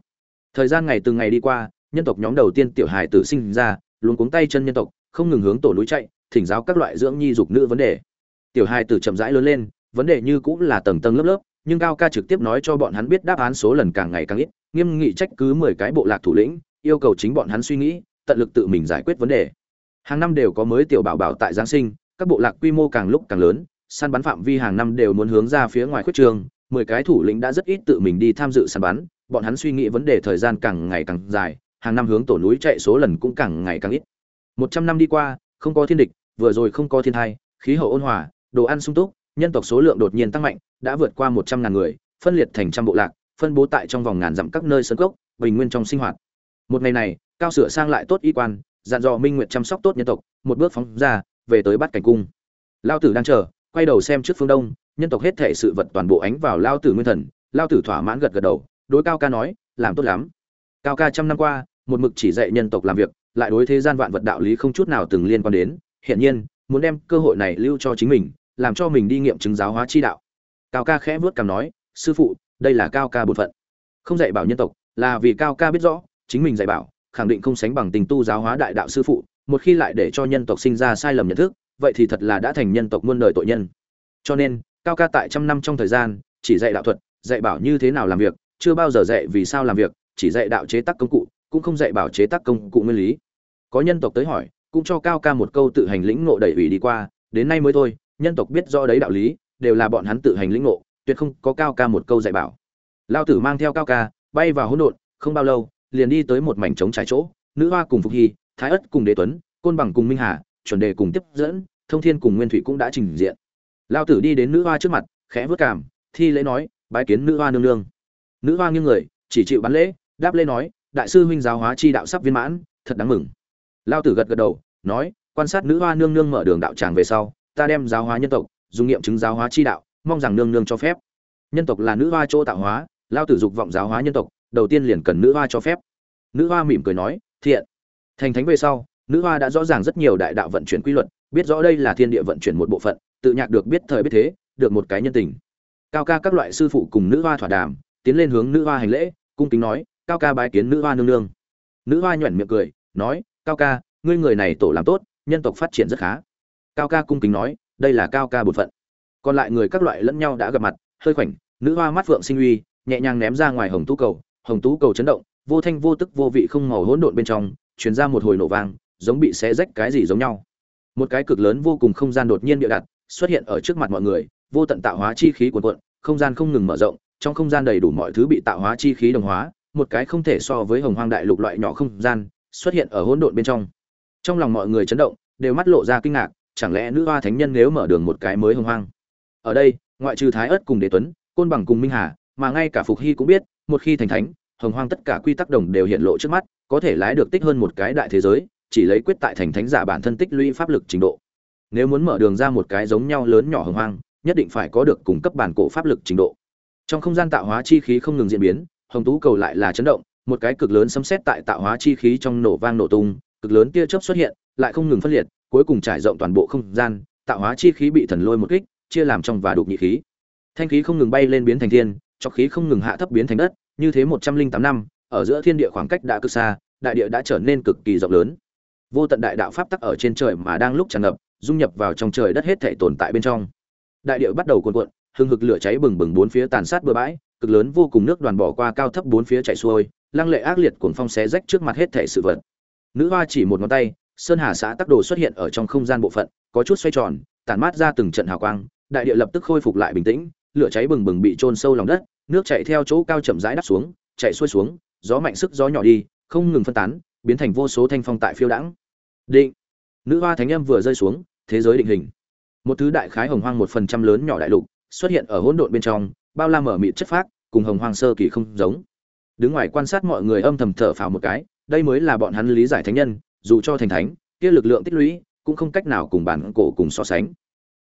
Thời gian ngày từng ngày đi qua, nhân tộc nhóm đầu tiên tiểu hài tử sinh ra luôn cuống tay chân nhân tộc, không ngừng hướng tổ núi chạy, thỉnh giáo các loại dưỡng nhi dục nữ vấn đề. Tiểu hài tử chậm rãi lớn lên, vấn đề như cũng là tầng tầng lớp lớp, nhưng cao ca trực tiếp nói cho bọn hắn biết đáp án số lần càng ngày càng ít, nghiêm nghị trách cứ mười cái bộ lạc thủ lĩnh, yêu cầu chính bọn hắn suy nghĩ, tận lực tự mình giải quyết vấn đề. Hàng năm đều có mới tiểu bảo bảo tại giáng sinh, các bộ lạc quy mô càng lúc càng lớn săn bắn phạm vi hàng năm đều muốn hướng ra phía ngoài khuyết trường mười cái thủ lĩnh đã rất ít tự mình đi tham dự săn bắn bọn hắn suy nghĩ vấn đề thời gian càng ngày càng dài hàng năm hướng tổ núi chạy số lần cũng càng ngày càng ít. Một trăm năm đi qua không có thiên địch vừa rồi không có thiên tai, khí hậu ôn hòa đồ ăn sung túc nhân tộc số lượng đột nhiên tăng mạnh đã vượt qua một trăm ngàn người phân liệt thành trăm bộ lạc phân bố tại trong vòng ngàn dặm các nơi sơn cốc, bình nguyên trong sinh hoạt. Một ngày này cao sửa sang lại tốt y quan dặn dò minh nguyệt chăm sóc tốt nhân tộc một bước phóng ra về tới bắt cảnh cung. Lao tử đang chờ quay đầu xem trước phương đông, nhân tộc hết thể sự vật toàn bộ ánh vào lao tử nguyên thần. Lao tử thỏa mãn gật gật đầu, đối cao ca nói, làm tốt lắm. Cao ca trăm năm qua, một mực chỉ dạy nhân tộc làm việc, lại đối thế gian vạn vật đạo lý không chút nào từng liên quan đến. Hiện nhiên, muốn đem cơ hội này lưu cho chính mình, làm cho mình đi nghiệm chứng giáo hóa chi đạo. Cao ca khẽ vuốt cằm nói, sư phụ, đây là cao ca bột phận. Không dạy bảo nhân tộc, là vì cao ca biết rõ, chính mình dạy bảo, khẳng định không sánh bằng tình tu giáo hóa đại đạo sư phụ, một khi lại để cho nhân tộc sinh ra sai lầm nhận thức vậy thì thật là đã thành nhân tộc muôn đời tội nhân. Cho nên, cao ca tại trăm năm trong thời gian, chỉ dạy đạo thuật, dạy bảo như thế nào làm việc, chưa bao giờ dạy vì sao làm việc, chỉ dạy đạo chế tác công cụ, cũng không dạy bảo chế tác công cụ nguyên lý. Có nhân tộc tới hỏi, cũng cho cao ca một câu tự hành lĩnh ngộ đẩy ủy đi qua, đến nay mới thôi, nhân tộc biết rõ đấy đạo lý, đều là bọn hắn tự hành lĩnh ngộ, tuyệt không có cao ca một câu dạy bảo. Lao tử mang theo cao ca, bay vào hỗn độn, không bao lâu, liền đi tới một mảnh trống trải chỗ, nữ hoa cùng phục hy, thái ất cùng đế tuấn, côn bằng cùng minh hà chuẩn đề cùng tiếp dẫn, thông thiên cùng nguyên thủy cũng đã trình diện. Lao tử đi đến nữ hoa trước mặt, khẽ vớt cảm thi lễ nói, bái kiến nữ hoa nương nương. Nữ hoa nghiêng người, chỉ chịu bắn lễ, đáp lễ nói, đại sư huynh giáo hóa chi đạo sắp viên mãn, thật đáng mừng. Lao tử gật gật đầu, nói, quan sát nữ hoa nương nương mở đường đạo tràng về sau, ta đem giáo hóa nhân tộc, dùng nghiệm chứng giáo hóa chi đạo, mong rằng nương nương cho phép. Nhân tộc là nữ hoa chỗ tạo hóa, lao tử dục vọng giáo hóa nhân tộc, đầu tiên liền cần nữ hoa cho phép. Nữ hoa mỉm cười nói, thiện. Thành thánh về sau nữ hoa đã rõ ràng rất nhiều đại đạo vận chuyển quy luật, biết rõ đây là thiên địa vận chuyển một bộ phận, tự nhạc được biết thời biết thế, được một cái nhân tình. Cao ca các loại sư phụ cùng nữ hoa thỏa đàm, tiến lên hướng nữ hoa hành lễ, cung kính nói, cao ca bái kiến nữ hoa nương nương. Nữ hoa nhoẻn miệng cười, nói, cao ca, ngươi người này tổ làm tốt, nhân tộc phát triển rất khá. Cao ca cung kính nói, đây là cao ca bột phận. Còn lại người các loại lẫn nhau đã gặp mặt, hơi khoảnh, nữ hoa mắt phượng sinh uy, nhẹ nhàng ném ra ngoài hồng tú cầu, hồng tú cầu chấn động, vô thanh vô tức vô vị không màu hỗn độn bên trong, truyền ra một hồi nổ vang giống bị xé rách cái gì giống nhau. Một cái cực lớn vô cùng không gian đột nhiên bịa đặt, xuất hiện ở trước mặt mọi người, vô tận tạo hóa chi khí cuồn cuộn, không gian không ngừng mở rộng, trong không gian đầy đủ mọi thứ bị tạo hóa chi khí đồng hóa, một cái không thể so với hồng hoang đại lục loại nhỏ không gian xuất hiện ở hỗn độn bên trong. Trong lòng mọi người chấn động, đều mắt lộ ra kinh ngạc, chẳng lẽ nữ hoa thánh nhân nếu mở đường một cái mới hồng hoang? Ở đây, ngoại trừ thái ất cùng đế tuấn, côn bằng cùng minh hà, mà ngay cả phục hy cũng biết, một khi thành thánh, hồng hoang tất cả quy tắc đồng đều hiện lộ trước mắt, có thể lái được tích hơn một cái đại thế giới chỉ lấy quyết tại thành thánh giả bản thân tích lũy pháp lực trình độ. Nếu muốn mở đường ra một cái giống nhau lớn nhỏ hồng hoang, nhất định phải có được cung cấp bản cổ pháp lực trình độ. Trong không gian tạo hóa chi khí không ngừng diễn biến, hồng tú cầu lại là chấn động, một cái cực lớn xâm xét tại tạo hóa chi khí trong nổ vang nổ tung, cực lớn tia chớp xuất hiện, lại không ngừng phân liệt, cuối cùng trải rộng toàn bộ không gian, tạo hóa chi khí bị thần lôi một kích, chia làm trong và đục nhị khí. Thanh khí không ngừng bay lên biến thành thiên, cho khí không ngừng hạ thấp biến thành đất, như thế một trăm linh tám năm, ở giữa thiên địa khoảng cách đã cực xa, đại địa đã trở nên cực kỳ rộng lớn vô tận đại đạo pháp tắc ở trên trời mà đang lúc tràn ngập, dung nhập vào trong trời đất hết thể tồn tại bên trong. Đại địa bắt đầu cuồn cuộn, hừng hực lửa cháy bừng bừng bốn phía tàn sát bừa bãi, cực lớn vô cùng nước đoàn bỏ qua cao thấp bốn phía chạy xuôi, lăng lệ ác liệt cuồng phong xé rách trước mặt hết thể sự vật. Nữ hoa chỉ một ngón tay, sơn hà xã tắc đồ xuất hiện ở trong không gian bộ phận, có chút xoay tròn, tản mát ra từng trận hào quang, đại địa lập tức khôi phục lại bình tĩnh, lửa cháy bừng bừng bị trôn sâu lòng đất, nước chạy theo chỗ cao chậm rãi đắp xuống, chạy xuôi xuống, gió mạnh sức gió nhỏ đi, không ngừng phân tán biến thành vô số thanh phong tại phiêu đãng. Định. Nữ hoa thánh âm vừa rơi xuống, thế giới định hình. Một thứ đại khái hồng hoang một phần trăm lớn nhỏ đại lục, xuất hiện ở hỗn độn bên trong, bao la mở mịt chất phác, cùng hồng hoang sơ kỳ không giống. Đứng ngoài quan sát mọi người âm thầm thở phào một cái, đây mới là bọn hắn lý giải thánh nhân, dù cho thành thánh, kia lực lượng tích lũy cũng không cách nào cùng bản cổ cùng so sánh.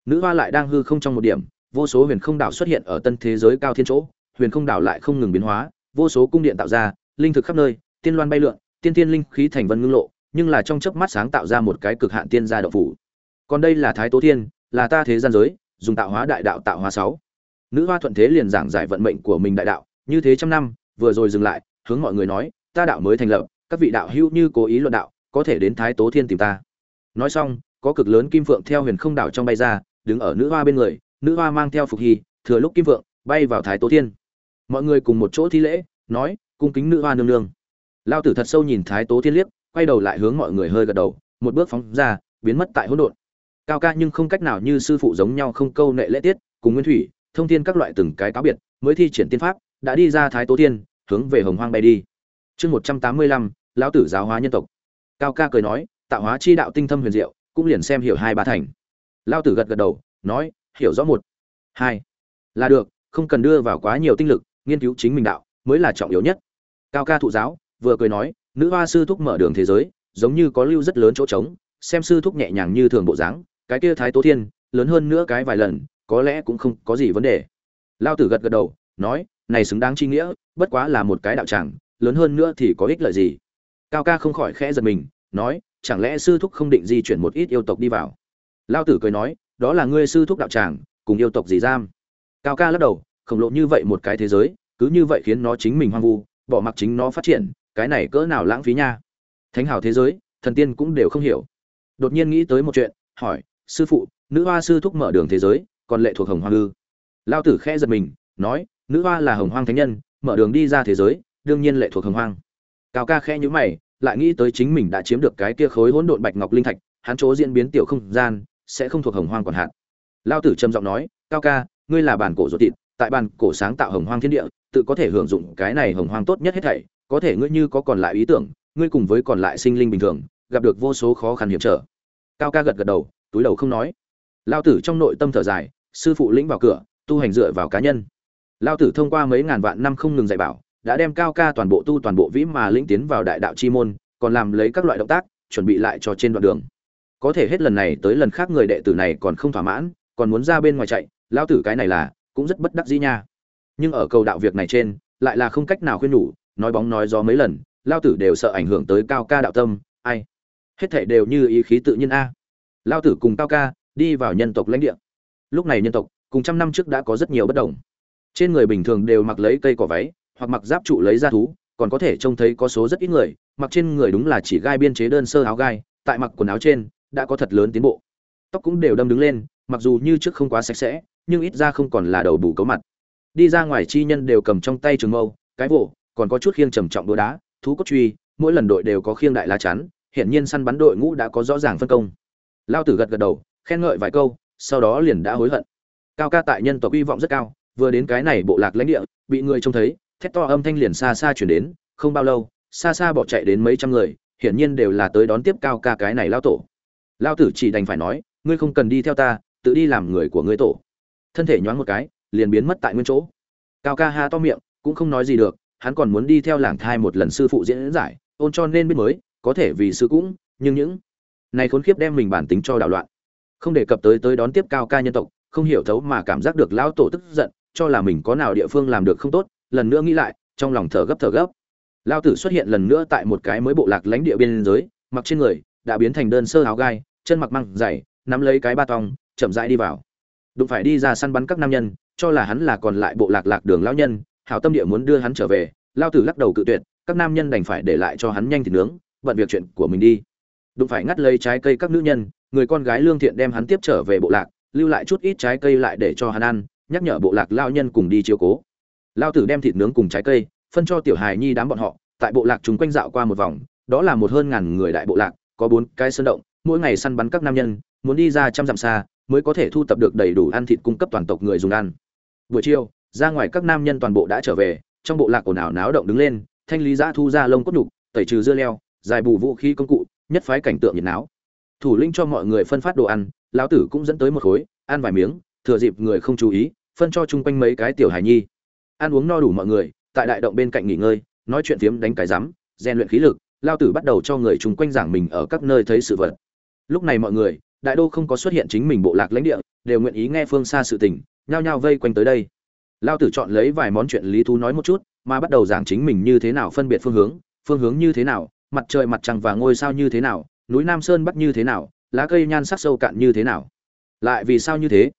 Nữ hoa lại đang hư không trong một điểm, vô số huyền không đảo xuất hiện ở tân thế giới cao thiên chỗ, huyền không đảo lại không ngừng biến hóa, vô số cung điện tạo ra, linh thực khắp nơi, tiên loan bay lượn tiên tiên linh khí thành vân ngưng lộ, nhưng là trong chớp mắt sáng tạo ra một cái cực hạn tiên gia động phủ. Còn đây là thái tố thiên, là ta thế gian giới, dùng tạo hóa đại đạo tạo hóa sáu. Nữ hoa thuận thế liền giảng giải vận mệnh của mình đại đạo, như thế trăm năm, vừa rồi dừng lại, hướng mọi người nói, ta đạo mới thành lập, các vị đạo hữu như cố ý luận đạo, có thể đến thái tố thiên tìm ta. Nói xong, có cực lớn kim phượng theo huyền không đảo trong bay ra, đứng ở nữ hoa bên người, nữ hoa mang theo phục hy, thừa lúc kim phượng, bay vào thái tố thiên. Mọi người cùng một chỗ thi lễ, nói, cung kính nữ hoa nương nương lao tử thật sâu nhìn thái tố thiên liếc, quay đầu lại hướng mọi người hơi gật đầu, một bước phóng ra, biến mất tại hỗn độn. Cao ca nhưng không cách nào như sư phụ giống nhau không câu nệ lễ tiết, cùng nguyên thủy, thông thiên các loại từng cái cáo biệt, mới thi triển tiên pháp, đã đi ra thái tố thiên, hướng về hồng hoang bay đi. Chương một trăm tám mươi lăm, lão tử giáo hóa nhân tộc. Cao ca cười nói, tạo hóa chi đạo tinh thâm huyền diệu, cũng liền xem hiểu hai ba thành. Lao tử gật gật đầu, nói, hiểu rõ một, hai, là được, không cần đưa vào quá nhiều tinh lực, nghiên cứu chính mình đạo, mới là trọng yếu nhất. Cao ca thụ giáo vừa cười nói, nữ hoa sư thúc mở đường thế giới, giống như có lưu rất lớn chỗ trống, xem sư thúc nhẹ nhàng như thường bộ dáng, cái kia thái tố thiên, lớn hơn nữa cái vài lần, có lẽ cũng không có gì vấn đề. Lao tử gật gật đầu, nói, này xứng đáng chi nghĩa, bất quá là một cái đạo tràng, lớn hơn nữa thì có ích lợi gì? Cao ca không khỏi khẽ giật mình, nói, chẳng lẽ sư thúc không định di chuyển một ít yêu tộc đi vào? Lao tử cười nói, đó là ngươi sư thúc đạo tràng, cùng yêu tộc gì giam? Cao ca lắc đầu, khổng lộ như vậy một cái thế giới, cứ như vậy khiến nó chính mình hoang vu, bỏ mặc chính nó phát triển cái này cỡ nào lãng phí nha. Thánh hảo thế giới, thần tiên cũng đều không hiểu. Đột nhiên nghĩ tới một chuyện, hỏi, sư phụ, nữ hoa sư thúc mở đường thế giới, còn lệ thuộc hồng hoang ư? Lao tử khẽ giật mình, nói, nữ hoa là hồng hoang thánh nhân, mở đường đi ra thế giới, đương nhiên lệ thuộc hồng hoang. Cao ca khẽ nhữ mày, lại nghĩ tới chính mình đã chiếm được cái kia khối hỗn độn bạch ngọc linh thạch, hắn chỗ diễn biến tiểu không gian, sẽ không thuộc hồng hoang còn hạn. Lao tử trầm giọng nói, cao ca, ngươi là bản cổ ruột thịt, tại bản cổ sáng tạo hồng hoang thiên địa, tự có thể hưởng dụng cái này hồng hoang tốt nhất hết thảy có thể ngươi như có còn lại ý tưởng, ngươi cùng với còn lại sinh linh bình thường, gặp được vô số khó khăn hiểm trở. Cao ca gật gật đầu, túi đầu không nói. Lao tử trong nội tâm thở dài, sư phụ lĩnh vào cửa, tu hành dựa vào cá nhân. Lao tử thông qua mấy ngàn vạn năm không ngừng dạy bảo, đã đem cao ca toàn bộ tu toàn bộ vĩ mà lĩnh tiến vào đại đạo chi môn, còn làm lấy các loại động tác, chuẩn bị lại cho trên đoạn đường. Có thể hết lần này tới lần khác người đệ tử này còn không thỏa mãn, còn muốn ra bên ngoài chạy, lao tử cái này là, cũng rất bất đắc dĩ nha. Nhưng ở cầu đạo việc này trên, lại là không cách nào khuyên nhủ nói bóng nói gió mấy lần, lao tử đều sợ ảnh hưởng tới cao ca đạo tâm, ai? Hết thảy đều như ý khí tự nhiên a. Lao tử cùng cao ca đi vào nhân tộc lãnh địa. Lúc này nhân tộc, cùng trăm năm trước đã có rất nhiều bất đồng. Trên người bình thường đều mặc lấy cây cỏ váy, hoặc mặc giáp trụ lấy da thú, còn có thể trông thấy có số rất ít người, mặc trên người đúng là chỉ gai biên chế đơn sơ áo gai, tại mặc quần áo trên, đã có thật lớn tiến bộ. Tóc cũng đều đâm đứng lên, mặc dù như trước không quá sạch sẽ, nhưng ít ra không còn là đầu bù cấu mặt. Đi ra ngoài chi nhân đều cầm trong tay trường mâu, cái vỗ còn có chút khiêng trầm trọng đũa đá, thú cốt truy, mỗi lần đội đều có khiêng đại lá chắn hiện nhiên săn bắn đội ngũ đã có rõ ràng phân công. Lao tử gật gật đầu, khen ngợi vài câu, sau đó liền đã hối hận. Cao ca tại nhân tộc hy vọng rất cao, vừa đến cái này bộ lạc lãnh địa, bị người trông thấy, thét to âm thanh liền xa xa truyền đến, không bao lâu, xa xa bỏ chạy đến mấy trăm người, hiển nhiên đều là tới đón tiếp cao ca cái này lao tổ. Lao tử chỉ đành phải nói, ngươi không cần đi theo ta, tự đi làm người của ngươi tổ. Thân thể nhoáng một cái, liền biến mất tại nguyên chỗ. Cao ca ha to miệng, cũng không nói gì được hắn còn muốn đi theo làng thai một lần sư phụ diễn giải, ôn cho nên biết mới, có thể vì sư cũng, nhưng những này khốn kiếp đem mình bản tính cho đảo loạn. Không đề cập tới tới đón tiếp cao ca nhân tộc, không hiểu thấu mà cảm giác được lão tổ tức giận, cho là mình có nào địa phương làm được không tốt, lần nữa nghĩ lại, trong lòng thở gấp thở gấp. Lao tử xuất hiện lần nữa tại một cái mới bộ lạc lãnh địa biên giới, mặc trên người đã biến thành đơn sơ áo gai, chân mặc măng dày, nắm lấy cái ba tong, chậm rãi đi vào. Đụng phải đi ra săn bắn các nam nhân, cho là hắn là còn lại bộ lạc lạc đường lão nhân hảo tâm địa muốn đưa hắn trở về, lao tử lắc đầu cự tuyệt, các nam nhân đành phải để lại cho hắn nhanh thịt nướng, bận việc chuyện của mình đi. Đụng phải ngắt lấy trái cây các nữ nhân, người con gái lương thiện đem hắn tiếp trở về bộ lạc, lưu lại chút ít trái cây lại để cho hắn ăn, nhắc nhở bộ lạc lao nhân cùng đi chiếu cố. Lao tử đem thịt nướng cùng trái cây, phân cho tiểu hài nhi đám bọn họ, tại bộ lạc chúng quanh dạo qua một vòng, đó là một hơn ngàn người đại bộ lạc, có bốn cái sơn động, mỗi ngày săn bắn các nam nhân, muốn đi ra trăm dặm xa, mới có thể thu tập được đầy đủ ăn thịt cung cấp toàn tộc người dùng ăn. Buổi chiều ra ngoài các nam nhân toàn bộ đã trở về, trong bộ lạc ồn ào náo động đứng lên, thanh lý giã thu ra lông cốt nhục, tẩy trừ dưa leo giải bù vũ khí công cụ, nhất phái cảnh tượng nhiệt náo. Thủ linh cho mọi người phân phát đồ ăn, lão tử cũng dẫn tới một khối, ăn vài miếng, thừa dịp người không chú ý, phân cho chung quanh mấy cái tiểu hài nhi. Ăn uống no đủ mọi người, tại đại động bên cạnh nghỉ ngơi, nói chuyện phiếm đánh cái rắm rèn luyện khí lực lao tử bắt đầu cho người chung quanh giảng mình ở các nơi thấy sự vật. Lúc này mọi người, đại đô không có xuất hiện chính mình bộ lạc lãnh địa, đều nguyện ý nghe phương xa sự tình, nhao nhao vây quanh tới đây lao tử chọn lấy vài món chuyện lý thú nói một chút, mà bắt đầu giảng chính mình như thế nào phân biệt phương hướng phương hướng như thế nào, mặt trời mặt trăng và ngôi sao như thế nào, núi nam sơn bắc như thế nào, lá cây nhan sắc sâu cạn như thế nào. Lại vì sao như thế?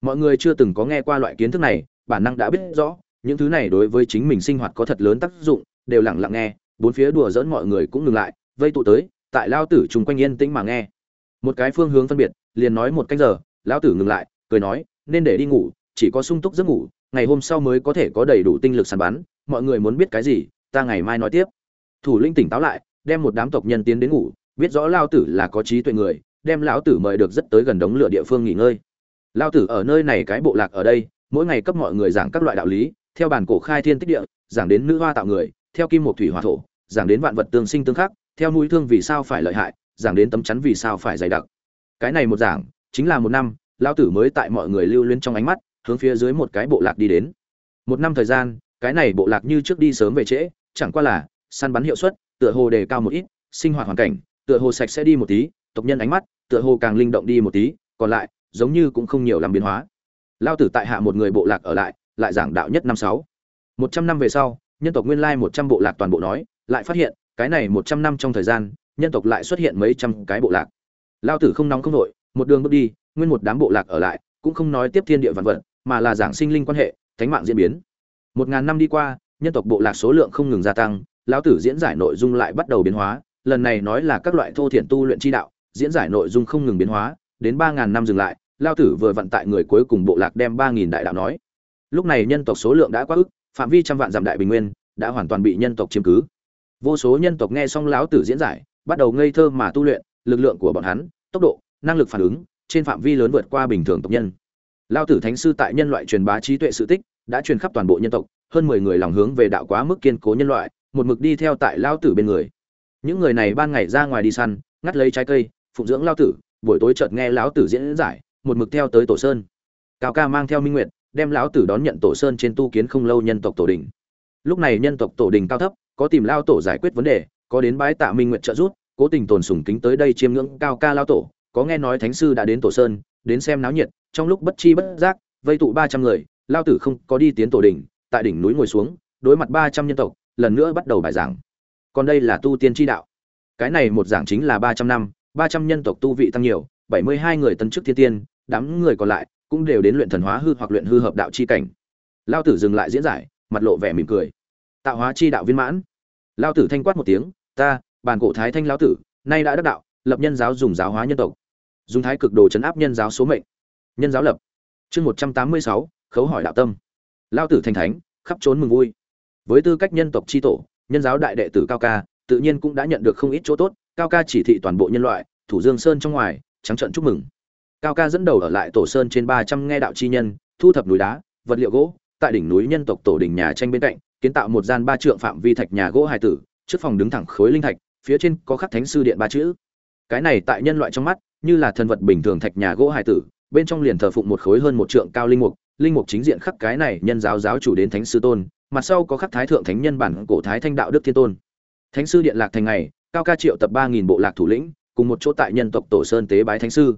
Mọi người chưa từng có nghe qua loại kiến thức này, bản năng đã biết rõ, những thứ này đối với chính mình sinh hoạt có thật lớn tác dụng, đều lặng lặng nghe, bốn phía đùa dỡn mọi người cũng ngừng lại, vây tụ tới, tại lao tử chung quanh yên tĩnh mà nghe. Một cái phương hướng phân biệt, liền nói một canh giờ, lao tử ngừng lại, cười nói, nên để đi ngủ, chỉ có sung túc giấc ngủ ngày hôm sau mới có thể có đầy đủ tinh lực săn bắn, mọi người muốn biết cái gì, ta ngày mai nói tiếp. Thủ Lĩnh tỉnh táo lại, đem một đám tộc nhân tiến đến ngủ, biết rõ lao tử là có trí tuệ người, đem lão tử mời được rất tới gần đống lửa địa phương nghỉ ngơi. Lao tử ở nơi này cái bộ lạc ở đây, mỗi ngày cấp mọi người giảng các loại đạo lý, theo bản cổ khai thiên tích địa, giảng đến nữ hoa tạo người, theo kim một thủy hỏa thổ, giảng đến vạn vật tương sinh tương khắc, theo mũi thương vì sao phải lợi hại, giảng đến tấm chắn vì sao phải dày đặc. Cái này một giảng, chính là một năm lao tử mới tại mọi người lưu luyến trong ánh mắt hướng phía dưới một cái bộ lạc đi đến. Một năm thời gian, cái này bộ lạc như trước đi sớm về trễ, chẳng qua là, săn bắn hiệu suất, tựa hồ đề cao một ít, sinh hoạt hoàn cảnh, tựa hồ sạch sẽ đi một tí, tộc nhân ánh mắt, tựa hồ càng linh động đi một tí, còn lại, giống như cũng không nhiều làm biến hóa. Lao tử tại hạ một người bộ lạc ở lại lại giảng đạo nhất năm sáu. Một trăm năm về sau, nhân tộc nguyên lai một trăm bộ lạc toàn bộ nói, lại phát hiện, cái này một trăm năm trong thời gian, nhân tộc lại xuất hiện mấy trăm cái bộ lạc. Lao tử không nóng không nội một đường bước đi, nguyên một đám bộ lạc ở lại, cũng không nói tiếp thiên địa vạn vật mà là giảng sinh linh quan hệ, thánh mạng diễn biến. Một ngàn năm đi qua, nhân tộc bộ lạc số lượng không ngừng gia tăng, lão tử diễn giải nội dung lại bắt đầu biến hóa, lần này nói là các loại thô thiện tu luyện chi đạo, diễn giải nội dung không ngừng biến hóa, đến ba ngàn năm dừng lại lao tử vừa vận tại người cuối cùng bộ lạc đem ba nghìn đại đạo nói. Lúc này nhân tộc số lượng đã quá ức, phạm vi trăm vạn dặm đại bình nguyên, đã hoàn toàn bị nhân tộc chiếm cứ. Vô số nhân tộc nghe xong lão tử diễn giải, bắt đầu ngây thơ mà tu luyện, lực lượng của bọn hắn, tốc độ, năng lực phản ứng, trên phạm vi lớn vượt qua bình thường tộc nhân lao tử thánh sư tại nhân loại truyền bá trí tuệ sự tích, đã truyền khắp toàn bộ nhân tộc, hơn mười người lòng hướng về đạo quá mức kiên cố nhân loại, một mực đi theo tại lao tử bên người. Những người này ban ngày ra ngoài đi săn, ngắt lấy trái cây, phụng dưỡng lao tử, buổi tối chợt nghe lão tử diễn giải, một mực theo tới tổ sơn. Cao ca mang theo minh nguyệt, đem lão tử đón nhận tổ sơn trên tu kiến không lâu nhân tộc tổ đình. Lúc này nhân tộc tổ đình cao thấp, có tìm lao tổ giải quyết vấn đề, có đến bái tạ minh nguyệt trợ giúp, cố tình tồn sùng kính tới đây chiêm ngưỡng cao ca lao tổ, có nghe nói thánh sư đã đến tổ sơn, đến xem náo nhiệt trong lúc bất chi bất giác, vây tụ ba trăm người, lao tử không có đi tiến tổ đỉnh, tại đỉnh núi ngồi xuống, đối mặt ba trăm nhân tộc, lần nữa bắt đầu bài giảng. Còn đây là tu tiên tri đạo. Cái này một giảng chính là ba trăm năm, ba trăm nhân tộc tu vị tăng nhiều, bảy mươi hai người tân chức thiên tiên, đám người còn lại cũng đều đến luyện thần hóa hư hoặc luyện hư hợp đạo chi cảnh. Lao tử dừng lại diễn giải, mặt lộ vẻ mỉm cười. Tạo hóa chi đạo viên mãn. Lao tử thanh quát một tiếng, ta, bàn cổ thái thanh lao tử, nay đã đắc đạo, lập nhân giáo dùng giáo hóa nhân tộc, dùng thái cực đồ chấn áp nhân giáo số mệnh nhân giáo lập. Chương một trăm tám mươi sáu, khấu hỏi đạo tâm. Lao tử thành thánh, khắp trốn mừng vui. Với tư cách nhân tộc tri tổ, nhân giáo đại đệ tử cao ca, tự nhiên cũng đã nhận được không ít chỗ tốt. Cao ca chỉ thị toàn bộ nhân loại, thủ dương sơn trong ngoài, trắng trận chúc mừng. Cao ca dẫn đầu ở lại tổ sơn trên ba trăm nghe đạo chi nhân, thu thập núi đá, vật liệu gỗ, tại đỉnh núi nhân tộc tổ đỉnh nhà tranh bên cạnh, kiến tạo một gian ba trượng phạm vi thạch nhà gỗ hài tử, trước phòng đứng thẳng khối linh thạch, phía trên có khắc thánh sư điện ba chữ. Cái này tại nhân loại trong mắt, như là thần vật bình thường thạch nhà gỗ hài tử bên trong liền thờ phụng một khối hơn một trượng cao linh mục linh mục chính diện khắc cái này nhân giáo giáo chủ đến thánh sư tôn, mặt sau có khắc thái thượng thánh nhân bản cổ thái thanh đạo đức thiên tôn. Thánh sư điện lạc thành ngày, cao ca triệu tập ba nghìn bộ lạc thủ lĩnh, cùng một chỗ tại nhân tộc tổ sơn tế bái thánh sư.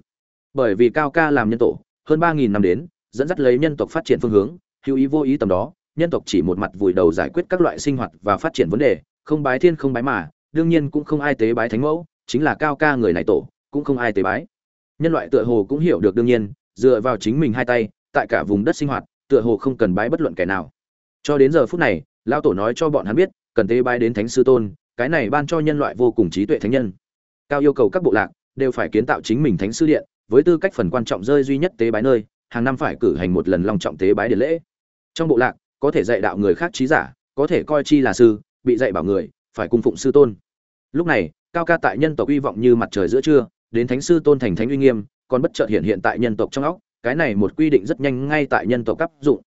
Bởi vì cao ca làm nhân tổ, hơn ba nghìn năm đến, dẫn dắt lấy nhân tộc phát triển phương hướng, hữu ý vô ý tầm đó, nhân tộc chỉ một mặt vùi đầu giải quyết các loại sinh hoạt và phát triển vấn đề, không bái thiên không bái mà, đương nhiên cũng không ai tế bái thánh mẫu, chính là cao ca người này tổ, cũng không ai tế bái nhân loại tựa hồ cũng hiểu được đương nhiên, dựa vào chính mình hai tay, tại cả vùng đất sinh hoạt, tựa hồ không cần bái bất luận kẻ nào. Cho đến giờ phút này lao tổ nói cho bọn hắn biết, cần tế bái đến thánh sư tôn, cái này ban cho nhân loại vô cùng trí tuệ thánh nhân. Cao yêu cầu các bộ lạc đều phải kiến tạo chính mình thánh sư điện, với tư cách phần quan trọng rơi duy nhất tế bái nơi, hàng năm phải cử hành một lần long trọng tế bái điện lễ. Trong bộ lạc, có thể dạy đạo người khác trí giả, có thể coi chi là sư, bị dạy bảo người, phải cung phụng sư tôn. Lúc này, cao ca tại nhân tộc uy vọng như mặt trời giữa trưa đến thánh sư tôn thành thánh uy nghiêm, còn bất chợt hiện hiện tại nhân tộc trong óc, cái này một quy định rất nhanh ngay tại nhân tộc áp dụng.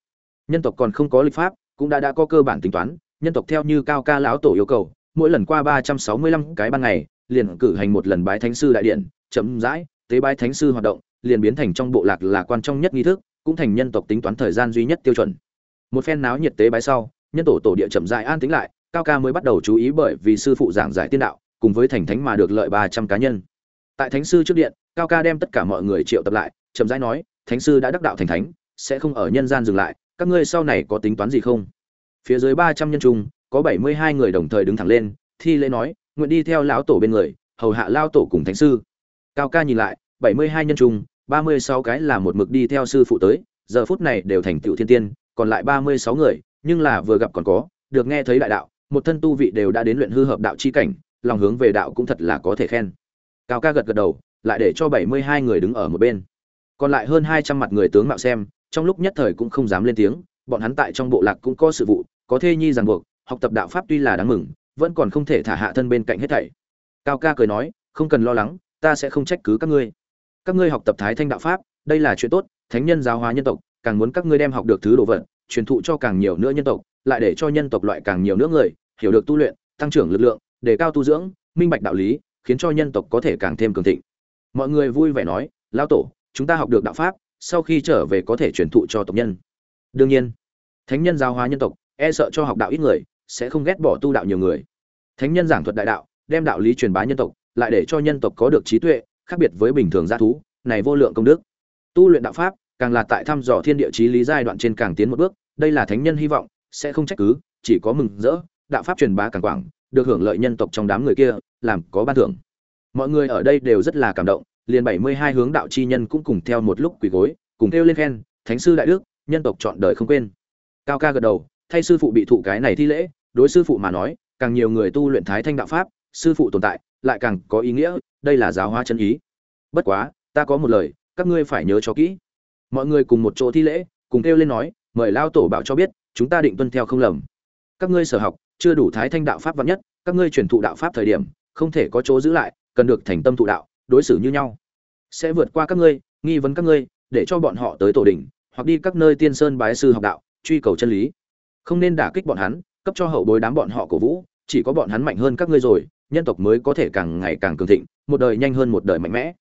Nhân tộc còn không có lịch pháp, cũng đã đã có cơ bản tính toán, nhân tộc theo như cao ca lão tổ yêu cầu, mỗi lần qua ba trăm sáu mươi lăm cái ban ngày, liền cử hành một lần bái thánh sư đại điện chấm rãi, tế bái thánh sư hoạt động, liền biến thành trong bộ lạc là quan trọng nhất nghi thức, cũng thành nhân tộc tính toán thời gian duy nhất tiêu chuẩn. Một phen náo nhiệt tế bái sau, nhân tổ tổ địa chậm rãi an tính lại, cao ca mới bắt đầu chú ý bởi vì sư phụ giảng giải tiên đạo, cùng với thành thánh mà được lợi ba trăm cá nhân tại thánh sư trước điện, cao ca đem tất cả mọi người triệu tập lại, chậm rãi nói, thánh sư đã đắc đạo thành thánh, sẽ không ở nhân gian dừng lại, các ngươi sau này có tính toán gì không? Phía dưới ba trăm nhân trung, có bảy mươi hai người đồng thời đứng thẳng lên, thi lễ nói, nguyện đi theo lão tổ bên người, hầu hạ lao tổ cùng thánh sư. Cao ca nhìn lại, bảy mươi hai nhân trung, ba mươi sáu cái là một mực đi theo sư phụ tới, giờ phút này đều thành tựu thiên tiên, còn lại ba mươi sáu người, nhưng là vừa gặp còn có, được nghe thấy đại đạo, một thân tu vị đều đã đến luyện hư hợp đạo chi cảnh, lòng hướng về đạo cũng thật là có thể khen cao ca gật gật đầu, lại để cho bảy mươi hai người đứng ở một bên. Còn lại hơn hai trăm mặt người tướng mạo xem, trong lúc nhất thời cũng không dám lên tiếng, bọn hắn tại trong bộ lạc cũng có sự vụ, có thê nhi ràng buộc, học tập đạo pháp tuy là đáng mừng, vẫn còn không thể thả hạ thân bên cạnh hết thảy. Cao ca cười nói, không cần lo lắng, ta sẽ không trách cứ các ngươi. Các ngươi học tập thái thanh đạo pháp, đây là chuyện tốt, thánh nhân giáo hóa nhân tộc, càng muốn các ngươi đem học được thứ đồ vật, truyền thụ cho càng nhiều nữa nhân tộc, lại để cho nhân tộc loại càng nhiều nữa người, hiểu được tu luyện, tăng trưởng lực lượng đề cao tu dưỡng, minh bạch đạo lý khiến cho nhân tộc có thể càng thêm cường thịnh. Mọi người vui vẻ nói lao tổ, chúng ta học được đạo pháp, sau khi trở về có thể truyền thụ cho tộc nhân. Đương nhiên, thánh nhân giáo hóa nhân tộc e sợ cho học đạo ít người, sẽ không ghét bỏ tu đạo nhiều người. Thánh nhân giảng thuật đại đạo, đem đạo lý truyền bá nhân tộc, lại để cho nhân tộc có được trí tuệ, khác biệt với bình thường gia thú, này vô lượng công đức. Tu luyện đạo pháp, càng là tại thăm dò thiên địa trí lý giai đoạn trên càng tiến một bước, đây là thánh nhân hy vọng, sẽ không trách cứ, chỉ có mừng rỡ, đạo pháp truyền bá càng quảng được hưởng lợi nhân tộc trong đám người kia, làm có ban thưởng. Mọi người ở đây đều rất là cảm động, liền bảy mươi hai hướng đạo chi nhân cũng cùng theo một lúc quỳ gối, cùng kêu lên khen, thánh sư đại đức, nhân tộc chọn đời không quên. Cao ca gật đầu, thay sư phụ bị thụ cái này thi lễ, đối sư phụ mà nói, càng nhiều người tu luyện thái thanh đạo pháp, sư phụ tồn tại, lại càng có ý nghĩa, đây là giáo hóa chân ý. Bất quá, ta có một lời, các ngươi phải nhớ cho kỹ. Mọi người cùng một chỗ thi lễ, cùng kêu lên nói, mời lao tổ bảo cho biết, chúng ta định tuân theo không lầm. Các ngươi sở học chưa đủ thái thanh đạo pháp vạn nhất, các ngươi truyền thụ đạo pháp thời điểm, không thể có chỗ giữ lại, cần được thành tâm thụ đạo, đối xử như nhau. Sẽ vượt qua các ngươi, nghi vấn các ngươi, để cho bọn họ tới tổ đình hoặc đi các nơi tiên sơn bái sư học đạo, truy cầu chân lý. Không nên đả kích bọn hắn, cấp cho hậu bối đám bọn họ cổ vũ, chỉ có bọn hắn mạnh hơn các ngươi rồi, nhân tộc mới có thể càng ngày càng cường thịnh, một đời nhanh hơn một đời mạnh mẽ.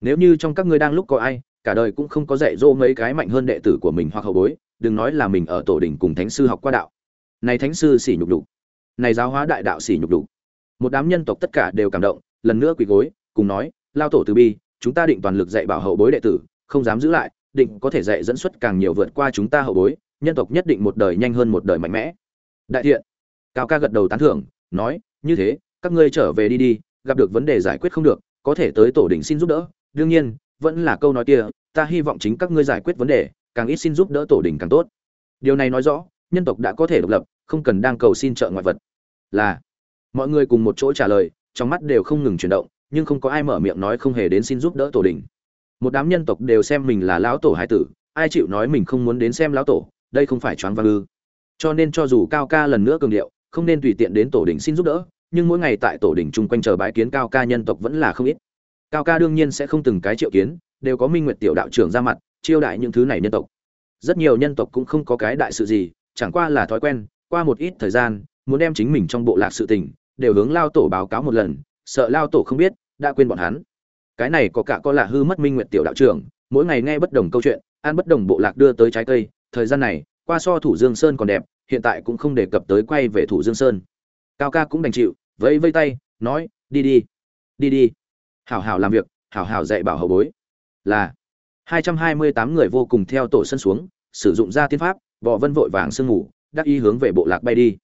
Nếu như trong các ngươi đang lúc có ai, cả đời cũng không có dạy dỗ mấy cái mạnh hơn đệ tử của mình hoặc hậu bối, đừng nói là mình ở tổ đình cùng thánh sư học qua đạo. Này thánh sư xỉ nhục đủ này giáo hóa đại đạo sỉ nhục đủ. Một đám nhân tộc tất cả đều cảm động, lần nữa quỳ gối, cùng nói, lao tổ từ bi, chúng ta định toàn lực dạy bảo hậu bối đệ tử, không dám giữ lại, định có thể dạy dẫn xuất càng nhiều vượt qua chúng ta hậu bối, nhân tộc nhất định một đời nhanh hơn một đời mạnh mẽ. Đại thiện, cao ca gật đầu tán thưởng, nói, như thế, các ngươi trở về đi đi, gặp được vấn đề giải quyết không được, có thể tới tổ đỉnh xin giúp đỡ. Đương nhiên, vẫn là câu nói kia, ta hy vọng chính các ngươi giải quyết vấn đề, càng ít xin giúp đỡ tổ đỉnh càng tốt. Điều này nói rõ, nhân tộc đã có thể độc lập, không cần đang cầu xin trợ ngoại vật là, mọi người cùng một chỗ trả lời, trong mắt đều không ngừng chuyển động, nhưng không có ai mở miệng nói không hề đến xin giúp đỡ tổ đình. Một đám nhân tộc đều xem mình là lão tổ hải tử, ai chịu nói mình không muốn đến xem lão tổ, đây không phải choáng vang ư. Cho nên cho dù cao ca lần nữa cường điệu, không nên tùy tiện đến tổ đình xin giúp đỡ, nhưng mỗi ngày tại tổ đình chung quanh chờ bái kiến cao ca nhân tộc vẫn là không ít. Cao ca đương nhiên sẽ không từng cái triệu kiến, đều có minh nguyệt tiểu đạo trưởng ra mặt, chiêu đại những thứ này nhân tộc. Rất nhiều nhân tộc cũng không có cái đại sự gì, chẳng qua là thói quen, qua một ít thời gian muốn đem chính mình trong bộ lạc sự tình, đều hướng lao tổ báo cáo một lần, sợ lao tổ không biết, đã quên bọn hắn. Cái này có cả có là hư mất minh nguyệt tiểu đạo trưởng, mỗi ngày nghe bất đồng câu chuyện, ăn bất đồng bộ lạc đưa tới trái cây, thời gian này, qua so thủ dương sơn còn đẹp, hiện tại cũng không đề cập tới quay về thủ dương sơn. Cao ca cũng đành chịu, vẫy vây tay, nói, đi đi đi đi. Hảo hảo làm việc, hảo hảo dạy bảo hậu bối. Là hai trăm hai mươi tám người vô cùng theo tổ sân xuống, sử dụng ra tiên pháp, võ vân vội vàng sương ngủ đắc ý hướng về bộ lạc bay đi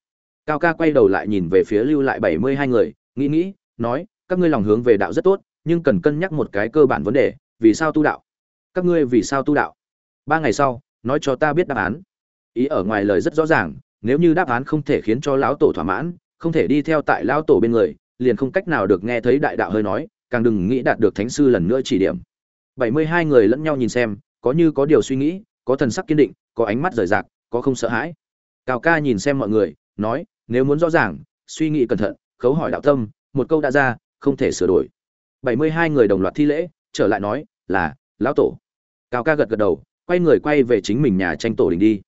cao ca quay đầu lại nhìn về phía lưu lại bảy mươi hai người, nghĩ nghĩ, nói, các ngươi lòng hướng về đạo rất tốt, nhưng cần cân nhắc một cái cơ bản vấn đề, vì sao tu đạo? Các ngươi vì sao tu đạo? Ba ngày sau, nói cho ta biết đáp án. Ý ở ngoài lời rất rõ ràng, nếu như đáp án không thể khiến cho lão tổ thỏa mãn, không thể đi theo tại lão tổ bên người, liền không cách nào được nghe thấy đại đạo hơi nói, càng đừng nghĩ đạt được thánh sư lần nữa chỉ điểm. Bảy mươi hai người lẫn nhau nhìn xem, có như có điều suy nghĩ, có thần sắc kiên định, có ánh mắt rời rạc, có không sợ hãi. Cao ca nhìn xem mọi người, nói nếu muốn rõ ràng, suy nghĩ cẩn thận, khấu hỏi đạo tâm, một câu đã ra, không thể sửa đổi. Bảy mươi hai người đồng loạt thi lễ, trở lại nói, là, lão tổ. Cao ca gật gật đầu, quay người quay về chính mình nhà tranh tổ đình đi.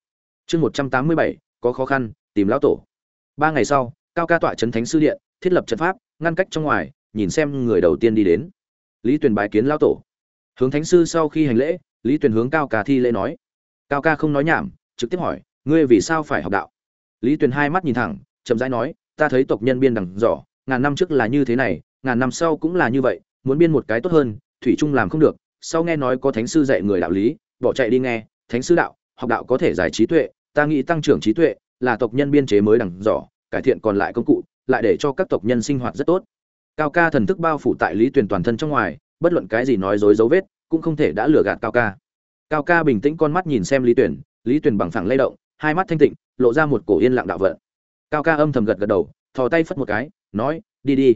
Chương một trăm tám mươi bảy, có khó khăn, tìm lão tổ. Ba ngày sau, cao ca tọa trấn thánh sư điện, thiết lập trận pháp, ngăn cách trong ngoài, nhìn xem người đầu tiên đi đến. Lý tuyền bài kiến lão tổ. Hướng thánh sư sau khi hành lễ, lý tuyền hướng cao ca thi lễ nói. Cao ca không nói nhảm, trực tiếp hỏi, ngươi vì sao phải học đạo? Lý tuyền hai mắt nhìn thẳng chậm rãi nói, ta thấy tộc nhân biên đằng rõ ngàn năm trước là như thế này, ngàn năm sau cũng là như vậy, muốn biên một cái tốt hơn, thủy trung làm không được. Sau nghe nói có thánh sư dạy người đạo lý, bỏ chạy đi nghe, thánh sư đạo, học đạo có thể giải trí tuệ, ta nghĩ tăng trưởng trí tuệ là tộc nhân biên chế mới đằng rõ cải thiện còn lại công cụ, lại để cho các tộc nhân sinh hoạt rất tốt. Cao ca thần thức bao phủ tại lý tuyền toàn thân trong ngoài, bất luận cái gì nói dối dấu vết, cũng không thể đã lừa gạt cao ca. Cao ca bình tĩnh con mắt nhìn xem lý tuyền lý tuyền bằng phẳng lay động, hai mắt thanh tịnh, lộ ra một cổ yên lặng đạo vận cao ca âm thầm gật gật đầu, thò tay phất một cái, nói, đi đi.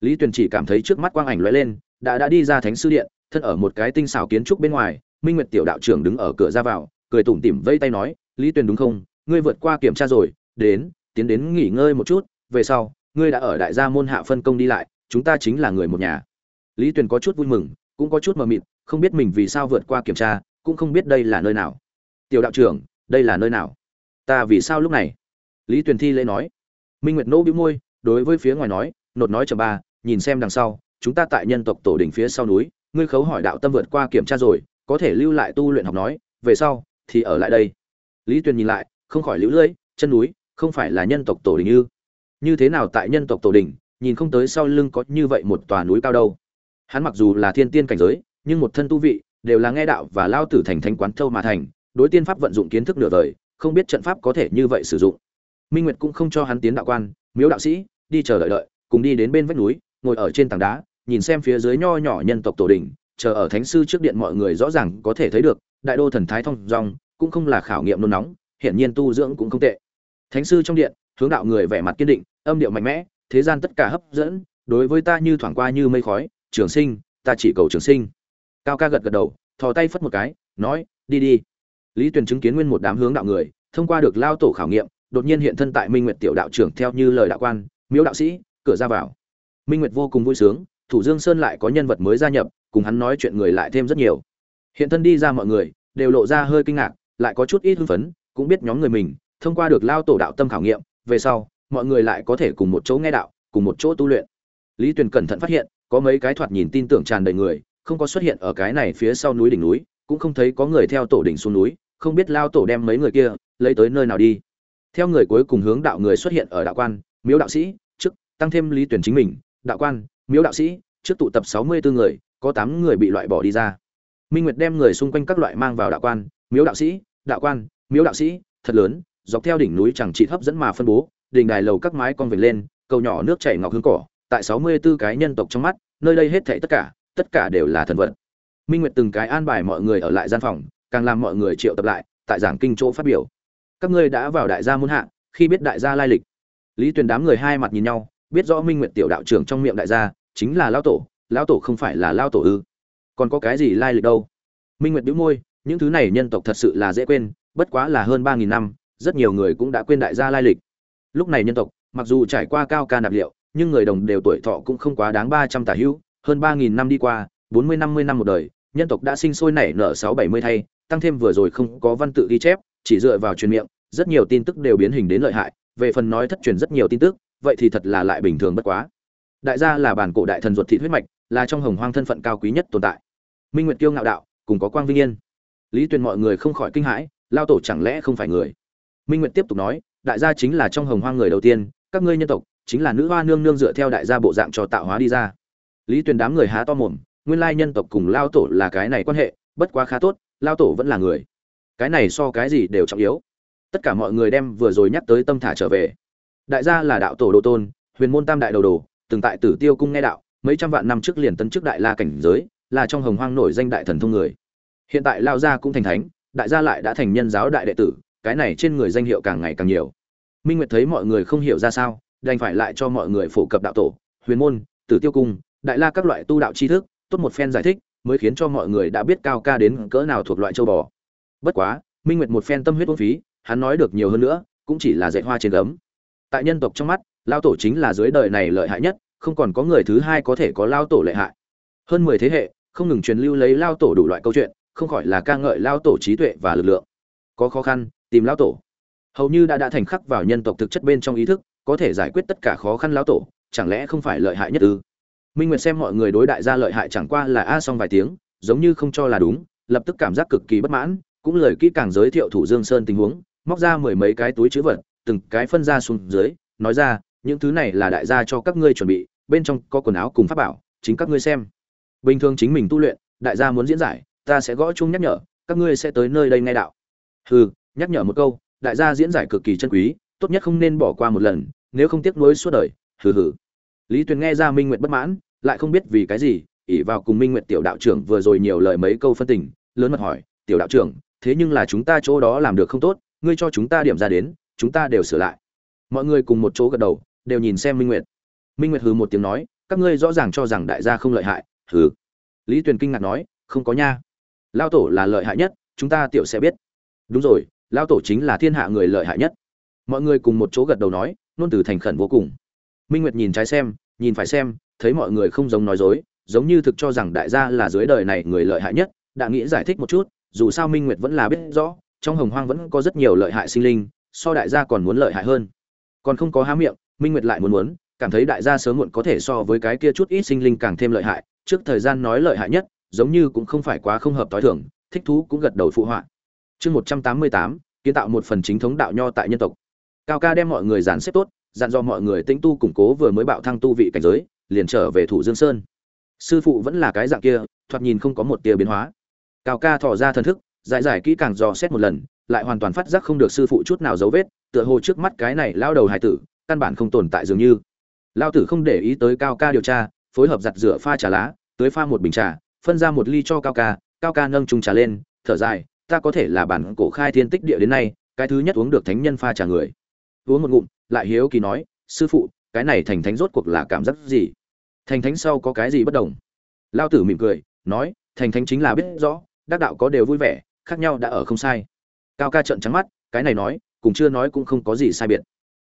Lý tuyền chỉ cảm thấy trước mắt quang ảnh lóe lên, đã đã đi ra thánh sư điện, thân ở một cái tinh xảo kiến trúc bên ngoài, minh nguyệt tiểu đạo trưởng đứng ở cửa ra vào, cười tủm tỉm vây tay nói, lý tuyền đúng không? Ngươi vượt qua kiểm tra rồi, đến, tiến đến nghỉ ngơi một chút, về sau, ngươi đã ở đại gia môn hạ phân công đi lại, chúng ta chính là người một nhà. Lý tuyền có chút vui mừng, cũng có chút mờ mịt, không biết mình vì sao vượt qua kiểm tra, cũng không biết đây là nơi nào. Tiểu đạo trưởng, đây là nơi nào? Ta vì sao lúc này? Lý tuyền thi lễ nói. Minh nguyệt nỗ bĩu môi, đối với phía ngoài nói, nột nói chờ ba, nhìn xem đằng sau, chúng ta tại nhân tộc tổ đỉnh phía sau núi, ngươi khấu hỏi đạo tâm vượt qua kiểm tra rồi, có thể lưu lại tu luyện học nói, về sau thì ở lại đây. Lý tuyền nhìn lại, không khỏi lũ lưỡi chân núi, không phải là nhân tộc tổ đình ư? Như thế nào tại nhân tộc tổ đình nhìn không tới sau lưng có như vậy một tòa núi cao đâu? Hắn mặc dù là thiên tiên cảnh giới, nhưng một thân tu vị, đều là nghe đạo và lao tử thành thánh quán thâu mà thành, đối tiên pháp vận dụng kiến thức nửa đời, không biết trận pháp có thể như vậy sử dụng minh nguyệt cũng không cho hắn tiến đạo quan, miếu đạo sĩ, đi chờ đợi đợi, cùng đi đến bên vách núi, ngồi ở trên tảng đá, nhìn xem phía dưới nho nhỏ nhân tộc tổ đình, chờ ở thánh sư trước điện mọi người rõ ràng có thể thấy được, đại đô thần thái thông dong, cũng không là khảo nghiệm nôn nóng, hiển nhiên tu dưỡng cũng không tệ. Thánh sư trong điện, hướng đạo người vẻ mặt kiên định, âm điệu mạnh mẽ, thế gian tất cả hấp dẫn, đối với ta như thoảng qua như mây khói, trường sinh, ta chỉ cầu trường sinh. Cao ca gật gật đầu, thò tay phất một cái, nói, đi đi. Lý tuyền chứng kiến nguyên một đám hướng đạo người, thông qua được lao tổ khảo nghiệm đột nhiên hiện thân tại minh nguyệt tiểu đạo trưởng theo như lời đạo quan, miếu đạo sĩ, cửa ra vào. Minh nguyệt vô cùng vui sướng, thủ dương sơn lại có nhân vật mới gia nhập, cùng hắn nói chuyện người lại thêm rất nhiều. Hiện thân đi ra mọi người, đều lộ ra hơi kinh ngạc, lại có chút ít hưng phấn, cũng biết nhóm người mình, thông qua được lao tổ đạo tâm khảo nghiệm, về sau, mọi người lại có thể cùng một chỗ nghe đạo, cùng một chỗ tu luyện. Lý tuyền cẩn thận phát hiện, có mấy cái thoạt nhìn tin tưởng tràn đầy người, không có xuất hiện ở cái này phía sau núi đỉnh núi, cũng không thấy có người theo tổ đỉnh xuống núi, không biết lao tổ đem mấy người kia, lấy tới nơi nào đi theo người cuối cùng hướng đạo người xuất hiện ở đạo quan, miếu đạo sĩ chức tăng thêm lý tuyển chính mình, đạo quan, miếu đạo sĩ, trước tụ tập sáu mươi bốn người, có tám người bị loại bỏ đi ra. Minh nguyệt đem người xung quanh các loại mang vào đạo quan, miếu đạo sĩ, đạo quan, miếu đạo sĩ, thật lớn, dọc theo đỉnh núi chẳng chỉ hấp dẫn mà phân bố, đỉnh đài lầu các mái con vệt lên, cầu nhỏ nước chảy ngọc hương cỏ, tại sáu mươi 64 cái nhân tộc trong mắt, nơi đây hết thảy tất cả tất cả đều là thần vật. Minh nguyệt từng cái an bài mọi người ở lại gian phòng, càng làm mọi người triệu tập lại, tại giảng kinh chỗ phát biểu các ngươi đã vào đại gia muôn hạ, khi biết đại gia lai lịch. Lý tuyền đám người hai mặt nhìn nhau, biết rõ minh nguyệt tiểu đạo trưởng trong miệng đại gia chính là lao tổ lao tổ không phải là lao tổ ư? Còn có cái gì lai lịch đâu? Minh nguyệt đĩu môi, những thứ này nhân tộc thật sự là dễ quên, bất quá là hơn ba nghìn năm, rất nhiều người cũng đã quên đại gia lai lịch. Lúc này nhân tộc, mặc dù trải qua cao ca nạp liệu, nhưng người đồng đều tuổi thọ cũng không quá đáng ba trăm tả hữu, hơn ba nghìn năm đi qua, bốn mươi năm mươi năm một đời, nhân tộc đã sinh sôi nảy nở sáu bảy mươi thay, tăng thêm vừa rồi không có văn tự ghi chép chỉ dựa vào truyền miệng, rất nhiều tin tức đều biến hình đến lợi hại, về phần nói thất truyền rất nhiều tin tức, vậy thì thật là lại bình thường bất quá. Đại gia là bản cổ đại thần ruột thị huyết mạch, là trong hồng hoang thân phận cao quý nhất tồn tại. Minh nguyệt kiêu ngạo đạo, cùng có quang vinh yên. Lý tuyền mọi người không khỏi kinh hãi, lao tổ chẳng lẽ không phải người? Minh nguyệt tiếp tục nói, đại gia chính là trong hồng hoang người đầu tiên, các ngươi nhân tộc, chính là nữ hoa nương nương dựa theo đại gia bộ dạng cho tạo hóa đi ra. Lý tuyền đám người há to mồm, nguyên lai nhân tộc cùng lao tổ là cái này quan hệ, bất quá khá tốt, lao tổ vẫn là người cái này so cái gì đều trọng yếu. Tất cả mọi người đem vừa rồi nhắc tới tâm thả trở về. Đại gia là đạo tổ đồ tôn, huyền môn tam đại đầu đồ, từng tại tử tiêu cung nghe đạo, mấy trăm vạn năm trước liền tấn trước đại la cảnh giới, là trong hồng hoang nổi danh đại thần thông người. Hiện tại lao gia cũng thành thánh, đại gia lại đã thành nhân giáo đại đệ tử, cái này trên người danh hiệu càng ngày càng nhiều. Minh nguyệt thấy mọi người không hiểu ra sao, đành phải lại cho mọi người phổ cập đạo tổ, huyền môn, tử tiêu cung, đại la các loại tu đạo tri thức, tốt một phen giải thích, mới khiến cho mọi người đã biết cao ca đến cỡ nào thuộc loại châu bò bất quá, minh nguyệt một phen tâm huyết uống phí, hắn nói được nhiều hơn nữa, cũng chỉ là dạy hoa trên gấm. Tại nhân tộc trong mắt lao tổ chính là dưới đời này lợi hại nhất, không còn có người thứ hai có thể có lao tổ lợi hại. Hơn mười thế hệ, không ngừng truyền lưu lấy lao tổ đủ loại câu chuyện, không khỏi là ca ngợi lao tổ trí tuệ và lực lượng. Có khó khăn, tìm lao tổ. Hầu như đã đã thành khắc vào nhân tộc thực chất bên trong ý thức, có thể giải quyết tất cả khó khăn lao tổ, chẳng lẽ không phải lợi hại nhất ư? Minh nguyệt xem mọi người đối đại gia lợi hại chẳng qua là a xong vài tiếng, giống như không cho là đúng, lập tức cảm giác cực kỳ bất mãn cũng lời kỹ càng giới thiệu thủ dương sơn tình huống, móc ra mười mấy cái túi chữ vật, từng cái phân ra xuống dưới, nói ra, những thứ này là đại gia cho các ngươi chuẩn bị, bên trong có quần áo cùng pháp bảo, chính các ngươi xem. Bình thường chính mình tu luyện, đại gia muốn diễn giải, ta sẽ gõ chung nhắc nhở, các ngươi sẽ tới nơi đây ngay đạo. Hừ, nhắc nhở một câu, đại gia diễn giải cực kỳ chân quý, tốt nhất không nên bỏ qua một lần, nếu không tiếc nuối suốt đời, hừ hừ. Lý tuyền nghe ra minh nguyệt bất mãn, lại không biết vì cái gì ỉ vào cùng minh nguyệt tiểu đạo trưởng vừa rồi nhiều lời mấy câu phân tình, lớn mật hỏi, tiểu đạo trưởng thế nhưng là chúng ta chỗ đó làm được không tốt, ngươi cho chúng ta điểm ra đến, chúng ta đều sửa lại. Mọi người cùng một chỗ gật đầu, đều nhìn xem minh nguyệt. Minh nguyệt hừ một tiếng nói, các ngươi rõ ràng cho rằng đại gia không lợi hại, hừ. Lý tuyền kinh ngạc nói, không có nha. Lao tổ là lợi hại nhất, chúng ta tiểu sẽ biết. Đúng rồi lao tổ chính là thiên hạ người lợi hại nhất. Mọi người cùng một chỗ gật đầu nói, nôn từ thành khẩn vô cùng. Minh nguyệt nhìn trái xem, nhìn phải xem, thấy mọi người không giống nói dối, giống như thực cho rằng đại gia là dưới đời này người lợi hại nhất, đã nghĩ giải thích một chút dù sao minh nguyệt vẫn là biết rõ, trong hồng hoang vẫn có rất nhiều lợi hại sinh linh, so đại gia còn muốn lợi hại hơn. Còn không có há miệng, minh nguyệt lại muốn muốn, cảm thấy đại gia sớm muộn có thể so với cái kia chút ít sinh linh càng thêm lợi hại, trước thời gian nói lợi hại nhất, giống như cũng không phải quá không hợp tối thường, thích thú cũng gật đầu phụ họa. Chương một trăm tám mươi tám, kiến tạo một phần chính thống đạo nho tại nhân tộc. Cao ca đem mọi người dàn xếp tốt, dặn dò mọi người tĩnh tu củng cố vừa mới bạo thăng tu vị cảnh giới, liền trở về thủ dương sơn. Sư phụ vẫn là cái dạng kia, thoạt nhìn không có một tia biến hóa cao ca thò ra thần thức, giải giải kỹ càng dò xét một lần, lại hoàn toàn phát giác không được sư phụ chút nào dấu vết, tựa hồ trước mắt cái này lao đầu hải tử, căn bản không tồn tại dường như. Lao tử không để ý tới cao ca điều tra, phối hợp giặt rửa pha trà lá tới pha một bình trà, phân ra một ly cho cao ca cao ca nâng chung trà lên, thở dài, ta có thể là bản cổ khai thiên tích địa đến nay, cái thứ nhất uống được thánh nhân pha trà người. Uống một ngụm, lại hiếu kỳ nói, sư phụ, cái này thành thánh rốt cuộc là cảm giác gì? Thành thánh sau có cái gì bất đồng? Lao tử mỉm cười, nói, thành thánh chính là biết rõ đắc đạo có đều vui vẻ, khác nhau đã ở không sai. Cao ca trợn trắng mắt, cái này nói, cùng chưa nói cũng không có gì sai biệt.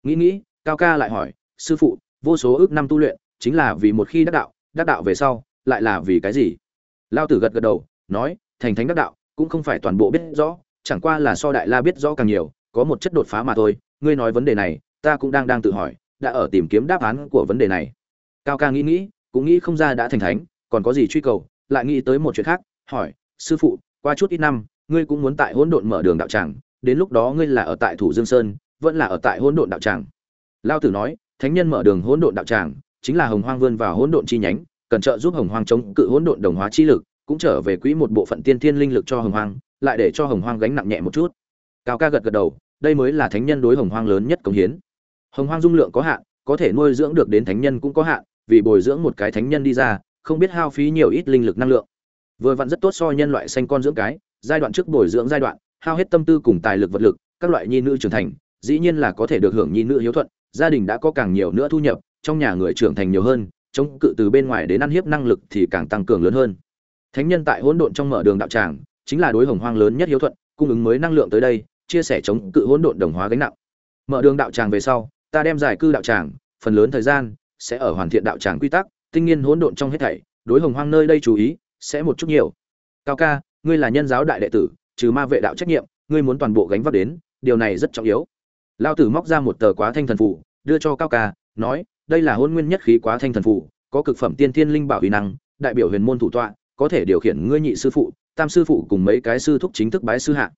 Nghĩ nghĩ, cao ca lại hỏi, sư phụ, vô số ước năm tu luyện, chính là vì một khi đắc đạo đắc đạo về sau, lại là vì cái gì? Lao tử gật gật đầu, nói, thành thánh đắc đạo, cũng không phải toàn bộ biết rõ, chẳng qua là so đại la biết rõ càng nhiều, có một chất đột phá mà thôi. Ngươi nói vấn đề này, ta cũng đang đang tự hỏi, đã ở tìm kiếm đáp án của vấn đề này. Cao ca nghĩ nghĩ, cũng nghĩ không ra đã thành thánh, còn có gì truy cầu, lại nghĩ tới một chuyện khác, hỏi sư phụ, qua chút ít năm, ngươi cũng muốn tại hỗn độn mở đường đạo tràng, đến lúc đó ngươi là ở tại thủ dương sơn, vẫn là ở tại hỗn độn đạo tràng. Lao tử nói, thánh nhân mở đường hỗn độn đạo tràng, chính là hồng hoang vươn vào hỗn độn chi nhánh, cần trợ giúp hồng hoang chống cự hỗn độn đồng hóa chi lực, cũng trở về quỹ một bộ phận tiên thiên linh lực cho hồng hoang, lại để cho hồng hoang gánh nặng nhẹ một chút. Cao ca gật gật đầu, đây mới là thánh nhân đối hồng hoang lớn nhất công hiến. Hồng hoang dung lượng có hạn, có thể nuôi dưỡng được đến thánh nhân cũng có hạn, vì bồi dưỡng một cái thánh nhân đi ra, không biết hao phí nhiều ít linh lực năng lượng vừa vặn rất tốt so nhân loại xanh con dưỡng cái, giai đoạn trước bồi dưỡng giai đoạn, hao hết tâm tư cùng tài lực vật lực, các loại nhi nữ trưởng thành, dĩ nhiên là có thể được hưởng nhi nữ hiếu thuận, gia đình đã có càng nhiều nữa thu nhập, trong nhà người trưởng thành nhiều hơn, chống cự từ bên ngoài đến ăn hiếp năng lực thì càng tăng cường lớn hơn. Thánh nhân tại hỗn độn trong mở đường đạo tràng, chính là đối hồng hoang lớn nhất hiếu thuận, cung ứng mới năng lượng tới đây, chia sẻ chống cự hỗn độn đồng hóa gánh nặng. Mở đường đạo tràng về sau, ta đem giải cư đạo tràng, phần lớn thời gian sẽ ở hoàn thiện đạo tràng quy tắc, tinh nghiên hỗn độn trong hết thảy, đối hồng hoang nơi đây chú ý sẽ một chút nhiều. Cao ca, ngươi là nhân giáo đại đệ tử, trừ ma vệ đạo trách nhiệm, ngươi muốn toàn bộ gánh vác đến, điều này rất trọng yếu. Lao tử móc ra một tờ quá thanh thần phủ đưa cho cao ca, nói, đây là hôn nguyên nhất khí quá thanh thần phủ có cực phẩm tiên thiên linh bảo uy năng, đại biểu huyền môn thủ tọa, có thể điều khiển ngươi nhị sư phụ, tam sư phụ cùng mấy cái sư thúc chính thức bái sư hạ.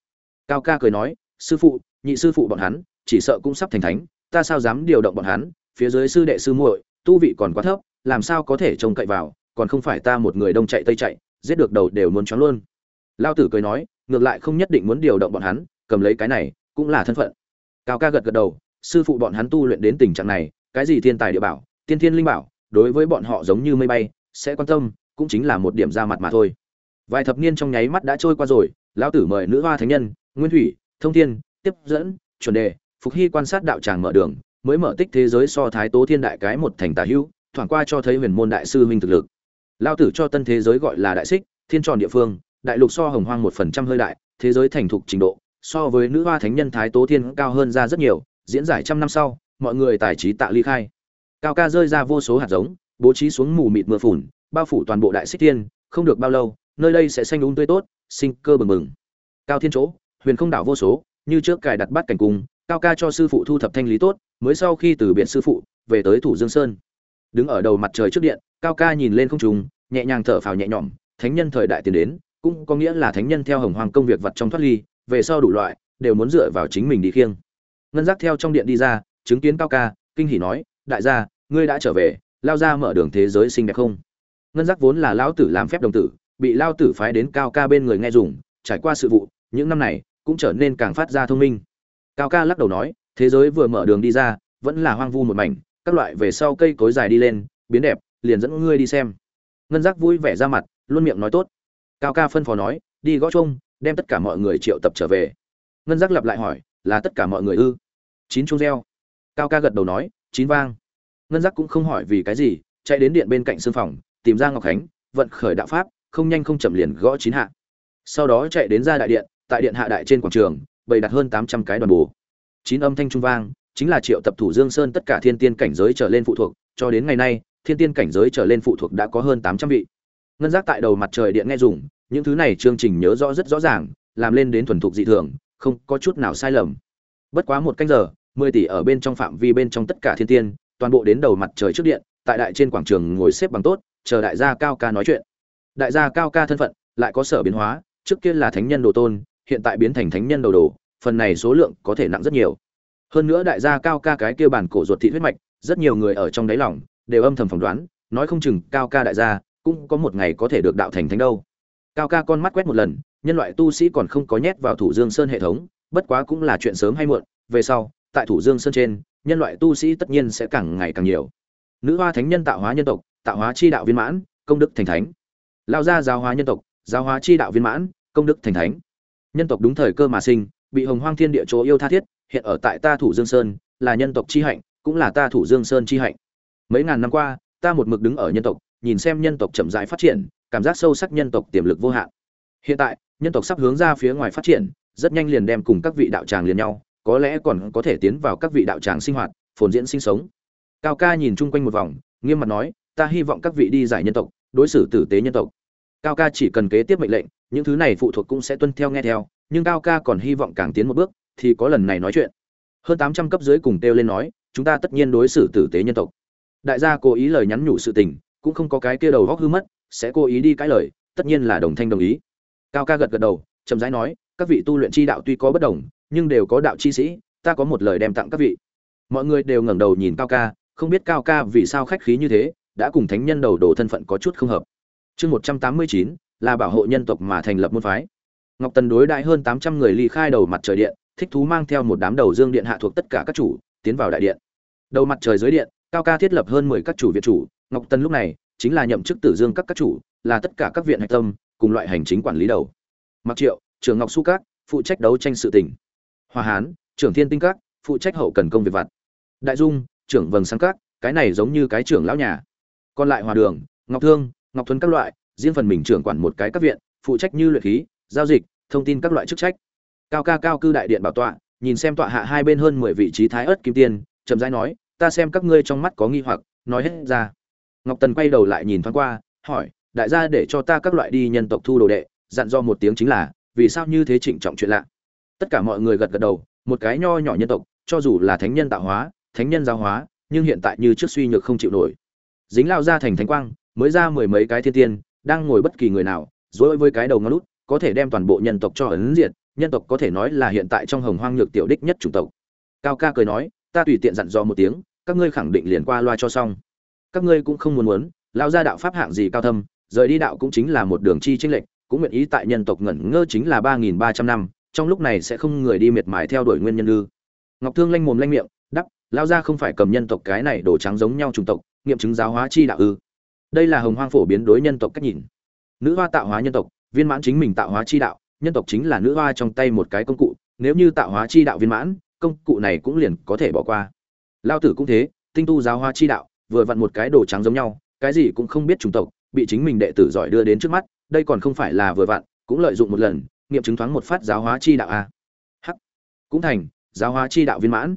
Cao ca cười nói, sư phụ, nhị sư phụ bọn hắn, chỉ sợ cũng sắp thành thánh, ta sao dám điều động bọn hắn, phía dưới sư đệ sư muội, tu vị còn quá thấp, làm sao có thể trông cậy vào còn không phải ta một người đông chạy tây chạy, giết được đầu đều muốn choáng luôn. Lao tử cười nói, ngược lại không nhất định muốn điều động bọn hắn, cầm lấy cái này, cũng là thân phận. Cao ca gật gật đầu, sư phụ bọn hắn tu luyện đến tình trạng này, cái gì thiên tài địa bảo, tiên thiên linh bảo, đối với bọn họ giống như mây bay, sẽ quan tâm, cũng chính là một điểm ra mặt mà thôi. Vài thập niên trong nháy mắt đã trôi qua rồi lão tử mời nữ hoa thánh nhân, nguyên thủy, thông thiên, tiếp dẫn, chuẩn đề, phục hy quan sát đạo tràng mở đường, mới mở tích thế giới so thái tố thiên đại cái một thành tà hữu, thoảng qua cho thấy huyền môn đại sư huynh thực lực lao tử cho tân thế giới gọi là đại xích, thiên tròn địa phương, đại lục so hồng hoang một phần trăm hơi đại, thế giới thành thục trình độ, so với nữ hoa thánh nhân thái tố thiên cao hơn ra rất nhiều, diễn giải trăm năm sau, mọi người tài trí tạ ly khai. Cao ca rơi ra vô số hạt giống, bố trí xuống mù mịt mưa phùn, bao phủ toàn bộ đại xích thiên, không được bao lâu, nơi đây sẽ xanh đúng tươi tốt, sinh cơ bừng bừng. Cao thiên chỗ, huyền không đảo vô số, như trước cài đặt bắt cảnh cung, cao ca cho sư phụ thu thập thanh lý tốt, mới sau khi từ biệt sư phụ, về tới thủ dương sơn đứng ở đầu mặt trời trước điện, cao ca nhìn lên không trùng nhẹ nhàng thở phào nhẹ nhõm, thánh nhân thời đại tiến đến, cũng có nghĩa là thánh nhân theo hồng hoàng công việc vật trong thoát ly, về sau đủ loại, đều muốn dựa vào chính mình đi khiêng. Ngân giác theo trong điện đi ra, chứng kiến cao ca, kinh hỉ nói, đại gia, ngươi đã trở về, lao ra mở đường thế giới xinh đẹp không? Ngân giác vốn là lão tử làm phép đồng tử, bị lao tử phái đến cao ca bên người nghe dùng, trải qua sự vụ, những năm này, cũng trở nên càng phát ra thông minh. Cao ca lắc đầu nói, thế giới vừa mở đường đi ra, vẫn là hoang vu một mảnh các loại về sau cây cối dài đi lên, biến đẹp, liền dẫn ngươi đi xem. Ngân giác vui vẻ ra mặt, luôn miệng nói tốt. Cao ca phân phó nói, đi gõ chung đem tất cả mọi người triệu tập trở về. Ngân giác lặp lại hỏi, là tất cả mọi người ư? Chín chung reo. Cao ca gật đầu nói, chín vang. Ngân giác cũng không hỏi vì cái gì, chạy đến điện bên cạnh sương phòng, tìm ra ngọc khánh, vận khởi đạo pháp, không nhanh không chậm liền gõ chín hạ. Sau đó chạy đến ra đại điện, tại điện hạ đại trên quảng trường, bày đặt hơn tám trăm cái đoàn bồ chín âm thanh trung vang chính là triệu tập thủ dương sơn tất cả thiên tiên cảnh giới trở lên phụ thuộc, cho đến ngày nay, thiên tiên cảnh giới trở lên phụ thuộc đã có hơn tám trăm vị. Ngân giác tại đầu mặt trời điện nghe dùng, những thứ này chương trình nhớ rõ rất rõ ràng, làm lên đến thuần thục dị thường, không có chút nào sai lầm. Bất quá một canh giờ, mười tỷ ở bên trong phạm vi bên trong tất cả thiên tiên, toàn bộ đến đầu mặt trời trước điện, tại đại trên quảng trường ngồi xếp bằng tốt, chờ đại gia cao ca nói chuyện. Đại gia cao ca thân phận, lại có sở biến hóa, trước kia là thánh nhân đồ tôn, hiện tại biến thành thánh nhân đầu đồ, phần này số lượng có thể nặng rất nhiều hơn nữa đại gia cao ca cái kia bản cổ ruột thị huyết mạch, rất nhiều người ở trong đáy lòng đều âm thầm phỏng đoán, nói không chừng cao ca đại gia cũng có một ngày có thể được đạo thành thánh đâu. Cao ca con mắt quét một lần, nhân loại tu sĩ còn không có nhét vào thủ dương sơn hệ thống, bất quá cũng là chuyện sớm hay muộn, về sau, tại thủ dương sơn trên, nhân loại tu sĩ tất nhiên sẽ càng ngày càng nhiều. Nữ hoa thánh nhân tạo hóa nhân tộc, tạo hóa chi đạo viên mãn, công đức thành thánh. Lao gia giáo hóa nhân tộc, giáo hóa chi đạo viên mãn, công đức thành thánh. Nhân tộc đúng thời cơ mà sinh, bị hồng hoang thiên địa chỗ yêu tha thiết hiện ở tại ta thủ dương sơn, là nhân tộc chi hạnh, cũng là ta thủ dương sơn chi hạnh. Mấy ngàn năm qua, ta một mực đứng ở nhân tộc, nhìn xem nhân tộc chậm rãi phát triển, cảm giác sâu sắc nhân tộc tiềm lực vô hạn. Hiện tại, nhân tộc sắp hướng ra phía ngoài phát triển, rất nhanh liền đem cùng các vị đạo tràng liền nhau, có lẽ còn có thể tiến vào các vị đạo tràng sinh hoạt, phồn diễn sinh sống. Cao ca nhìn chung quanh một vòng, nghiêm mặt nói, ta hy vọng các vị đi giải nhân tộc, đối xử tử tế nhân tộc. Cao ca chỉ cần kế tiếp mệnh lệnh, những thứ này phụ thuộc cũng sẽ tuân theo nghe theo, nhưng cao ca còn hy vọng càng tiến một bước thì có lần này nói chuyện. Hơn tám trăm cấp dưới cùng kêu lên nói, chúng ta tất nhiên đối xử tử tế nhân tộc. Đại gia cố ý lời nhắn nhủ sự tình, cũng không có cái kia đầu góc hư mất, sẽ cố ý đi cãi lời, tất nhiên là đồng thanh đồng ý. Cao ca gật gật đầu, chậm rãi nói, các vị tu luyện chi đạo tuy có bất đồng, nhưng đều có đạo chi sĩ, ta có một lời đem tặng các vị. Mọi người đều ngẩng đầu nhìn cao ca, không biết cao ca vì sao khách khí như thế, đã cùng thánh nhân đầu đồ thân phận có chút không hợp. Chương một trăm tám mươi chín, là bảo hộ nhân tộc mà thành lập môn phái. Ngọc tần đối đại hơn tám trăm người ly khai đầu mặt trời điện thích thú mang theo một đám đầu dương điện hạ thuộc tất cả các chủ, tiến vào đại điện. Đầu mặt trời dưới điện, cao ca thiết lập hơn mười các chủ viện chủ, ngọc tân lúc này chính là nhậm chức tử dương các các chủ, là tất cả các viện hạch tâm, cùng loại hành chính quản lý đầu. Mặc triệu, trưởng ngọc su các, phụ trách đấu tranh sự tỉnh hòa hán, trưởng thiên tinh các, phụ trách hậu cần công việc vặt. Đại dung, trưởng vầng sáng các, cái này giống như cái trưởng lão nhà. Còn lại hòa đường, ngọc thương, ngọc thuấn các loại, riêng phần mình trưởng quản một cái các viện, phụ trách như luyện khí, giao dịch, thông tin các loại chức trách cao ca cao cư đại điện bảo tọa, nhìn xem tọa hạ hai bên hơn mười vị trí thái ớt kim tiên, chậm rãi nói, ta xem các ngươi trong mắt có nghi hoặc. Nói hết ra, ngọc tần quay đầu lại nhìn thoáng qua, hỏi, đại gia để cho ta các loại đi nhân tộc thu đồ đệ, dặn do một tiếng chính là, vì sao như thế trịnh trọng chuyện lạ? Tất cả mọi người gật gật đầu, một cái nho nhỏ nhân tộc, cho dù là thánh nhân tạo hóa, thánh nhân giáo hóa, nhưng hiện tại như trước suy nhược không chịu nổi. Dính lao ra thành thánh quang, mới ra mười mấy cái thiên tiên, đang ngồi bất kỳ người nào dối với cái đầu ngón lút có thể đem toàn bộ nhân tộc cho ấn diệt nhân tộc có thể nói là hiện tại trong hồng hoang nhược tiểu đích nhất chủng tộc. Cao ca cười nói, ta tùy tiện dặn dò một tiếng, các ngươi khẳng định liền qua loa cho xong. Các ngươi cũng không muốn muốn lao ra đạo pháp hạng gì cao thâm, rời đi đạo cũng chính là một đường chi tranh lệch, cũng nguyện ý tại nhân tộc ngẩn ngơ chính là ba nghìn ba trăm năm, trong lúc này sẽ không người đi miệt mài theo đuổi nguyên nhân ư. Ngọc thương lanh mồm lanh miệng đắp lao ra không phải cầm nhân tộc cái này đổ trắng giống nhau chủng tộc, nghiệm chứng giáo hóa chi đạo ư. Đây là hồng hoang phổ biến đối nhân tộc cách nhìn. Nữ hoa tạo hóa nhân tộc, viên mãn chính mình tạo hóa chi đạo nhân tộc chính là nữ hoa trong tay một cái công cụ, nếu như tạo hóa chi đạo viên mãn, công cụ này cũng liền có thể bỏ qua. Lao tử cũng thế, tinh tu giáo hóa chi đạo, vừa vặn một cái đồ trắng giống nhau, cái gì cũng không biết chủng tộc, bị chính mình đệ tử giỏi đưa đến trước mắt, đây còn không phải là vừa vặn, cũng lợi dụng một lần, nghiệm chứng thoáng một phát giáo hóa chi đạo a. Hắc. Cũng thành, giáo hóa chi đạo viên mãn.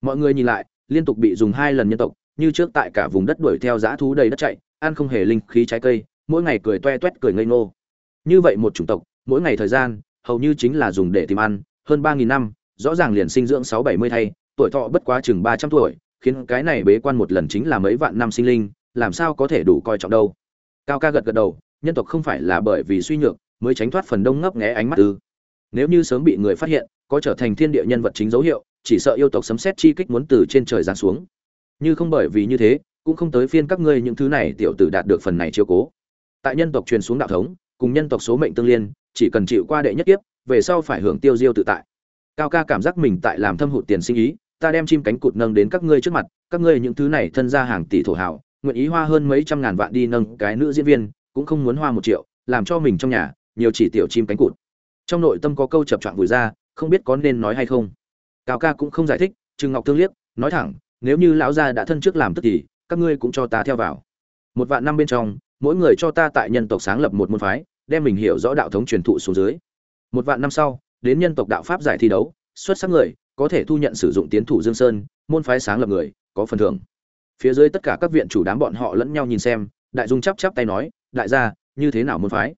Mọi người nhìn lại, liên tục bị dùng hai lần nhân tộc, như trước tại cả vùng đất đuổi theo dã thú đầy đất chạy, ăn không hề linh khí trái cây, mỗi ngày cười toe toét cười ngây ngô. Như vậy một chủng tộc mỗi ngày thời gian, hầu như chính là dùng để tìm ăn, hơn ba nghìn năm, rõ ràng liền sinh dưỡng sáu bảy mươi thay, tuổi thọ bất quá chừng ba trăm tuổi, khiến cái này bế quan một lần chính là mấy vạn năm sinh linh, làm sao có thể đủ coi trọng đâu. Cao ca gật gật đầu, nhân tộc không phải là bởi vì suy nhược mới tránh thoát phần đông ngấp nghé ánh mắt ư. Nếu như sớm bị người phát hiện, có trở thành thiên địa nhân vật chính dấu hiệu, chỉ sợ yêu tộc sấm xét chi kích muốn từ trên trời giáng xuống. Như không bởi vì như thế, cũng không tới phiên các ngươi những thứ này tiểu tử đạt được phần này chiếu cố. Tại nhân tộc truyền xuống đạo thống cùng nhân tộc số mệnh tương liên, chỉ cần chịu qua đệ nhất kiếp, về sau phải hưởng tiêu diêu tự tại. Cao ca cảm giác mình tại làm thâm hụt tiền sinh ý, ta đem chim cánh cụt nâng đến các ngươi trước mặt, các ngươi những thứ này thân ra hàng tỷ thổ hảo, nguyện ý hoa hơn mấy trăm ngàn vạn đi nâng cái nữ diễn viên, cũng không muốn hoa một triệu, làm cho mình trong nhà, nhiều chỉ tiểu chim cánh cụt. Trong nội tâm có câu chập choạng vùi ra, không biết có nên nói hay không. Cao ca cũng không giải thích, trừng ngọc thương liếc, nói thẳng, nếu như lão gia đã thân trước làm tức thì, các ngươi cũng cho ta theo vào. Một vạn năm bên trong mỗi người cho ta tại nhân tộc sáng lập một môn phái, đem mình hiểu rõ đạo thống truyền thụ xuống dưới. Một vạn năm sau, đến nhân tộc đạo pháp giải thi đấu, xuất sắc người, có thể thu nhận sử dụng tiến thủ dương sơn, môn phái sáng lập người, có phần thưởng. Phía dưới tất cả các viện chủ đám bọn họ lẫn nhau nhìn xem, đại dung chắp chắp tay nói, đại gia, như thế nào môn phái?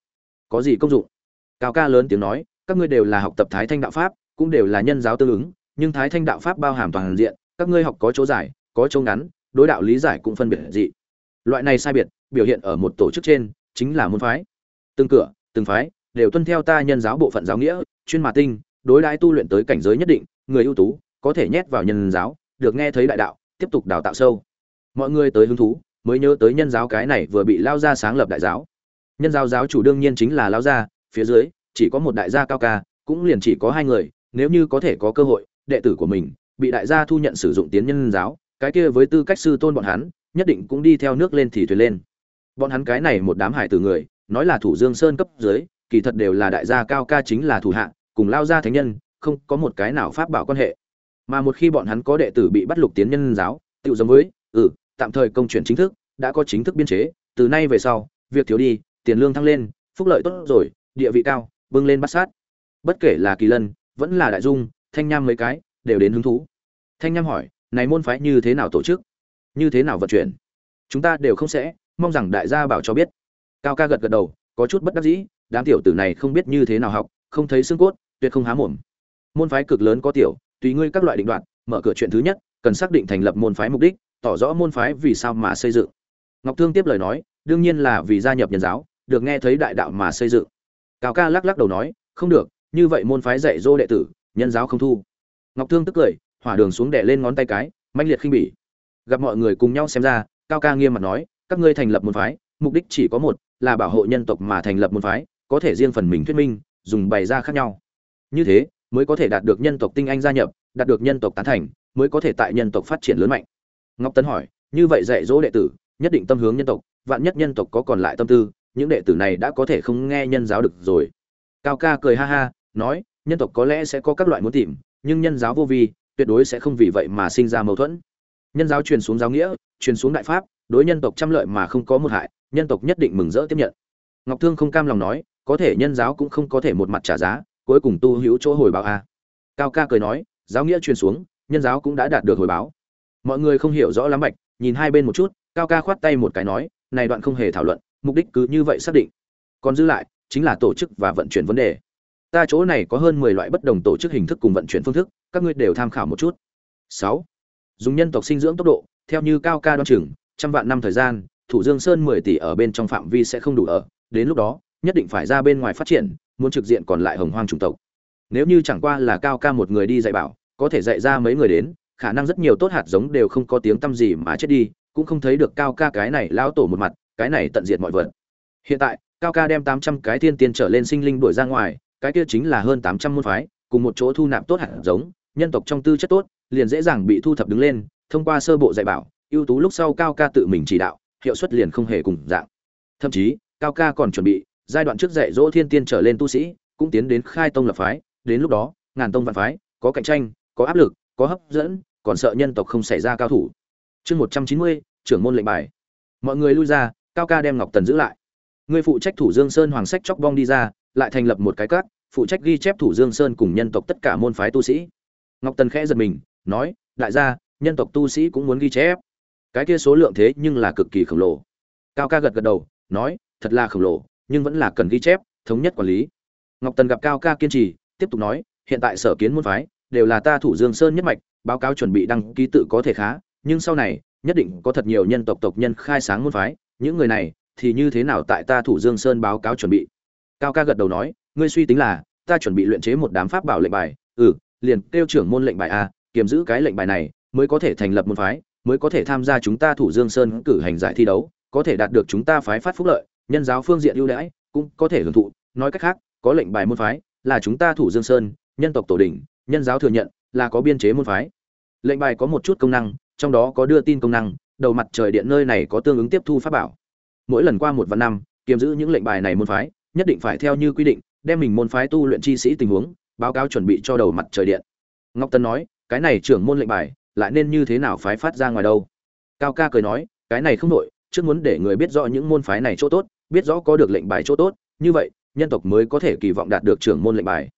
Có gì công dụng? Cao ca lớn tiếng nói, các ngươi đều là học tập thái thanh đạo pháp, cũng đều là nhân giáo tương ứng, nhưng thái thanh đạo pháp bao hàm toàn diện, các ngươi học có chỗ giải, có chỗ ngắn, đối đạo lý giải cũng phân biệt dị loại này sai biệt, biểu hiện ở một tổ chức trên, chính là môn phái. Từng cửa, từng phái, đều tuân theo ta nhân giáo bộ phận giáo nghĩa, chuyên mà tinh, đối đãi tu luyện tới cảnh giới nhất định, người ưu tú, có thể nhét vào nhân giáo, được nghe thấy đại đạo, tiếp tục đào tạo sâu. Mọi người tới hứng thú, mới nhớ tới nhân giáo cái này vừa bị lao ra sáng lập đại giáo. Nhân giáo giáo chủ đương nhiên chính là lao gia, phía dưới, chỉ có một đại gia cao ca, cũng liền chỉ có hai người, nếu như có thể có cơ hội, đệ tử của mình, bị đại gia thu nhận sử dụng tiến nhân giáo, cái kia với tư cách sư tôn bọn hắn nhất định cũng đi theo nước lên thì thuyền lên. Bọn hắn cái này một đám hải tử người, nói là thủ dương sơn cấp dưới, kỳ thật đều là đại gia cao ca chính là thủ hạ, cùng lao gia thánh nhân, không có một cái nào pháp bảo quan hệ. Mà một khi bọn hắn có đệ tử bị bắt lục tiến nhân giáo tự giống với ừ tạm thời công chuyển chính thức, đã có chính thức biên chế, từ nay về sau, việc thiếu đi, tiền lương thăng lên, phúc lợi tốt rồi, địa vị cao, bưng lên bắt sát. Bất kể là kỳ lân, vẫn là đại dung, thanh nham mấy cái, đều đến hứng thú. Thanh nham hỏi, này môn phái như thế nào tổ chức? Như thế nào vận chuyển? Chúng ta đều không sẽ, mong rằng đại gia bảo cho biết. Cao ca gật gật đầu, có chút bất đắc dĩ, đám tiểu tử này không biết như thế nào học, không thấy xương cốt, tuyệt không há mồm. Môn phái cực lớn có tiểu, tùy ngươi các loại định đoạn mở cửa chuyện thứ nhất, cần xác định thành lập môn phái mục đích, tỏ rõ môn phái vì sao mà xây dựng. Ngọc thương tiếp lời nói, đương nhiên là vì gia nhập nhân giáo, được nghe thấy đại đạo mà xây dựng. Cao ca lắc lắc đầu nói, không được, như vậy môn phái dạy dỗ đệ tử nhân giáo không thu. Ngọc thương tức cười, hỏa đường xuống đè lên ngón tay cái manh liệt khinh bỉ gặp mọi người cùng nhau xem ra, cao ca nghiêm mặt nói, các ngươi thành lập môn phái, mục đích chỉ có một, là bảo hộ nhân tộc mà thành lập môn phái, có thể riêng phần mình thuyết minh, dùng bày ra khác nhau. Như thế, mới có thể đạt được nhân tộc tinh anh gia nhập, đạt được nhân tộc tán thành, mới có thể tại nhân tộc phát triển lớn mạnh. Ngọc tấn hỏi, như vậy dạy dỗ đệ tử, nhất định tâm hướng nhân tộc, vạn nhất nhân tộc có còn lại tâm tư, những đệ tử này đã có thể không nghe nhân giáo được rồi. Cao ca cười ha ha, nói, nhân tộc có lẽ sẽ có các loại muốn tìm, nhưng nhân giáo vô vi, tuyệt đối sẽ không vì vậy mà sinh ra mâu thuẫn nhân giáo truyền xuống giáo nghĩa, truyền xuống đại pháp, đối nhân tộc trăm lợi mà không có một hại, nhân tộc nhất định mừng rỡ tiếp nhận. Ngọc thương không cam lòng nói, có thể nhân giáo cũng không có thể một mặt trả giá, cuối cùng tu hữu chỗ hồi báo a. Cao ca cười nói, giáo nghĩa truyền xuống, nhân giáo cũng đã đạt được hồi báo. Mọi người không hiểu rõ lắm bạch, nhìn hai bên một chút, cao ca khoát tay một cái nói, này đoạn không hề thảo luận, mục đích cứ như vậy xác định. Còn giữ lại, chính là tổ chức và vận chuyển vấn đề. Ta chỗ này có hơn mười loại bất đồng tổ chức hình thức cùng vận chuyển phương thức, các ngươi đều tham khảo một chút. Sáu dùng nhân tộc sinh dưỡng tốc độ, theo như cao ca đoan chừng, trăm vạn năm thời gian, thủ dương sơn mười tỷ ở bên trong phạm vi sẽ không đủ ở, đến lúc đó, nhất định phải ra bên ngoài phát triển, muốn trực diện còn lại hồng hoang chủng tộc. Nếu như chẳng qua là cao ca một người đi dạy bảo, có thể dạy ra mấy người đến, khả năng rất nhiều tốt hạt giống đều không có tiếng tăm gì mà chết đi, cũng không thấy được cao ca cái này lão tổ một mặt, cái này tận diệt mọi vật. Hiện tại, cao ca đem tám trăm cái thiên tiên trở lên sinh linh đuổi ra ngoài, cái kia chính là hơn tám trăm môn phái, cùng một chỗ thu nạp tốt hạt giống, nhân tộc trong tư chất tốt liền dễ dàng bị thu thập đứng lên, thông qua sơ bộ dạy bảo, ưu tú lúc sau cao ca tự mình chỉ đạo, hiệu suất liền không hề cùng dạng. Thậm chí, cao ca còn chuẩn bị, giai đoạn trước dạy dỗ thiên tiên trở lên tu sĩ, cũng tiến đến khai tông lập phái, đến lúc đó, ngàn tông vạn phái, có cạnh tranh, có áp lực, có hấp dẫn, còn sợ nhân tộc không xảy ra cao thủ. Chương một trăm chín mươi, trưởng môn lệnh bài. Mọi người lui ra, cao ca đem ngọc tần giữ lại. Người phụ trách thủ dương sơn hoàng sách chóc bong đi ra, lại thành lập một cái cát phụ trách ghi chép thủ dương sơn cùng nhân tộc tất cả môn phái tu sĩ. Ngọc tần khẽ giật mình nói, đại gia, nhân tộc tu sĩ cũng muốn ghi chép. Cái kia số lượng thế nhưng là cực kỳ khổng lồ. Cao ca gật gật đầu, nói, thật là khổng lồ, nhưng vẫn là cần ghi chép, thống nhất quản lý. Ngọc tần gặp cao ca kiên trì, tiếp tục nói, hiện tại sở kiến môn phái đều là ta thủ dương sơn nhất mạch, báo cáo chuẩn bị đăng ký tự có thể khá, nhưng sau này nhất định có thật nhiều nhân tộc tộc nhân khai sáng môn phái, những người này thì như thế nào tại ta thủ dương sơn báo cáo chuẩn bị? Cao ca gật đầu nói, ngươi suy tính là, ta chuẩn bị luyện chế một đám pháp bảo lệnh bài ừ liền kêu trưởng môn lệnh bài a kiềm giữ cái lệnh bài này mới có thể thành lập môn phái, mới có thể tham gia chúng ta thủ dương sơn cử hành giải thi đấu, có thể đạt được chúng ta phái phát phúc lợi, nhân giáo phương diện ưu đãi cũng có thể hưởng thụ. Nói cách khác, có lệnh bài môn phái là chúng ta thủ dương sơn, nhân tộc tổ đình nhân giáo thừa nhận, là có biên chế môn phái. Lệnh bài có một chút công năng, trong đó có đưa tin công năng, đầu mặt trời điện nơi này có tương ứng tiếp thu pháp bảo. Mỗi lần qua một vạn năm, kiềm giữ những lệnh bài này môn phái, nhất định phải theo như quy định, đem mình môn phái tu luyện chi sĩ tình huống, báo cáo chuẩn bị cho đầu mặt trời điện. Ngọc tân nói cái này trưởng môn lệnh bài lại nên như thế nào phái phát ra ngoài đâu? Cao ca cười nói, cái này không đội trước muốn để người biết rõ những môn phái này chỗ tốt, biết rõ có được lệnh bài chỗ tốt, như vậy, nhân tộc mới có thể kỳ vọng đạt được trưởng môn lệnh bài.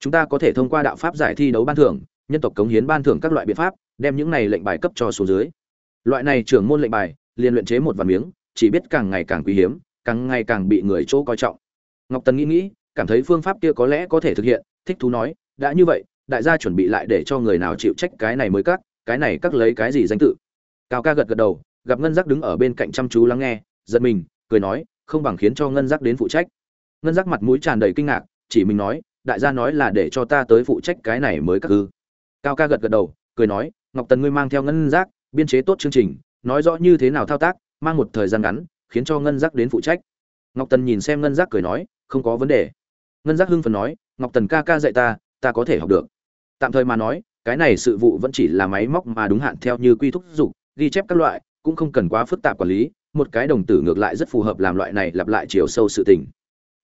Chúng ta có thể thông qua đạo pháp giải thi đấu ban thưởng, nhân tộc cống hiến ban thưởng các loại biện pháp, đem những này lệnh bài cấp cho số dưới. Loại này trưởng môn lệnh bài, liền luyện chế một vài miếng, chỉ biết càng ngày càng quý hiếm, càng ngày càng bị người chỗ coi trọng. Ngọc tần nghĩ nghĩ, cảm thấy phương pháp kia có lẽ có thể thực hiện, thích thú nói, đã như vậy đại gia chuẩn bị lại để cho người nào chịu trách cái này mới cắt, cái này cắt lấy cái gì danh tự. Cao ca gật gật đầu, gặp ngân giác đứng ở bên cạnh chăm chú lắng nghe, giật mình, cười nói, không bằng khiến cho ngân giác đến phụ trách. Ngân giác mặt mũi tràn đầy kinh ngạc, chỉ mình nói, đại gia nói là để cho ta tới phụ trách cái này mới cắt ư. Cao ca gật gật đầu, cười nói, ngọc tần ngươi mang theo ngân giác, biên chế tốt chương trình, nói rõ như thế nào thao tác, mang một thời gian ngắn, khiến cho ngân giác đến phụ trách. Ngọc tần nhìn xem ngân giác cười nói, không có vấn đề. Ngân giác hưng phần nói, ngọc tần ca ca dạy ta ta có thể học được tạm thời mà nói, cái này sự vụ vẫn chỉ là máy móc mà đúng hạn theo như quy thúc dục, ghi chép các loại, cũng không cần quá phức tạp quản lý, một cái đồng tử ngược lại rất phù hợp làm loại này lặp lại chiều sâu sự tình.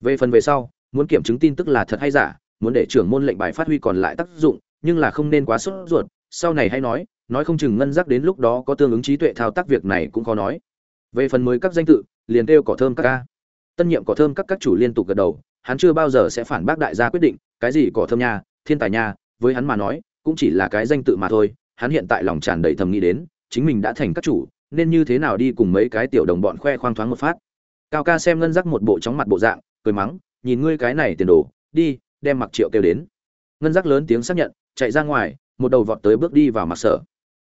Về phần về sau, muốn kiểm chứng tin tức là thật hay giả, muốn để trưởng môn lệnh bài phát huy còn lại tác dụng, nhưng là không nên quá sốt ruột, sau này hay nói nói không chừng ngân giác đến lúc đó có tương ứng trí tuệ thao tác việc này cũng khó nói. Về phần mới các danh tự, liền kêu cỏ thơm các ca. Tân nhiệm cỏ thơm các các chủ liên tục gật đầu, hắn chưa bao giờ sẽ phản bác đại gia quyết định, cái gì cỏ thơm nha, thiên tài nha với hắn mà nói, cũng chỉ là cái danh tự mà thôi, hắn hiện tại lòng tràn đầy thầm nghĩ đến, chính mình đã thành các chủ, nên như thế nào đi cùng mấy cái tiểu đồng bọn khoe khoang thoáng một phát. Cao ca xem ngân giác một bộ chóng mặt bộ dạng, cười mắng, nhìn ngươi cái này tiền đồ, đi, đem mặc triệu kêu đến. Ngân giác lớn tiếng xác nhận, chạy ra ngoài, một đầu vọt tới bước đi vào mặc sở.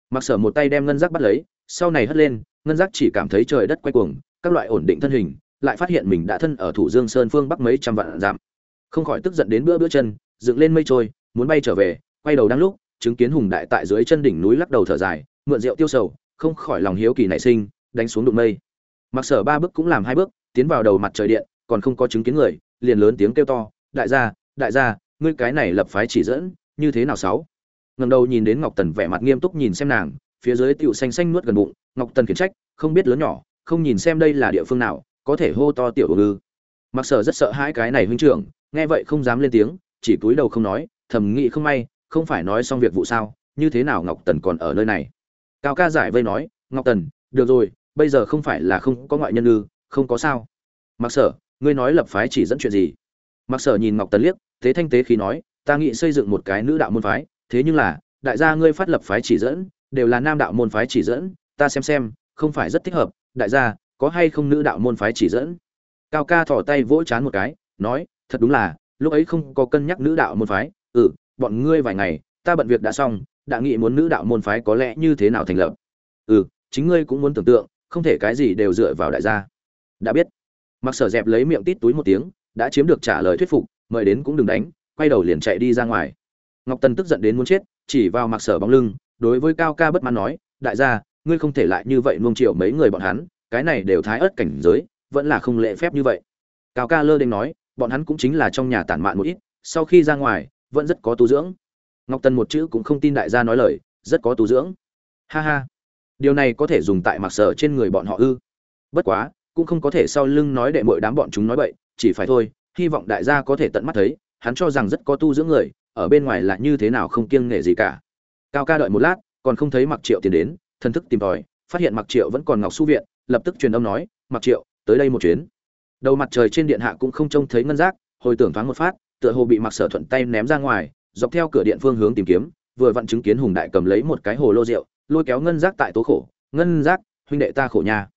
Mặc sở một tay đem ngân giác bắt lấy, sau này hất lên, ngân giác chỉ cảm thấy trời đất quay cuồng, các loại ổn định thân hình, lại phát hiện mình đã thân ở thủ dương sơn phương bắc mấy trăm vạn dặm. Không khỏi tức giận đến bữa bữa chân, dựng lên mây trôi muốn bay trở về, quay đầu đang lúc, chứng kiến hùng đại tại dưới chân đỉnh núi lắc đầu thở dài, mượn rượu tiêu sầu, không khỏi lòng hiếu kỳ nảy sinh, đánh xuống đụng mây. Mặc sở ba bước cũng làm hai bước, tiến vào đầu mặt trời điện, còn không có chứng kiến người, liền lớn tiếng kêu to, đại gia đại gia, ngươi cái này lập phái chỉ dẫn, như thế nào sáu? Ngầm đầu nhìn đến ngọc tần vẻ mặt nghiêm túc nhìn xem nàng, phía dưới tựu xanh xanh nuốt gần bụng, ngọc tần khiển trách, không biết lớn nhỏ, không nhìn xem đây là địa phương nào, có thể hô to tiểu ư? Mặc sở rất sợ hãi cái này huynh trưởng, nghe vậy không dám lên tiếng, chỉ cúi đầu không nói thầm nghĩ không may, không phải nói xong việc vụ sao, như thế nào ngọc tần còn ở nơi này? Cao ca giải vây nói, ngọc tần, được rồi, bây giờ không phải là không có ngoại nhân ư, không có sao. Mặc sở, ngươi nói lập phái chỉ dẫn chuyện gì? Mặc sở nhìn ngọc tần liếc, thế thanh tế khí nói, ta nghĩ xây dựng một cái nữ đạo môn phái, thế nhưng là, đại gia ngươi phát lập phái chỉ dẫn, đều là nam đạo môn phái chỉ dẫn, ta xem xem, không phải rất thích hợp, đại gia, có hay không nữ đạo môn phái chỉ dẫn? Cao ca thỏ tay vỗ chán một cái, nói, thật đúng là, lúc ấy không có cân nhắc nữ đạo môn phái ừ bọn ngươi vài ngày, ta bận việc đã xong, đã nghĩ muốn nữ đạo môn phái có lẽ như thế nào thành lập. Ừ chính ngươi cũng muốn tưởng tượng, không thể cái gì đều dựa vào đại gia. Đã biết. Mặc sở dẹp lấy miệng tít túi một tiếng, đã chiếm được trả lời thuyết phục, mời đến cũng đừng đánh, quay đầu liền chạy đi ra ngoài. Ngọc tần tức giận đến muốn chết, chỉ vào mặc sở bóng lưng, đối với cao ca bất mãn nói, đại gia, ngươi không thể lại như vậy nuông chiều mấy người bọn hắn, cái này đều thái ớt cảnh giới, vẫn là không lễ phép như vậy. Cao ca lơ đênh nói, bọn hắn cũng chính là trong nhà tản mạn một ít, sau khi ra ngoài vẫn rất có tu dưỡng. Ngọc tần một chữ cũng không tin đại gia nói lời, rất có tu dưỡng. Ha ha. Điều này có thể dùng tại mặc sở trên người bọn họ ư? Bất quá, cũng không có thể sau lưng nói đệ mọi đám bọn chúng nói bậy, chỉ phải thôi, hy vọng đại gia có thể tận mắt thấy, hắn cho rằng rất có tu dưỡng người, ở bên ngoài là như thế nào không kiêng nể gì cả. Cao ca đợi một lát, còn không thấy mặc triệu tiền đến thân thức tìm tòi, phát hiện mặc triệu vẫn còn ngọc su viện, lập tức truyền âm nói mặc triệu, tới đây một chuyến. Đầu mặt trời trên điện hạ cũng không trông thấy ngân giác, hồi tưởng thoáng một phát tựa hồ bị mặc sở thuận tay ném ra ngoài, dọc theo cửa điện phương hướng tìm kiếm, vừa vặn chứng kiến hùng đại cầm lấy một cái hồ lô rượu, lôi kéo ngân giác tại tố khổ, ngân giác, huynh đệ ta khổ nha.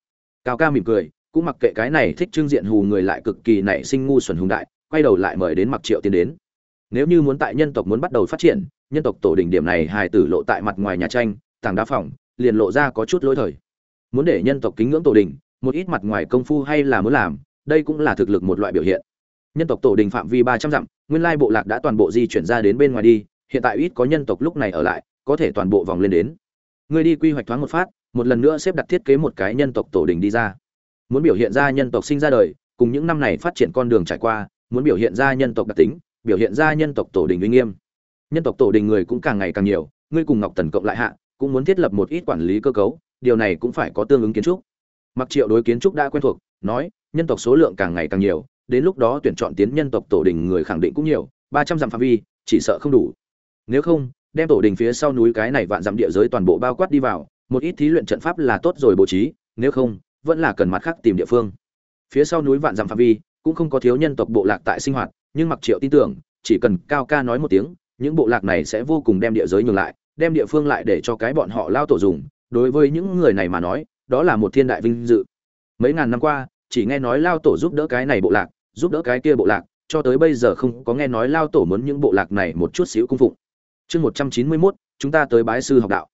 Cao ca mỉm cười, cũng mặc kệ cái này thích trưng diện hù người lại cực kỳ nảy sinh ngu xuẩn hùng đại, quay đầu lại mời đến mặc triệu tiến đến. Nếu như muốn tại nhân tộc muốn bắt đầu phát triển, nhân tộc tổ đỉnh điểm này hài tử lộ tại mặt ngoài nhà tranh, tảng đá phòng liền lộ ra có chút lỗi thời. Muốn để nhân tộc kính ngưỡng tổ đình một ít mặt ngoài công phu hay là muốn làm, đây cũng là thực lực một loại biểu hiện nhân tộc tổ đình phạm vi ba trăm dặm, nguyên lai bộ lạc đã toàn bộ di chuyển ra đến bên ngoài đi, hiện tại ít có nhân tộc lúc này ở lại, có thể toàn bộ vòng lên đến. Người đi quy hoạch thoáng một phát, một lần nữa xếp đặt thiết kế một cái nhân tộc tổ đình đi ra. Muốn biểu hiện ra nhân tộc sinh ra đời, cùng những năm này phát triển con đường trải qua, muốn biểu hiện ra nhân tộc đặc tính, biểu hiện ra nhân tộc tổ đình uy nghiêm. Nhân tộc tổ đình người cũng càng ngày càng nhiều, ngươi cùng ngọc tần cộng lại hạ, cũng muốn thiết lập một ít quản lý cơ cấu, điều này cũng phải có tương ứng kiến trúc. Mặc triệu đối kiến trúc đã quen thuộc, nói, nhân tộc số lượng càng ngày càng nhiều đến lúc đó tuyển chọn tiến nhân tộc tổ đình người khẳng định cũng nhiều, ba trăm dặm phạm vi, chỉ sợ không đủ. Nếu không, đem tổ đình phía sau núi cái này vạn dặm địa giới toàn bộ bao quát đi vào, một ít thí luyện trận pháp là tốt rồi bố trí, nếu không, vẫn là cần mặt khác tìm địa phương. Phía sau núi vạn dặm phạm vi, cũng không có thiếu nhân tộc bộ lạc tại sinh hoạt, nhưng mặc triệu tin tưởng, chỉ cần cao ca nói một tiếng, những bộ lạc này sẽ vô cùng đem địa giới nhường lại, đem địa phương lại để cho cái bọn họ lao tổ dùng. Đối với những người này mà nói, đó là một thiên đại vinh dự. Mấy ngàn năm qua, chỉ nghe nói lao tổ giúp đỡ cái này bộ lạc giúp đỡ cái kia bộ lạc, cho tới bây giờ không có nghe nói lao tổ muốn những bộ lạc này một chút xíu cung phụng. Chương một trăm chín mươi mốt, chúng ta tới bái sư học đạo.